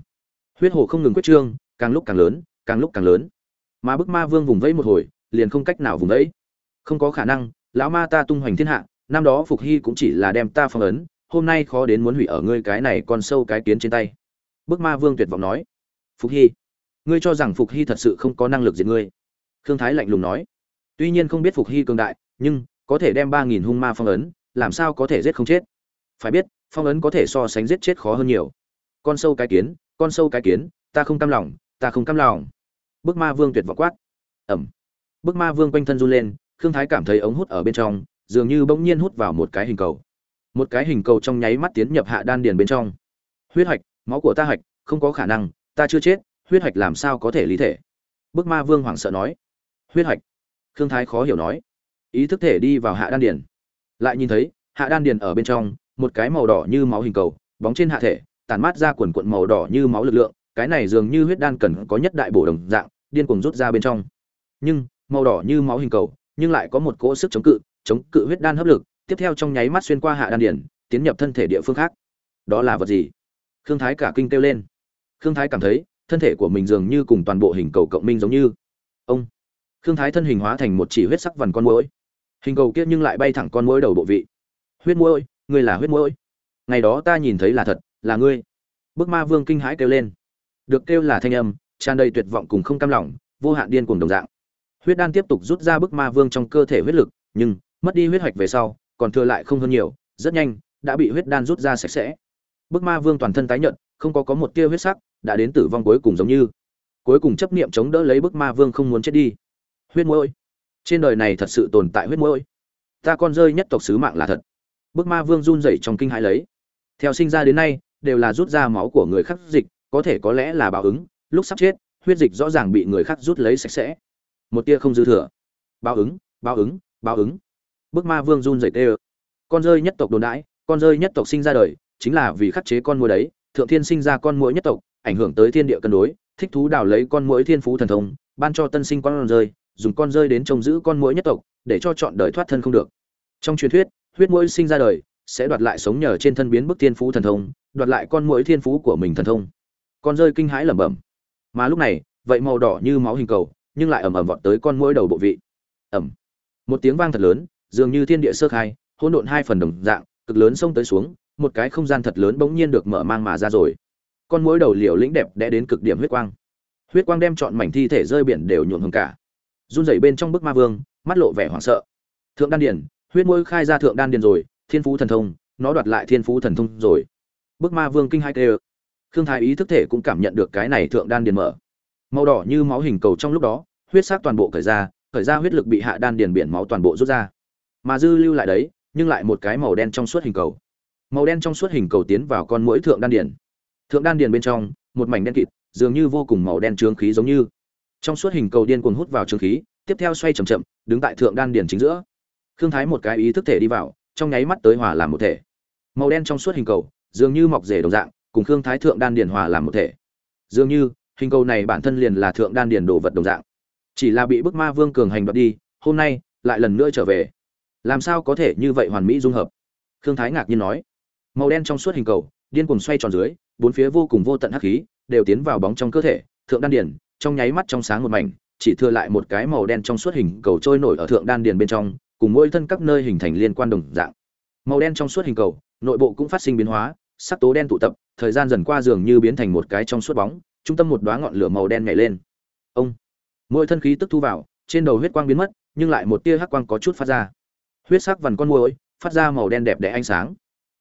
Huyết hồ không ngừng quyết trương, càng lúc càng lớn càng lúc càng lớn. Mà bức ma vương vùng vẫy một hồi, liền không cách nào vùng vẫy. Không có khả năng, lão ma ta tung hoành thiên hạ, năm đó phục hy cũng chỉ là đem ta phong ấn, hôm nay khó đến muốn hủy ở ngươi cái này còn sâu cái kiến trên tay. Bức ma vương tuyệt vọng nói, phục hy, ngươi cho rằng phục hy thật sự không có năng lực diệt ngươi? Khương thái lạnh lùng nói, tuy nhiên không biết phục hy cường đại, nhưng có thể đem ba nghìn hung ma phong ấn, làm sao có thể giết không chết? Phải biết, phong ấn có thể so sánh giết chết khó hơn nhiều. Con sâu cái kiến, con sâu cái kiến, ta không cam lòng ta không cam lòng. Bức ma vương tuyệt vọng quát. Ẩm. Bức ma vương quanh thân run lên, khương thái cảm thấy ống hút ở bên trong, dường như bỗng nhiên hút vào một cái hình cầu. Một cái hình cầu trong nháy mắt tiến nhập hạ đan điền bên trong. Huyết hạch, máu của ta hạch, không có khả năng, ta chưa chết, huyết hạch làm sao có thể lý thể? Bức ma vương hoảng sợ nói. Huyết hạch. Khương thái khó hiểu nói. Ý thức thể đi vào hạ đan điền. Lại nhìn thấy, hạ đan điền ở bên trong, một cái màu đỏ như máu hình cầu, bóng trên hạ thể tàn mát ra quần cuộn màu đỏ như máu lực lượng cái này dường như huyết đan cần có nhất đại bổ đồng dạng, điên cuồng rút ra bên trong. Nhưng, màu đỏ như máu hình cầu, nhưng lại có một cỗ sức chống cự chống cự huyết đan hấp lực, tiếp theo trong nháy mắt xuyên qua hạ đan điển, tiến nhập thân thể địa phương khác. Đó là vật gì? Khương thái cả kinh kêu lên. Khương thái cảm thấy, thân thể của mình dường như cùng toàn bộ hình cầu cộng minh giống như. Ông! Khương thái thân hình hóa thành một chỉ huyết sắc vằn con muỗi. Hình cầu kia nhưng lại bay thẳng con muỗi đầu bộ vị. Huyết muỗi, ngươi là huyết muỗi. Ngày đó ta nhìn thấy là thật, là ngươi. Bức ma vương kinh hãi kêu lên được kêu là thanh âm, tràn đầy tuyệt vọng cùng không cam lòng, vô hạn điên cuồng đồng dạng. Huyết đan tiếp tục rút ra bức ma vương trong cơ thể huyết lực, nhưng mất đi huyết hoạch về sau, còn thừa lại không hơn nhiều, rất nhanh, đã bị huyết đan rút ra sạch sẽ. Bức ma vương toàn thân tái nhợt, không có có một tia huyết sắc, đã đến tử vong cuối cùng giống như. Cuối cùng chấp niệm chống đỡ lấy bức ma vương không muốn chết đi. Huyết mũi trên đời này thật sự tồn tại huyết mũi ta con rơi nhất tộc sứ mạng là thật. Bức ma vương run rẩy trong kinh hãi lấy. Theo sinh ra đến nay, đều là rút ra máu của người khác dịch có thể có lẽ là báo ứng, lúc sắp chết, huyết dịch rõ ràng bị người khác rút lấy sạch sẽ. Một tia không dư thừa. Báo ứng báo ứng báo ứng. Bức ma vương run rẩy tê ơ. Con rơi nhất tộc đồn đãi, con rơi nhất tộc sinh ra đời, chính là vì khắc chế con mũi đấy. Thượng thiên sinh ra con mũi nhất tộc, ảnh hưởng tới thiên địa cân đối, thích thú đào lấy con mũi thiên phú thần thông, ban cho tân sinh con rơi, dùng con rơi đến trông giữ con mũi nhất tộc, để cho chọn đời thoát thân không được. Trong truyền thuyết, huyết mũi sinh ra đời, sẽ đoạt lại sống nhờ trên thân biến bức thiên phú thần thông, đoạt lại con mũi thiên phú của mình thần thông con rơi kinh hãi lẩm bẩm. Mà lúc này, vậy màu đỏ như máu hình cầu, nhưng lại ầm ầm vọt tới con mũi đầu bộ vị. Ẩm một tiếng vang thật lớn, dường như thiên địa sơ khai, hỗn độn hai phần đồng dạng, cực lớn xông tới xuống, một cái không gian thật lớn bỗng nhiên được mở mang mà ra rồi. Con mũi đầu liều lĩnh đẹp đẽ đến cực điểm huyết quang. Huyết quang đem chọn mảnh thi thể rơi biển đều nhuộm hồng cả. Run rẩy bên trong bức ma vương, mắt lộ vẻ hoảng sợ. Thượng đan điền, huyết mũi khai ra thượng đan điền rồi, thiên phú thần thông, nó đoạt lại thiên phú thần thông rồi. Bức ma vương kinh hai kêu khương thái ý thức thể cũng cảm nhận được cái này thượng đan điền mở. Màu đỏ như máu hình cầu trong lúc đó, huyết sắc toàn bộ cởi ra cởi ra huyết lực bị hạ đan điền biển máu toàn bộ rút ra. Mà dư lưu lại đấy, nhưng lại một cái màu đen trong suốt hình cầu. Màu đen trong suốt hình cầu tiến vào con mũi thượng đan điền. Thượng đan điền bên trong, một mảnh đen kịt, dường như vô cùng màu đen trướng khí giống như. Trong suốt hình cầu điên cuồng hút vào trướng khí, tiếp theo xoay chậm chậm, đứng tại thượng đan điền chính giữa. Khương thái một cái ý thức thể đi vào, trong nháy mắt tới hòa làm một thể. Màu đen trong suốt hình cầu, dường như mọc rể đồng dạng cùng khương thái thượng đan điền hòa làm một thể. Dường như, hình cầu này bản thân liền là thượng đan điền đồ vật đồng dạng. Chỉ là bị bức ma vương cường hành đoạt đi, hôm nay, lại lần nữa trở về. Làm sao có thể như vậy hoàn mỹ dung hợp? Khương thái ngạc nhiên nói. Màu đen trong suốt hình cầu, điên cuồng xoay tròn dưới, bốn phía vô cùng vô tận hắc khí, đều tiến vào bóng trong cơ thể, thượng đan điền, trong nháy mắt trong sáng một mảnh, chỉ thừa lại một cái màu đen trong suốt hình cầu trôi nổi ở thượng đan điền bên trong, cùng mỗi thân các nơi hình thành liên quan đồng dạng. Màu đen trong suốt hình cầu, nội bộ cũng phát sinh biến hóa sắc tố đen tụ tập, thời gian dần qua dường như biến thành một cái trong suốt bóng, trung tâm một đóa ngọn lửa màu đen nhảy lên. Ông! Mỗi thân khí tức thu vào, trên đầu huyết quang biến mất, nhưng lại một tia hắc quang có chút phát ra. Huyết sắc vằn con môi phát ra màu đen đẹp đẽ ánh sáng.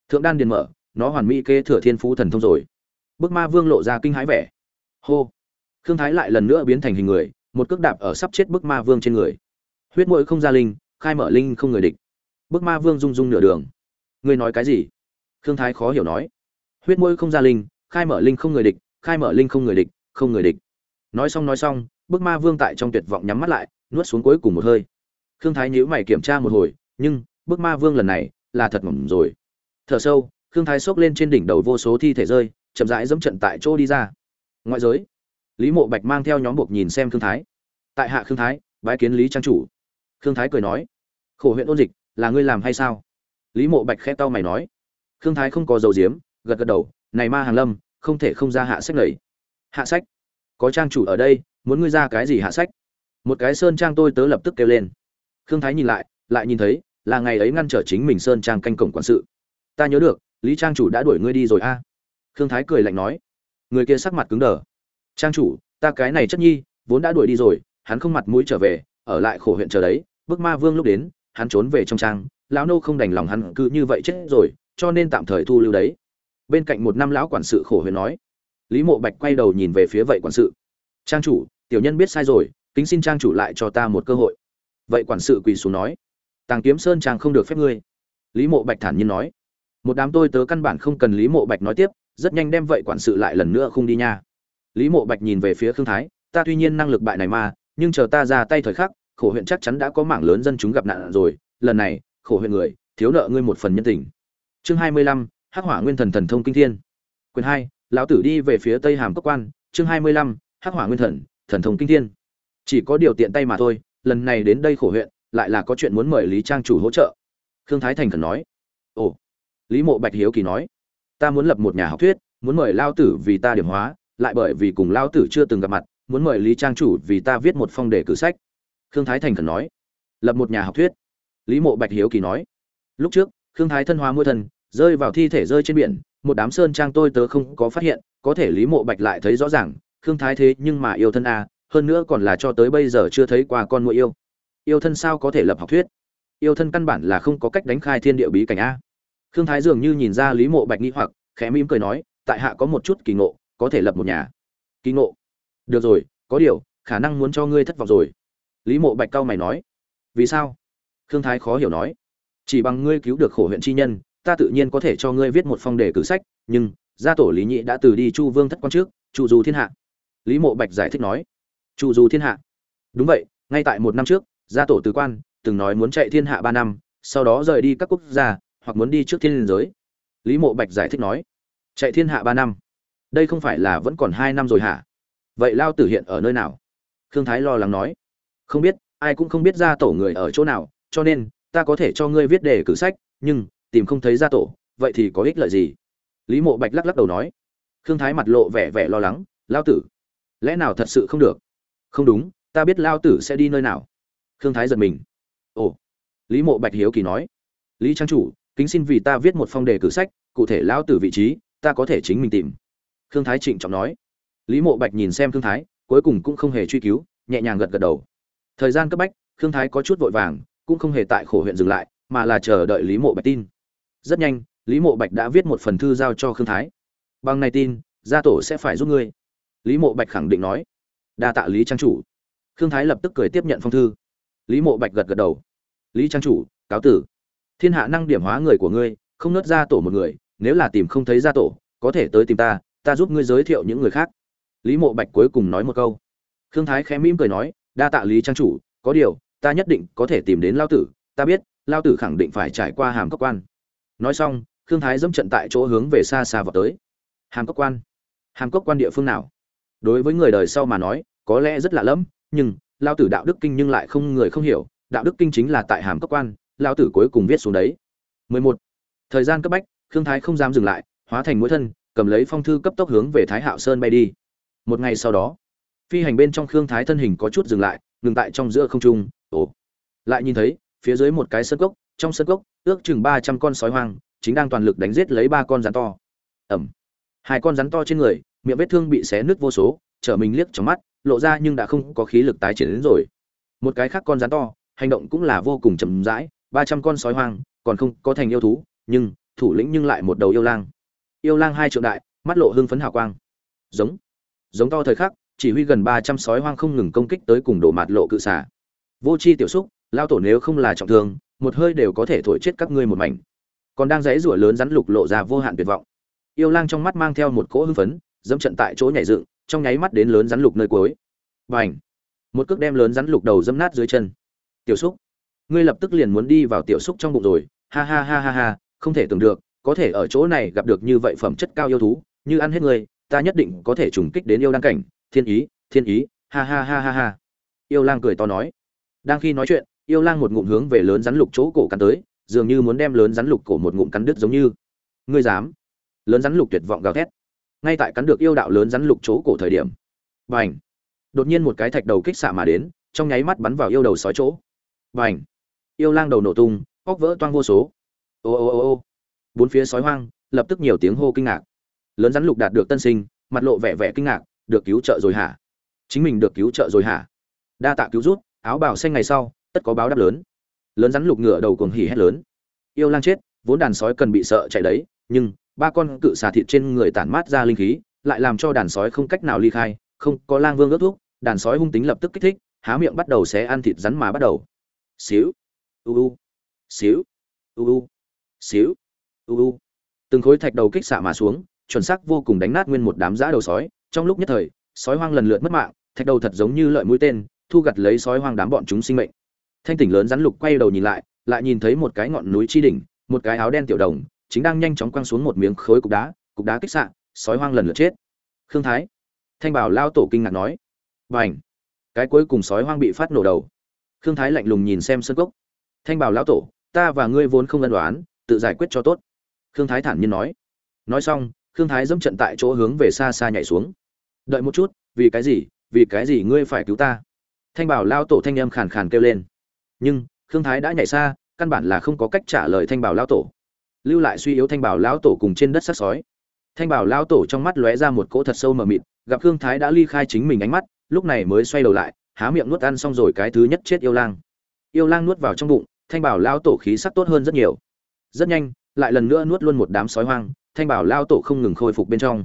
Thượng đan điền mở, nó hoàn mỹ kế thừa thiên phú thần thông rồi. Bức ma vương lộ ra kinh hãi vẻ. Hô! Khương thái lại lần nữa biến thành hình người, một cước đạp ở sắp chết bức ma vương trên người. Huyết mũi không ra linh, khai mở linh không người địch. Bức ma vương rung rung nửa đường. Ngươi nói cái gì? Khương thái khó hiểu nói. Huyết môi không ra linh, khai mở linh không người địch, khai mở linh không người địch, không người địch. Nói xong nói xong, bức ma vương tại trong tuyệt vọng nhắm mắt lại, nuốt xuống cuối cùng một hơi. Khương thái nhíu mày kiểm tra một hồi, nhưng, bức ma vương lần này, là thật mỏng rồi. Thở sâu, khương thái xốc lên trên đỉnh đầu vô số thi thể rơi, chậm rãi dẫm trận tại chỗ đi ra. Ngoại giới, lý mộ bạch mang theo nhóm buộc nhìn xem khương thái. Tại hạ khương thái, bái kiến lý trang chủ. Khương thái cười nói, khổ huyện ôn dịch, là ngươi làm hay sao? Lý mộ bạch khẽ tao mày nói khương thái không có dầu diếm gật gật đầu, này ma hàng lâm, không thể không ra hạ sách lầy hạ sách? Có trang chủ ở đây, muốn ngươi ra cái gì hạ sách? Một cái sơn trang tôi tớ lập tức kêu lên. Khương thái nhìn lại lại nhìn thấy, là ngày ấy ngăn trở chính mình sơn trang canh cổng quản sự. Ta nhớ được, lý trang chủ đã đuổi ngươi đi rồi a. À? khương thái cười lạnh nói. Người kia sắc mặt cứng đờ. Trang chủ, ta cái này chất nhi, vốn đã đuổi đi rồi, hắn không mặt mũi trở về, ở lại khổ huyện chờ đấy bức ma vương lúc đến, hắn trốn về trong trang, lão nô không đành lòng hắn cứ như vậy chết rồi cho nên tạm thời thu lưu đấy. Bên cạnh một năm lão quản sự khổ huyện nói. Lý mộ bạch quay đầu nhìn về phía vậy quản sự. Trang chủ, tiểu nhân biết sai rồi, kính xin trang chủ lại cho ta một cơ hội. Vậy quản sự quỳ xuống nói. Tàng kiếm sơn trang không được phép ngươi. Lý mộ bạch thản nhiên nói. Một đám tôi tớ căn bản không cần lý mộ bạch nói tiếp, rất nhanh đem vậy quản sự lại lần nữa không đi nha. Lý mộ bạch nhìn về phía khương thái, ta tuy nhiên năng lực bại này mà, nhưng chờ ta ra tay thời khắc, khổ huyện chắc chắn đã có mảng lớn dân chúng gặp nạn rồi. Lần này, khổ huyện người, thiếu nợ ngươi một phần nhân tình chương hai mươi lăm, hắc hỏa nguyên thần thần thông kinh thiên. Quyền hai, lão tử đi về phía tây hàm cốc quan. Chương hai mươi lăm, hắc hỏa nguyên thần thần thông kinh thiên. Chỉ có điều tiện tay mà thôi, lần này đến đây khổ huyện, lại là có chuyện muốn mời lý trang chủ hỗ trợ. Khương thái thành khẩn nói. Ồ, lý mộ bạch hiếu kỳ nói. Ta muốn lập một nhà học thuyết, muốn mời lao tử vì ta điểm hóa, lại bởi vì cùng lao tử chưa từng gặp mặt, muốn mời lý trang chủ vì ta viết một phong đề cử sách. Khương thái thành khẩn nói. Lập một nhà học thuyết. Lý mộ bạch hiếu kỳ nói. Lúc trước khương thái thân hóa môi thần, rơi vào thi thể rơi trên biển, một đám sơn trang tôi tớ không có phát hiện, có thể lý mộ bạch lại thấy rõ ràng, khương thái thế nhưng mà yêu thân a hơn nữa còn là cho tới bây giờ chưa thấy qua con mũi yêu. Yêu thân sao có thể lập học thuyết? Yêu thân căn bản là không có cách đánh khai thiên địa bí cảnh a. Khương thái dường như nhìn ra lý mộ bạch nghĩ hoặc, khẽ mỉm cười nói, tại hạ có một chút kỳ ngộ, có thể lập một nhà. Kỳ ngộ? Được rồi, có điều, khả năng muốn cho ngươi thất vọng rồi. Lý mộ bạch cao mày nói. Vì sao? Khương thái khó hiểu nói chỉ bằng ngươi cứu được khổ huyện chi nhân, ta tự nhiên có thể cho ngươi viết một phong đề cử sách, nhưng, gia tổ lý nhị đã từ đi chu vương thất quan trước, chu du thiên hạ. Lý mộ bạch giải thích nói, chu du thiên hạ. Đúng vậy, ngay tại một năm trước, gia tổ tứ quan, từng nói muốn chạy thiên hạ ba năm, sau đó rời đi các quốc gia, hoặc muốn đi trước thiên liên giới. Lý mộ bạch giải thích nói, chạy thiên hạ ba năm, đây không phải là vẫn còn hai năm rồi hả? Vậy lao tử hiện ở nơi nào? Khương thái lo lắng nói, không biết, ai cũng không biết ra tổ người ở chỗ nào, cho nên ta có thể cho ngươi viết đề cử sách, nhưng, tìm không thấy gia tổ, vậy thì có ích lợi gì? Lý mộ bạch lắc lắc đầu nói. Khương thái mặt lộ vẻ vẻ lo lắng, lao tử, lẽ nào thật sự không được? Không đúng, ta biết lao tử sẽ đi nơi nào. Khương thái giật mình. Ồ. Lý mộ bạch hiếu kỳ nói. Lý trang chủ, kính xin vì ta viết một phong đề cử sách, cụ thể lao tử vị trí, ta có thể chính mình tìm. Khương thái trịnh trọng nói. Lý mộ bạch nhìn xem khương thái, cuối cùng cũng không hề truy cứu, nhẹ nhàng gật gật đầu. Thời gian cấp bách, khương thái có chút vội vàng cũng không hề tại khổ huyện dừng lại, mà là chờ đợi lý mộ bạch tin. Rất nhanh, lý mộ bạch đã viết một phần thư giao cho khương thái. Bằng này tin, gia tổ sẽ phải giúp ngươi. Lý mộ bạch khẳng định nói. Đa tạ lý trang chủ. Khương thái lập tức cười tiếp nhận phong thư. Lý mộ bạch gật gật đầu. Lý trang chủ, cáo tử. Thiên hạ năng điểm hóa người của ngươi, không nớt gia tổ một người, nếu là tìm không thấy gia tổ, có thể tới tìm ta ta giúp ngươi giới thiệu những người khác. Lý mộ bạch cuối cùng nói một câu. Khương thái khẽ mỉm cười nói, đa tạ lý trang chủ, có điều ta nhất định có thể tìm đến lao tử, ta biết, lao tử khẳng định phải trải qua hàm cốc quan. Nói xong, khương thái dẫm trận tại chỗ hướng về xa xa vào tới. Hàm cốc quan? Hàm cốc quan địa phương nào? Đối với người đời sau mà nói, có lẽ rất lạ lẫm, nhưng lao tử đạo đức kinh nhưng lại không người không hiểu, đạo đức kinh chính là tại hàm cốc quan, lao tử cuối cùng viết xuống đấy. 11. thời gian cấp bách, khương thái không dám dừng lại, hóa thành mũi thân, cầm lấy phong thư cấp tốc hướng về thái hạo sơn bay đi. Một ngày sau đó, phi hành bên trong khương thái thân hình có chút dừng lại, ngừng tại trong giữa không trung ồ. Lại nhìn thấy, phía dưới một cái sân cốc, trong sân cốc, ước chừng ba trăm con sói hoang, chính đang toàn lực đánh giết lấy ba con rắn to. Ẩm. Hai con rắn to trên người, miệng vết thương bị xé nứt vô số, trở mình liếc trong mắt, lộ ra nhưng đã không có khí lực tái triển đến rồi. Một cái khác con rắn to, hành động cũng là vô cùng chậm rãi, ba trăm con sói hoang, còn không có thành yêu thú, nhưng, thủ lĩnh nhưng lại một đầu yêu lang. Yêu lang hai trượng đại, mắt lộ hưng phấn hào quang. Giống. Giống to thời khắc, chỉ huy gần ba trăm sói hoang không ngừng công kích tới cùng đổ mạt lộ cự xả vô c h i tiểu xúc lao tổ nếu không là trọng thương, một hơi đều có thể thổi chết các ngươi một mảnh. Còn đang dãy rủa lớn rắn lục lộ ra vô hạn tuyệt vọng. Yêu lang trong mắt mang theo một cỗ hưng phấn, dẫm trận tại chỗ nhảy dựng, trong nháy mắt đến lớn rắn lục nơi cuối. Và h một cước đem lớn rắn lục đầu dẫm nát dưới chân. Tiểu xúc, ngươi lập tức liền muốn đi vào tiểu xúc trong bụng rồi. Ha ha ha ha ha, không thể tưởng được, có thể ở chỗ này gặp được như vậy phẩm chất cao yêu thú, như ăn hết người ta nhất định có thể trùng kích đến yêu đăng cảnh. Thiên ý thiên ý, ha ha ha ha ha. Yêu lang cười to nói đang khi nói chuyện, yêu lang một ngụm hướng về lớn rắn lục chỗ cổ cắn tới, dường như muốn đem lớn rắn lục cổ một ngụm cắn đứt giống như. Ngươi dám? Lớn rắn lục tuyệt vọng gào thét. Ngay tại cắn được yêu đạo lớn rắn lục chỗ cổ thời điểm b à n h đột nhiên một cái thạch đầu kích xạ mà đến, trong nháy mắt bắn vào yêu đầu sói chỗ. B à n h yêu lang đầu nổ tung óc vỡ toang vô số. Ô ô ô ô! Bốn phía sói hoang, lập tức nhiều tiếng hô kinh ngạc. Lớn rắn lục đạt được tân sinh, mặt lộ vẻ vẻ kinh ngạc, được cứu trợ rồi hả? Chính mình được cứu trợ rồi hả? Đa tạ cứu rút áo bào xanh ngày sau, tất có báo đáp lớn. Lớn rắn lục ngựa đầu cuồng hỉ hét lớn. Yêu lang chết, vốn đàn sói cần bị sợ chạy đấy, nhưng ba con cự xà thịt trên người tản mát ra linh khí, lại làm cho đàn sói không cách nào ly khai, không có lang vương ước thuốc đàn sói hung tính lập tức kích thích, há miệng bắt đầu xé ăn thịt rắn mà bắt đầu. Xíu, u u, xíu, u u, xíu, u u. Từng khối thạch đầu kích xạ mà xuống, chuẩn xác vô cùng đánh nát nguyên một đám giã đầu sói. Trong lúc nhất thời, sói hoang lần lượt mất mạng, thạch đầu thật giống như lợi mũi tên thu gặt lấy sói hoang đám bọn chúng sinh mệnh. Thanh tỉnh lớn rắn lục quay đầu nhìn lại lại nhìn thấy một cái ngọn núi chi đỉnh, một cái áo đen tiểu đồng, chính đang nhanh chóng quăng xuống một miếng khối cục đá cục đá kích sạn sói hoang lần lượt chết. Khương thái, thanh bảo lao tổ kinh ngạc nói b n cái cuối cùng sói hoang bị phát nổ đầu. Khương thái lạnh lùng nhìn xem sân cốc. Thanh bảo lão tổ, ta và ngươi vốn không ân đoán tự giải quyết cho tốt. Khương thái thản nhiên nói. Nói xong, khương thái dẫm trận tại chỗ hướng về xa xa nhảy xuống. Đợi một chút, vì cái gì, vì cái gì ngươi phải cứu ta? Thanh bảo lao tổ thanh âm khàn khàn kêu lên. Nhưng, khương thái đã nhảy xa, căn bản là không có cách trả lời thanh bảo lao tổ. Lưu lại suy yếu thanh bảo lão tổ cùng trên đất sắc sói. Thanh bảo lão tổ trong mắt lóe ra một cỗ thật sâu mờ mịt, gặp khương thái đã ly khai chính mình ánh mắt, lúc này mới xoay đầu lại, há miệng nuốt ăn xong rồi cái thứ nhất chết yêu lang. Yêu lang nuốt vào trong bụng, thanh bảo lão tổ khí sắc tốt hơn rất nhiều. Rất nhanh, lại lần nữa nuốt luôn một đám sói hoang, thanh bảo lão tổ không ngừng khôi phục bên trong.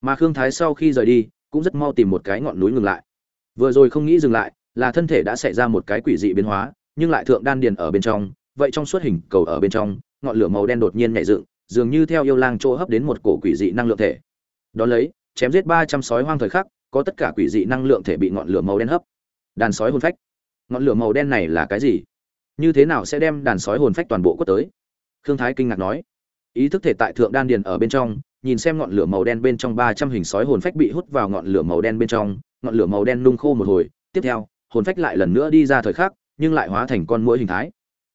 Mà khương thái sau khi rời đi, cũng rất mau tìm một cái ngọn núi ngừng lại. Vừa rồi không nghĩ dừng lại là thân thể đã xảy ra một cái quỷ dị biến hóa, nhưng lại thượng đan điền ở bên trong, vậy trong suốt hình cầu ở bên trong, ngọn lửa màu đen đột nhiên nhảy dựng, dường như theo yêu lang chỗ hấp đến một cổ quỷ dị năng lượng thể. Đó lấy, chém giết ba trăm sói hoang thời khắc, có tất cả quỷ dị năng lượng thể bị ngọn lửa màu đen hấp. Đàn sói hồn phách. Ngọn lửa màu đen này là cái gì? Như thế nào sẽ đem đàn sói hồn phách toàn bộ quất tới? Khương thái kinh ngạc nói. Ý thức thể tại thượng đan điền ở bên trong, nhìn xem ngọn lửa màu đen bên trong ba trăm hình sói hồn phách bị hút vào ngọn lửa màu đen bên trong, ngọn lửa màu đen nung khô một hồi, tiếp theo hồn phách lại lần nữa đi ra thời khắc, nhưng lại hóa thành con mũi hình thái.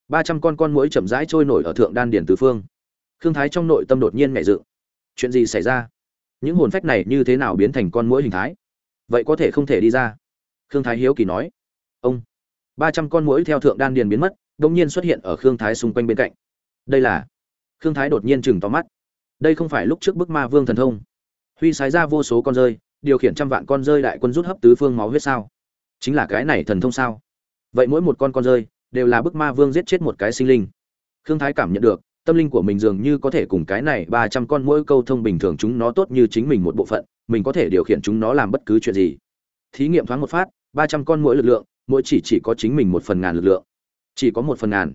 Ba trăm con con muỗi chậm rãi trôi nổi ở thượng đan điền tứ phương. Khương thái trong nội tâm đột nhiên nhảy dựng chuyện gì xảy ra? Những hồn phách này như thế nào biến thành con muỗi hình thái? Vậy có thể không thể đi ra. Khương thái hiếu kỳ nói. Ông. Ba trăm con muỗi theo thượng đan điền biến mất, đột nhiên xuất hiện ở khương thái xung quanh bên cạnh. Đây là. Khương thái đột nhiên chừng to mắt. Đây không phải lúc trước bức ma vương thần thông. Huy sái ra vô số con rơi, điều khiển trăm vạn con rơi đại quân rút hấp tứ phương máu huyết sao? Chính là cái này thần thông sao? Vậy mỗi một con con rơi đều là bức ma vương giết chết một cái sinh linh. Khương thái cảm nhận được, tâm linh của mình dường như có thể cùng cái này ba trăm con mỗi câu thông bình thường chúng nó tốt như chính mình một bộ phận, mình có thể điều khiển chúng nó làm bất cứ chuyện gì. Thí nghiệm thoáng một phát, ba trăm con mỗi lực lượng, mỗi chỉ chỉ có chính mình một phần ngàn lực lượng. Chỉ có một phần ngàn.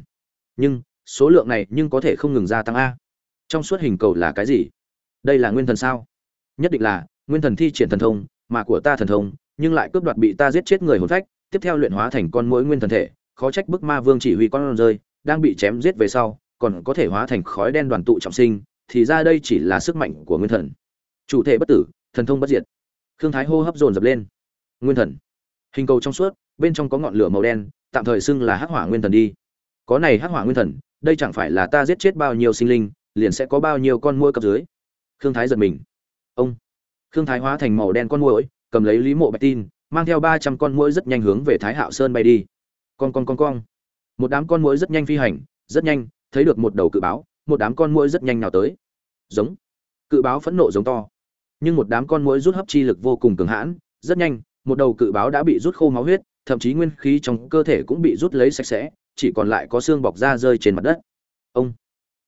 Nhưng, số lượng này nhưng có thể không ngừng gia tăng a. Trong suốt hình cầu là cái gì? Đây là nguyên thần sao? Nhất định là, nguyên thần thi triển thần thông, mà của ta thần thông nhưng lại cướp đoạt bị ta giết chết người hồn phách, tiếp theo luyện hóa thành con muỗi nguyên thần thể, khó trách bức ma vương chỉ huy con rơi, đang bị chém giết về sau, còn có thể hóa thành khói đen đoàn tụ trọng sinh, thì ra đây chỉ là sức mạnh của nguyên thần. Chủ thể bất tử, thần thông bất diệt. Khương thái hô hấp dồn dập lên. Nguyên thần. Hình cầu trong suốt, bên trong có ngọn lửa màu đen, tạm thời xưng là hắc hỏa nguyên thần đi. Có này hắc hỏa nguyên thần, đây chẳng phải là ta giết chết bao nhiêu sinh linh, liền sẽ có bao nhiêu con muỗi cấp dưới. Khương thái giật mình. Ông. Khương thái hóa thành màu đen con muỗi cầm lấy lý mộ bạch tin, mang theo ba trăm con muỗi rất nhanh hướng về thái hạo sơn bay đi. Con con con con một đám con muỗi rất nhanh phi hành, rất nhanh, thấy được một đầu cự báo, một đám con muỗi rất nhanh nào tới. Giống. Cự báo phẫn nộ giống to. Nhưng một đám con muỗi rút hấp chi lực vô cùng cường hãn, rất nhanh, một đầu cự báo đã bị rút khô máu huyết, thậm chí nguyên khí trong cơ thể cũng bị rút lấy sạch sẽ, chỉ còn lại có xương bọc da rơi trên mặt đất. Ông.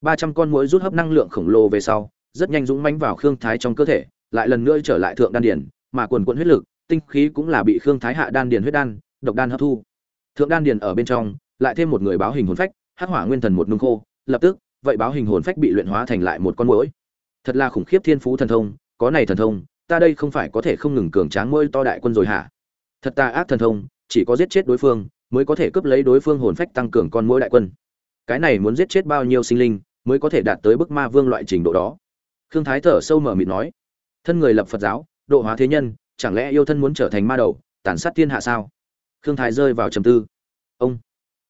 Ba trăm con muỗi rút hấp năng lượng khổng lồ về sau, rất nhanh dũng mãnh vào khương thái trong cơ thể, lại lần nữa trở lại thượng đan điền mà quần quận huyết lực, tinh khí cũng là bị khương thái hạ đan điền huyết đan, độc đan hấp thu. Thượng đan điền ở bên trong, lại thêm một người báo hình hồn phách, hắc hỏa nguyên thần một nung khô, lập tức, vậy báo hình hồn phách bị luyện hóa thành lại một con muỗi. Thật là khủng khiếp thiên phú thần thông, có này thần thông, ta đây không phải có thể không ngừng cường tráng muỗi to đại quân rồi hả? Thật ta ác thần thông, chỉ có giết chết đối phương, mới có thể cướp lấy đối phương hồn phách tăng cường con muỗi đại quân. Cái này muốn giết chết bao nhiêu sinh linh, mới có thể đạt tới bức ma vương loại trình độ đó? Khương thái thở sâu mở mịt nói. Thân người lập phật giáo độ hóa thế nhân, chẳng lẽ yêu thân muốn trở thành ma đầu, tàn sát thiên hạ sao? Khương thái rơi vào trầm tư. Ông,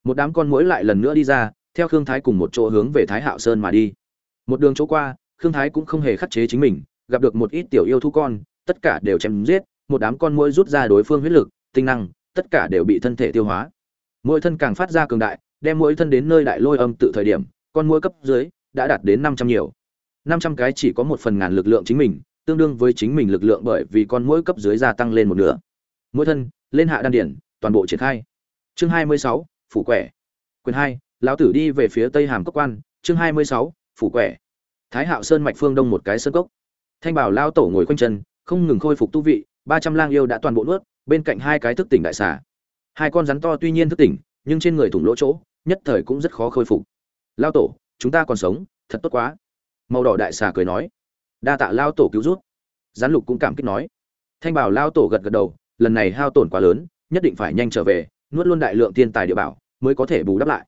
một đám con mũi lại lần nữa đi ra, theo khương thái cùng một chỗ hướng về thái hạo sơn mà đi. Một đường chỗ qua, khương thái cũng không hề khắc chế chính mình, gặp được một ít tiểu yêu thú con, tất cả đều chém giết, một đám con mũi rút ra đối phương huyết lực, tinh năng, tất cả đều bị thân thể tiêu hóa. Mỗi thân càng phát ra cường đại, đem mỗi thân đến nơi đại lôi âm tự thời điểm, con mũi cấp dưới, đã đạt đến năm trăm nhiều. Năm trăm cái chỉ có một phần ngàn lực lượng chính mình tương đương với chính mình lực lượng bởi vì con mỗi cấp dưới gia tăng lên một nửa. Mỗi thân, lên hạ đan điển, toàn bộ triển khai. Chương hai mươi sáu, phủ quẻ. Quyền hai, lão tử đi về phía tây hàm cốc quan. Chương hai mươi sáu, phủ quẻ. Thái hạo sơn mạch phương đông một cái sơn cốc. Thanh bảo lao tổ ngồi quanh chân, không ngừng khôi phục tu vị, ba trăm lang yêu đã toàn bộ nuốt, bên cạnh hai cái thức tỉnh đại xà. Hai con rắn to tuy nhiên thức tỉnh, nhưng trên người thủng lỗ chỗ, nhất thời cũng rất khó khôi phục. Lao tổ, chúng ta còn sống, thật tốt quá. Màu đỏ đại xà cười nói đa tạ lao tổ cứu rút gián lục cũng cảm kích nói. Thanh bảo lao tổ gật gật đầu, lần này hao tổn quá lớn, nhất định phải nhanh trở về, nuốt luôn đại lượng thiên tài địa bảo, mới có thể bù đắp lại.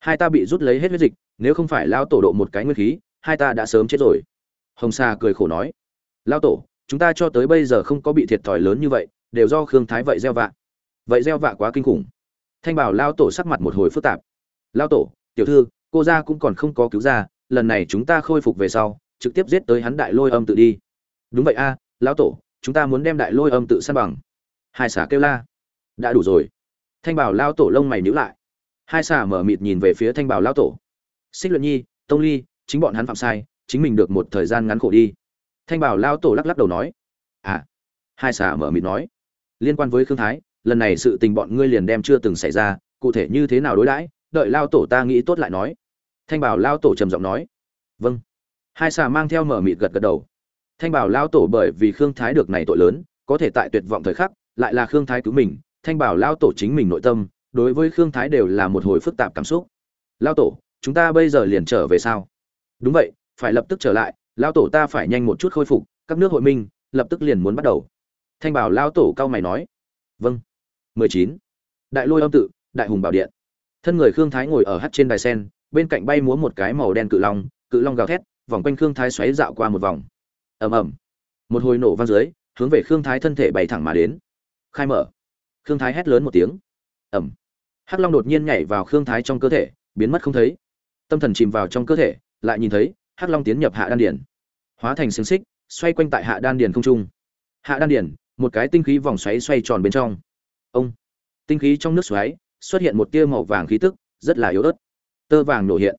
Hai ta bị rút lấy hết huyết dịch, nếu không phải lao tổ độ một cái nguyên khí, hai ta đã sớm chết rồi. Hồng sa cười khổ nói. Lao tổ, chúng ta cho tới bây giờ không có bị thiệt thòi lớn như vậy, đều do khương thái vậy gieo vạ. Vậy gieo vạ quá kinh khủng. Thanh bảo lao tổ sắc mặt một hồi phức tạp. Lao tổ, tiểu thư, cô gia cũng còn không có cứu ra lần này chúng ta khôi phục về sau trực tiếp giết tới hắn đại lôi âm tự đi. Đúng vậy a, lão tổ, chúng ta muốn đem đại lôi âm tự săn bằng. Hai xả kêu la. Đã đủ rồi. Thanh bảo lao tổ lông mày nhíu lại. Hai xả mở mịt nhìn về phía thanh bảo lao tổ. Xích luận nhi, tông ly, chính bọn hắn phạm sai, chính mình được một thời gian ngắn khổ đi. Thanh bảo lao tổ lắc lắc đầu nói. À hai xả mở mịt nói. Liên quan với khương thái, lần này sự tình bọn ngươi liền đem chưa từng xảy ra, cụ thể như thế nào đối đãi, đợi lao tổ ta nghĩ tốt lại nói. Thanh bảo lao tổ trầm giọng nói. Vâng hai xà mang theo mở mịt gật gật đầu. Thanh bảo lao tổ bởi vì khương thái được này tội lớn, có thể tại tuyệt vọng thời khắc, lại là khương thái cứu mình, thanh bảo lao tổ chính mình nội tâm, đối với khương thái đều là một hồi phức tạp cảm xúc. Lao tổ, chúng ta bây giờ liền trở về sao? Đúng vậy, phải lập tức trở lại, lao tổ ta phải nhanh một chút khôi phục, các nước hội minh, lập tức liền muốn bắt đầu. Thanh bảo lao tổ cao mày nói. Vâng. Mười chín. Đại lôi âm tự, đại hùng bảo điện. Thân người khương thái ngồi ở hắt trên đài sen, bên cạnh bay múa một cái màu đen cự long cự long gào thét vòng quanh khương thái xoáy dạo qua một vòng. Ầm ầm. Một hồi nổ vang dưới, hướng về khương thái thân thể bay thẳng mà đến. Khai mở. Khương thái hét lớn một tiếng. Ầm. Hắc long đột nhiên nhảy vào khương thái trong cơ thể, biến mất không thấy. Tâm thần chìm vào trong cơ thể, lại nhìn thấy, hắc long tiến nhập hạ đan điển hóa thành xiềng xích, xoay quanh tại hạ đan điển không trung. Hạ đan điển một cái tinh khí vòng xoáy xoay tròn bên trong. Ông. Tinh khí trong nước xoáy, xuất hiện một tia màu vàng khí tức, rất là yếu ớt. Tơ vàng nổ hiện.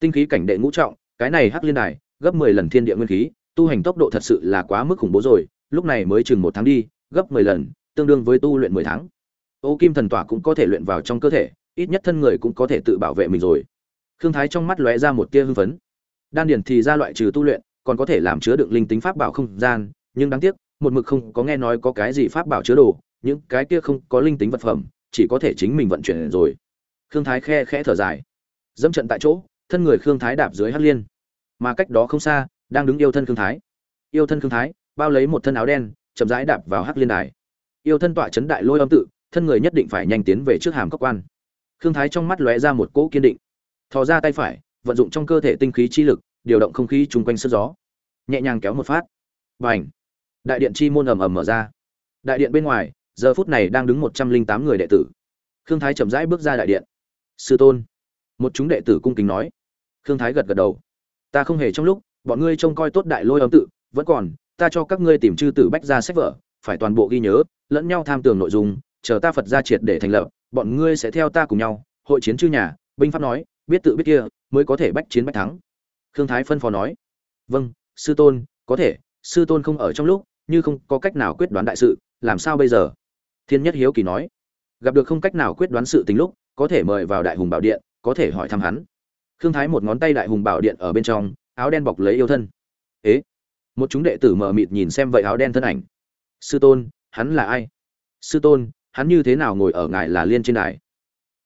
Tinh khí cảnh đệ ngũ trọng cái này hắc liên đài, gấp mười lần thiên địa nguyên khí, tu hành tốc độ thật sự là quá mức khủng bố rồi, lúc này mới chừng một tháng đi, gấp mười lần, tương đương với tu luyện mười tháng. Ô kim thần tỏa cũng có thể luyện vào trong cơ thể, ít nhất thân người cũng có thể tự bảo vệ mình rồi. Khương thái trong mắt lóe ra một tia hưng phấn. Đan điển thì ra loại trừ tu luyện, còn có thể làm chứa đựng linh tính pháp bảo không gian, nhưng đáng tiếc, một mực không có nghe nói có cái gì pháp bảo chứa đồ, những cái kia không có linh tính vật phẩm, chỉ có thể chính mình vận chuyển rồi. Khương thái khe khẽ thở dài. Dẫm trận tại chỗ thân người khương thái đạp dưới hắc liên. Mà cách đó không xa, đang đứng yêu thân khương thái. Yêu thân khương thái, bao lấy một thân áo đen, chậm rãi đạp vào hắc liên đài. Yêu thân tọa chấn đại lôi âm tự, thân người nhất định phải nhanh tiến về trước hàm cốc quan. Khương thái trong mắt lóe ra một cỗ kiên định. Thò ra tay phải, vận dụng trong cơ thể tinh khí chi lực, điều động không khí chung quanh sức gió. Nhẹ nhàng kéo một phát. Và ảnh đại điện chi môn ầm ầm mở ra. Đại điện bên ngoài, giờ phút này đang đứng một trăm linh tám người đệ tử. Khương thái chậm rãi bước ra đại điện. Sư tôn! Một chúng đệ tử cung kính nói khương thái gật gật đầu. Ta không hề trong lúc, bọn ngươi trông coi tốt đại lôi âm tự, vẫn còn, ta cho các ngươi tìm chư tử bách ra sách vở, phải toàn bộ ghi nhớ, lẫn nhau tham tường nội dung, chờ ta phật ra triệt để thành lập, bọn ngươi sẽ theo ta cùng nhau, hội chiến chư nhà, binh pháp nói, biết tự biết kia, mới có thể bách chiến bách thắng. Khương thái phân phó nói. Vâng sư tôn, có thể, sư tôn không ở trong lúc, như không có cách nào quyết đoán đại sự, làm sao bây giờ? Thiên nhất hiếu kỳ nói. Gặp được không cách nào quyết đoán sự tình lúc, có thể mời vào đại hùng bảo điện, có thể hỏi thăm hắn khương thái một ngón tay đại hùng bảo điện ở bên trong, áo đen bọc lấy yêu thân. Ế? Một chúng đệ tử mờ mịt nhìn xem vậy áo đen thân ảnh. Sư tôn, hắn là ai? Sư tôn, hắn như thế nào ngồi ở ngài là liên trên đài?